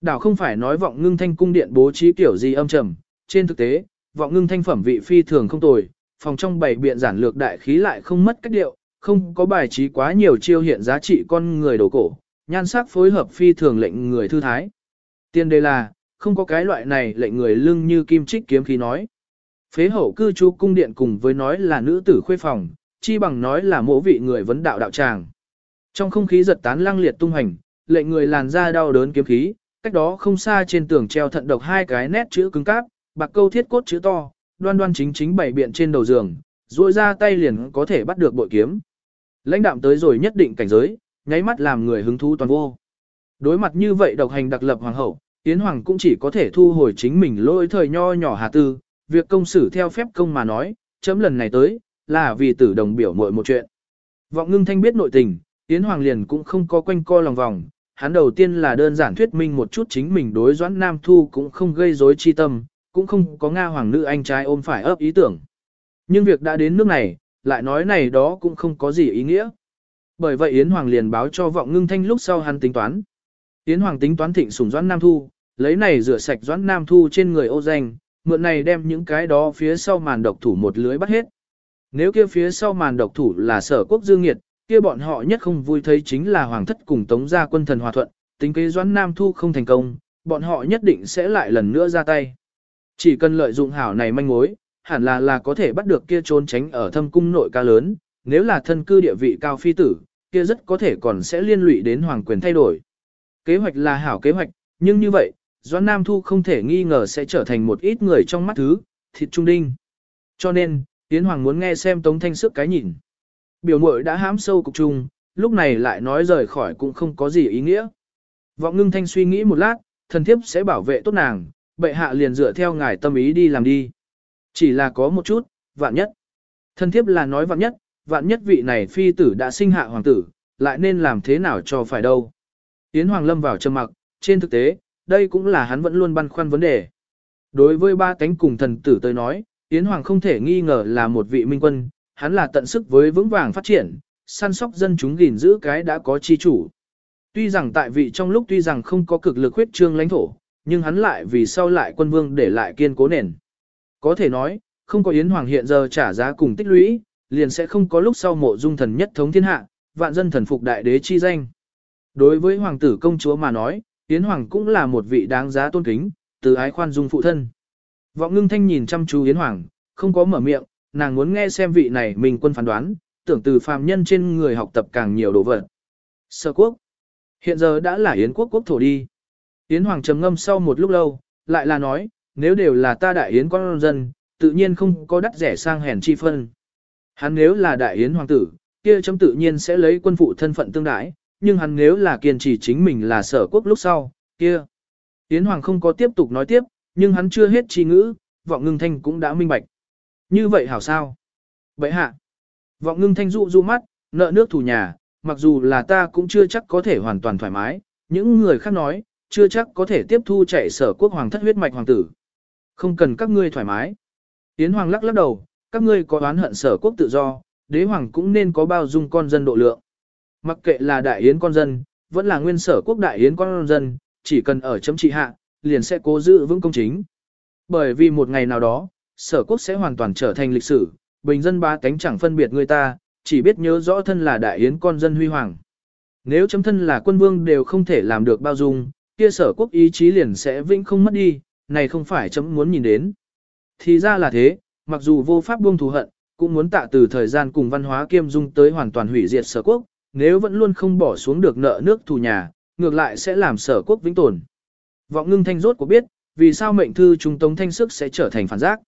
Đảo không phải nói vọng ngưng thanh cung điện bố trí kiểu gì âm trầm, trên thực tế, vọng ngưng thanh phẩm vị phi thường không tồi, phòng trong bảy biện giản lược đại khí lại không mất cách điệu, không có bài trí quá nhiều chiêu hiện giá trị con người đồ cổ, nhan sắc phối hợp phi thường lệnh người thư thái. Tiên đề là, không có cái loại này lệnh người lưng như kim trích kiếm khí nói. Phế hậu cư trú cung điện cùng với nói là nữ tử khuê phòng, chi bằng nói là mỗ vị người vấn đạo đạo tràng. Trong không khí giật tán lăng liệt tung hành, lệnh người làn ra đau đớn kiếm khí, cách đó không xa trên tường treo thận độc hai cái nét chữ cứng cáp, bạc câu thiết cốt chữ to, đoan đoan chính chính bảy biện trên đầu giường, duỗi ra tay liền có thể bắt được bội kiếm. Lãnh đạm tới rồi nhất định cảnh giới, nháy mắt làm người hứng thú toàn vô. Đối mặt như vậy độc hành đặc lập hoàng hậu, Yến Hoàng cũng chỉ có thể thu hồi chính mình lỗi thời nho nhỏ hà tư, việc công xử theo phép công mà nói, chấm lần này tới, là vì tử đồng biểu muội một chuyện. Vọng ngưng thanh biết nội tình, Yến Hoàng liền cũng không có quanh co lòng vòng, hắn đầu tiên là đơn giản thuyết minh một chút chính mình đối doãn nam thu cũng không gây rối chi tâm, cũng không có Nga hoàng nữ anh trai ôm phải ấp ý tưởng. Nhưng việc đã đến nước này, lại nói này đó cũng không có gì ý nghĩa. Bởi vậy Yến Hoàng liền báo cho vọng ngưng thanh lúc sau hắn tính toán. Yến Hoàng tính toán thịnh sủng doãn nam thu, lấy này rửa sạch doãn nam thu trên người ô danh, mượn này đem những cái đó phía sau màn độc thủ một lưới bắt hết. Nếu kia phía sau màn độc thủ là sở quốc dương nghiệt, kia bọn họ nhất không vui thấy chính là hoàng thất cùng tống gia quân thần hòa thuận, tính kế doãn nam thu không thành công, bọn họ nhất định sẽ lại lần nữa ra tay. Chỉ cần lợi dụng hảo này manh mối, hẳn là là có thể bắt được kia trốn tránh ở thâm cung nội ca lớn, nếu là thân cư địa vị cao phi tử, kia rất có thể còn sẽ liên lụy đến hoàng quyền thay đổi. Kế hoạch là hảo kế hoạch, nhưng như vậy, Doãn Nam Thu không thể nghi ngờ sẽ trở thành một ít người trong mắt thứ, thịt trung đinh. Cho nên, Tiến Hoàng muốn nghe xem Tống Thanh sức cái nhìn. Biểu muội đã hãm sâu cục trùng, lúc này lại nói rời khỏi cũng không có gì ý nghĩa. Vọng ngưng thanh suy nghĩ một lát, thần thiếp sẽ bảo vệ tốt nàng, bệ hạ liền dựa theo ngài tâm ý đi làm đi. Chỉ là có một chút, vạn nhất. Thần thiếp là nói vạn nhất, vạn nhất vị này phi tử đã sinh hạ hoàng tử, lại nên làm thế nào cho phải đâu. Yến Hoàng lâm vào trầm mặc, trên thực tế, đây cũng là hắn vẫn luôn băn khoăn vấn đề. Đối với ba cánh cùng thần tử tới nói, Yến Hoàng không thể nghi ngờ là một vị minh quân, hắn là tận sức với vững vàng phát triển, săn sóc dân chúng gìn giữ cái đã có chi chủ. Tuy rằng tại vị trong lúc tuy rằng không có cực lực huyết trương lãnh thổ, nhưng hắn lại vì sau lại quân vương để lại kiên cố nền. Có thể nói, không có Yến Hoàng hiện giờ trả giá cùng tích lũy, liền sẽ không có lúc sau mộ dung thần nhất thống thiên hạ, vạn dân thần phục đại đế chi danh. Đối với hoàng tử công chúa mà nói, Yến Hoàng cũng là một vị đáng giá tôn kính, từ ái khoan dung phụ thân. Vọng ngưng thanh nhìn chăm chú Yến Hoàng, không có mở miệng, nàng muốn nghe xem vị này mình quân phán đoán, tưởng từ phàm nhân trên người học tập càng nhiều đồ vật. Sở quốc. Hiện giờ đã là Yến quốc quốc thổ đi. Yến Hoàng trầm ngâm sau một lúc lâu, lại là nói, nếu đều là ta đại Yến con dân, tự nhiên không có đắt rẻ sang hèn chi phân. Hắn nếu là đại Yến Hoàng tử, kia chấm tự nhiên sẽ lấy quân phụ thân phận tương đãi, nhưng hắn nếu là kiên trì chính mình là sở quốc lúc sau, kia. Yến Hoàng không có tiếp tục nói tiếp, nhưng hắn chưa hết chi ngữ, vọng ngưng thanh cũng đã minh bạch. Như vậy hảo sao? Vậy hạ. Vọng ngưng thanh dụ du mắt, nợ nước thủ nhà, mặc dù là ta cũng chưa chắc có thể hoàn toàn thoải mái, những người khác nói, chưa chắc có thể tiếp thu chạy sở quốc hoàng thất huyết mạch hoàng tử. Không cần các ngươi thoải mái. Yến Hoàng lắc lắc đầu, các ngươi có oán hận sở quốc tự do, đế hoàng cũng nên có bao dung con dân độ lượng. Mặc kệ là đại yến con dân, vẫn là nguyên sở quốc đại yến con dân, chỉ cần ở chấm trị hạ, liền sẽ cố giữ vững công chính. Bởi vì một ngày nào đó, sở quốc sẽ hoàn toàn trở thành lịch sử, bình dân ba cánh chẳng phân biệt người ta, chỉ biết nhớ rõ thân là đại yến con dân huy hoàng. Nếu chấm thân là quân vương đều không thể làm được bao dung, kia sở quốc ý chí liền sẽ vĩnh không mất đi, này không phải chấm muốn nhìn đến. Thì ra là thế, mặc dù vô pháp buông thù hận, cũng muốn tạ từ thời gian cùng văn hóa kiêm dung tới hoàn toàn hủy diệt sở quốc, nếu vẫn luôn không bỏ xuống được nợ nước thù nhà, ngược lại sẽ làm sở quốc vĩnh tồn. Vọng ngưng thanh rốt của biết, vì sao mệnh thư trung tống thanh sức sẽ trở thành phản giác.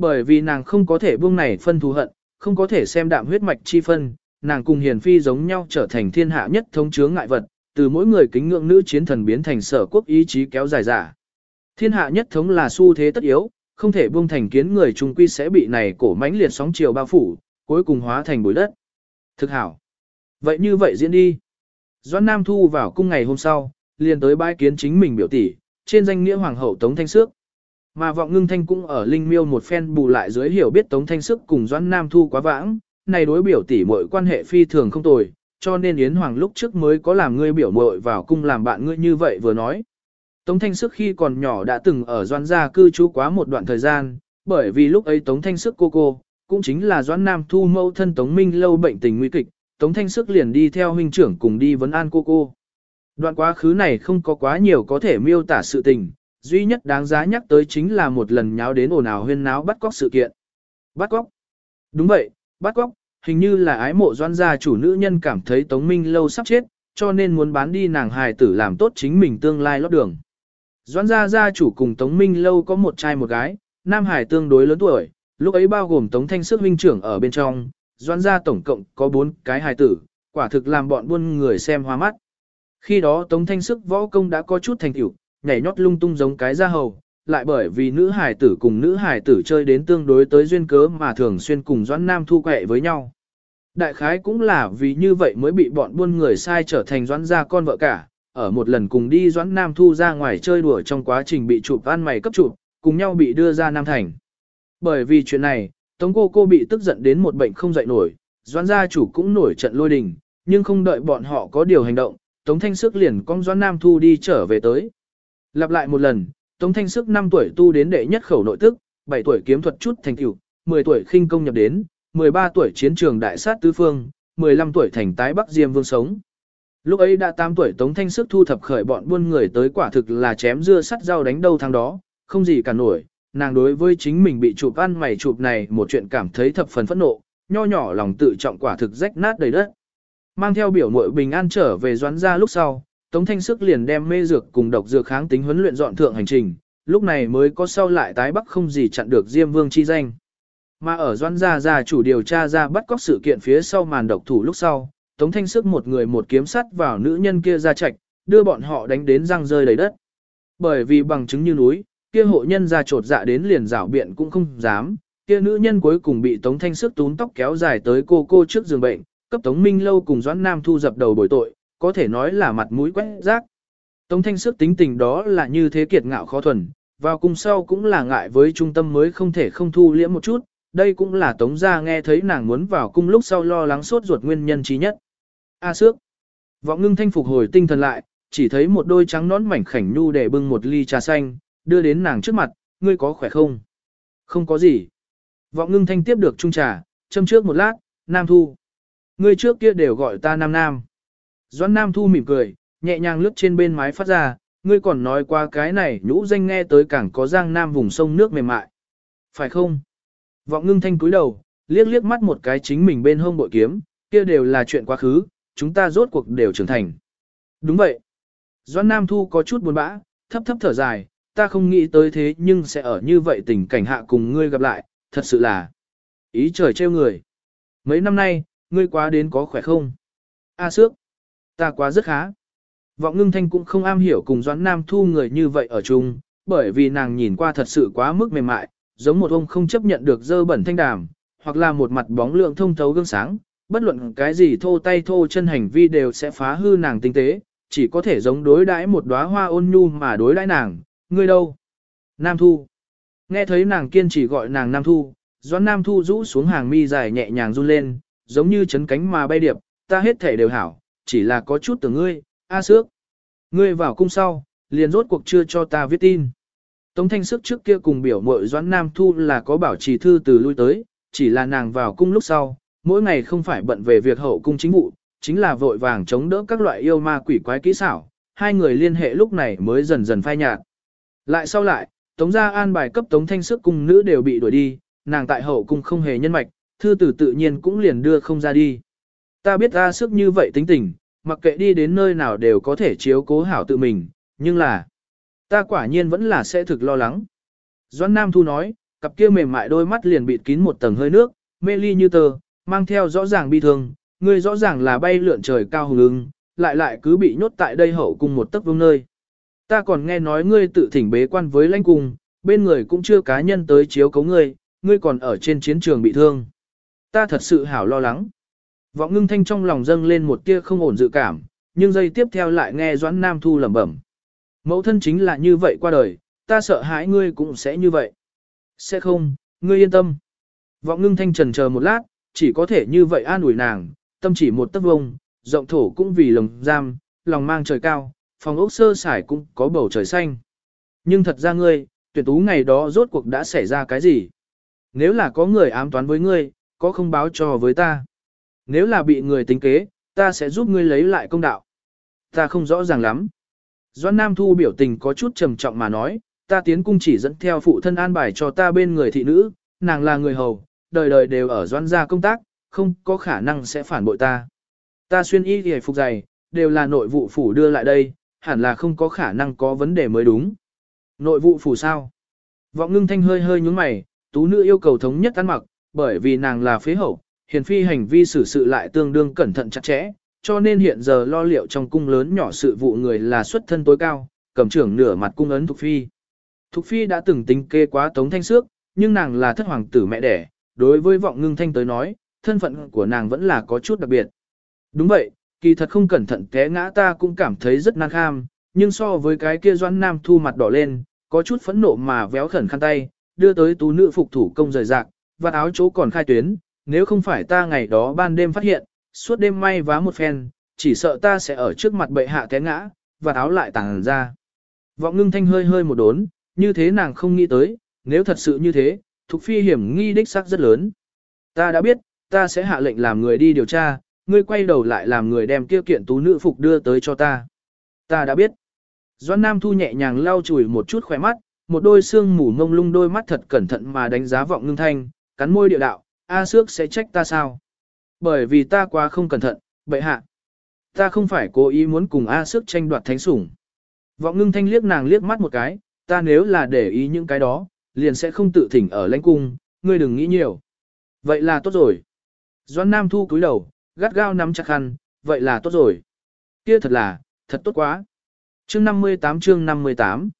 Bởi vì nàng không có thể buông này phân thù hận, không có thể xem đạm huyết mạch chi phân, nàng cùng hiền phi giống nhau trở thành thiên hạ nhất thống chướng ngại vật, từ mỗi người kính ngưỡng nữ chiến thần biến thành sở quốc ý chí kéo dài giả. Thiên hạ nhất thống là xu thế tất yếu, không thể buông thành kiến người trung quy sẽ bị này cổ mãnh liệt sóng chiều bao phủ, cuối cùng hóa thành bụi đất. Thực hảo. Vậy như vậy diễn đi. Doãn Nam Thu vào cung ngày hôm sau, liền tới bái kiến chính mình biểu tỷ, trên danh nghĩa hoàng hậu Tống Thanh Sước. Mà vọng ngưng thanh cũng ở Linh Miêu một phen bù lại dưới hiểu biết Tống Thanh Sức cùng Doãn Nam Thu quá vãng, này đối biểu tỷ muội quan hệ phi thường không tồi, cho nên Yến Hoàng lúc trước mới có làm ngươi biểu muội vào cung làm bạn ngươi như vậy vừa nói. Tống Thanh Sức khi còn nhỏ đã từng ở Doãn gia cư trú quá một đoạn thời gian, bởi vì lúc ấy Tống Thanh Sức cô cô, cũng chính là Doãn Nam Thu mẫu thân Tống Minh lâu bệnh tình nguy kịch, Tống Thanh Sức liền đi theo huynh trưởng cùng đi vấn an cô cô. Đoạn quá khứ này không có quá nhiều có thể miêu tả sự tình, duy nhất đáng giá nhắc tới chính là một lần nháo đến ồn ào huyên náo bắt cóc sự kiện. Bắt cóc? Đúng vậy, bắt cóc, hình như là ái mộ doan gia chủ nữ nhân cảm thấy Tống Minh lâu sắp chết, cho nên muốn bán đi nàng hài tử làm tốt chính mình tương lai lót đường. Doan gia gia chủ cùng Tống Minh lâu có một trai một gái, nam hải tương đối lớn tuổi, lúc ấy bao gồm Tống Thanh Sức huynh trưởng ở bên trong, doan gia tổng cộng có bốn cái hài tử, quả thực làm bọn buôn người xem hoa mắt. Khi đó Tống Thanh Sức võ công đã có chút thành tựu, nhảy nhót lung tung giống cái da hầu, lại bởi vì nữ hài tử cùng nữ hài tử chơi đến tương đối tới duyên cớ mà thường xuyên cùng Doãn Nam thu quẹ với nhau. Đại khái cũng là vì như vậy mới bị bọn buôn người sai trở thành Doãn gia con vợ cả, ở một lần cùng đi Doãn Nam thu ra ngoài chơi đùa trong quá trình bị chụp ăn mày cấp chụp, cùng nhau bị đưa ra Nam Thành. Bởi vì chuyện này, Tống cô cô bị tức giận đến một bệnh không dậy nổi, Doãn gia chủ cũng nổi trận lôi đình, nhưng không đợi bọn họ có điều hành động, Tống Thanh Sức liền con Doãn Nam Thu đi trở về tới. Lặp lại một lần, Tống Thanh Sức 5 tuổi tu đến đệ nhất khẩu nội tức, 7 tuổi kiếm thuật chút thành tựu, 10 tuổi khinh công nhập đến, 13 tuổi chiến trường đại sát tứ phương, 15 tuổi thành tái Bắc Diêm Vương sống. Lúc ấy đã 8 tuổi Tống Thanh Sức thu thập khởi bọn buôn người tới quả thực là chém dưa sắt rau đánh đâu thằng đó, không gì cả nổi. Nàng đối với chính mình bị chụp ăn mày chụp này một chuyện cảm thấy thập phần phẫn nộ, nho nhỏ lòng tự trọng quả thực rách nát đầy đất. Mang theo biểu muội bình an trở về doãn ra lúc sau, Tống Thanh Sức liền đem mê dược cùng độc dược kháng tính huấn luyện dọn thượng hành trình, lúc này mới có sau lại tái bắc không gì chặn được Diêm Vương chi danh. Mà ở Doãn Gia Gia chủ điều tra ra bắt cóc sự kiện phía sau màn độc thủ lúc sau, Tống Thanh Sức một người một kiếm sắt vào nữ nhân kia ra chạch, đưa bọn họ đánh đến răng rơi đầy đất. Bởi vì bằng chứng như núi, kia hộ nhân ra trột dạ đến liền rảo biện cũng không dám, kia nữ nhân cuối cùng bị Tống Thanh Sức tún tóc kéo dài tới cô cô trước giường bệnh, cấp Tống Minh Lâu cùng Doãn Nam thu dập đầu bồi tội, có thể nói là mặt mũi quét rác. Tống thanh sức tính tình đó là như thế kiệt ngạo khó thuần, vào cung sau cũng là ngại với trung tâm mới không thể không thu liễm một chút, đây cũng là tống gia nghe thấy nàng muốn vào cung lúc sau lo lắng sốt ruột nguyên nhân trí nhất. A à, sước. Vọng ngưng thanh phục hồi tinh thần lại, chỉ thấy một đôi trắng nón mảnh khảnh nhu để bưng một ly trà xanh, đưa đến nàng trước mặt, ngươi có khỏe không? Không có gì. Vọng ngưng thanh tiếp được chung trà, châm trước một lát, nam thu. Ngươi trước kia đều gọi ta nam nam. Doãn Nam Thu mỉm cười, nhẹ nhàng lướt trên bên mái phát ra, ngươi còn nói qua cái này nhũ danh nghe tới càng có giang nam vùng sông nước mềm mại. Phải không? Vọng ngưng thanh cúi đầu, liếc liếc mắt một cái chính mình bên hông bội kiếm, kia đều là chuyện quá khứ, chúng ta rốt cuộc đều trưởng thành. Đúng vậy. Doãn Nam Thu có chút buồn bã, thấp thấp thở dài, ta không nghĩ tới thế nhưng sẽ ở như vậy tình cảnh hạ cùng ngươi gặp lại, thật sự là ý trời trêu người. Mấy năm nay, ngươi quá đến có khỏe không? A à, Sước. Ta quá rất khá. Vọng ngưng thanh cũng không am hiểu cùng Doãn Nam Thu người như vậy ở chung, bởi vì nàng nhìn qua thật sự quá mức mềm mại, giống một ông không chấp nhận được dơ bẩn thanh đàm, hoặc là một mặt bóng lượng thông thấu gương sáng, bất luận cái gì thô tay thô chân hành vi đều sẽ phá hư nàng tinh tế, chỉ có thể giống đối đãi một đóa hoa ôn nhu mà đối đãi nàng, ngươi đâu? Nam Thu. Nghe thấy nàng kiên trì gọi nàng Nam Thu, Doãn Nam Thu rũ xuống hàng mi dài nhẹ nhàng run lên, giống như chấn cánh mà bay điệp, ta hết thể đều hảo, chỉ là có chút tưởng ngươi, A à Sước. Ngươi vào cung sau, liền rốt cuộc chưa cho ta viết tin. Tống thanh sức trước kia cùng biểu mội Doãn Nam Thu là có bảo trì thư từ lui tới, chỉ là nàng vào cung lúc sau, mỗi ngày không phải bận về việc hậu cung chính vụ, chính là vội vàng chống đỡ các loại yêu ma quỷ quái kỹ xảo, hai người liên hệ lúc này mới dần dần phai nhạt. Lại sau lại, Tống gia an bài cấp Tống thanh sức cung nữ đều bị đuổi đi, nàng tại hậu cung không hề nhân mạch, thư từ tự nhiên cũng liền đưa không ra đi. Ta biết ra sức như vậy tính tình, mặc kệ đi đến nơi nào đều có thể chiếu cố hảo tự mình, nhưng là, ta quả nhiên vẫn là sẽ thực lo lắng. Doãn Nam Thu nói, cặp kia mềm mại đôi mắt liền bịt kín một tầng hơi nước, mê ly như tờ, mang theo rõ ràng bi thương, ngươi rõ ràng là bay lượn trời cao hùng ưng, lại lại cứ bị nhốt tại đây hậu cung một tấc vương nơi. Ta còn nghe nói ngươi tự thỉnh bế quan với lãnh cung, bên người cũng chưa cá nhân tới chiếu cấu ngươi, ngươi còn ở trên chiến trường bị thương. Ta thật sự hảo lo lắng. Vọng ngưng thanh trong lòng dâng lên một tia không ổn dự cảm, nhưng giây tiếp theo lại nghe Doãn Nam Thu lẩm bẩm. Mẫu thân chính là như vậy qua đời, ta sợ hãi ngươi cũng sẽ như vậy. Sẽ không, ngươi yên tâm. Vọng ngưng thanh trần chờ một lát, chỉ có thể như vậy an ủi nàng, tâm chỉ một tấc vông, rộng thổ cũng vì lồng giam, lòng mang trời cao, phòng ốc sơ sải cũng có bầu trời xanh. Nhưng thật ra ngươi, tuyển tú ngày đó rốt cuộc đã xảy ra cái gì? Nếu là có người ám toán với ngươi, có không báo cho với ta? Nếu là bị người tính kế, ta sẽ giúp ngươi lấy lại công đạo. Ta không rõ ràng lắm. Doan Nam Thu biểu tình có chút trầm trọng mà nói, ta tiến cung chỉ dẫn theo phụ thân an bài cho ta bên người thị nữ, nàng là người hầu, đời đời đều ở doan gia công tác, không có khả năng sẽ phản bội ta. Ta xuyên y thì phục dày, đều là nội vụ phủ đưa lại đây, hẳn là không có khả năng có vấn đề mới đúng. Nội vụ phủ sao? Vọng ngưng thanh hơi hơi nhúng mày, tú nữ yêu cầu thống nhất ăn mặc, bởi vì nàng là phế hậu, hiền phi hành vi xử sự lại tương đương cẩn thận chặt chẽ, cho nên hiện giờ lo liệu trong cung lớn nhỏ sự vụ người là xuất thân tối cao, cầm trưởng nửa mặt cung ấn Thục Phi. Thục Phi đã từng tính kê quá Tống Thanh Sước, nhưng nàng là thất hoàng tử mẹ đẻ, đối với vọng ngưng thanh tới nói, thân phận của nàng vẫn là có chút đặc biệt. Đúng vậy, kỳ thật không cẩn thận té ngã ta cũng cảm thấy rất nan kham, nhưng so với cái kia doãn nam thu mặt đỏ lên, có chút phẫn nộ mà véo khẩn khăn tay, đưa tới tú nữ phục thủ công rời rạc, và áo chỗ còn khai tuyến, nếu không phải ta ngày đó ban đêm phát hiện, suốt đêm may vá một phen, chỉ sợ ta sẽ ở trước mặt bệ hạ té ngã, và áo lại tàng ra. Vọng ngưng thanh hơi hơi một đốn, như thế nàng không nghĩ tới, nếu thật sự như thế, Thục Phi hiểm nghi đích xác rất lớn. Ta đã biết, ta sẽ hạ lệnh làm người đi điều tra, ngươi quay đầu lại làm người đem kia kiện tú nữ phục đưa tới cho ta. Ta đã biết. Doan Nam Thu nhẹ nhàng lau chùi một chút khỏe mắt, một đôi xương mù ngông lung đôi mắt thật cẩn thận mà đánh giá vọng ngưng thanh, cắn môi địa đạo, A Sước sẽ trách ta sao? Bởi vì ta quá không cẩn thận, bệ hạ. Ta không phải cố ý muốn cùng A Sước tranh đoạt thánh sủng. Vọng ngưng thanh liếc nàng liếc mắt một cái, ta nếu là để ý những cái đó, liền sẽ không tự thỉnh ở lãnh cung, ngươi đừng nghĩ nhiều. Vậy là tốt rồi. Doan Nam Thu cúi đầu, gắt gao nắm chặt khăn, vậy là tốt rồi. Kia thật là, thật tốt quá. Chương 58 chương 58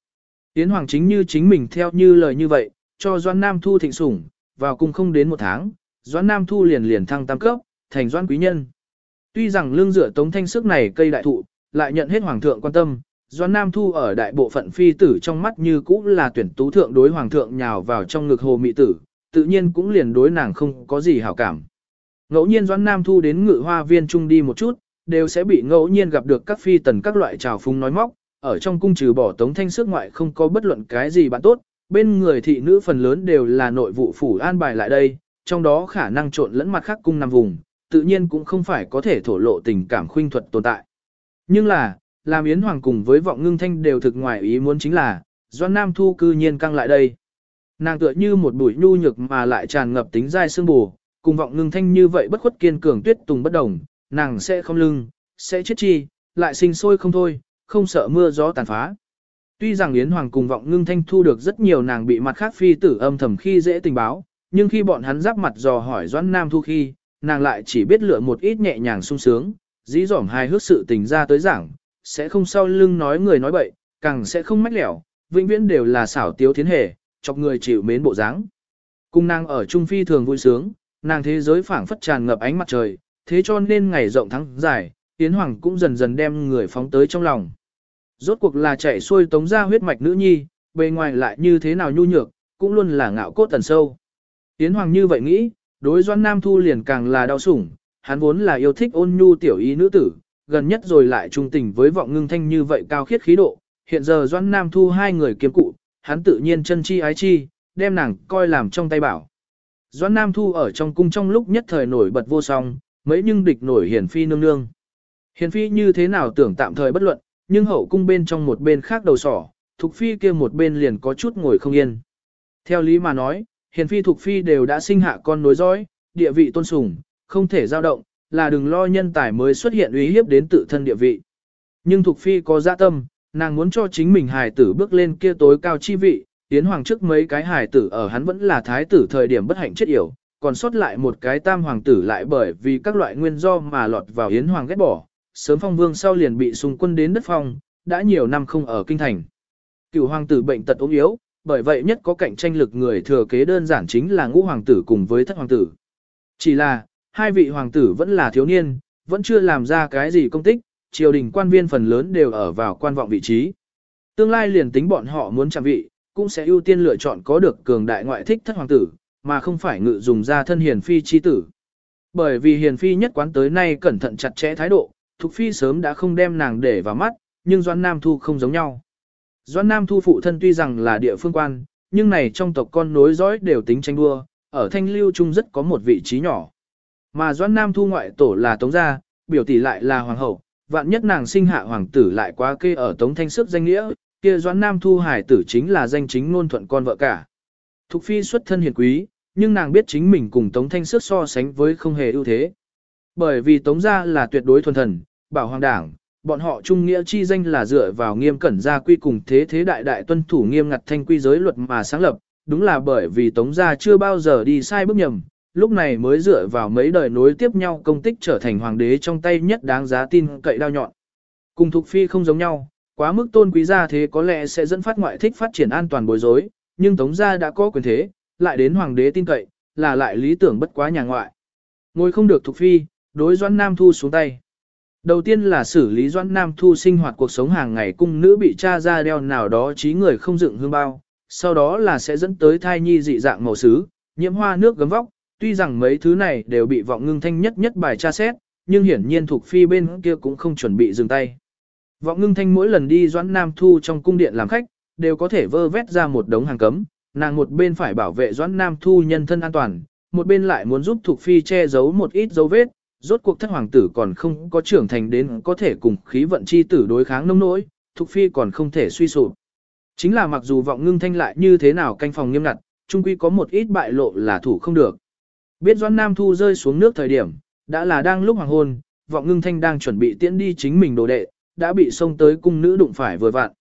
Yến Hoàng chính như chính mình theo như lời như vậy, cho Doan Nam Thu thịnh sủng, vào cung không đến một tháng, Doãn Nam Thu liền liền thăng tam cấp, thành Doãn Quý Nhân. Tuy rằng lương dựa tống thanh sức này cây đại thụ, lại nhận hết Hoàng thượng quan tâm, Doãn Nam Thu ở đại bộ phận phi tử trong mắt như cũ là tuyển tú thượng đối Hoàng thượng nhào vào trong ngực hồ mị tử, tự nhiên cũng liền đối nàng không có gì hảo cảm. Ngẫu nhiên Doãn Nam Thu đến ngự hoa viên trung đi một chút, đều sẽ bị ngẫu nhiên gặp được các phi tần các loại trào phúng nói móc, ở trong cung trừ bỏ tống thanh sức ngoại không có bất luận cái gì bạn tốt, bên người thị nữ phần lớn đều là nội vụ phủ an bài lại đây, trong đó khả năng trộn lẫn mặt khác cung nằm vùng, tự nhiên cũng không phải có thể thổ lộ tình cảm khuynh thuật tồn tại. Nhưng là, làm Yến Hoàng cùng với vọng ngưng thanh đều thực ngoài ý muốn chính là, Doan Nam Thu cư nhiên căng lại đây. Nàng tựa như một bụi nhu nhược mà lại tràn ngập tính dai sương bù, cùng vọng ngưng thanh như vậy bất khuất kiên cường tuyết tùng bất đồng, nàng sẽ không lưng, sẽ chết chi, lại sinh sôi không thôi, không sợ mưa gió tàn phá. Tuy rằng Yến Hoàng cùng vọng ngưng thanh thu được rất nhiều nàng bị mặt khác phi tử âm thầm khi dễ tình báo, nhưng khi bọn hắn giáp mặt dò hỏi Doãn Nam Thu khi, nàng lại chỉ biết lựa một ít nhẹ nhàng sung sướng, dĩ dỏm hài hước sự tình ra tới giảng, sẽ không sau lưng nói người nói bậy, càng sẽ không mách lẻo, vĩnh viễn đều là xảo tiếu thiến hề, chọc người chịu mến bộ dáng. Cung nàng ở Trung Phi thường vui sướng, nàng thế giới phảng phất tràn ngập ánh mặt trời, thế cho nên ngày rộng tháng dài, Yến Hoàng cũng dần dần đem người phóng tới trong lòng. Rốt cuộc là chạy xuôi tống ra huyết mạch nữ nhi, bề ngoài lại như thế nào nhu nhược, cũng luôn là ngạo cốt tần sâu. Yến Hoàng như vậy nghĩ, đối Doan Nam Thu liền càng là đau sủng, hắn vốn là yêu thích ôn nhu tiểu ý nữ tử, gần nhất rồi lại trung tình với vọng ngưng thanh như vậy cao khiết khí độ, hiện giờ Doan Nam Thu hai người kiếm cụ, hắn tự nhiên chân chi ái chi, đem nàng coi làm trong tay bảo. Doãn Nam Thu ở trong cung trong lúc nhất thời nổi bật vô song, mấy nhưng địch nổi hiển phi nương nương. Hiển phi như thế nào tưởng tạm thời bất luận, nhưng hậu cung bên trong một bên khác đầu sỏ, Thục phi kia một bên liền có chút ngồi không yên. Theo lý mà nói, Hiền phi Thuộc phi đều đã sinh hạ con nối dõi, địa vị tôn sùng, không thể dao động, là đừng lo nhân tài mới xuất hiện uy hiếp đến tự thân địa vị. Nhưng Thuộc Phi có dạ tâm, nàng muốn cho chính mình hài tử bước lên kia tối cao chi vị, Yến Hoàng trước mấy cái hài tử ở hắn vẫn là thái tử thời điểm bất hạnh chết yểu, còn sót lại một cái tam hoàng tử lại bởi vì các loại nguyên do mà lọt vào Yến Hoàng ghét bỏ, sớm phong vương sau liền bị xung quân đến đất phong, đã nhiều năm không ở kinh thành. Cựu hoàng tử bệnh tật ốm yếu, bởi vậy nhất có cạnh tranh lực người thừa kế đơn giản chính là ngũ hoàng tử cùng với thất hoàng tử. Chỉ là, hai vị hoàng tử vẫn là thiếu niên, vẫn chưa làm ra cái gì công tích, triều đình quan viên phần lớn đều ở vào quan vọng vị trí. Tương lai liền tính bọn họ muốn chạm vị, cũng sẽ ưu tiên lựa chọn có được cường đại ngoại thích thất hoàng tử, mà không phải ngự dùng ra thân hiền phi chi tử. Bởi vì hiền phi nhất quán tới nay cẩn thận chặt chẽ thái độ, Thục Phi sớm đã không đem nàng để vào mắt, nhưng Doan Nam Thu không giống nhau. Doan Nam Thu phụ thân tuy rằng là địa phương quan, nhưng này trong tộc con nối dõi đều tính tranh đua, ở thanh lưu trung rất có một vị trí nhỏ. Mà Doan Nam Thu ngoại tổ là Tống Gia, biểu tỷ lại là Hoàng hậu, vạn nhất nàng sinh hạ hoàng tử lại quá kê ở Tống Thanh Sức danh nghĩa, kia Doan Nam Thu hải tử chính là danh chính ngôn thuận con vợ cả. Thục Phi xuất thân hiền quý, nhưng nàng biết chính mình cùng Tống Thanh Sức so sánh với không hề ưu thế. Bởi vì Tống Gia là tuyệt đối thuần thần, bảo hoàng đảng, bọn họ trung nghĩa chi danh là dựa vào nghiêm cẩn gia quy cùng thế thế đại đại tuân thủ nghiêm ngặt thanh quy giới luật mà sáng lập, đúng là bởi vì Tống gia chưa bao giờ đi sai bước nhầm, lúc này mới dựa vào mấy đời nối tiếp nhau công tích trở thành hoàng đế trong tay nhất đáng giá tin cậy đao nhọn. Cùng thuộc Phi không giống nhau, quá mức tôn quý gia thế có lẽ sẽ dẫn phát ngoại thích phát triển an toàn bối rối, nhưng Tống gia đã có quyền thế, lại đến hoàng đế tin cậy, là lại lý tưởng bất quá nhà ngoại. Ngồi không được thuộc Phi, đối Doãn Nam Thu xuống tay. Đầu tiên là xử lý Doãn Nam Thu sinh hoạt cuộc sống hàng ngày cung nữ bị cha ra đeo nào đó trí người không dựng hương bao, sau đó là sẽ dẫn tới thai nhi dị dạng màu xứ, nhiễm hoa nước gấm vóc, tuy rằng mấy thứ này đều bị vọng ngưng thanh nhất nhất bài tra xét, nhưng hiển nhiên thuộc phi bên kia cũng không chuẩn bị dừng tay. Vọng ngưng thanh mỗi lần đi Doãn Nam Thu trong cung điện làm khách, đều có thể vơ vét ra một đống hàng cấm, nàng một bên phải bảo vệ Doãn Nam Thu nhân thân an toàn, một bên lại muốn giúp thuộc phi che giấu một ít dấu vết, rốt cuộc thất hoàng tử còn không có trưởng thành đến có thể cùng khí vận chi tử đối kháng nông nỗi, Thục Phi còn không thể suy sụp. Chính là mặc dù vọng ngưng thanh lại như thế nào canh phòng nghiêm ngặt, trung quy có một ít bại lộ là thủ không được. Biết Doan Nam Thu rơi xuống nước thời điểm, đã là đang lúc hoàng hôn, vọng ngưng thanh đang chuẩn bị tiễn đi chính mình đồ đệ, đã bị xông tới cung nữ đụng phải vừa vặn.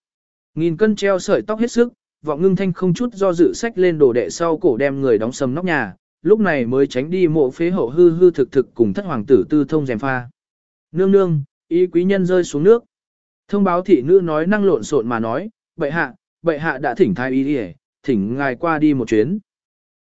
Nghìn cân treo sợi tóc hết sức, vọng ngưng thanh không chút do dự sách lên đồ đệ sau cổ đem người đóng sầm nóc nhà, lúc này mới tránh đi mộ phế hậu hư hư thực thực cùng thất hoàng tử tư thông dèm pha. Nương nương, ý quý nhân rơi xuống nước. Thông báo thị nữ nói năng lộn xộn mà nói, bệ hạ, bệ hạ đã thỉnh thái y đi thỉnh ngài qua đi một chuyến.